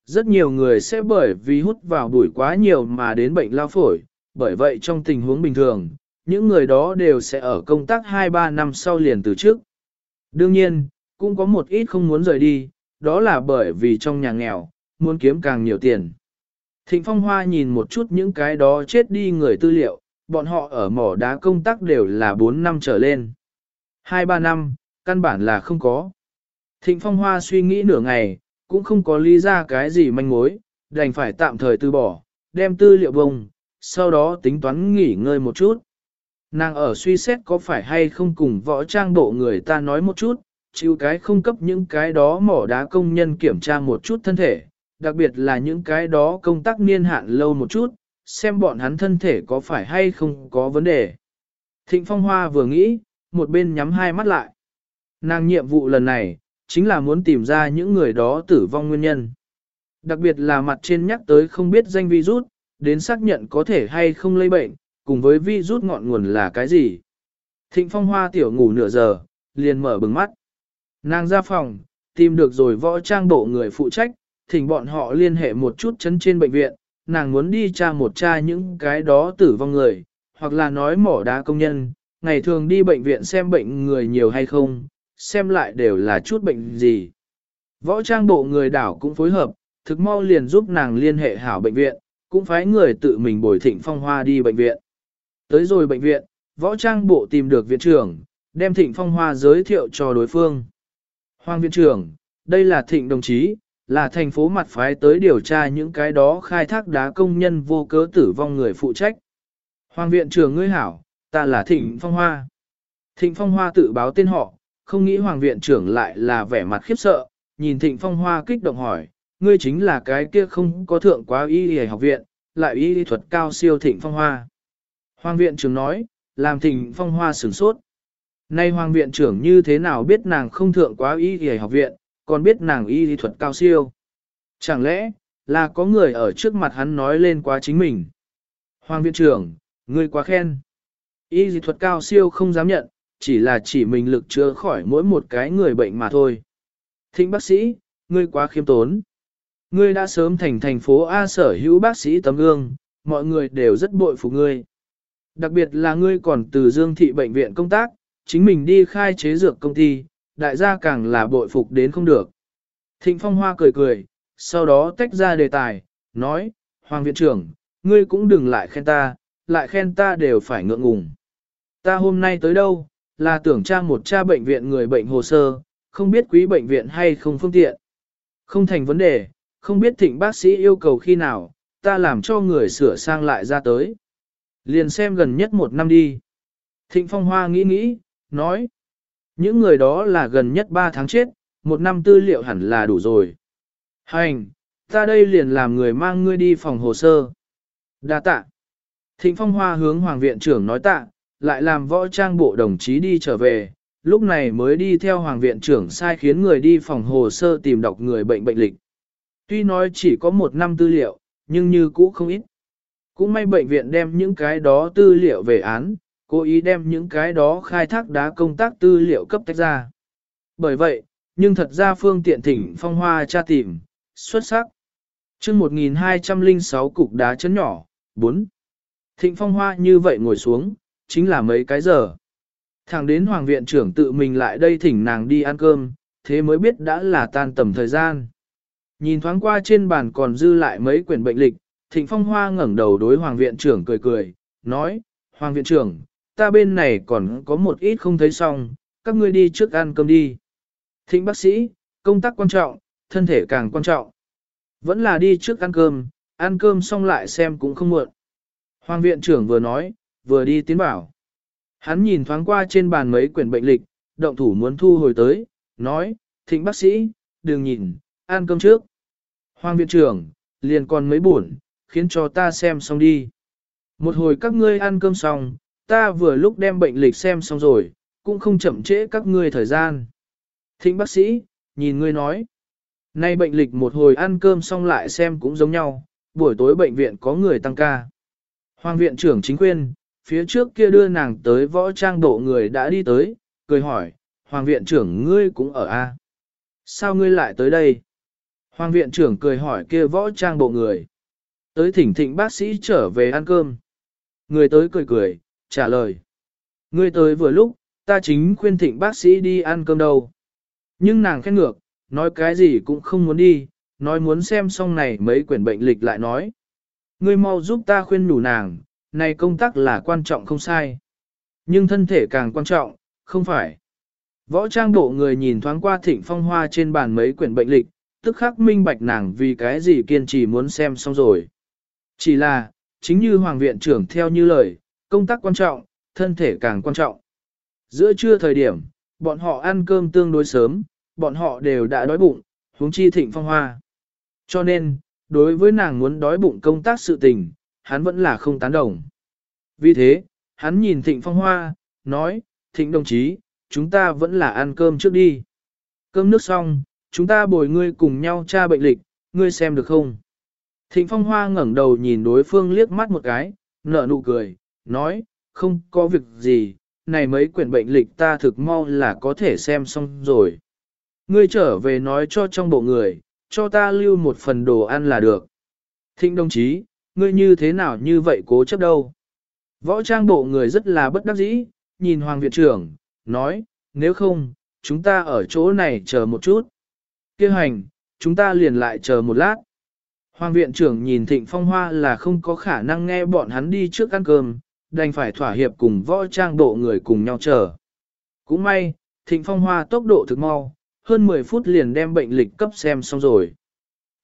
Rất nhiều người sẽ bởi vì hút vào đuổi quá nhiều mà đến bệnh lao phổi, bởi vậy trong tình huống bình thường, những người đó đều sẽ ở công tác 2-3 năm sau liền từ trước. Đương nhiên, cũng có một ít không muốn rời đi, đó là bởi vì trong nhà nghèo, muốn kiếm càng nhiều tiền. Thịnh Phong Hoa nhìn một chút những cái đó chết đi người tư liệu, bọn họ ở mỏ đá công tác đều là 4 năm trở lên. 2-3 năm, căn bản là không có. Thịnh Phong Hoa suy nghĩ nửa ngày, cũng không có lý ra cái gì manh mối, đành phải tạm thời từ bỏ, đem tư liệu bông, sau đó tính toán nghỉ ngơi một chút. Nàng ở suy xét có phải hay không cùng võ trang bộ người ta nói một chút, chịu cái không cấp những cái đó mỏ đá công nhân kiểm tra một chút thân thể, đặc biệt là những cái đó công tác niên hạn lâu một chút, xem bọn hắn thân thể có phải hay không có vấn đề. Thịnh Phong Hoa vừa nghĩ, một bên nhắm hai mắt lại. Nàng nhiệm vụ lần này, chính là muốn tìm ra những người đó tử vong nguyên nhân. Đặc biệt là mặt trên nhắc tới không biết danh virus, đến xác nhận có thể hay không lây bệnh, cùng với vi rút ngọn nguồn là cái gì. Thịnh Phong Hoa tiểu ngủ nửa giờ, liền mở bừng mắt. Nàng ra phòng, tìm được rồi võ trang bộ người phụ trách, thỉnh bọn họ liên hệ một chút chấn trên bệnh viện, nàng muốn đi tra một tra những cái đó tử vong người, hoặc là nói mỏ đá công nhân, ngày thường đi bệnh viện xem bệnh người nhiều hay không, xem lại đều là chút bệnh gì. Võ trang bộ người đảo cũng phối hợp, thực mau liền giúp nàng liên hệ hảo bệnh viện, cũng phái người tự mình bồi thịnh phong hoa đi bệnh viện. Tới rồi bệnh viện, võ trang bộ tìm được viện trưởng, đem thịnh phong hoa giới thiệu cho đối phương. Hoàng viện trưởng, đây là thịnh đồng chí, là thành phố mặt phái tới điều tra những cái đó khai thác đá công nhân vô cớ tử vong người phụ trách. Hoàng viện trưởng ngươi hảo, ta là Thịnh Phong Hoa. Thịnh Phong Hoa tự báo tên họ, không nghĩ Hoàng viện trưởng lại là vẻ mặt khiếp sợ, nhìn Thịnh Phong Hoa kích động hỏi, ngươi chính là cái kia không có thượng quá y y học viện, lại y y thuật cao siêu Thịnh Phong Hoa. Hoàng viện trưởng nói, làm Thịnh Phong Hoa sửng sốt. Nay Hoàng viện trưởng như thế nào biết nàng không thượng quá y y học viện, còn biết nàng y y thuật cao siêu. Chẳng lẽ, là có người ở trước mặt hắn nói lên quá chính mình. Hoàng viện trưởng, ngươi quá khen. Y y thuật cao siêu không dám nhận, chỉ là chỉ mình lực chữa khỏi mỗi một cái người bệnh mà thôi. Thịnh bác sĩ, ngươi quá khiêm tốn. Ngươi đã sớm thành thành phố A sở hữu bác sĩ tấm gương, mọi người đều rất bội phục ngươi. Đặc biệt là ngươi còn từ Dương Thị Bệnh viện công tác, chính mình đi khai chế dược công ty, đại gia càng là bội phục đến không được. Thịnh Phong Hoa cười cười, sau đó tách ra đề tài, nói, Hoàng viện trưởng, ngươi cũng đừng lại khen ta, lại khen ta đều phải ngượng ngùng. Ta hôm nay tới đâu, là tưởng tra một cha bệnh viện người bệnh hồ sơ, không biết quý bệnh viện hay không phương tiện. Không thành vấn đề, không biết thịnh bác sĩ yêu cầu khi nào, ta làm cho người sửa sang lại ra tới. Liền xem gần nhất một năm đi. Thịnh Phong Hoa nghĩ nghĩ, nói. Những người đó là gần nhất ba tháng chết, một năm tư liệu hẳn là đủ rồi. Hành, ta đây liền làm người mang ngươi đi phòng hồ sơ. Đa tạ. Thịnh Phong Hoa hướng Hoàng viện trưởng nói tạ, lại làm võ trang bộ đồng chí đi trở về, lúc này mới đi theo Hoàng viện trưởng sai khiến người đi phòng hồ sơ tìm đọc người bệnh bệnh lịch. Tuy nói chỉ có một năm tư liệu, nhưng như cũ không ít. Cũng may bệnh viện đem những cái đó tư liệu về án, cố ý đem những cái đó khai thác đá công tác tư liệu cấp tách ra. Bởi vậy, nhưng thật ra phương tiện thỉnh phong hoa tra tìm, xuất sắc. chương 1206 cục đá chấn nhỏ, 4. Thịnh phong hoa như vậy ngồi xuống, chính là mấy cái giờ. Thẳng đến hoàng viện trưởng tự mình lại đây thỉnh nàng đi ăn cơm, thế mới biết đã là tan tầm thời gian. Nhìn thoáng qua trên bàn còn dư lại mấy quyển bệnh lịch, thịnh phong hoa ngẩng đầu đối hoàng viện trưởng cười cười, nói, hoàng viện trưởng, ta bên này còn có một ít không thấy xong, các ngươi đi trước ăn cơm đi. Thịnh bác sĩ, công tác quan trọng, thân thể càng quan trọng. Vẫn là đi trước ăn cơm, ăn cơm xong lại xem cũng không muộn. Hoàng viện trưởng vừa nói, vừa đi tiến bảo. Hắn nhìn thoáng qua trên bàn mấy quyển bệnh lịch, động thủ muốn thu hồi tới, nói, thịnh bác sĩ, đừng nhìn, ăn cơm trước. Hoàng viện trưởng, liền còn mấy buồn, khiến cho ta xem xong đi. Một hồi các ngươi ăn cơm xong, ta vừa lúc đem bệnh lịch xem xong rồi, cũng không chậm trễ các ngươi thời gian. Thịnh bác sĩ, nhìn ngươi nói. Nay bệnh lịch một hồi ăn cơm xong lại xem cũng giống nhau, buổi tối bệnh viện có người tăng ca. Hoàng viện trưởng chính quyền, phía trước kia đưa nàng tới võ trang độ người đã đi tới, cười hỏi, Hoàng viện trưởng ngươi cũng ở a? Sao ngươi lại tới đây? Hoàng viện trưởng cười hỏi kia võ trang bộ người. Tới thỉnh thịnh bác sĩ trở về ăn cơm. Người tới cười cười, trả lời. người tới vừa lúc, ta chính khuyên thịnh bác sĩ đi ăn cơm đâu. Nhưng nàng khét ngược, nói cái gì cũng không muốn đi, nói muốn xem xong này mấy quyển bệnh lịch lại nói. Ngươi mau giúp ta khuyên nhủ nàng, này công tác là quan trọng không sai. Nhưng thân thể càng quan trọng, không phải. Võ trang bộ người nhìn thoáng qua thịnh phong hoa trên bàn mấy quyển bệnh lịch, tức khắc minh bạch nàng vì cái gì kiên trì muốn xem xong rồi. Chỉ là, chính như Hoàng viện trưởng theo như lời, công tác quan trọng, thân thể càng quan trọng. Giữa trưa thời điểm, bọn họ ăn cơm tương đối sớm, bọn họ đều đã đói bụng, huống chi thịnh phong hoa. Cho nên, đối với nàng muốn đói bụng công tác sự tình, hắn vẫn là không tán đồng. Vì thế, hắn nhìn thịnh phong hoa, nói, thịnh đồng chí, chúng ta vẫn là ăn cơm trước đi. Cơm nước xong, chúng ta bồi ngươi cùng nhau tra bệnh lịch, ngươi xem được không? Thịnh phong hoa ngẩng đầu nhìn đối phương liếc mắt một cái, nở nụ cười, nói, không có việc gì, này mấy quyển bệnh lịch ta thực mau là có thể xem xong rồi. Ngươi trở về nói cho trong bộ người, cho ta lưu một phần đồ ăn là được. Thịnh đồng chí, ngươi như thế nào như vậy cố chấp đâu? Võ trang bộ người rất là bất đắc dĩ, nhìn Hoàng Viện trưởng, nói, nếu không, chúng ta ở chỗ này chờ một chút. Kêu hành, chúng ta liền lại chờ một lát. Hoàng viện trưởng nhìn thịnh phong hoa là không có khả năng nghe bọn hắn đi trước ăn cơm, đành phải thỏa hiệp cùng võ trang bộ người cùng nhau chờ. Cũng may, thịnh phong hoa tốc độ thực mau, hơn 10 phút liền đem bệnh lịch cấp xem xong rồi.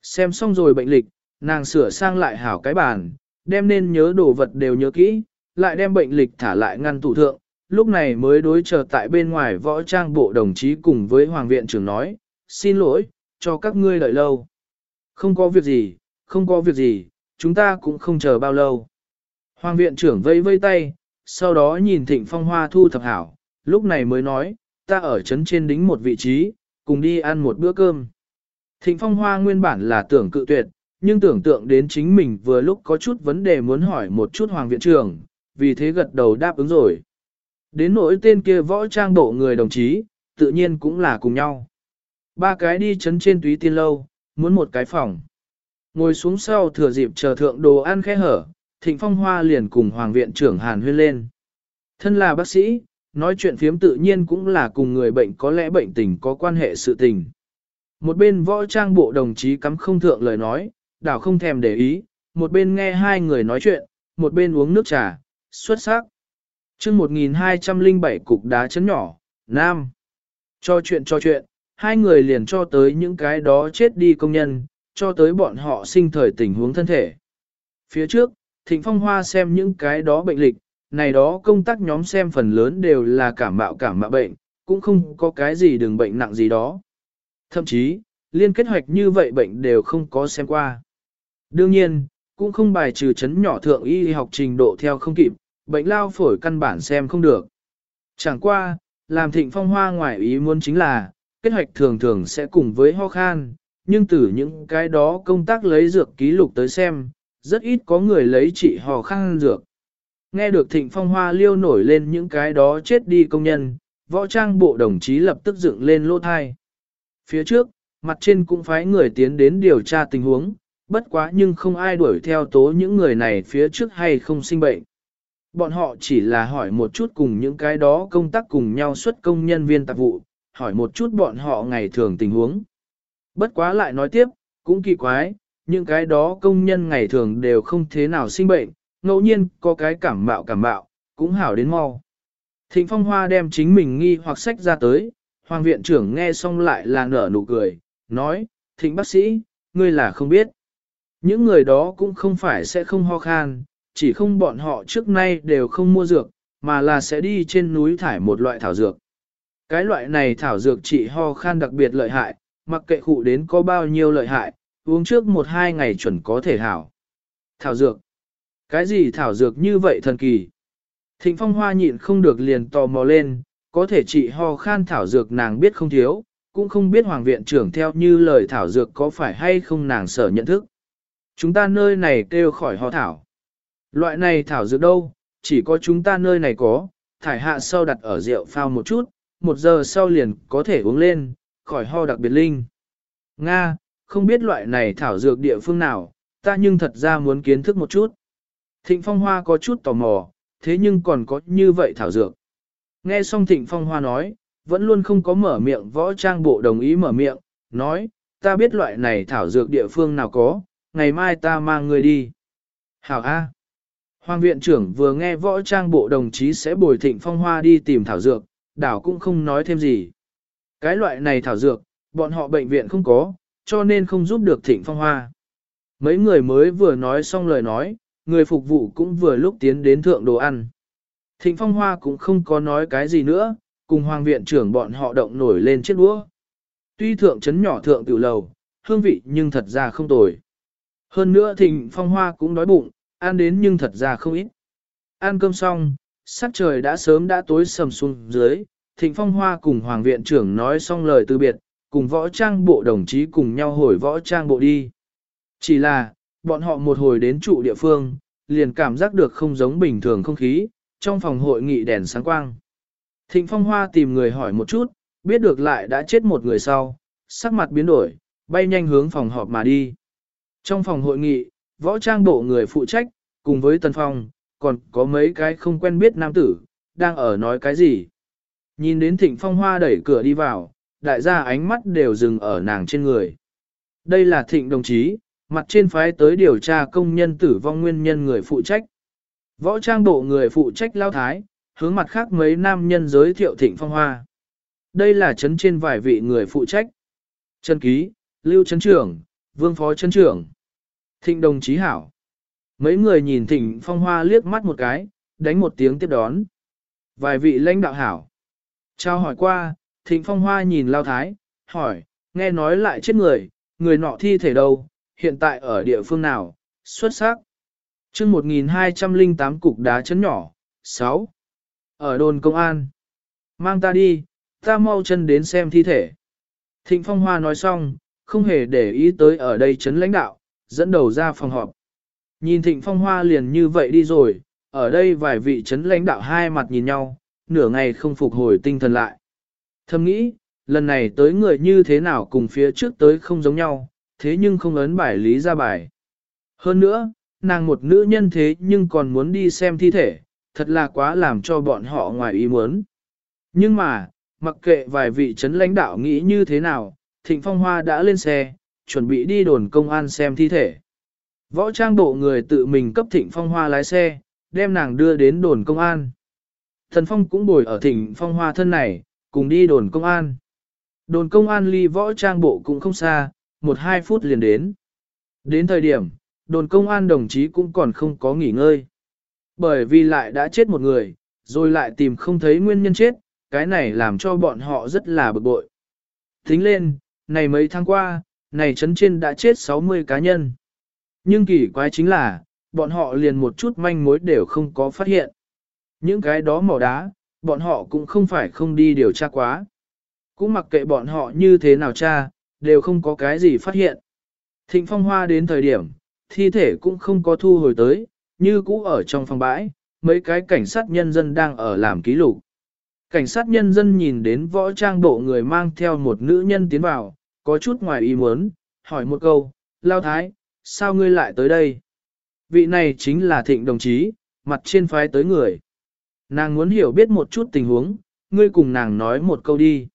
Xem xong rồi bệnh lịch, nàng sửa sang lại hảo cái bàn, đem nên nhớ đồ vật đều nhớ kỹ, lại đem bệnh lịch thả lại ngăn tủ thượng, lúc này mới đối chờ tại bên ngoài võ trang bộ đồng chí cùng với Hoàng viện trưởng nói, xin lỗi, cho các ngươi đợi lâu. Không có việc gì, không có việc gì, chúng ta cũng không chờ bao lâu. Hoàng viện trưởng vây vây tay, sau đó nhìn thịnh phong hoa thu thập hảo, lúc này mới nói, ta ở trấn trên đính một vị trí, cùng đi ăn một bữa cơm. Thịnh phong hoa nguyên bản là tưởng cự tuyệt, nhưng tưởng tượng đến chính mình vừa lúc có chút vấn đề muốn hỏi một chút hoàng viện trưởng, vì thế gật đầu đáp ứng rồi. Đến nỗi tên kia võ trang bộ người đồng chí, tự nhiên cũng là cùng nhau. Ba cái đi chấn trên túy tiên lâu, muốn một cái phòng. Ngồi xuống sau thừa dịp chờ thượng đồ ăn khẽ hở, thịnh phong hoa liền cùng hoàng viện trưởng hàn huyên lên. Thân là bác sĩ, nói chuyện phiếm tự nhiên cũng là cùng người bệnh có lẽ bệnh tình có quan hệ sự tình. Một bên võ trang bộ đồng chí cắm không thượng lời nói, đảo không thèm để ý, một bên nghe hai người nói chuyện, một bên uống nước trà, xuất sắc. chương 1207 cục đá chấn nhỏ, Nam. Cho chuyện cho chuyện, hai người liền cho tới những cái đó chết đi công nhân, cho tới bọn họ sinh thời tình huống thân thể. Phía trước, Thịnh Phong Hoa xem những cái đó bệnh lịch, này đó công tác nhóm xem phần lớn đều là cảm mạo cảm mạo bệnh, cũng không có cái gì đừng bệnh nặng gì đó. Thậm chí, liên kết hoạch như vậy bệnh đều không có xem qua. Đương nhiên, cũng không bài trừ chấn nhỏ thượng y học trình độ theo không kịp, bệnh lao phổi căn bản xem không được. Chẳng qua, làm thịnh phong hoa ngoài ý muốn chính là, kết hoạch thường thường sẽ cùng với ho khan, nhưng từ những cái đó công tác lấy dược ký lục tới xem, rất ít có người lấy trị ho khan dược. Nghe được thịnh phong hoa liêu nổi lên những cái đó chết đi công nhân, võ trang bộ đồng chí lập tức dựng lên lô thai. Phía trước, mặt trên cũng phái người tiến đến điều tra tình huống, bất quá nhưng không ai đuổi theo tố những người này phía trước hay không sinh bệnh. Bọn họ chỉ là hỏi một chút cùng những cái đó công tác cùng nhau xuất công nhân viên tạp vụ, hỏi một chút bọn họ ngày thường tình huống. Bất quá lại nói tiếp, cũng kỳ quái, những cái đó công nhân ngày thường đều không thế nào sinh bệnh, ngẫu nhiên có cái cảm mạo cảm mạo, cũng hảo đến mau. Thịnh Phong Hoa đem chính mình nghi hoặc sách ra tới, Hoàng viện trưởng nghe xong lại là nở nụ cười, nói, Thịnh bác sĩ, ngươi là không biết. Những người đó cũng không phải sẽ không ho khan, chỉ không bọn họ trước nay đều không mua dược, mà là sẽ đi trên núi thải một loại thảo dược. Cái loại này thảo dược trị ho khan đặc biệt lợi hại, mặc kệ khụ đến có bao nhiêu lợi hại, uống trước một hai ngày chuẩn có thể hảo. Thảo dược. Cái gì thảo dược như vậy thần kỳ? Thịnh phong hoa nhịn không được liền tò mò lên, có thể trị ho khan thảo dược nàng biết không thiếu, cũng không biết hoàng viện trưởng theo như lời thảo dược có phải hay không nàng sở nhận thức. Chúng ta nơi này kêu khỏi ho thảo. Loại này thảo dược đâu, chỉ có chúng ta nơi này có, thải hạ sau đặt ở rượu phao một chút, một giờ sau liền có thể uống lên, khỏi ho đặc biệt linh. Nga, không biết loại này thảo dược địa phương nào, ta nhưng thật ra muốn kiến thức một chút. Thịnh Phong Hoa có chút tò mò, thế nhưng còn có như vậy thảo dược. Nghe xong Thịnh Phong Hoa nói, vẫn luôn không có mở miệng võ trang bộ đồng ý mở miệng, nói, ta biết loại này thảo dược địa phương nào có, ngày mai ta mang người đi. Hảo A. Hoàng viện trưởng vừa nghe võ trang bộ đồng chí sẽ bồi thịnh phong hoa đi tìm thảo dược, đảo cũng không nói thêm gì. Cái loại này thảo dược, bọn họ bệnh viện không có, cho nên không giúp được thịnh phong hoa. Mấy người mới vừa nói xong lời nói, người phục vụ cũng vừa lúc tiến đến thượng đồ ăn. Thịnh phong hoa cũng không có nói cái gì nữa, cùng hoàng viện trưởng bọn họ động nổi lên chiếc đũa. Tuy thượng chấn nhỏ thượng tiểu lầu, hương vị nhưng thật ra không tồi. Hơn nữa thịnh phong hoa cũng đói bụng, ăn đến nhưng thật ra không ít. Ăn cơm xong, sắc trời đã sớm đã tối sầm xuống dưới, thịnh phong hoa cùng hoàng viện trưởng nói xong lời từ biệt, cùng võ trang bộ đồng chí cùng nhau hồi võ trang bộ đi. Chỉ là, bọn họ một hồi đến trụ địa phương, liền cảm giác được không giống bình thường không khí, trong phòng hội nghị đèn sáng quang. Thịnh phong hoa tìm người hỏi một chút, biết được lại đã chết một người sau, sắc mặt biến đổi, bay nhanh hướng phòng họp mà đi. Trong phòng hội nghị, võ trang bộ người phụ trách, cùng với tân phong, còn có mấy cái không quen biết nam tử, đang ở nói cái gì. Nhìn đến thịnh phong hoa đẩy cửa đi vào, đại gia ánh mắt đều dừng ở nàng trên người. Đây là thịnh đồng chí, mặt trên phái tới điều tra công nhân tử vong nguyên nhân người phụ trách. Võ trang bộ người phụ trách lao thái, hướng mặt khác mấy nam nhân giới thiệu thịnh phong hoa. Đây là chấn trên vài vị người phụ trách. Trần Ký, Lưu Trấn Trưởng, Vương Phó Trấn Trưởng. Thịnh đồng chí hảo. Mấy người nhìn thịnh phong hoa liếc mắt một cái, đánh một tiếng tiếp đón. Vài vị lãnh đạo hảo. Trao hỏi qua, thịnh phong hoa nhìn lao thái, hỏi, nghe nói lại chết người, người nọ thi thể đâu, hiện tại ở địa phương nào, xuất sắc. chương 1208 cục đá chấn nhỏ, 6. Ở đồn công an. Mang ta đi, ta mau chân đến xem thi thể. Thịnh Phong Hoa nói xong, không hề để ý tới ở đây chấn lãnh đạo, dẫn đầu ra phòng họp. Nhìn Thịnh Phong Hoa liền như vậy đi rồi, ở đây vài vị chấn lãnh đạo hai mặt nhìn nhau, nửa ngày không phục hồi tinh thần lại. Thầm nghĩ, lần này tới người như thế nào cùng phía trước tới không giống nhau, thế nhưng không ấn bài lý ra bài. Hơn nữa, nàng một nữ nhân thế nhưng còn muốn đi xem thi thể, thật là quá làm cho bọn họ ngoài ý muốn. Nhưng mà, mặc kệ vài vị chấn lãnh đạo nghĩ như thế nào, Thịnh Phong Hoa đã lên xe, chuẩn bị đi đồn công an xem thi thể. Võ trang bộ người tự mình cấp Thịnh Phong Hoa lái xe, đem nàng đưa đến đồn công an. Thần Phong cũng bồi ở Thịnh Phong Hoa thân này, cùng đi đồn công an. Đồn công an ly võ trang bộ cũng không xa, một hai phút liền đến. Đến thời điểm, đồn công an đồng chí cũng còn không có nghỉ ngơi. Bởi vì lại đã chết một người, rồi lại tìm không thấy nguyên nhân chết, cái này làm cho bọn họ rất là bực bội. Tính lên, này mấy tháng qua, này chấn trên đã chết 60 cá nhân. Nhưng kỳ quái chính là, bọn họ liền một chút manh mối đều không có phát hiện. Những cái đó mỏ đá, bọn họ cũng không phải không đi điều tra quá. Cũng mặc kệ bọn họ như thế nào tra, đều không có cái gì phát hiện. Thịnh phong hoa đến thời điểm, thi thể cũng không có thu hồi tới, như cũ ở trong phòng bãi, mấy cái cảnh sát nhân dân đang ở làm ký lục. Cảnh sát nhân dân nhìn đến võ trang bộ người mang theo một nữ nhân tiến vào, có chút ngoài ý muốn, hỏi một câu, lao thái, sao ngươi lại tới đây? Vị này chính là thịnh đồng chí, mặt trên phái tới người. Nàng muốn hiểu biết một chút tình huống, ngươi cùng nàng nói một câu đi.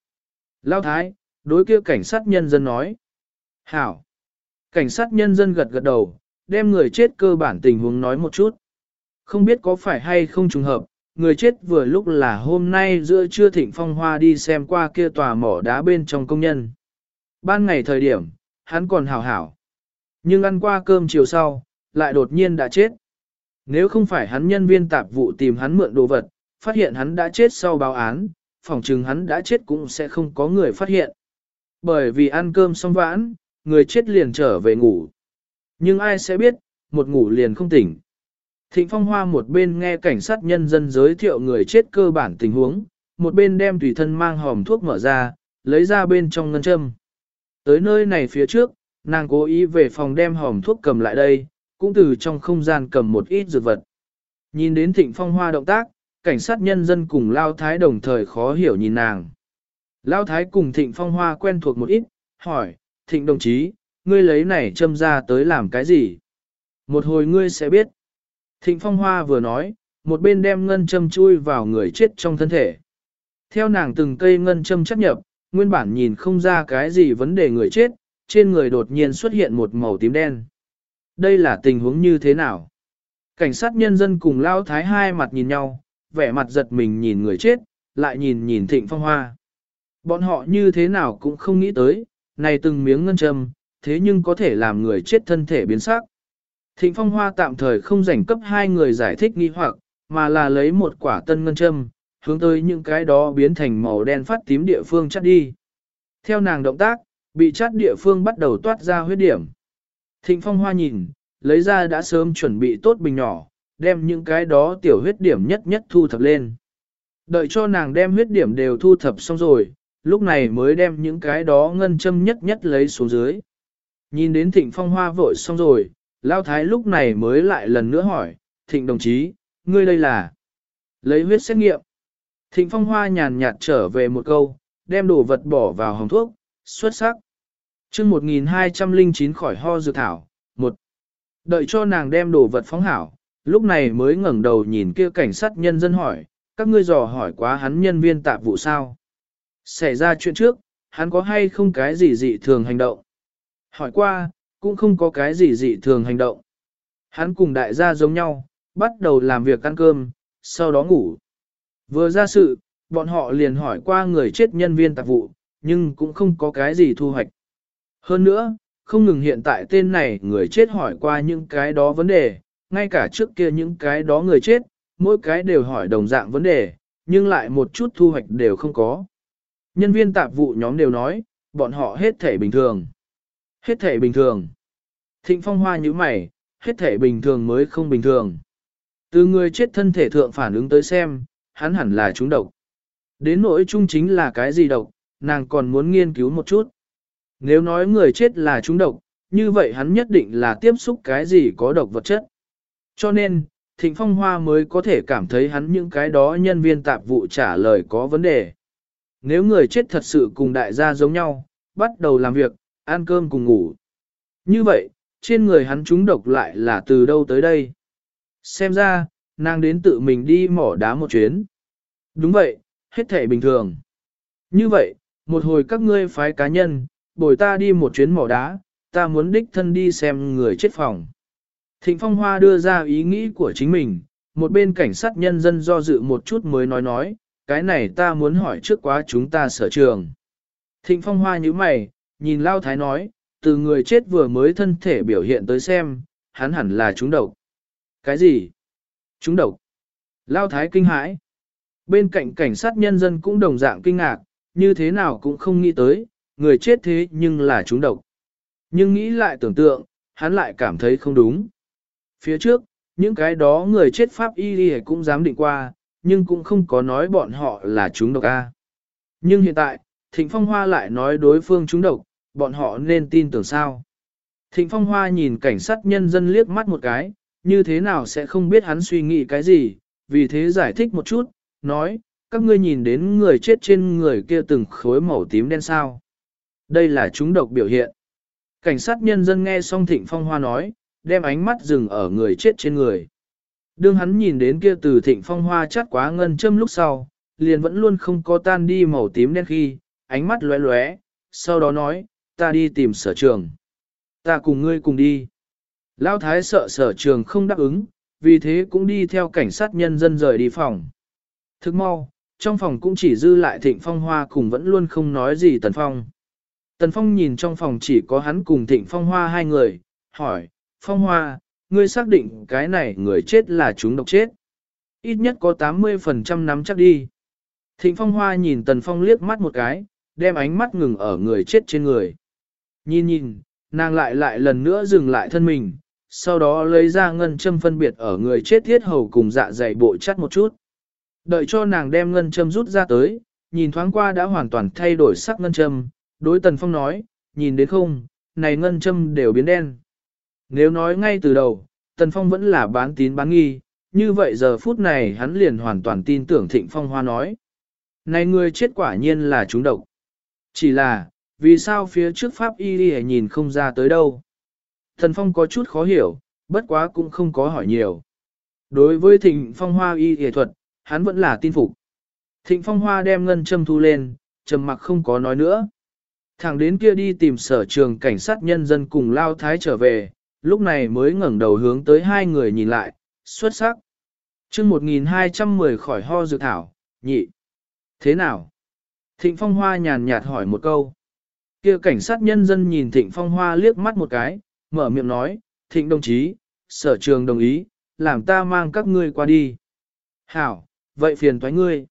Lao thái, đối kia cảnh sát nhân dân nói. Hảo. Cảnh sát nhân dân gật gật đầu, đem người chết cơ bản tình huống nói một chút. Không biết có phải hay không trùng hợp, người chết vừa lúc là hôm nay giữa trưa thịnh phong hoa đi xem qua kia tòa mỏ đá bên trong công nhân. Ban ngày thời điểm, hắn còn hảo hảo. Nhưng ăn qua cơm chiều sau, lại đột nhiên đã chết. Nếu không phải hắn nhân viên tạp vụ tìm hắn mượn đồ vật, phát hiện hắn đã chết sau báo án, phòng chừng hắn đã chết cũng sẽ không có người phát hiện. Bởi vì ăn cơm xong vãn, người chết liền trở về ngủ. Nhưng ai sẽ biết, một ngủ liền không tỉnh. Thịnh Phong Hoa một bên nghe cảnh sát nhân dân giới thiệu người chết cơ bản tình huống, một bên đem tùy thân mang hòm thuốc mở ra, lấy ra bên trong ngân châm. Tới nơi này phía trước, nàng cố ý về phòng đem hòm thuốc cầm lại đây, cũng từ trong không gian cầm một ít dược vật. Nhìn đến Thịnh Phong Hoa động tác, cảnh sát nhân dân cùng Lao Thái đồng thời khó hiểu nhìn nàng. Lao Thái cùng Thịnh Phong Hoa quen thuộc một ít, hỏi, Thịnh đồng chí, ngươi lấy này châm ra tới làm cái gì? Một hồi ngươi sẽ biết. Thịnh Phong Hoa vừa nói, một bên đem ngân châm chui vào người chết trong thân thể. Theo nàng từng cây ngân châm chấp nhập, nguyên bản nhìn không ra cái gì vấn đề người chết, trên người đột nhiên xuất hiện một màu tím đen. Đây là tình huống như thế nào? Cảnh sát nhân dân cùng Lao Thái hai mặt nhìn nhau, vẻ mặt giật mình nhìn người chết, lại nhìn nhìn Thịnh Phong Hoa. Bọn họ như thế nào cũng không nghĩ tới, này từng miếng ngân châm, thế nhưng có thể làm người chết thân thể biến sắc. Thịnh Phong Hoa tạm thời không rảnh cấp hai người giải thích nghi hoặc, mà là lấy một quả tân ngân châm, hướng tới những cái đó biến thành màu đen phát tím địa phương chắt đi. Theo nàng động tác, bị chát địa phương bắt đầu toát ra huyết điểm. Thịnh Phong Hoa nhìn, lấy ra đã sớm chuẩn bị tốt bình nhỏ, đem những cái đó tiểu huyết điểm nhất nhất thu thập lên. Đợi cho nàng đem huyết điểm đều thu thập xong rồi, lúc này mới đem những cái đó ngân châm nhất nhất lấy xuống dưới. Nhìn đến thịnh phong hoa vội xong rồi, lao thái lúc này mới lại lần nữa hỏi, thịnh đồng chí, ngươi đây là lấy huyết xét nghiệm. Thịnh phong hoa nhàn nhạt trở về một câu, đem đồ vật bỏ vào hồng thuốc, xuất sắc. chương 1209 khỏi ho dược thảo, một Đợi cho nàng đem đồ vật phóng hảo, lúc này mới ngẩng đầu nhìn kia cảnh sát nhân dân hỏi, các ngươi dò hỏi quá hắn nhân viên tạp vụ sao. Xảy ra chuyện trước, hắn có hay không cái gì dị thường hành động? Hỏi qua, cũng không có cái gì dị thường hành động. Hắn cùng đại gia giống nhau, bắt đầu làm việc ăn cơm, sau đó ngủ. Vừa ra sự, bọn họ liền hỏi qua người chết nhân viên tạp vụ, nhưng cũng không có cái gì thu hoạch. Hơn nữa, không ngừng hiện tại tên này người chết hỏi qua những cái đó vấn đề, ngay cả trước kia những cái đó người chết, mỗi cái đều hỏi đồng dạng vấn đề, nhưng lại một chút thu hoạch đều không có. Nhân viên tạp vụ nhóm đều nói, bọn họ hết thể bình thường. Hết thể bình thường. Thịnh phong hoa như mày, hết thể bình thường mới không bình thường. Từ người chết thân thể thượng phản ứng tới xem, hắn hẳn là trúng độc. Đến nỗi chung chính là cái gì độc, nàng còn muốn nghiên cứu một chút. Nếu nói người chết là trúng độc, như vậy hắn nhất định là tiếp xúc cái gì có độc vật chất. Cho nên, Thịnh Phong Hoa mới có thể cảm thấy hắn những cái đó nhân viên tạp vụ trả lời có vấn đề. Nếu người chết thật sự cùng đại gia giống nhau, bắt đầu làm việc, ăn cơm cùng ngủ. Như vậy, trên người hắn trúng độc lại là từ đâu tới đây? Xem ra, nàng đến tự mình đi mỏ đá một chuyến. Đúng vậy, hết thể bình thường. Như vậy, một hồi các ngươi phái cá nhân, bồi ta đi một chuyến mỏ đá, ta muốn đích thân đi xem người chết phòng. Thịnh Phong Hoa đưa ra ý nghĩ của chính mình, một bên cảnh sát nhân dân do dự một chút mới nói nói, cái này ta muốn hỏi trước quá chúng ta sở trường. Thịnh Phong Hoa như mày, nhìn Lao Thái nói, từ người chết vừa mới thân thể biểu hiện tới xem, hắn hẳn là chúng độc. Cái gì? Chúng độc. Lao Thái kinh hãi. Bên cạnh cảnh sát nhân dân cũng đồng dạng kinh ngạc, như thế nào cũng không nghĩ tới, người chết thế nhưng là chúng độc. Nhưng nghĩ lại tưởng tượng, hắn lại cảm thấy không đúng. Phía trước, những cái đó người chết pháp y đi cũng dám định qua, nhưng cũng không có nói bọn họ là chúng độc A. Nhưng hiện tại, Thịnh Phong Hoa lại nói đối phương chúng độc, bọn họ nên tin tưởng sao. Thịnh Phong Hoa nhìn cảnh sát nhân dân liếc mắt một cái, như thế nào sẽ không biết hắn suy nghĩ cái gì, vì thế giải thích một chút, nói, các ngươi nhìn đến người chết trên người kia từng khối màu tím đen sao. Đây là chúng độc biểu hiện. Cảnh sát nhân dân nghe xong Thịnh Phong Hoa nói, đem ánh mắt dừng ở người chết trên người. Đương hắn nhìn đến kia từ thịnh phong hoa chắt quá ngân châm lúc sau, liền vẫn luôn không có tan đi màu tím đen khi, ánh mắt lóe lóe, sau đó nói, ta đi tìm sở trường. Ta cùng ngươi cùng đi. Lão thái sợ sở trường không đáp ứng, vì thế cũng đi theo cảnh sát nhân dân rời đi phòng. Thức mau, trong phòng cũng chỉ dư lại thịnh phong hoa cùng vẫn luôn không nói gì tần phong. Tần phong nhìn trong phòng chỉ có hắn cùng thịnh phong hoa hai người, hỏi, phong hoa, ngươi xác định cái này người chết là chúng độc chết. Ít nhất có 80% nắm chắc đi. Thịnh phong hoa nhìn tần phong liếc mắt một cái, đem ánh mắt ngừng ở người chết trên người. Nhìn nhìn, nàng lại lại lần nữa dừng lại thân mình, sau đó lấy ra ngân châm phân biệt ở người chết thiết hầu cùng dạ dày bộ chắt một chút. Đợi cho nàng đem ngân châm rút ra tới, nhìn thoáng qua đã hoàn toàn thay đổi sắc ngân châm, đối tần phong nói, nhìn đến không, này ngân châm đều biến đen. Nếu nói ngay từ đầu, Tần Phong vẫn là bán tín bán nghi, như vậy giờ phút này hắn liền hoàn toàn tin tưởng Thịnh Phong Hoa nói. Này người chết quả nhiên là chúng độc. Chỉ là, vì sao phía trước Pháp Y đi nhìn không ra tới đâu. Tần Phong có chút khó hiểu, bất quá cũng không có hỏi nhiều. Đối với Thịnh Phong Hoa y y thuật, hắn vẫn là tin phục. Thịnh Phong Hoa đem ngân châm thu lên, trầm mặc không có nói nữa. Thẳng đến kia đi tìm sở trường cảnh sát nhân dân cùng lao thái trở về, lúc này mới ngẩng đầu hướng tới hai người nhìn lại, xuất sắc. chương 1210 khỏi ho dược thảo, nhị. Thế nào? Thịnh Phong Hoa nhàn nhạt hỏi một câu. Kia cảnh sát nhân dân nhìn Thịnh Phong Hoa liếc mắt một cái, mở miệng nói, Thịnh đồng chí, sở trường đồng ý, làm ta mang các ngươi qua đi. Hảo, vậy phiền thoái ngươi.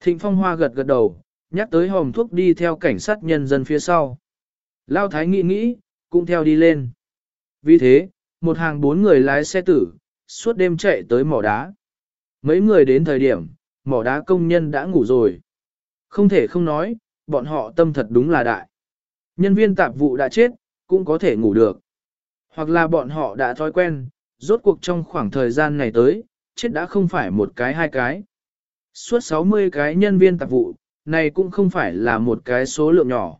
Thịnh Phong Hoa gật gật đầu, nhắc tới hòm thuốc đi theo cảnh sát nhân dân phía sau. Lao Thái nghĩ nghĩ, cũng theo đi lên. Vì thế, một hàng bốn người lái xe tử, suốt đêm chạy tới mỏ đá. Mấy người đến thời điểm, mỏ đá công nhân đã ngủ rồi. Không thể không nói, bọn họ tâm thật đúng là đại. Nhân viên tạp vụ đã chết, cũng có thể ngủ được. Hoặc là bọn họ đã thói quen, rốt cuộc trong khoảng thời gian này tới, chết đã không phải một cái hai cái. Suốt 60 cái nhân viên tạp vụ, này cũng không phải là một cái số lượng nhỏ.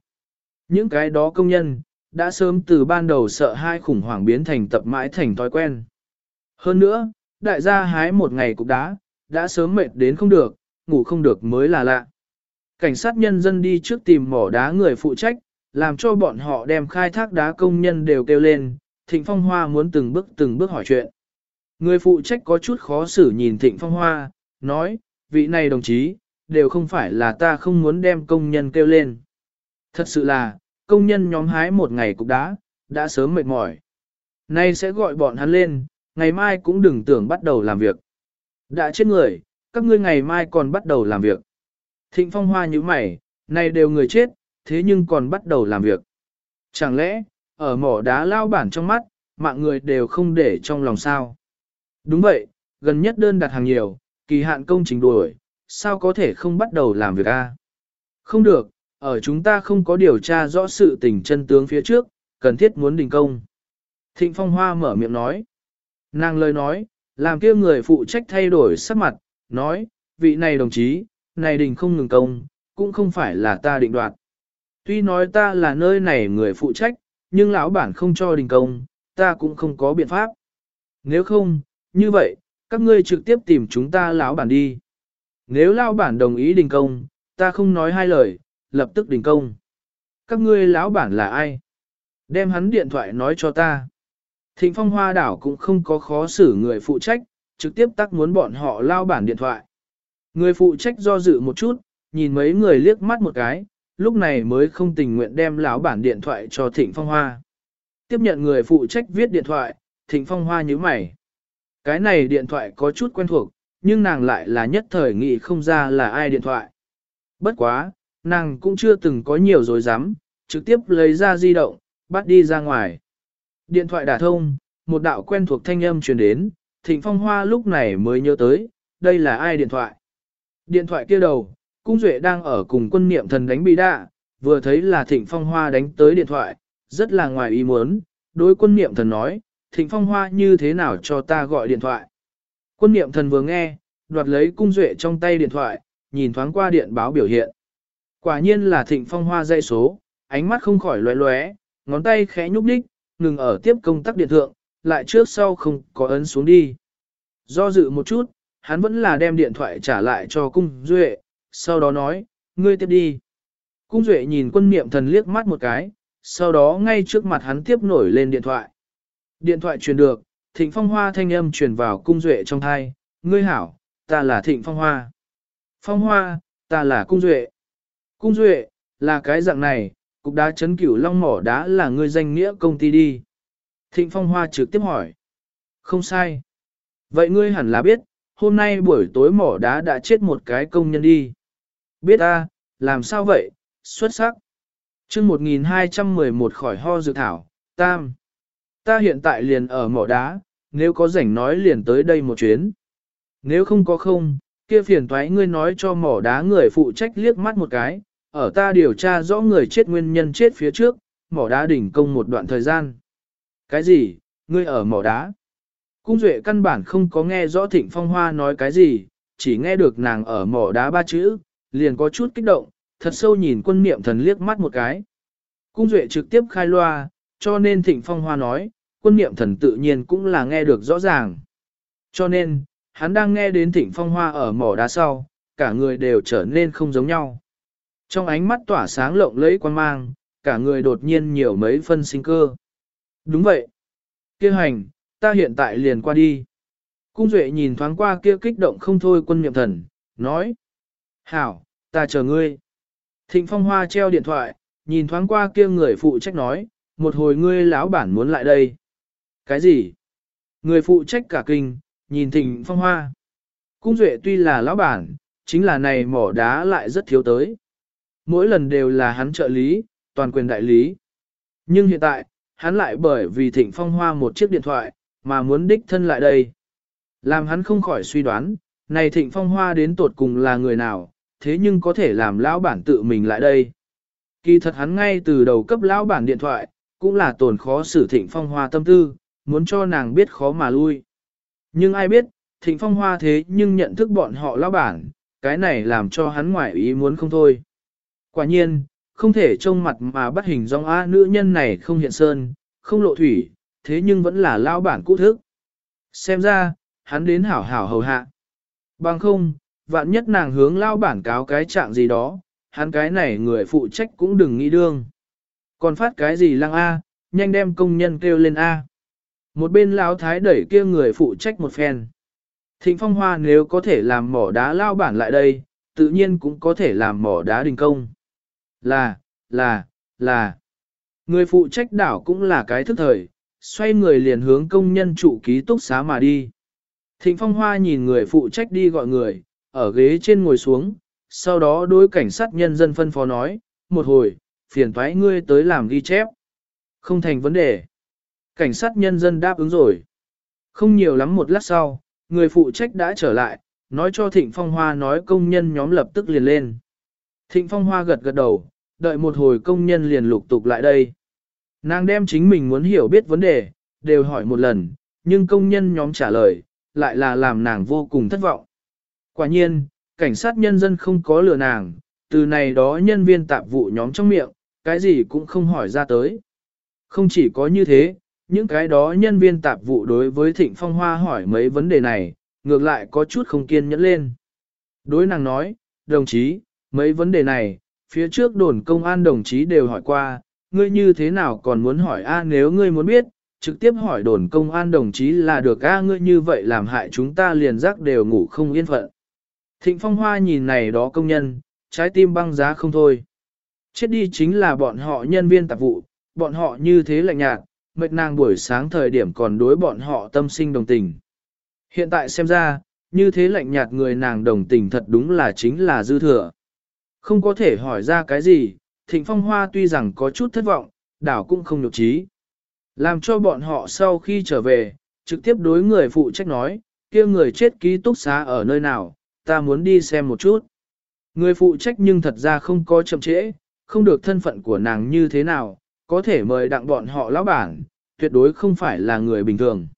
Những cái đó công nhân, đã sớm từ ban đầu sợ hai khủng hoảng biến thành tập mãi thành thói quen. Hơn nữa, đại gia hái một ngày cục đá, đã sớm mệt đến không được, ngủ không được mới là lạ. Cảnh sát nhân dân đi trước tìm mỏ đá người phụ trách, làm cho bọn họ đem khai thác đá công nhân đều kêu lên, Thịnh Phong Hoa muốn từng bước từng bước hỏi chuyện. Người phụ trách có chút khó xử nhìn Thịnh Phong Hoa, nói, vị này đồng chí, đều không phải là ta không muốn đem công nhân kêu lên. Thật sự là, công nhân nhóm hái một ngày cục đá, đã sớm mệt mỏi. Nay sẽ gọi bọn hắn lên, ngày mai cũng đừng tưởng bắt đầu làm việc. Đã chết người, các ngươi ngày mai còn bắt đầu làm việc. Thịnh phong hoa như mày, này đều người chết, thế nhưng còn bắt đầu làm việc. Chẳng lẽ, ở mỏ đá lao bản trong mắt, mạng người đều không để trong lòng sao? Đúng vậy, gần nhất đơn đặt hàng nhiều, kỳ hạn công trình đuổi, sao có thể không bắt đầu làm việc a? Không được, ở chúng ta không có điều tra rõ sự tình chân tướng phía trước, cần thiết muốn đình công. Thịnh Phong Hoa mở miệng nói. Nàng lời nói, làm kia người phụ trách thay đổi sắc mặt, nói, vị này đồng chí, này đình không ngừng công, cũng không phải là ta định đoạt. Tuy nói ta là nơi này người phụ trách, nhưng lão bản không cho đình công, ta cũng không có biện pháp. Nếu không, như vậy, các ngươi trực tiếp tìm chúng ta lão bản đi. Nếu lão bản đồng ý đình công, ta không nói hai lời, lập tức đình công. Các ngươi lão bản là ai? Đem hắn điện thoại nói cho ta. Thịnh phong hoa đảo cũng không có khó xử người phụ trách, trực tiếp tắc muốn bọn họ lao bản điện thoại. Người phụ trách do dự một chút, nhìn mấy người liếc mắt một cái, lúc này mới không tình nguyện đem lão bản điện thoại cho Thịnh Phong Hoa. Tiếp nhận người phụ trách viết điện thoại, Thịnh Phong Hoa nhíu mày. Cái này điện thoại có chút quen thuộc, nhưng nàng lại là nhất thời nghĩ không ra là ai điện thoại. Bất quá, nàng cũng chưa từng có nhiều dối dám, trực tiếp lấy ra di động, bắt đi ra ngoài. Điện thoại đả thông, một đạo quen thuộc thanh âm truyền đến, Thịnh Phong Hoa lúc này mới nhớ tới, đây là ai điện thoại. Điện thoại kia đầu, Cung Duệ đang ở cùng quân niệm thần đánh bị đạ, vừa thấy là Thịnh Phong Hoa đánh tới điện thoại, rất là ngoài ý muốn, đối quân niệm thần nói, Thịnh Phong Hoa như thế nào cho ta gọi điện thoại. Quân niệm thần vừa nghe, đoạt lấy Cung Duệ trong tay điện thoại, nhìn thoáng qua điện báo biểu hiện. Quả nhiên là Thịnh Phong Hoa dây số, ánh mắt không khỏi lóe lóe, ngón tay khẽ nhúc đích, ngừng ở tiếp công tắc điện thượng, lại trước sau không có ấn xuống đi. Do dự một chút, hắn vẫn là đem điện thoại trả lại cho Cung Duệ, sau đó nói, ngươi tiếp đi. Cung Duệ nhìn quân niệm thần liếc mắt một cái, sau đó ngay trước mặt hắn tiếp nổi lên điện thoại. Điện thoại truyền được, Thịnh Phong Hoa thanh âm truyền vào Cung Duệ trong thai, ngươi hảo, ta là Thịnh Phong Hoa. Phong Hoa, ta là Cung Duệ. Cung Duệ, là cái dạng này, cục đá chấn cửu long mỏ đá là ngươi danh nghĩa công ty đi. Thịnh Phong Hoa trực tiếp hỏi. Không sai. Vậy ngươi hẳn là biết, hôm nay buổi tối mỏ đá đã chết một cái công nhân đi. Biết ta, làm sao vậy, xuất sắc. chương 1211 khỏi ho dự thảo, tam. Ta hiện tại liền ở mỏ đá, nếu có rảnh nói liền tới đây một chuyến. Nếu không có không, kia phiền thoái ngươi nói cho mỏ đá người phụ trách liếc mắt một cái, ở ta điều tra rõ người chết nguyên nhân chết phía trước, mỏ đá đỉnh công một đoạn thời gian. Cái gì, ngươi ở mỏ đá? Cung Duệ căn bản không có nghe rõ Thịnh Phong Hoa nói cái gì, chỉ nghe được nàng ở mỏ đá ba chữ, liền có chút kích động, thật sâu nhìn quân niệm thần liếc mắt một cái. Cung Duệ trực tiếp khai loa, cho nên Thịnh Phong Hoa nói, quân niệm thần tự nhiên cũng là nghe được rõ ràng. Cho nên, hắn đang nghe đến Thịnh Phong Hoa ở mỏ đá sau, cả người đều trở nên không giống nhau. Trong ánh mắt tỏa sáng lộng lẫy quan mang, cả người đột nhiên nhiều mấy phân sinh cơ. Đúng vậy. kia hành, ta hiện tại liền qua đi. Cung Duệ nhìn thoáng qua kia kích động không thôi quân niệm thần, nói. Hảo, ta chờ ngươi. Thịnh Phong Hoa treo điện thoại, nhìn thoáng qua kia người phụ trách nói, một hồi ngươi lão bản muốn lại đây. Cái gì? Người phụ trách cả kinh, nhìn thịnh phong hoa. Cung duệ tuy là lão bản, chính là này mỏ đá lại rất thiếu tới. Mỗi lần đều là hắn trợ lý, toàn quyền đại lý. Nhưng hiện tại, hắn lại bởi vì thịnh phong hoa một chiếc điện thoại, mà muốn đích thân lại đây. Làm hắn không khỏi suy đoán, này thịnh phong hoa đến tột cùng là người nào, thế nhưng có thể làm lão bản tự mình lại đây. Kỳ thật hắn ngay từ đầu cấp lão bản điện thoại, cũng là tổn khó xử thịnh phong hoa tâm tư, muốn cho nàng biết khó mà lui. Nhưng ai biết, thịnh phong hoa thế nhưng nhận thức bọn họ lão bản, cái này làm cho hắn ngoại ý muốn không thôi. Quả nhiên, không thể trông mặt mà bắt hình dong A nữ nhân này không hiện sơn, không lộ thủy, thế nhưng vẫn là lão bản cũ thức. Xem ra, hắn đến hảo hảo hầu hạ. Bằng không, vạn nhất nàng hướng lao bản cáo cái trạng gì đó, hắn cái này người phụ trách cũng đừng nghĩ đương. Còn phát cái gì lăng A, nhanh đem công nhân kêu lên A. Một bên lão thái đẩy kia người phụ trách một phen. Thịnh phong hoa nếu có thể làm mỏ đá lao bản lại đây, tự nhiên cũng có thể làm mỏ đá đình công. Là, là, là. Người phụ trách đảo cũng là cái thức thời, xoay người liền hướng công nhân trụ ký túc xá mà đi. Thịnh phong hoa nhìn người phụ trách đi gọi người, ở ghế trên ngồi xuống, sau đó đối cảnh sát nhân dân phân phó nói, một hồi, phiền thoái ngươi tới làm ghi chép. Không thành vấn đề. Cảnh sát nhân dân đáp ứng rồi. Không nhiều lắm một lát sau, người phụ trách đã trở lại, nói cho Thịnh Phong Hoa nói công nhân nhóm lập tức liền lên. Thịnh Phong Hoa gật gật đầu, đợi một hồi công nhân liền lục tục lại đây. Nàng đem chính mình muốn hiểu biết vấn đề, đều hỏi một lần, nhưng công nhân nhóm trả lời, lại là làm nàng vô cùng thất vọng. Quả nhiên, cảnh sát nhân dân không có lừa nàng, từ này đó nhân viên tạp vụ nhóm trong miệng, cái gì cũng không hỏi ra tới. Không chỉ có như thế, những cái đó nhân viên tạp vụ đối với Thịnh Phong Hoa hỏi mấy vấn đề này, ngược lại có chút không kiên nhẫn lên. Đối nàng nói, đồng chí, mấy vấn đề này, phía trước đồn công an đồng chí đều hỏi qua, ngươi như thế nào còn muốn hỏi a nếu ngươi muốn biết, trực tiếp hỏi đồn công an đồng chí là được a ngươi như vậy làm hại chúng ta liền giác đều ngủ không yên phận. Thịnh Phong Hoa nhìn này đó công nhân, trái tim băng giá không thôi. Chết đi chính là bọn họ nhân viên tạp vụ, bọn họ như thế lạnh nhạt, mệt nàng buổi sáng thời điểm còn đối bọn họ tâm sinh đồng tình. Hiện tại xem ra, như thế lạnh nhạt người nàng đồng tình thật đúng là chính là dư thừa. Không có thể hỏi ra cái gì, Thịnh Phong Hoa tuy rằng có chút thất vọng, đảo cũng không nhục trí. Làm cho bọn họ sau khi trở về, trực tiếp đối người phụ trách nói, kia người chết ký túc xá ở nơi nào, ta muốn đi xem một chút. Người phụ trách nhưng thật ra không có chậm trễ, không được thân phận của nàng như thế nào, có thể mời đặng bọn họ lão bản, tuyệt đối không phải là người bình thường.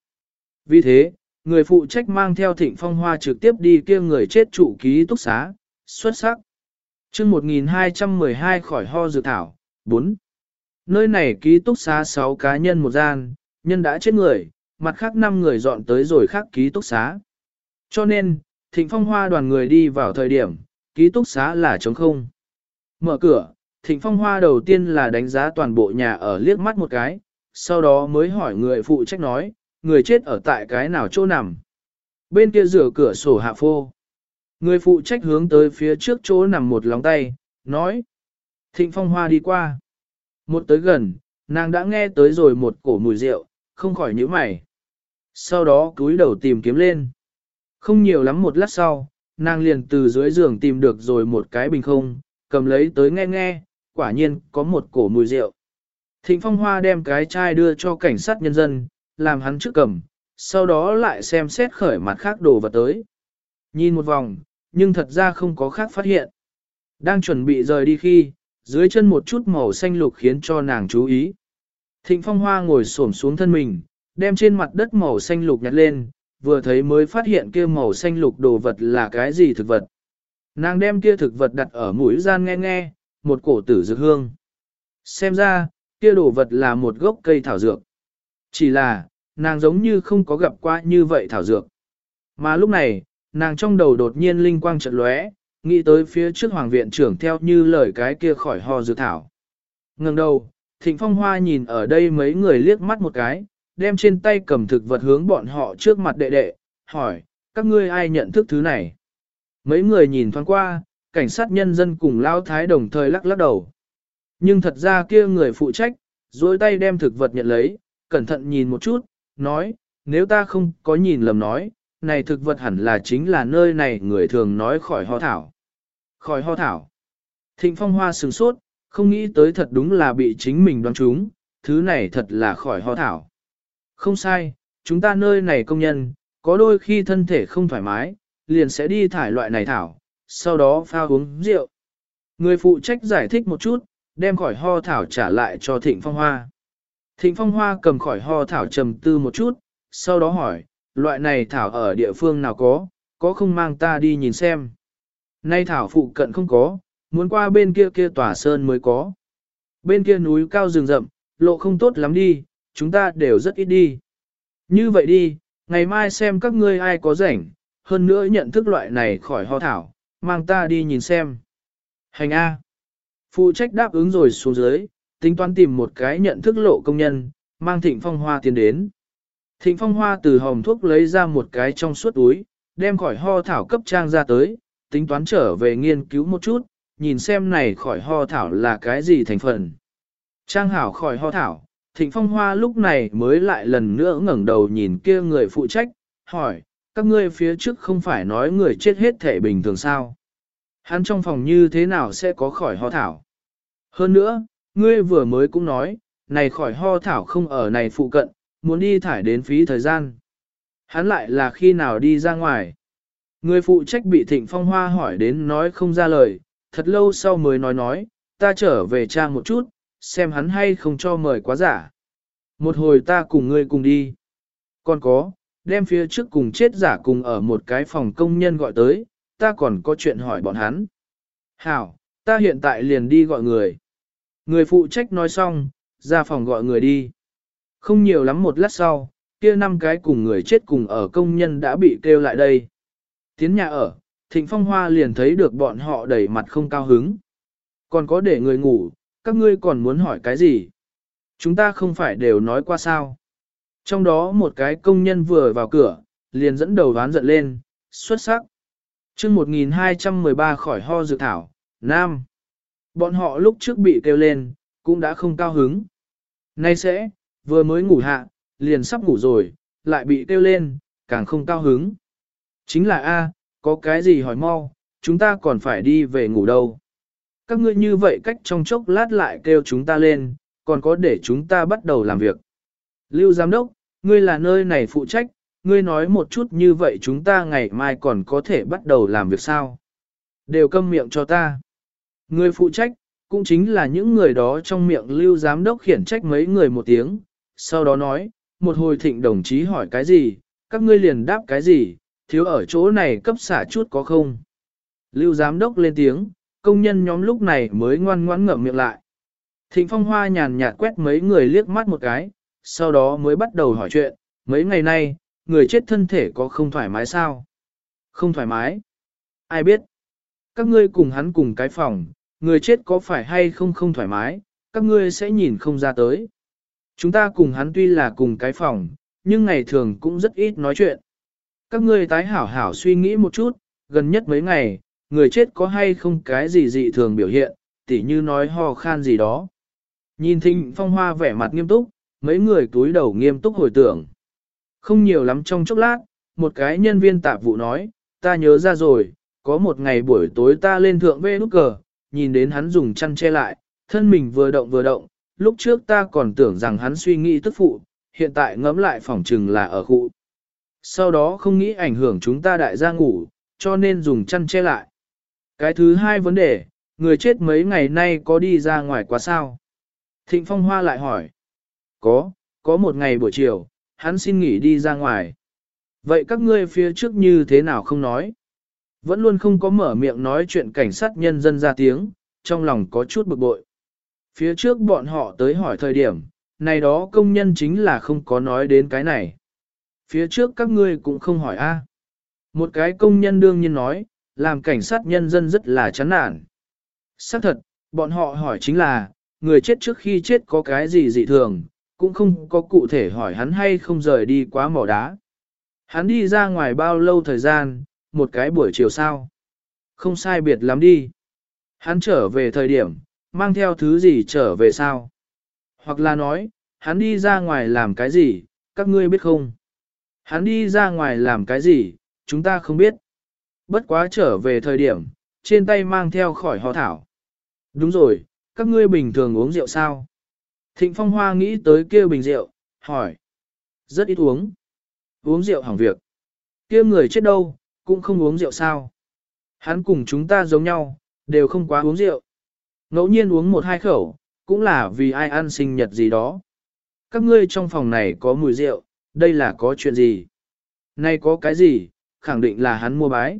Vì thế, người phụ trách mang theo thịnh phong hoa trực tiếp đi kia người chết trụ ký túc xá, xuất sắc. chương 1212 khỏi ho dự thảo, 4. Nơi này ký túc xá 6 cá nhân một gian, nhân đã chết người, mặt khác 5 người dọn tới rồi khác ký túc xá. Cho nên, thịnh phong hoa đoàn người đi vào thời điểm, ký túc xá là trống không. Mở cửa, thịnh phong hoa đầu tiên là đánh giá toàn bộ nhà ở liếc mắt một cái, sau đó mới hỏi người phụ trách nói, người chết ở tại cái nào chỗ nằm. Bên kia rửa cửa sổ hạ phô. Người phụ trách hướng tới phía trước chỗ nằm một lòng tay, nói. Thịnh phong hoa đi qua. Một tới gần, nàng đã nghe tới rồi một cổ mùi rượu, không khỏi nhíu mày. Sau đó cúi đầu tìm kiếm lên. Không nhiều lắm một lát sau, nàng liền từ dưới giường tìm được rồi một cái bình không, cầm lấy tới nghe nghe, quả nhiên có một cổ mùi rượu. Thịnh Phong Hoa đem cái chai đưa cho cảnh sát nhân dân, làm hắn trước cầm, sau đó lại xem xét khởi mặt khác đồ vật tới. Nhìn một vòng, nhưng thật ra không có khác phát hiện. Đang chuẩn bị rời đi khi, dưới chân một chút màu xanh lục khiến cho nàng chú ý. Thịnh Phong Hoa ngồi xổm xuống thân mình, đem trên mặt đất màu xanh lục nhặt lên, vừa thấy mới phát hiện kia màu xanh lục đồ vật là cái gì thực vật. Nàng đem kia thực vật đặt ở mũi gian nghe nghe, một cổ tử dược hương. Xem ra, kia đồ vật là một gốc cây thảo dược. Chỉ là, nàng giống như không có gặp qua như vậy thảo dược. Mà lúc này, nàng trong đầu đột nhiên linh quang trận lóe, nghĩ tới phía trước hoàng viện trưởng theo như lời cái kia khỏi ho dược thảo. Ngừng đầu, thịnh phong hoa nhìn ở đây mấy người liếc mắt một cái, đem trên tay cầm thực vật hướng bọn họ trước mặt đệ đệ, hỏi, các ngươi ai nhận thức thứ này? Mấy người nhìn thoáng qua, cảnh sát nhân dân cùng lao thái đồng thời lắc lắc đầu. Nhưng thật ra kia người phụ trách, dối tay đem thực vật nhận lấy, cẩn thận nhìn một chút, nói, nếu ta không có nhìn lầm nói, này thực vật hẳn là chính là nơi này người thường nói khỏi ho thảo. Khỏi ho thảo. Thịnh phong hoa sừng sốt, không nghĩ tới thật đúng là bị chính mình đoán trúng, thứ này thật là khỏi ho thảo. Không sai, chúng ta nơi này công nhân, có đôi khi thân thể không thoải mái, liền sẽ đi thải loại này thảo, sau đó pha uống rượu. Người phụ trách giải thích một chút, đem khỏi ho thảo trả lại cho Thịnh Phong Hoa. Thịnh Phong Hoa cầm khỏi ho thảo trầm tư một chút, sau đó hỏi, loại này thảo ở địa phương nào có, có không mang ta đi nhìn xem. Nay thảo phụ cận không có, muốn qua bên kia kia tòa sơn mới có. Bên kia núi cao rừng rậm, lộ không tốt lắm đi, chúng ta đều rất ít đi. Như vậy đi, ngày mai xem các ngươi ai có rảnh, hơn nữa nhận thức loại này khỏi ho thảo, mang ta đi nhìn xem. Hành A. Phụ trách đáp ứng rồi xuống dưới, tính toán tìm một cái nhận thức lộ công nhân, mang thịnh phong hoa tiến đến. Thịnh phong hoa từ hồng thuốc lấy ra một cái trong suốt túi, đem khỏi ho thảo cấp trang ra tới, tính toán trở về nghiên cứu một chút, nhìn xem này khỏi ho thảo là cái gì thành phần. Trang hảo khỏi ho thảo, thịnh phong hoa lúc này mới lại lần nữa ngẩng đầu nhìn kia người phụ trách, hỏi, các ngươi phía trước không phải nói người chết hết thể bình thường sao? Hắn trong phòng như thế nào sẽ có khỏi ho thảo? Hơn nữa, ngươi vừa mới cũng nói, này khỏi ho thảo không ở này phụ cận, muốn đi thải đến phí thời gian. Hắn lại là khi nào đi ra ngoài? Người phụ trách bị thịnh phong hoa hỏi đến nói không ra lời, thật lâu sau mới nói nói, ta trở về cha một chút, xem hắn hay không cho mời quá giả. Một hồi ta cùng ngươi cùng đi. Còn có, đem phía trước cùng chết giả cùng ở một cái phòng công nhân gọi tới, ta còn có chuyện hỏi bọn hắn. Hảo, ta hiện tại liền đi gọi người. Người phụ trách nói xong, ra phòng gọi người đi. Không nhiều lắm một lát sau, kia năm cái cùng người chết cùng ở công nhân đã bị kêu lại đây. Tiến nhà ở, Thịnh Phong Hoa liền thấy được bọn họ đầy mặt không cao hứng. Còn có để người ngủ, các ngươi còn muốn hỏi cái gì? Chúng ta không phải đều nói qua sao? Trong đó một cái công nhân vừa vào cửa, liền dẫn đầu ván giận lên, xuất sắc. chương 1213 khỏi ho dự thảo, Nam. Bọn họ lúc trước bị kêu lên, cũng đã không cao hứng. Nay sẽ, vừa mới ngủ hạ, liền sắp ngủ rồi, lại bị kêu lên, càng không cao hứng. Chính là A, có cái gì hỏi mau, chúng ta còn phải đi về ngủ đâu. Các ngươi như vậy cách trong chốc lát lại kêu chúng ta lên, còn có để chúng ta bắt đầu làm việc. Lưu Giám Đốc, ngươi là nơi này phụ trách, ngươi nói một chút như vậy chúng ta ngày mai còn có thể bắt đầu làm việc sao? Đều câm miệng cho ta. Ngươi phụ trách, cũng chính là những người đó trong miệng lưu giám đốc khiển trách mấy người một tiếng, sau đó nói, một hồi thịnh đồng chí hỏi cái gì, các ngươi liền đáp cái gì, thiếu ở chỗ này cấp xả chút có không? Lưu giám đốc lên tiếng, công nhân nhóm lúc này mới ngoan ngoãn ngậm miệng lại. Thịnh phong hoa nhàn nhạt quét mấy người liếc mắt một cái, sau đó mới bắt đầu hỏi chuyện, mấy ngày nay, người chết thân thể có không thoải mái sao? Không thoải mái? Ai biết? Các ngươi cùng hắn cùng cái phòng, người chết có phải hay không không thoải mái, các ngươi sẽ nhìn không ra tới. Chúng ta cùng hắn tuy là cùng cái phòng, nhưng ngày thường cũng rất ít nói chuyện. Các ngươi tái hảo hảo suy nghĩ một chút, gần nhất mấy ngày, người chết có hay không cái gì dị thường biểu hiện, tỉ như nói ho khan gì đó. Nhìn thịnh phong hoa vẻ mặt nghiêm túc, mấy người túi đầu nghiêm túc hồi tưởng. Không nhiều lắm trong chốc lát, một cái nhân viên tạp vụ nói, ta nhớ ra rồi, có một ngày buổi tối ta lên thượng vê nút cờ, nhìn đến hắn dùng chăn che lại, thân mình vừa động vừa động, lúc trước ta còn tưởng rằng hắn suy nghĩ tức phụ, hiện tại ngẫm lại phỏng chừng là ở khu. Sau đó không nghĩ ảnh hưởng chúng ta đại gia ngủ, cho nên dùng chăn che lại. Cái thứ hai vấn đề, người chết mấy ngày nay có đi ra ngoài quá sao? Thịnh Phong Hoa lại hỏi. Có, có một ngày buổi chiều, hắn xin nghỉ đi ra ngoài. Vậy các ngươi phía trước như thế nào không nói? Vẫn luôn không có mở miệng nói chuyện cảnh sát nhân dân ra tiếng, trong lòng có chút bực bội. Phía trước bọn họ tới hỏi thời điểm, này đó công nhân chính là không có nói đến cái này. Phía trước các ngươi cũng không hỏi a. Một cái công nhân đương nhiên nói, làm cảnh sát nhân dân rất là chán nản. Xác thật, bọn họ hỏi chính là, người chết trước khi chết có cái gì dị thường, cũng không có cụ thể hỏi hắn hay không rời đi quá mỏ đá. Hắn đi ra ngoài bao lâu thời gian, một cái buổi chiều sao. Không sai biệt lắm đi. Hắn trở về thời điểm, mang theo thứ gì trở về sao? Hoặc là nói, hắn đi ra ngoài làm cái gì, các ngươi biết không? Hắn đi ra ngoài làm cái gì, chúng ta không biết. Bất quá trở về thời điểm, trên tay mang theo khỏi hò thảo. Đúng rồi, các ngươi bình thường uống rượu sao? Thịnh Phong Hoa nghĩ tới kia bình rượu, hỏi. Rất ít uống. Uống rượu hỏng việc. Kia người chết đâu, cũng không uống rượu sao? Hắn cùng chúng ta giống nhau, đều không quá uống rượu. Ngẫu nhiên uống một hai khẩu, cũng là vì ai ăn sinh nhật gì đó. Các ngươi trong phòng này có mùi rượu, đây là có chuyện gì? Nay có cái gì, khẳng định là hắn mua bái.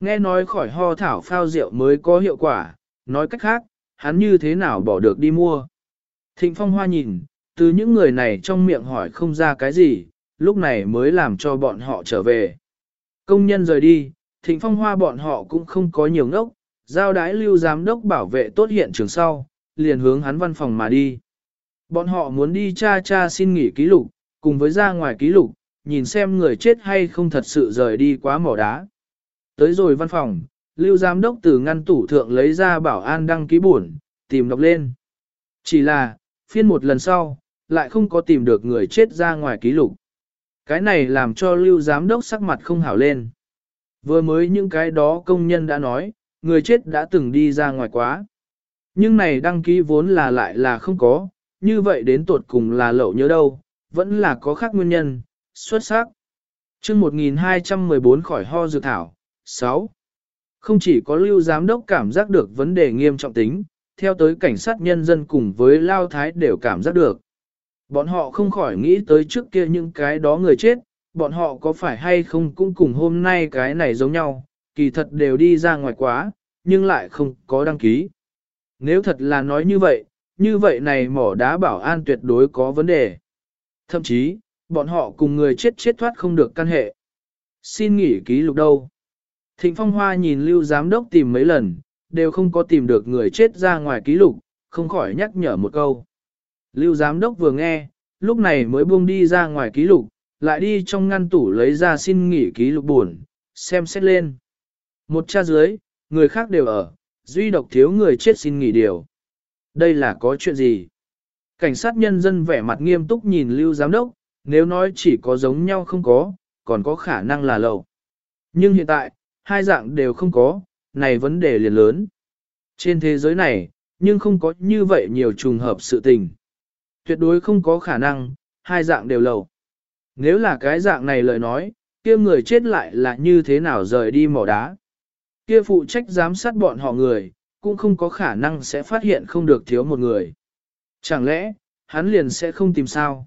Nghe nói khỏi ho thảo phao rượu mới có hiệu quả, nói cách khác, hắn như thế nào bỏ được đi mua. Thịnh Phong Hoa nhìn, từ những người này trong miệng hỏi không ra cái gì, lúc này mới làm cho bọn họ trở về. Công nhân rời đi, Thịnh Phong Hoa bọn họ cũng không có nhiều ngốc, giao đái lưu giám đốc bảo vệ tốt hiện trường sau, liền hướng hắn văn phòng mà đi. Bọn họ muốn đi cha cha xin nghỉ ký lục, cùng với ra ngoài ký lục, nhìn xem người chết hay không thật sự rời đi quá mỏ đá. Tới rồi văn phòng, lưu giám đốc từ ngăn tủ thượng lấy ra bảo an đăng ký buồn, tìm đọc lên. Chỉ là, phiên một lần sau, lại không có tìm được người chết ra ngoài ký lục. Cái này làm cho lưu giám đốc sắc mặt không hảo lên. Vừa mới những cái đó công nhân đã nói, người chết đã từng đi ra ngoài quá. Nhưng này đăng ký vốn là lại là không có, như vậy đến tột cùng là lậu nhớ đâu, vẫn là có khác nguyên nhân, xuất sắc. chương 1214 khỏi ho dược thảo, 6. Không chỉ có lưu giám đốc cảm giác được vấn đề nghiêm trọng tính, theo tới cảnh sát nhân dân cùng với Lao Thái đều cảm giác được. Bọn họ không khỏi nghĩ tới trước kia những cái đó người chết, bọn họ có phải hay không cũng cùng hôm nay cái này giống nhau, kỳ thật đều đi ra ngoài quá, nhưng lại không có đăng ký. Nếu thật là nói như vậy, như vậy này mỏ đá bảo an tuyệt đối có vấn đề. Thậm chí, bọn họ cùng người chết chết thoát không được căn hệ. Xin nghỉ ký lục đâu. Thịnh Phong Hoa nhìn Lưu Giám Đốc tìm mấy lần, đều không có tìm được người chết ra ngoài ký lục, không khỏi nhắc nhở một câu. Lưu Giám Đốc vừa nghe, lúc này mới buông đi ra ngoài ký lục, lại đi trong ngăn tủ lấy ra xin nghỉ ký lục buồn, xem xét lên. Một cha dưới, người khác đều ở, duy độc thiếu người chết xin nghỉ điều. Đây là có chuyện gì? Cảnh sát nhân dân vẻ mặt nghiêm túc nhìn Lưu Giám Đốc, nếu nói chỉ có giống nhau không có, còn có khả năng là lậu. Nhưng hiện tại, hai dạng đều không có, này vấn đề liền lớn. Trên thế giới này, nhưng không có như vậy nhiều trùng hợp sự tình. Tuyệt đối không có khả năng, hai dạng đều lầu Nếu là cái dạng này lời nói, kia người chết lại là như thế nào rời đi mỏ đá. Kia phụ trách giám sát bọn họ người, cũng không có khả năng sẽ phát hiện không được thiếu một người. Chẳng lẽ, hắn liền sẽ không tìm sao?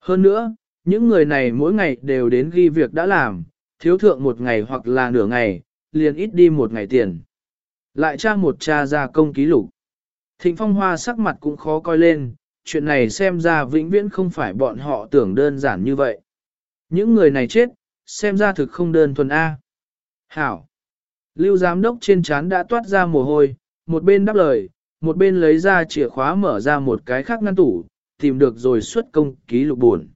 Hơn nữa, những người này mỗi ngày đều đến ghi việc đã làm, thiếu thượng một ngày hoặc là nửa ngày, liền ít đi một ngày tiền. Lại tra một cha ra công ký lục. Thịnh Phong Hoa sắc mặt cũng khó coi lên, chuyện này xem ra vĩnh viễn không phải bọn họ tưởng đơn giản như vậy. Những người này chết, xem ra thực không đơn thuần A. Hảo. Lưu giám đốc trên trán đã toát ra mồ hôi, một bên đáp lời, một bên lấy ra chìa khóa mở ra một cái khác ngăn tủ, tìm được rồi xuất công ký lục buồn.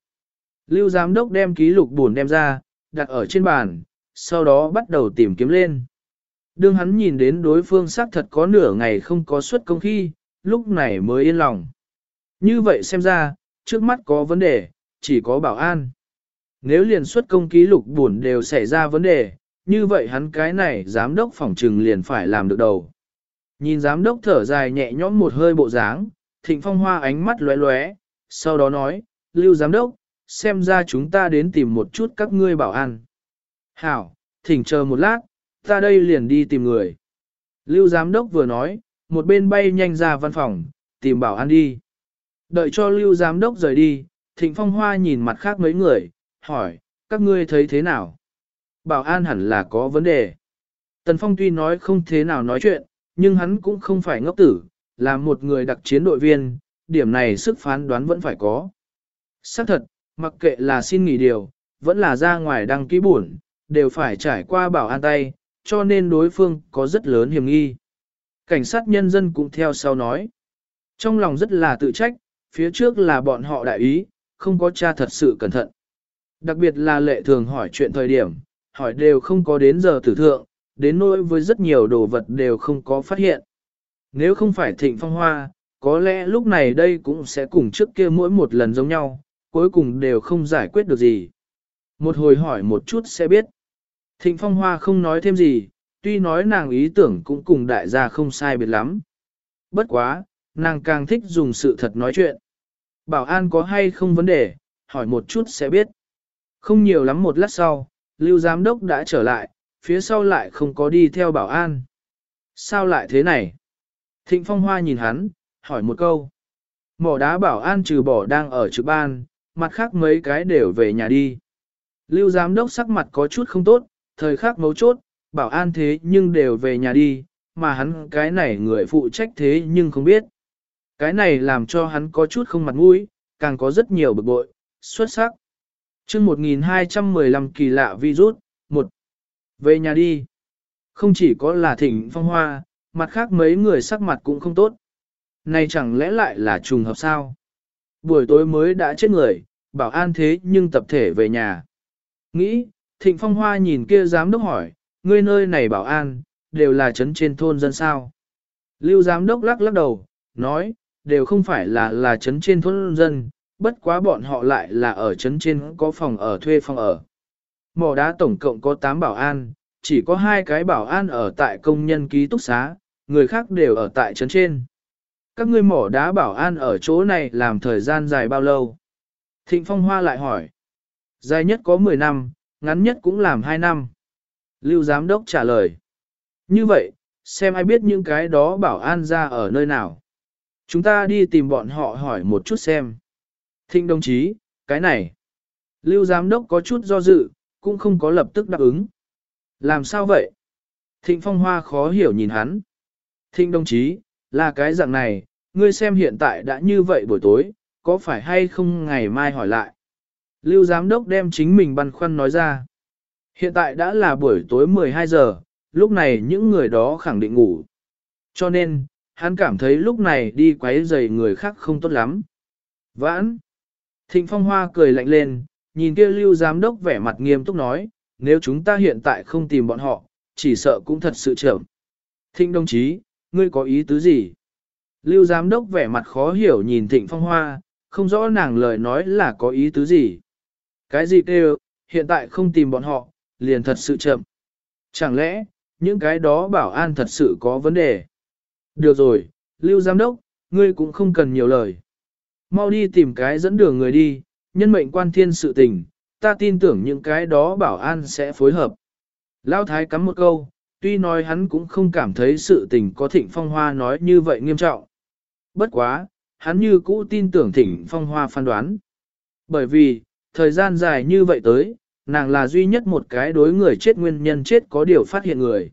Lưu giám đốc đem ký lục buồn đem ra, đặt ở trên bàn, sau đó bắt đầu tìm kiếm lên. Đương hắn nhìn đến đối phương xác thật có nửa ngày không có xuất công khi, lúc này mới yên lòng. Như vậy xem ra, trước mắt có vấn đề, chỉ có bảo an. Nếu liền xuất công ký lục buồn đều xảy ra vấn đề, như vậy hắn cái này giám đốc phòng trừng liền phải làm được đầu. Nhìn giám đốc thở dài nhẹ nhõm một hơi bộ dáng, thịnh phong hoa ánh mắt lóe lóe, sau đó nói, lưu giám đốc, xem ra chúng ta đến tìm một chút các ngươi bảo an. Hảo, thỉnh chờ một lát, ta đây liền đi tìm người. Lưu giám đốc vừa nói, một bên bay nhanh ra văn phòng, tìm bảo an đi. Đợi cho lưu giám đốc rời đi, thịnh phong hoa nhìn mặt khác mấy người, hỏi, các ngươi thấy thế nào? Bảo an hẳn là có vấn đề. Tần Phong tuy nói không thế nào nói chuyện, nhưng hắn cũng không phải ngốc tử, là một người đặc chiến đội viên, điểm này sức phán đoán vẫn phải có. Xác thật, mặc kệ là xin nghỉ điều, vẫn là ra ngoài đăng ký buồn, đều phải trải qua bảo an tay, cho nên đối phương có rất lớn hiểm nghi. Cảnh sát nhân dân cũng theo sau nói. Trong lòng rất là tự trách, phía trước là bọn họ đại ý, không có cha thật sự cẩn thận. Đặc biệt là lệ thường hỏi chuyện thời điểm, hỏi đều không có đến giờ tử thượng, đến nỗi với rất nhiều đồ vật đều không có phát hiện. Nếu không phải thịnh phong hoa, có lẽ lúc này đây cũng sẽ cùng trước kia mỗi một lần giống nhau, cuối cùng đều không giải quyết được gì. Một hồi hỏi một chút sẽ biết. Thịnh phong hoa không nói thêm gì, tuy nói nàng ý tưởng cũng cùng đại gia không sai biệt lắm. Bất quá, nàng càng thích dùng sự thật nói chuyện. Bảo an có hay không vấn đề, hỏi một chút sẽ biết. Không nhiều lắm một lát sau, Lưu Giám Đốc đã trở lại, phía sau lại không có đi theo bảo an. Sao lại thế này? Thịnh Phong Hoa nhìn hắn, hỏi một câu. Mỏ đá bảo an trừ bỏ đang ở trực ban, mặt khác mấy cái đều về nhà đi. Lưu Giám Đốc sắc mặt có chút không tốt, thời khắc mấu chốt, bảo an thế nhưng đều về nhà đi, mà hắn cái này người phụ trách thế nhưng không biết. Cái này làm cho hắn có chút không mặt mũi, càng có rất nhiều bực bội, xuất sắc. chương 1215 kỳ lạ virus, một Về nhà đi. Không chỉ có là thỉnh phong hoa, mặt khác mấy người sắc mặt cũng không tốt. Này chẳng lẽ lại là trùng hợp sao? Buổi tối mới đã chết người, bảo an thế nhưng tập thể về nhà. Nghĩ, thịnh phong hoa nhìn kia giám đốc hỏi, ngươi nơi này bảo an, đều là trấn trên thôn dân sao. Lưu giám đốc lắc lắc đầu, nói, đều không phải là là trấn trên thôn dân, bất quá bọn họ lại là ở trấn trên có phòng ở thuê phòng ở. Mỏ đá tổng cộng có 8 bảo an, chỉ có hai cái bảo an ở tại công nhân ký túc xá, người khác đều ở tại trấn trên. Các ngươi mỏ đá bảo an ở chỗ này làm thời gian dài bao lâu? Thịnh Phong Hoa lại hỏi. Dài nhất có 10 năm, ngắn nhất cũng làm 2 năm. Lưu Giám Đốc trả lời. Như vậy, xem ai biết những cái đó bảo an ra ở nơi nào. Chúng ta đi tìm bọn họ hỏi một chút xem. Thịnh đồng chí, cái này. Lưu Giám Đốc có chút do dự, cũng không có lập tức đáp ứng. Làm sao vậy? Thịnh Phong Hoa khó hiểu nhìn hắn. Thịnh đồng chí, là cái dạng này, ngươi xem hiện tại đã như vậy buổi tối, có phải hay không ngày mai hỏi lại. Lưu Giám Đốc đem chính mình băn khoăn nói ra. Hiện tại đã là buổi tối 12 giờ, lúc này những người đó khẳng định ngủ. Cho nên, hắn cảm thấy lúc này đi quấy rầy người khác không tốt lắm. Vãn. Thịnh Phong Hoa cười lạnh lên, nhìn kia lưu giám đốc vẻ mặt nghiêm túc nói, nếu chúng ta hiện tại không tìm bọn họ, chỉ sợ cũng thật sự chậm. Thịnh đồng chí, ngươi có ý tứ gì? Lưu giám đốc vẻ mặt khó hiểu nhìn Thịnh Phong Hoa, không rõ nàng lời nói là có ý tứ gì. Cái gì kêu, hiện tại không tìm bọn họ, liền thật sự chậm. Chẳng lẽ, những cái đó bảo an thật sự có vấn đề? Được rồi, Lưu Giám Đốc, ngươi cũng không cần nhiều lời. Mau đi tìm cái dẫn đường người đi, nhân mệnh quan thiên sự tình, ta tin tưởng những cái đó bảo an sẽ phối hợp. Lao Thái cắm một câu, tuy nói hắn cũng không cảm thấy sự tình có thịnh phong hoa nói như vậy nghiêm trọng. Bất quá, hắn như cũ tin tưởng thịnh phong hoa phán đoán. Bởi vì, thời gian dài như vậy tới, nàng là duy nhất một cái đối người chết nguyên nhân chết có điều phát hiện người.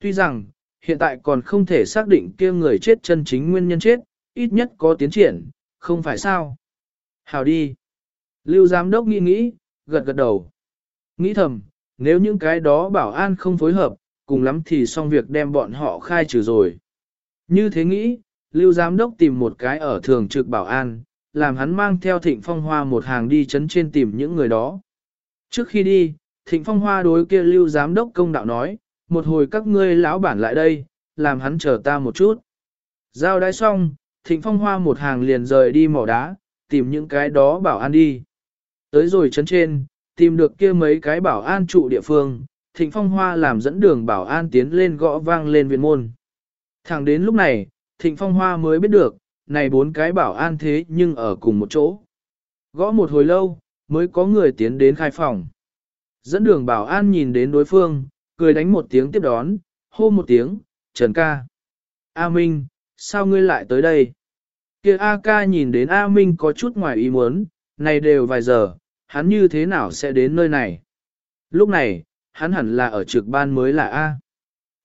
Tuy rằng, hiện tại còn không thể xác định kia người chết chân chính nguyên nhân chết, ít nhất có tiến triển, không phải sao. Hào đi. Lưu giám đốc nghĩ nghĩ, gật gật đầu. Nghĩ thầm, nếu những cái đó bảo an không phối hợp, cùng lắm thì xong việc đem bọn họ khai trừ rồi. Như thế nghĩ, Lưu giám đốc tìm một cái ở thường trực bảo an, làm hắn mang theo thịnh phong hoa một hàng đi chấn trên tìm những người đó. Trước khi đi, thịnh phong hoa đối kia Lưu giám đốc công đạo nói, một hồi các ngươi lão bản lại đây, làm hắn chờ ta một chút. Giao đái xong, thịnh phong hoa một hàng liền rời đi mỏ đá, tìm những cái đó bảo an đi. Tới rồi chấn trên, tìm được kia mấy cái bảo an trụ địa phương, thịnh phong hoa làm dẫn đường bảo an tiến lên gõ vang lên viện môn. Thẳng đến lúc này, thịnh phong hoa mới biết được, này bốn cái bảo an thế nhưng ở cùng một chỗ. Gõ một hồi lâu, mới có người tiến đến khai phòng. Dẫn đường bảo an nhìn đến đối phương, cười đánh một tiếng tiếp đón, hô một tiếng, Trần ca. A Minh, sao ngươi lại tới đây? Kia A ca nhìn đến A Minh có chút ngoài ý muốn, này đều vài giờ, hắn như thế nào sẽ đến nơi này? Lúc này, hắn hẳn là ở trực ban mới là A.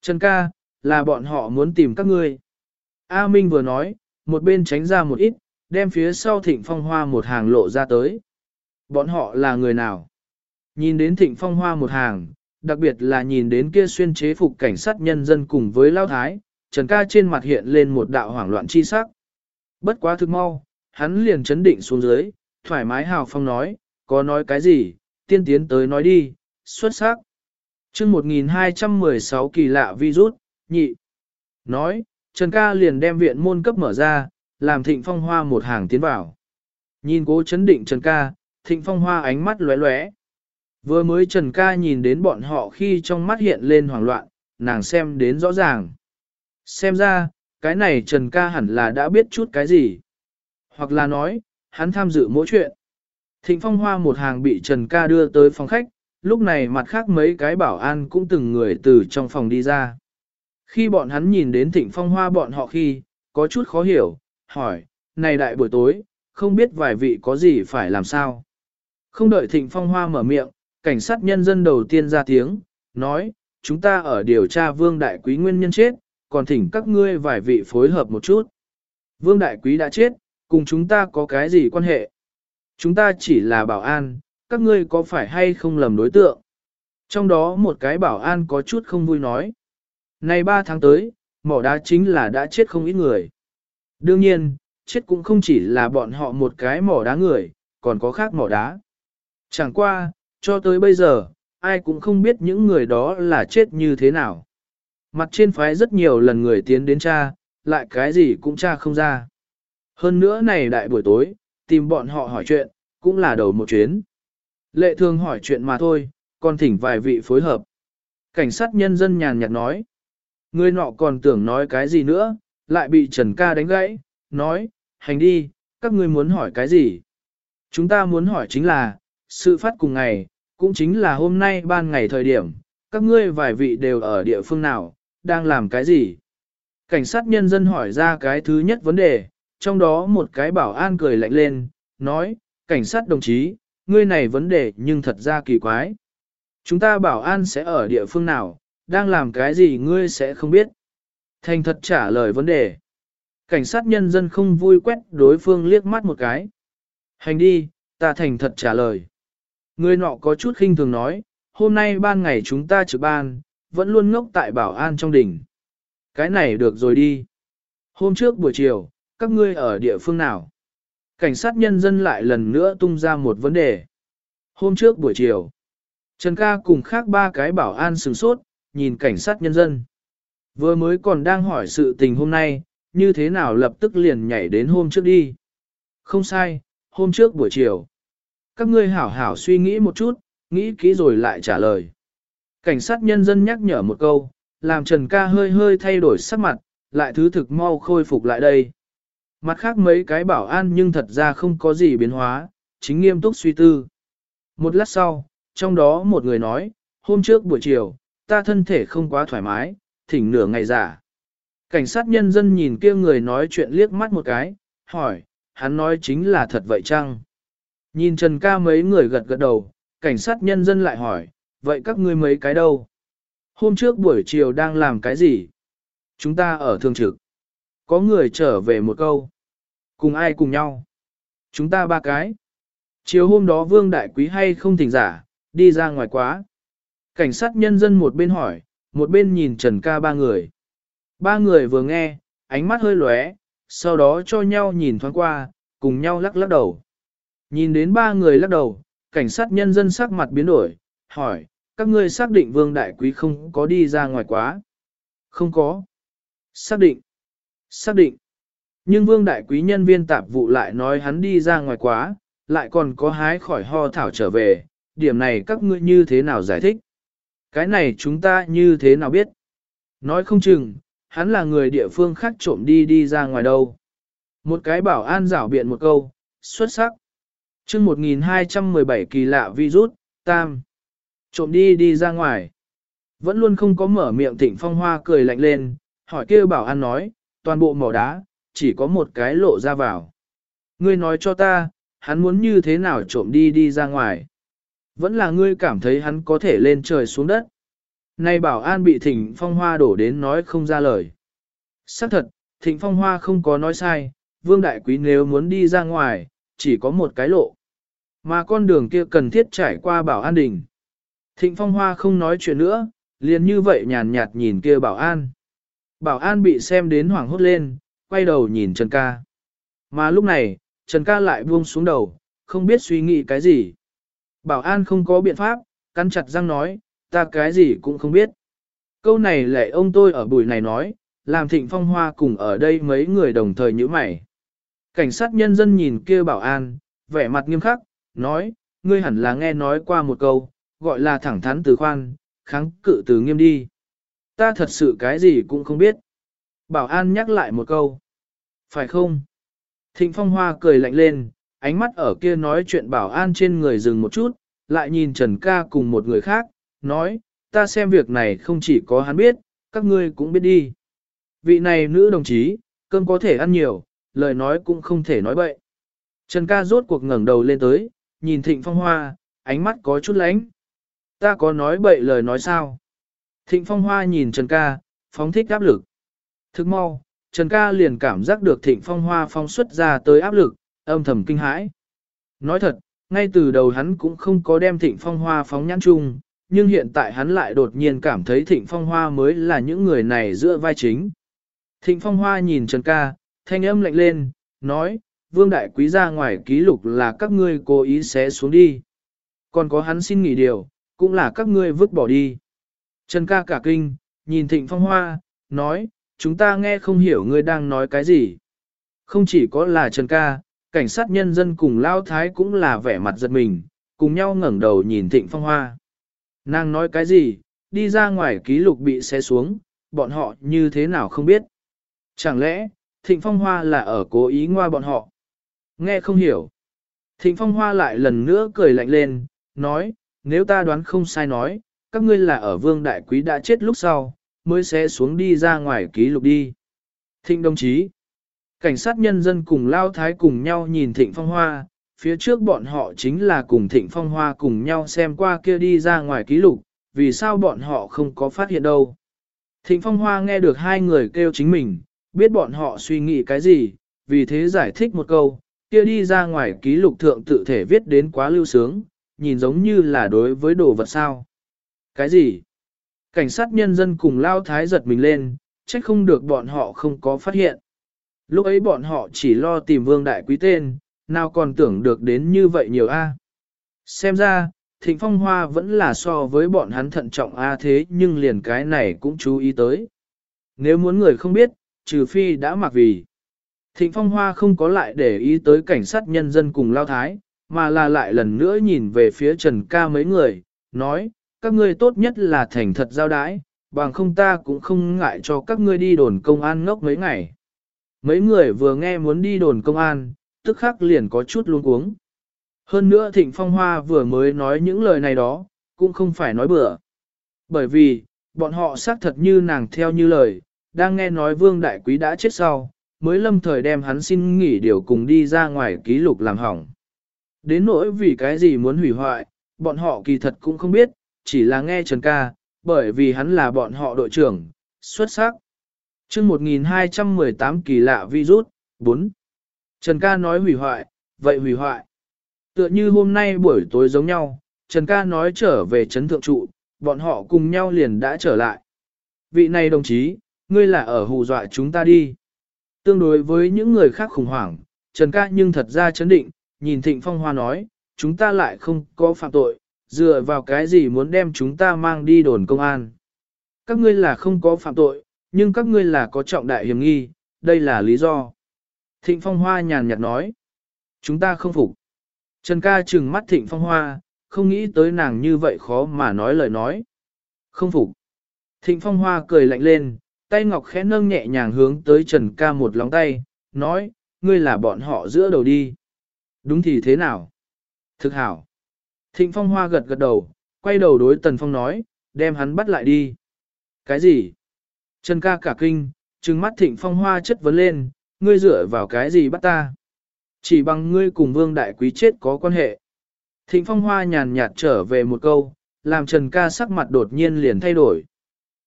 Trần ca, là bọn họ muốn tìm các ngươi. A Minh vừa nói, một bên tránh ra một ít, đem phía sau thịnh phong hoa một hàng lộ ra tới. Bọn họ là người nào? Nhìn đến thịnh phong hoa một hàng, đặc biệt là nhìn đến kia xuyên chế phục cảnh sát nhân dân cùng với lao thái, Trần ca trên mặt hiện lên một đạo hoảng loạn chi sắc. Bất quá thực mau, hắn liền chấn định xuống dưới, thoải mái hào phong nói, có nói cái gì, tiên tiến tới nói đi, xuất sắc. chương 1216 kỳ lạ virus, nhị. Nói, Trần ca liền đem viện môn cấp mở ra, làm thịnh phong hoa một hàng tiến vào. Nhìn cố chấn định Trần ca, thịnh phong hoa ánh mắt lóe lóe. Vừa mới Trần ca nhìn đến bọn họ khi trong mắt hiện lên hoảng loạn, nàng xem đến rõ ràng. Xem ra, cái này Trần ca hẳn là đã biết chút cái gì. Hoặc là nói, hắn tham dự mỗi chuyện. Thịnh phong hoa một hàng bị Trần ca đưa tới phòng khách, lúc này mặt khác mấy cái bảo an cũng từng người từ trong phòng đi ra. Khi bọn hắn nhìn đến thịnh phong hoa bọn họ khi, có chút khó hiểu, hỏi, này đại buổi tối, không biết vài vị có gì phải làm sao. Không đợi thịnh phong hoa mở miệng, cảnh sát nhân dân đầu tiên ra tiếng, nói, chúng ta ở điều tra vương đại quý nguyên nhân chết, còn thỉnh các ngươi vài vị phối hợp một chút. Vương đại quý đã chết, cùng chúng ta có cái gì quan hệ? Chúng ta chỉ là bảo an, các ngươi có phải hay không lầm đối tượng? Trong đó một cái bảo an có chút không vui nói. Này 3 tháng tới, mỏ đá chính là đã chết không ít người. Đương nhiên, chết cũng không chỉ là bọn họ một cái mỏ đá người, còn có khác mỏ đá. Chẳng qua, cho tới bây giờ, ai cũng không biết những người đó là chết như thế nào. Mặt trên phái rất nhiều lần người tiến đến cha, lại cái gì cũng cha không ra. Hơn nữa này đại buổi tối, tìm bọn họ hỏi chuyện, cũng là đầu một chuyến. Lệ thường hỏi chuyện mà thôi, còn thỉnh vài vị phối hợp. Cảnh sát nhân dân nhàn nhạt nói. Người nọ còn tưởng nói cái gì nữa, lại bị Trần Ca đánh gãy, nói, hành đi, các ngươi muốn hỏi cái gì? Chúng ta muốn hỏi chính là, sự phát cùng ngày, cũng chính là hôm nay ban ngày thời điểm, các ngươi vài vị đều ở địa phương nào, đang làm cái gì? Cảnh sát nhân dân hỏi ra cái thứ nhất vấn đề, trong đó một cái bảo an cười lạnh lên, nói, cảnh sát đồng chí, ngươi này vấn đề nhưng thật ra kỳ quái. Chúng ta bảo an sẽ ở địa phương nào, đang làm cái gì ngươi sẽ không biết. Thành thật trả lời vấn đề. Cảnh sát nhân dân không vui quét đối phương liếc mắt một cái. Hành đi, ta thành thật trả lời. Người nọ có chút khinh thường nói, hôm nay ban ngày chúng ta trực ban, vẫn luôn ngốc tại bảo an trong đỉnh. Cái này được rồi đi. Hôm trước buổi chiều, các ngươi ở địa phương nào? Cảnh sát nhân dân lại lần nữa tung ra một vấn đề. Hôm trước buổi chiều, Trần ca cùng khác ba cái bảo an sừng sốt, nhìn cảnh sát nhân dân. Vừa mới còn đang hỏi sự tình hôm nay, như thế nào lập tức liền nhảy đến hôm trước đi. Không sai, hôm trước buổi chiều. Các ngươi hảo hảo suy nghĩ một chút, nghĩ kỹ rồi lại trả lời. Cảnh sát nhân dân nhắc nhở một câu, làm Trần ca hơi hơi thay đổi sắc mặt, lại thứ thực mau khôi phục lại đây. Mặt khác mấy cái bảo an nhưng thật ra không có gì biến hóa, chính nghiêm túc suy tư. Một lát sau, trong đó một người nói, hôm trước buổi chiều, ta thân thể không quá thoải mái, thỉnh nửa ngày giả. Cảnh sát nhân dân nhìn kia người nói chuyện liếc mắt một cái, hỏi, hắn nói chính là thật vậy chăng? Nhìn Trần ca mấy người gật gật đầu, cảnh sát nhân dân lại hỏi, vậy các ngươi mấy cái đâu? Hôm trước buổi chiều đang làm cái gì? Chúng ta ở thương trực. Có người trở về một câu. Cùng ai cùng nhau? Chúng ta ba cái. Chiều hôm đó vương đại quý hay không thỉnh giả, đi ra ngoài quá. Cảnh sát nhân dân một bên hỏi, một bên nhìn Trần ca ba người. Ba người vừa nghe, ánh mắt hơi lóe, sau đó cho nhau nhìn thoáng qua, cùng nhau lắc lắc đầu. Nhìn đến ba người lắc đầu, cảnh sát nhân dân sắc mặt biến đổi, hỏi, các ngươi xác định vương đại quý không có đi ra ngoài quá. Không có. Xác định. Xác định. Nhưng vương đại quý nhân viên tạp vụ lại nói hắn đi ra ngoài quá, lại còn có hái khỏi ho thảo trở về, điểm này các ngươi như thế nào giải thích? Cái này chúng ta như thế nào biết? Nói không chừng, hắn là người địa phương khác trộm đi đi ra ngoài đâu. Một cái bảo an rảo biện một câu, xuất sắc. chương 1217 kỳ lạ virus, tam. Trộm đi đi ra ngoài. Vẫn luôn không có mở miệng thịnh phong hoa cười lạnh lên, hỏi kêu bảo an nói, toàn bộ mỏ đá, chỉ có một cái lộ ra vào. Ngươi nói cho ta, hắn muốn như thế nào trộm đi đi ra ngoài. Vẫn là ngươi cảm thấy hắn có thể lên trời xuống đất. Nay bảo an bị thịnh phong hoa đổ đến nói không ra lời. xác thật, thịnh phong hoa không có nói sai, vương đại quý nếu muốn đi ra ngoài, chỉ có một cái lộ. Mà con đường kia cần thiết trải qua bảo an đình. Thịnh phong hoa không nói chuyện nữa, liền như vậy nhàn nhạt nhìn kia bảo an. Bảo an bị xem đến hoảng hốt lên, quay đầu nhìn Trần ca. Mà lúc này, Trần ca lại buông xuống đầu, không biết suy nghĩ cái gì. Bảo an không có biện pháp, cắn chặt răng nói, ta cái gì cũng không biết. Câu này lại ông tôi ở buổi này nói, làm thịnh phong hoa cùng ở đây mấy người đồng thời như mày. Cảnh sát nhân dân nhìn kia bảo an, vẻ mặt nghiêm khắc, nói, ngươi hẳn là nghe nói qua một câu, gọi là thẳng thắn từ khoan, kháng cự từ nghiêm đi. Ta thật sự cái gì cũng không biết. Bảo an nhắc lại một câu. Phải không? Thịnh phong hoa cười lạnh lên, ánh mắt ở kia nói chuyện bảo an trên người dừng một chút, lại nhìn Trần ca cùng một người khác, nói, ta xem việc này không chỉ có hắn biết, các ngươi cũng biết đi. Vị này nữ đồng chí, cơm có thể ăn nhiều, lời nói cũng không thể nói bậy. Trần ca rốt cuộc ngẩng đầu lên tới, nhìn thịnh phong hoa, ánh mắt có chút lánh. Ta có nói bậy lời nói sao? Thịnh phong hoa nhìn Trần ca, phóng thích áp lực. Thức mau, Trần ca liền cảm giác được thịnh phong hoa phóng xuất ra tới áp lực, âm thầm kinh hãi. Nói thật, ngay từ đầu hắn cũng không có đem thịnh phong hoa phóng nhãn chung, nhưng hiện tại hắn lại đột nhiên cảm thấy thịnh phong hoa mới là những người này giữa vai chính. Thịnh phong hoa nhìn Trần ca, thanh âm lạnh lên, nói, vương đại quý ra ngoài ký lục là các ngươi cố ý xé xuống đi. Còn có hắn xin nghỉ điều, cũng là các ngươi vứt bỏ đi. Trần ca cả kinh, nhìn thịnh phong hoa, nói, chúng ta nghe không hiểu ngươi đang nói cái gì. Không chỉ có là Trần ca, cảnh sát nhân dân cùng Lao Thái cũng là vẻ mặt giật mình, cùng nhau ngẩng đầu nhìn thịnh phong hoa. Nàng nói cái gì, đi ra ngoài ký lục bị xé xuống, bọn họ như thế nào không biết. Chẳng lẽ, thịnh phong hoa là ở cố ý ngoa bọn họ? Nghe không hiểu. Thịnh phong hoa lại lần nữa cười lạnh lên, nói, nếu ta đoán không sai nói, các ngươi là ở vương đại quý đã chết lúc sau, mới sẽ xuống đi ra ngoài ký lục đi. Thịnh đồng chí, cảnh sát nhân dân cùng lao thái cùng nhau nhìn thịnh phong hoa, phía trước bọn họ chính là cùng thịnh phong hoa cùng nhau xem qua kia đi ra ngoài ký lục, vì sao bọn họ không có phát hiện đâu. Thịnh phong hoa nghe được hai người kêu chính mình, biết bọn họ suy nghĩ cái gì, vì thế giải thích một câu, kia đi ra ngoài ký lục thượng tự thể viết đến quá lưu sướng, nhìn giống như là đối với đồ vật sao. Cái gì? Cảnh sát nhân dân cùng lao thái giật mình lên, trách không được bọn họ không có phát hiện. Lúc ấy bọn họ chỉ lo tìm vương đại quý tên, nào còn tưởng được đến như vậy nhiều a. Xem ra, thịnh phong hoa vẫn là so với bọn hắn thận trọng a thế nhưng liền cái này cũng chú ý tới. Nếu muốn người không biết, trừ phi đã mặc vì. Thịnh phong hoa không có lại để ý tới cảnh sát nhân dân cùng lao thái, mà là lại lần nữa nhìn về phía Trần ca mấy người, nói, các ngươi tốt nhất là thành thật giao đái, bằng không ta cũng không ngại cho các ngươi đi đồn công an ngốc mấy ngày. Mấy người vừa nghe muốn đi đồn công an, tức khắc liền có chút luống cuống. Hơn nữa Thịnh Phong Hoa vừa mới nói những lời này đó, cũng không phải nói bừa. Bởi vì, bọn họ xác thật như nàng theo như lời, đang nghe nói Vương Đại Quý đã chết sau, mới lâm thời đem hắn xin nghỉ điều cùng đi ra ngoài ký lục làm hỏng. Đến nỗi vì cái gì muốn hủy hoại, bọn họ kỳ thật cũng không biết, chỉ là nghe Trần Ca, bởi vì hắn là bọn họ đội trưởng, xuất sắc chương 1218 kỳ lạ virus, 4. Trần Ca nói hủy hoại, vậy hủy hoại. Tựa như hôm nay buổi tối giống nhau, Trần Ca nói trở về chấn thượng trụ, bọn họ cùng nhau liền đã trở lại. Vị này đồng chí, ngươi là ở hù dọa chúng ta đi. Tương đối với những người khác khủng hoảng, Trần Ca nhưng thật ra chấn định, nhìn Thịnh Phong Hoa nói, chúng ta lại không có phạm tội, dựa vào cái gì muốn đem chúng ta mang đi đồn công an. Các ngươi là không có phạm tội, nhưng các ngươi là có trọng đại hiểm nghi, đây là lý do. Thịnh Phong Hoa nhàn nhạt nói, chúng ta không phục. Trần ca trừng mắt Thịnh Phong Hoa, không nghĩ tới nàng như vậy khó mà nói lời nói. Không phục. Thịnh Phong Hoa cười lạnh lên, tay ngọc khẽ nâng nhẹ nhàng hướng tới Trần ca một lóng tay, nói, ngươi là bọn họ giữa đầu đi. Đúng thì thế nào? Thực hảo. Thịnh Phong Hoa gật gật đầu, quay đầu đối Tần Phong nói, đem hắn bắt lại đi. Cái gì? Trần ca cả kinh, trừng mắt Thịnh Phong Hoa chất vấn lên, ngươi dựa vào cái gì bắt ta? Chỉ bằng ngươi cùng Vương Đại Quý chết có quan hệ. Thịnh Phong Hoa nhàn nhạt trở về một câu, làm Trần ca sắc mặt đột nhiên liền thay đổi.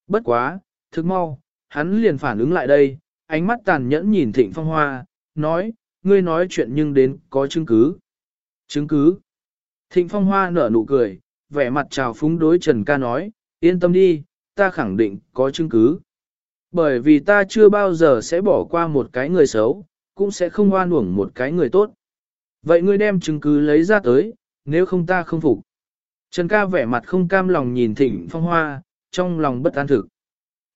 Bất quá, thức mau, hắn liền phản ứng lại đây, ánh mắt tàn nhẫn nhìn Thịnh Phong Hoa, nói, ngươi nói chuyện nhưng đến có chứng cứ. Chứng cứ. Thịnh Phong Hoa nở nụ cười, vẻ mặt trào phúng đối Trần ca nói, yên tâm đi, ta khẳng định có chứng cứ. Bởi vì ta chưa bao giờ sẽ bỏ qua một cái người xấu, cũng sẽ không oan uổng một cái người tốt. Vậy ngươi đem chứng cứ lấy ra tới, nếu không ta không phục. Trần ca vẻ mặt không cam lòng nhìn Thịnh Phong Hoa, trong lòng bất an thực.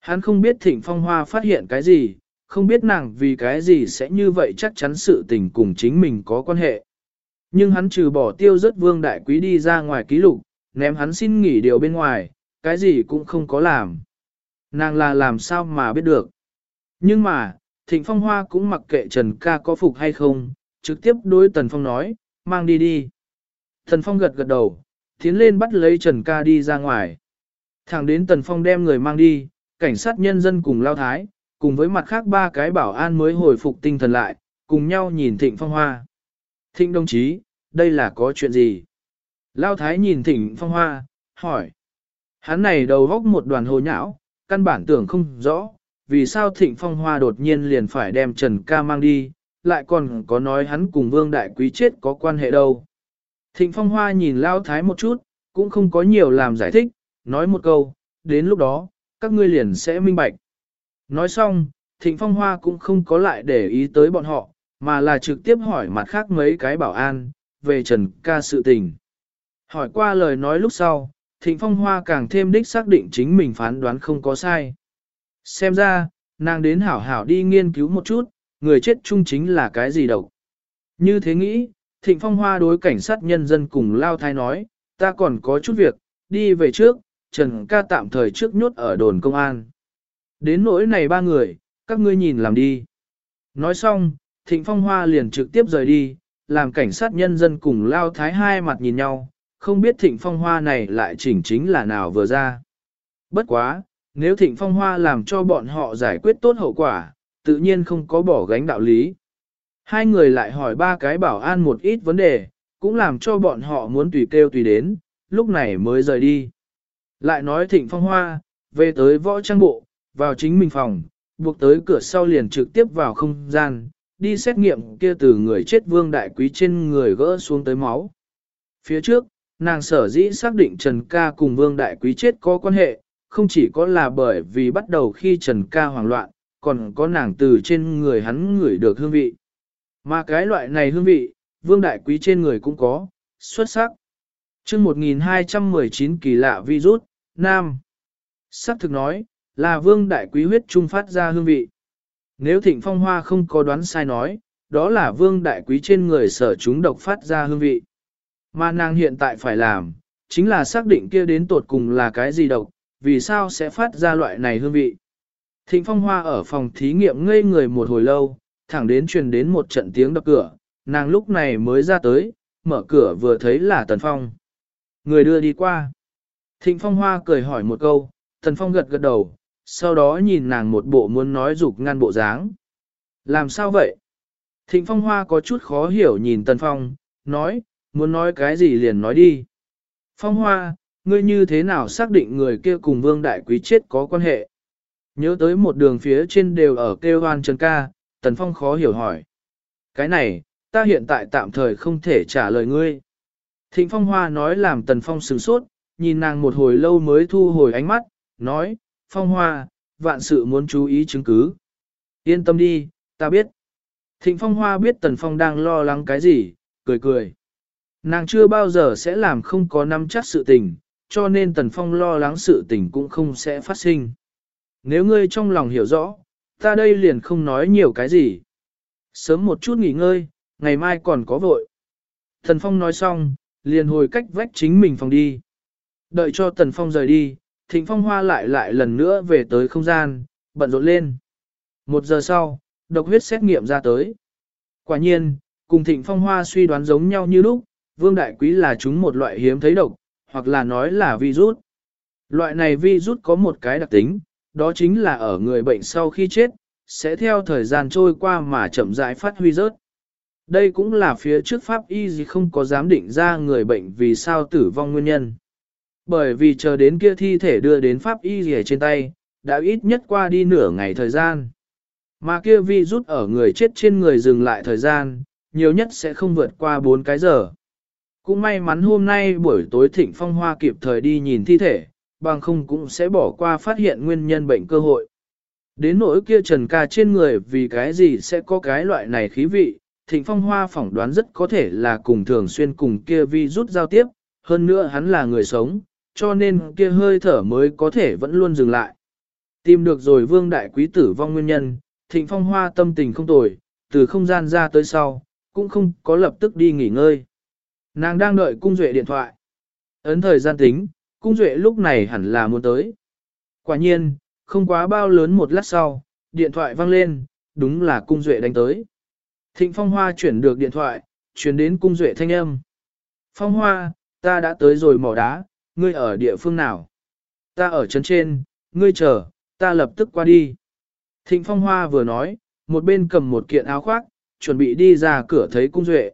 Hắn không biết Thịnh Phong Hoa phát hiện cái gì, không biết nàng vì cái gì sẽ như vậy chắc chắn sự tình cùng chính mình có quan hệ. Nhưng hắn trừ bỏ tiêu rất vương đại quý đi ra ngoài ký lục, ném hắn xin nghỉ điều bên ngoài, cái gì cũng không có làm. Nàng là làm sao mà biết được. Nhưng mà, Thịnh Phong Hoa cũng mặc kệ Trần ca có phục hay không, trực tiếp đối Tần Phong nói, mang đi đi. Tần Phong gật gật đầu, tiến lên bắt lấy Trần ca đi ra ngoài. Thẳng đến Tần Phong đem người mang đi, cảnh sát nhân dân cùng lao thái, cùng với mặt khác ba cái bảo an mới hồi phục tinh thần lại, cùng nhau nhìn Thịnh Phong Hoa. Thịnh đồng chí, đây là có chuyện gì? Lao thái nhìn Thịnh Phong Hoa, hỏi. Hắn này đầu góc một đoàn hồ nhão, căn bản tưởng không rõ, vì sao Thịnh Phong Hoa đột nhiên liền phải đem Trần Ca mang đi, lại còn có nói hắn cùng Vương Đại Quý chết có quan hệ đâu. Thịnh Phong Hoa nhìn Lao Thái một chút, cũng không có nhiều làm giải thích, nói một câu, đến lúc đó, các ngươi liền sẽ minh bạch. Nói xong, Thịnh Phong Hoa cũng không có lại để ý tới bọn họ, mà là trực tiếp hỏi mặt khác mấy cái bảo an, về Trần Ca sự tình. Hỏi qua lời nói lúc sau, Thịnh Phong Hoa càng thêm đích xác định chính mình phán đoán không có sai. Xem ra, nàng đến hảo hảo đi nghiên cứu một chút, người chết chung chính là cái gì độc. Như thế nghĩ, Thịnh Phong Hoa đối cảnh sát nhân dân cùng Lao Thái nói, ta còn có chút việc, đi về trước, Trần ca tạm thời trước nhốt ở đồn công an. Đến nỗi này ba người, các ngươi nhìn làm đi. Nói xong, Thịnh Phong Hoa liền trực tiếp rời đi, làm cảnh sát nhân dân cùng Lao Thái hai mặt nhìn nhau, không biết Thịnh Phong Hoa này lại chỉnh chính là nào vừa ra. Bất quá, nếu Thịnh Phong Hoa làm cho bọn họ giải quyết tốt hậu quả, tự nhiên không có bỏ gánh đạo lý. Hai người lại hỏi ba cái bảo an một ít vấn đề, cũng làm cho bọn họ muốn tùy kêu tùy đến, lúc này mới rời đi. Lại nói Thịnh Phong Hoa, về tới võ trang bộ, vào chính mình phòng, buộc tới cửa sau liền trực tiếp vào không gian, đi xét nghiệm kia từ người chết vương đại quý trên người gỡ xuống tới máu. Phía trước, nàng sở dĩ xác định Trần Ca cùng vương đại quý chết có quan hệ, không chỉ có là bởi vì bắt đầu khi Trần Ca hoảng loạn, còn có nàng từ trên người hắn ngửi được hương vị. Mà cái loại này hương vị, vương đại quý trên người cũng có, xuất sắc. chương 1219 kỳ lạ virus, Nam. Sắc thực nói, là vương đại quý huyết trung phát ra hương vị. Nếu thịnh phong hoa không có đoán sai nói, đó là vương đại quý trên người sở chúng độc phát ra hương vị. Mà nàng hiện tại phải làm, chính là xác định kia đến tột cùng là cái gì độc, vì sao sẽ phát ra loại này hương vị. Thịnh phong hoa ở phòng thí nghiệm ngây người một hồi lâu, thẳng đến truyền đến một trận tiếng đập cửa, nàng lúc này mới ra tới, mở cửa vừa thấy là Tần Phong. Người đưa đi qua. Thịnh phong hoa cười hỏi một câu, Tần Phong gật gật đầu, sau đó nhìn nàng một bộ muốn nói dục ngăn bộ dáng. Làm sao vậy? Thịnh phong hoa có chút khó hiểu nhìn Tần Phong, nói, muốn nói cái gì liền nói đi. Phong hoa, ngươi như thế nào xác định người kia cùng vương đại quý chết có quan hệ? Nhớ tới một đường phía trên đều ở kêu hoan Trần ca, Tần Phong khó hiểu hỏi. Cái này, ta hiện tại tạm thời không thể trả lời ngươi. Thịnh Phong Hoa nói làm Tần Phong sửng sốt, nhìn nàng một hồi lâu mới thu hồi ánh mắt, nói, Phong Hoa, vạn sự muốn chú ý chứng cứ. Yên tâm đi, ta biết. Thịnh Phong Hoa biết Tần Phong đang lo lắng cái gì, cười cười. Nàng chưa bao giờ sẽ làm không có nắm chắc sự tình, cho nên Tần Phong lo lắng sự tình cũng không sẽ phát sinh. Nếu ngươi trong lòng hiểu rõ, ta đây liền không nói nhiều cái gì. Sớm một chút nghỉ ngơi, ngày mai còn có vội. Tần Phong nói xong, liền hồi cách vách chính mình phòng đi. Đợi cho Tần Phong rời đi, Thịnh Phong Hoa lại lại lần nữa về tới không gian, bận rộn lên. Một giờ sau, độc huyết xét nghiệm ra tới. Quả nhiên, cùng Thịnh Phong Hoa suy đoán giống nhau như lúc, Vương Đại Quý là chúng một loại hiếm thấy độc, hoặc là nói là virus. Loại này virus có một cái đặc tính, đó chính là ở người bệnh sau khi chết, sẽ theo thời gian trôi qua mà chậm rãi phát huy rớt. Đây cũng là phía trước pháp y gì không có dám định ra người bệnh vì sao tử vong nguyên nhân. Bởi vì chờ đến kia thi thể đưa đến pháp y gì trên tay, đã ít nhất qua đi nửa ngày thời gian. Mà kia vi rút ở người chết trên người dừng lại thời gian, nhiều nhất sẽ không vượt qua 4 cái giờ. Cũng may mắn hôm nay buổi tối thịnh phong hoa kịp thời đi nhìn thi thể, bằng không cũng sẽ bỏ qua phát hiện nguyên nhân bệnh cơ hội. Đến nỗi kia trần ca trên người vì cái gì sẽ có cái loại này khí vị, thịnh phong hoa phỏng đoán rất có thể là cùng thường xuyên cùng kia vi rút giao tiếp, hơn nữa hắn là người sống, cho nên kia hơi thở mới có thể vẫn luôn dừng lại. Tìm được rồi vương đại quý tử vong nguyên nhân, thịnh phong hoa tâm tình không tồi, từ không gian ra tới sau, cũng không có lập tức đi nghỉ ngơi. Nàng đang đợi cung duệ điện thoại. Ấn thời gian tính, cung duệ lúc này hẳn là muốn tới. Quả nhiên, không quá bao lớn một lát sau, điện thoại vang lên, đúng là cung duệ đánh tới. Thịnh phong hoa chuyển được điện thoại, chuyển đến cung duệ thanh âm. Phong hoa, ta đã tới rồi mỏ đá, ngươi ở địa phương nào? Ta ở trấn trên, ngươi chờ, ta lập tức qua đi. Thịnh phong hoa vừa nói, một bên cầm một kiện áo khoác, chuẩn bị đi ra cửa thấy cung duệ.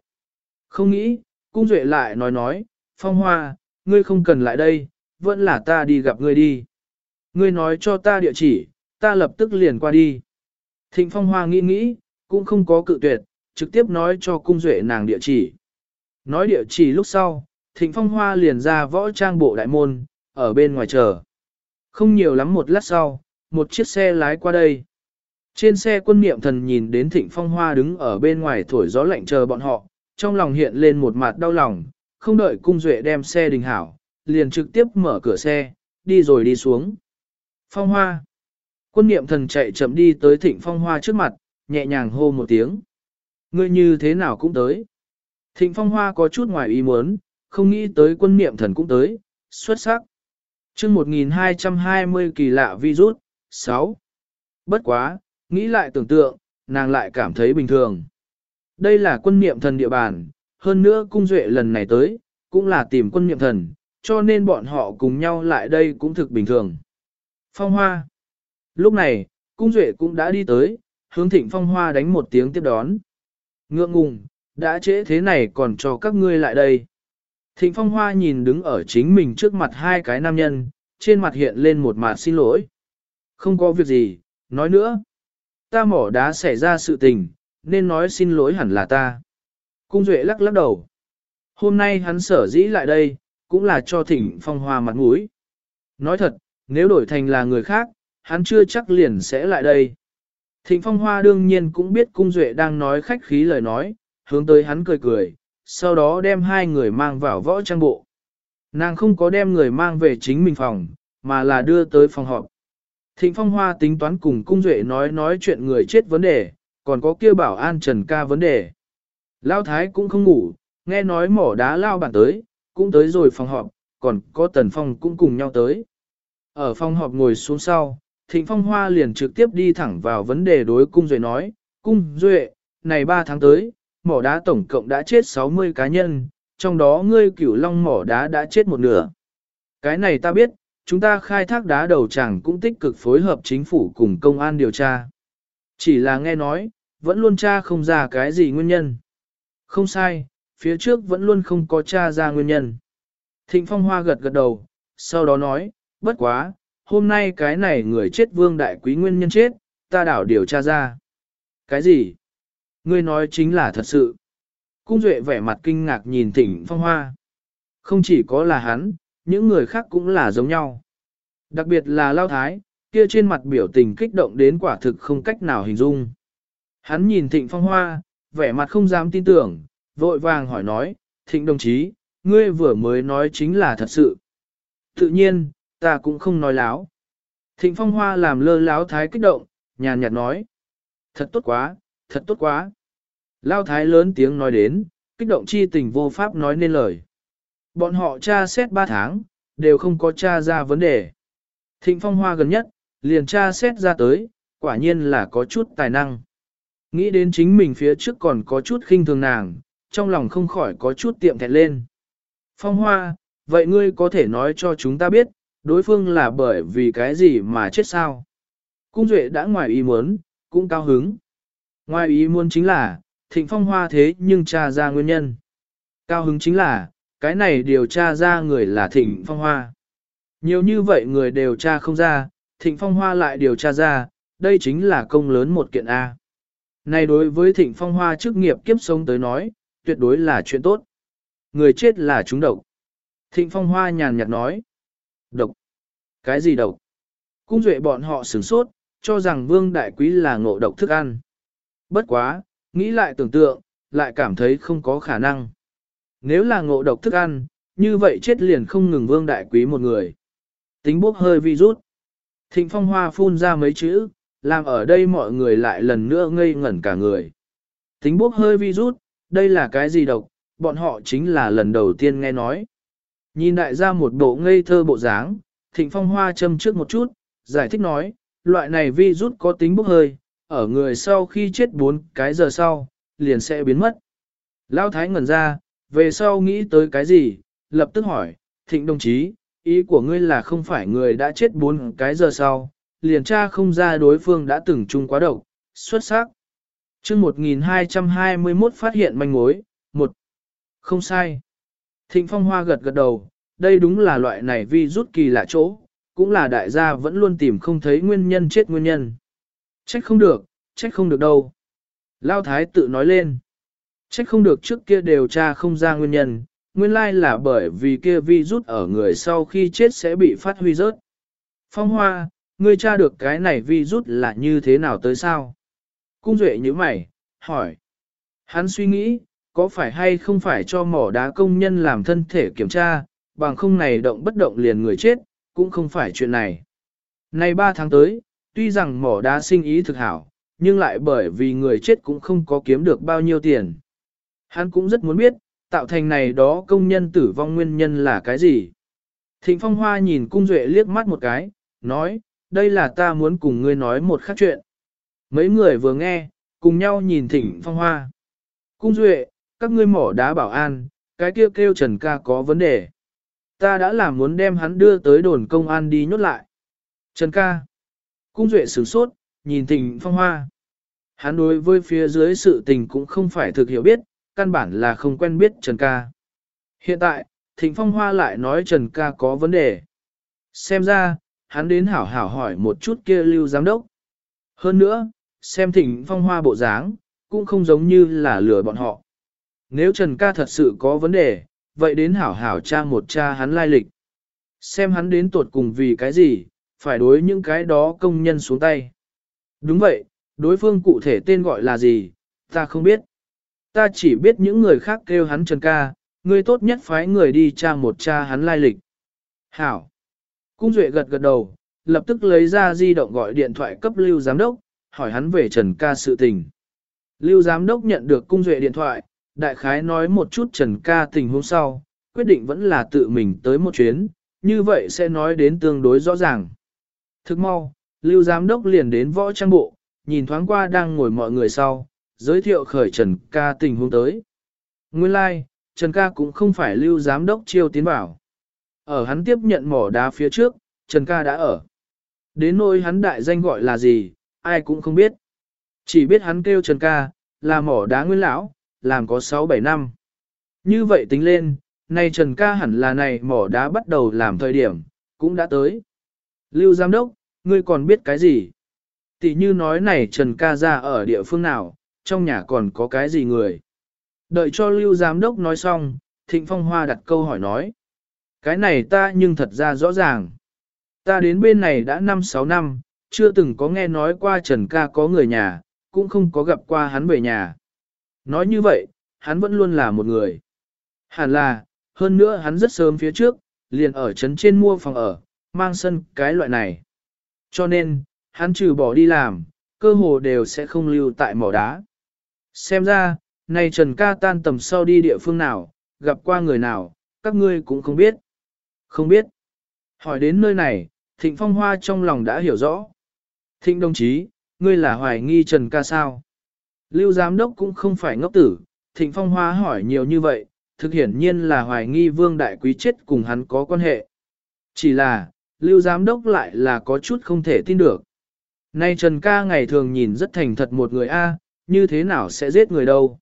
Không nghĩ, cung duệ lại nói nói, phong hoa, ngươi không cần lại đây, vẫn là ta đi gặp ngươi đi. Ngươi nói cho ta địa chỉ, ta lập tức liền qua đi. Thịnh phong hoa nghĩ nghĩ, cũng không có cự tuyệt, trực tiếp nói cho cung duệ nàng địa chỉ. Nói địa chỉ lúc sau, thịnh phong hoa liền ra võ trang bộ đại môn, ở bên ngoài chờ. Không nhiều lắm một lát sau, một chiếc xe lái qua đây. Trên xe quân niệm thần nhìn đến thịnh phong hoa đứng ở bên ngoài thổi gió lạnh chờ bọn họ, trong lòng hiện lên một mặt đau lòng, không đợi cung duệ đem xe đình hảo, liền trực tiếp mở cửa xe, đi rồi đi xuống. Phong hoa. Quân niệm thần chạy chậm đi tới thịnh phong hoa trước mặt, nhẹ nhàng hô một tiếng. Ngươi như thế nào cũng tới. Thịnh phong hoa có chút ngoài ý muốn, không nghĩ tới quân niệm thần cũng tới, xuất sắc. chương 1220 kỳ lạ virus, 6. Bất quá, nghĩ lại tưởng tượng, nàng lại cảm thấy bình thường. Đây là quân niệm thần địa bàn, hơn nữa cung duệ lần này tới, cũng là tìm quân niệm thần, cho nên bọn họ cùng nhau lại đây cũng thực bình thường. Phong hoa. Lúc này, cung duệ cũng đã đi tới, hướng thịnh phong hoa đánh một tiếng tiếp đón. Ngượng ngùng, đã trễ thế này còn cho các ngươi lại đây. Thịnh phong hoa nhìn đứng ở chính mình trước mặt hai cái nam nhân, trên mặt hiện lên một mặt xin lỗi. Không có việc gì, nói nữa. Ta mỏ đá xảy ra sự tình, nên nói xin lỗi hẳn là ta. Cung Duệ lắc lắc đầu. Hôm nay hắn sở dĩ lại đây, cũng là cho thỉnh phong hoa mặt mũi. Nói thật, nếu đổi thành là người khác, hắn chưa chắc liền sẽ lại đây. Thịnh phong hoa đương nhiên cũng biết cung duệ đang nói khách khí lời nói, hướng tới hắn cười cười, sau đó đem hai người mang vào võ trang bộ. Nàng không có đem người mang về chính mình phòng, mà là đưa tới phòng họp. Thịnh phong hoa tính toán cùng cung duệ nói nói chuyện người chết vấn đề, còn có kia bảo an trần ca vấn đề. Lao thái cũng không ngủ, nghe nói mỏ đá lao bản tới, cũng tới rồi phòng họp, còn có tần phong cũng cùng nhau tới. Ở phòng họp ngồi xuống sau, thịnh phong hoa liền trực tiếp đi thẳng vào vấn đề đối cung duệ nói, cung duệ, này 3 tháng tới, mỏ đá tổng cộng đã chết 60 cá nhân, trong đó ngươi cửu long mỏ đá đã chết một nửa. Cái này ta biết, chúng ta khai thác đá đầu chẳng cũng tích cực phối hợp chính phủ cùng công an điều tra. Chỉ là nghe nói, vẫn luôn tra không ra cái gì nguyên nhân. Không sai, phía trước vẫn luôn không có tra ra nguyên nhân. Thịnh Phong Hoa gật gật đầu, sau đó nói, bất quá, hôm nay cái này người chết vương đại quý nguyên nhân chết, ta đảo điều tra ra. Cái gì? Ngươi nói chính là thật sự. Cung Duệ vẻ mặt kinh ngạc nhìn Thịnh Phong Hoa. Không chỉ có là hắn, những người khác cũng là giống nhau. Đặc biệt là Lao Thái, kia trên mặt biểu tình kích động đến quả thực không cách nào hình dung. Hắn nhìn Thịnh Phong Hoa, vẻ mặt không dám tin tưởng, vội vàng hỏi nói, Thịnh đồng chí, ngươi vừa mới nói chính là thật sự. Tự nhiên, ta cũng không nói láo. Thịnh Phong Hoa làm lơ láo thái kích động, nhàn nhạt nói. Thật tốt quá, thật tốt quá. Lao thái lớn tiếng nói đến, kích động chi tình vô pháp nói nên lời. Bọn họ tra xét 3 tháng, đều không có tra ra vấn đề. Thịnh Phong Hoa gần nhất, liền tra xét ra tới, quả nhiên là có chút tài năng. Nghĩ đến chính mình phía trước còn có chút khinh thường nàng, trong lòng không khỏi có chút tiệm thẹn lên. Phong Hoa, vậy ngươi có thể nói cho chúng ta biết, đối phương là bởi vì cái gì mà chết sao? Cung Duệ đã ngoài ý muốn, cũng cao hứng. Ngoài ý muốn chính là, thịnh phong hoa thế nhưng tra ra nguyên nhân. Cao hứng chính là, cái này điều tra ra người là thịnh phong hoa. Nhiều như vậy người đều tra không ra, thịnh phong hoa lại điều tra ra, đây chính là công lớn một kiện A. Này đối với thịnh phong hoa chức nghiệp kiếp sống tới nói, tuyệt đối là chuyện tốt. Người chết là chúng độc. Thịnh phong hoa nhàn nhạt nói. Độc. Cái gì độc? Cung duệ bọn họ sửng sốt, cho rằng vương đại quý là ngộ độc thức ăn. Bất quá, nghĩ lại tưởng tượng, lại cảm thấy không có khả năng. Nếu là ngộ độc thức ăn, như vậy chết liền không ngừng vương đại quý một người. Tính bốc hơi virus. Thịnh phong hoa phun ra mấy chữ, làm ở đây mọi người lại lần nữa ngây ngẩn cả người. Tính bốc hơi virus, đây là cái gì độc, bọn họ chính là lần đầu tiên nghe nói. Nhìn đại gia một bộ ngây thơ bộ dáng, thịnh phong hoa châm trước một chút, giải thích nói, loại này virus có tính bốc hơi, ở người sau khi chết 4 cái giờ sau, liền sẽ biến mất. Lão Thái ngẩn ra, về sau nghĩ tới cái gì, lập tức hỏi, thịnh đồng chí, ý của ngươi là không phải người đã chết bốn cái giờ sau, liền tra không ra đối phương đã từng chung quá độc, xuất sắc. chương 1221 phát hiện manh mối, một Không sai. Thịnh Phong Hoa gật gật đầu, đây đúng là loại này vi rút kỳ lạ chỗ, cũng là đại gia vẫn luôn tìm không thấy nguyên nhân chết nguyên nhân. Trách không được, trách không được đâu. Lao Thái tự nói lên. Trách không được trước kia điều tra không ra nguyên nhân, nguyên lai là bởi vì kia vi rút ở người sau khi chết sẽ bị phát huy rớt. Phong Hoa, ngươi tra được cái này vi rút là như thế nào tới sao? Cung Duệ như mày, hỏi. Hắn suy nghĩ, có phải hay không phải cho mỏ đá công nhân làm thân thể kiểm tra, bằng không này động bất động liền người chết, cũng không phải chuyện này. Nay 3 tháng tới, tuy rằng mỏ đá sinh ý thực hảo, nhưng lại bởi vì người chết cũng không có kiếm được bao nhiêu tiền. Hắn cũng rất muốn biết, tạo thành này đó công nhân tử vong nguyên nhân là cái gì. Thịnh Phong Hoa nhìn Cung Duệ liếc mắt một cái, nói, đây là ta muốn cùng ngươi nói một khác chuyện. Mấy người vừa nghe, cùng nhau nhìn Thịnh Phong Hoa. Cung Duệ, các ngươi mỏ đá bảo an, cái kia kêu, kêu Trần ca có vấn đề. Ta đã làm muốn đem hắn đưa tới đồn công an đi nhốt lại. Trần ca. Cung Duệ sửng sốt, nhìn Thịnh Phong Hoa. Hắn đối với phía dưới sự tình cũng không phải thực hiểu biết, căn bản là không quen biết Trần ca. Hiện tại, Thịnh Phong Hoa lại nói Trần ca có vấn đề. Xem ra, hắn đến hảo hảo hỏi một chút kia lưu giám đốc. Hơn nữa, xem Thịnh Phong Hoa bộ dáng, cũng không giống như là lừa bọn họ. Nếu Trần ca thật sự có vấn đề, vậy đến hảo hảo tra một cha hắn lai lịch. Xem hắn đến tuột cùng vì cái gì, phải đối những cái đó công nhân xuống tay. Đúng vậy, đối phương cụ thể tên gọi là gì, ta không biết. Ta chỉ biết những người khác kêu hắn Trần ca, ngươi tốt nhất phái người đi tra một cha hắn lai lịch. Hảo. Cung Duệ gật gật đầu, lập tức lấy ra di động gọi điện thoại cấp Lưu Giám Đốc, hỏi hắn về Trần ca sự tình. Lưu Giám Đốc nhận được Cung Duệ điện thoại, đại khái nói một chút Trần ca tình huống sau, quyết định vẫn là tự mình tới một chuyến, như vậy sẽ nói đến tương đối rõ ràng. Thức mau, Lưu Giám Đốc liền đến võ trang bộ, nhìn thoáng qua đang ngồi mọi người sau, giới thiệu khởi Trần ca tình huống tới. Nguyên lai, like, Trần ca cũng không phải Lưu Giám Đốc chiêu tiến bảo. Ở hắn tiếp nhận mỏ đá phía trước, Trần ca đã ở. Đến nỗi hắn đại danh gọi là gì, ai cũng không biết. Chỉ biết hắn kêu Trần ca, là mỏ đá nguyên lão, làm có 6-7 năm. Như vậy tính lên, nay Trần ca hẳn là này mỏ đá bắt đầu làm thời điểm, cũng đã tới. Lưu Giám Đốc, ngươi còn biết cái gì? Tỷ như nói này Trần ca ra ở địa phương nào, trong nhà còn có cái gì người? Đợi cho Lưu Giám Đốc nói xong, Thịnh Phong Hoa đặt câu hỏi nói. Cái này ta nhưng thật ra rõ ràng. Ta đến bên này đã 5-6 năm, chưa từng có nghe nói qua Trần ca có người nhà, cũng không có gặp qua hắn về nhà. Nói như vậy, hắn vẫn luôn là một người. Hẳn là, hơn nữa hắn rất sớm phía trước, liền ở trấn trên mua phòng ở, mang sân cái loại này. Cho nên, hắn trừ bỏ đi làm, cơ hồ đều sẽ không lưu tại mỏ đá. Xem ra, này Trần ca tan tầm sau đi địa phương nào, gặp qua người nào, các ngươi cũng không biết. Không biết. Hỏi đến nơi này, Thịnh Phong Hoa trong lòng đã hiểu rõ. Thịnh đồng chí, ngươi là hoài nghi Trần ca sao? Lưu giám đốc cũng không phải ngốc tử, Thịnh Phong Hoa hỏi nhiều như vậy, thực hiển nhiên là hoài nghi Vương Đại Quý chết cùng hắn có quan hệ. Chỉ là, Lưu giám đốc lại là có chút không thể tin được. Nay Trần ca ngày thường nhìn rất thành thật một người A, như thế nào sẽ giết người đâu?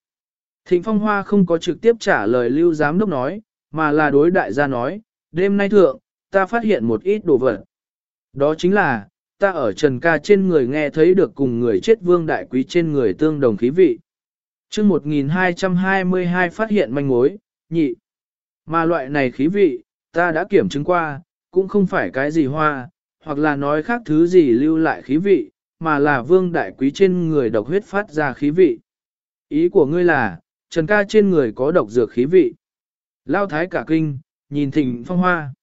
Thịnh Phong Hoa không có trực tiếp trả lời Lưu giám đốc nói, mà là đối đại gia nói, đêm nay thượng, ta phát hiện một ít đồ vật. Đó chính là, ta ở Trần Ca trên người nghe thấy được cùng người chết vương đại quý trên người tương đồng khí vị. chương 1222 phát hiện manh mối, nhị. Mà loại này khí vị, ta đã kiểm chứng qua, cũng không phải cái gì hoa, hoặc là nói khác thứ gì lưu lại khí vị, mà là vương đại quý trên người độc huyết phát ra khí vị. Ý của ngươi là, Trần Ca trên người có độc dược khí vị. Lao thái cả kinh, nhìn thịnh phong hoa.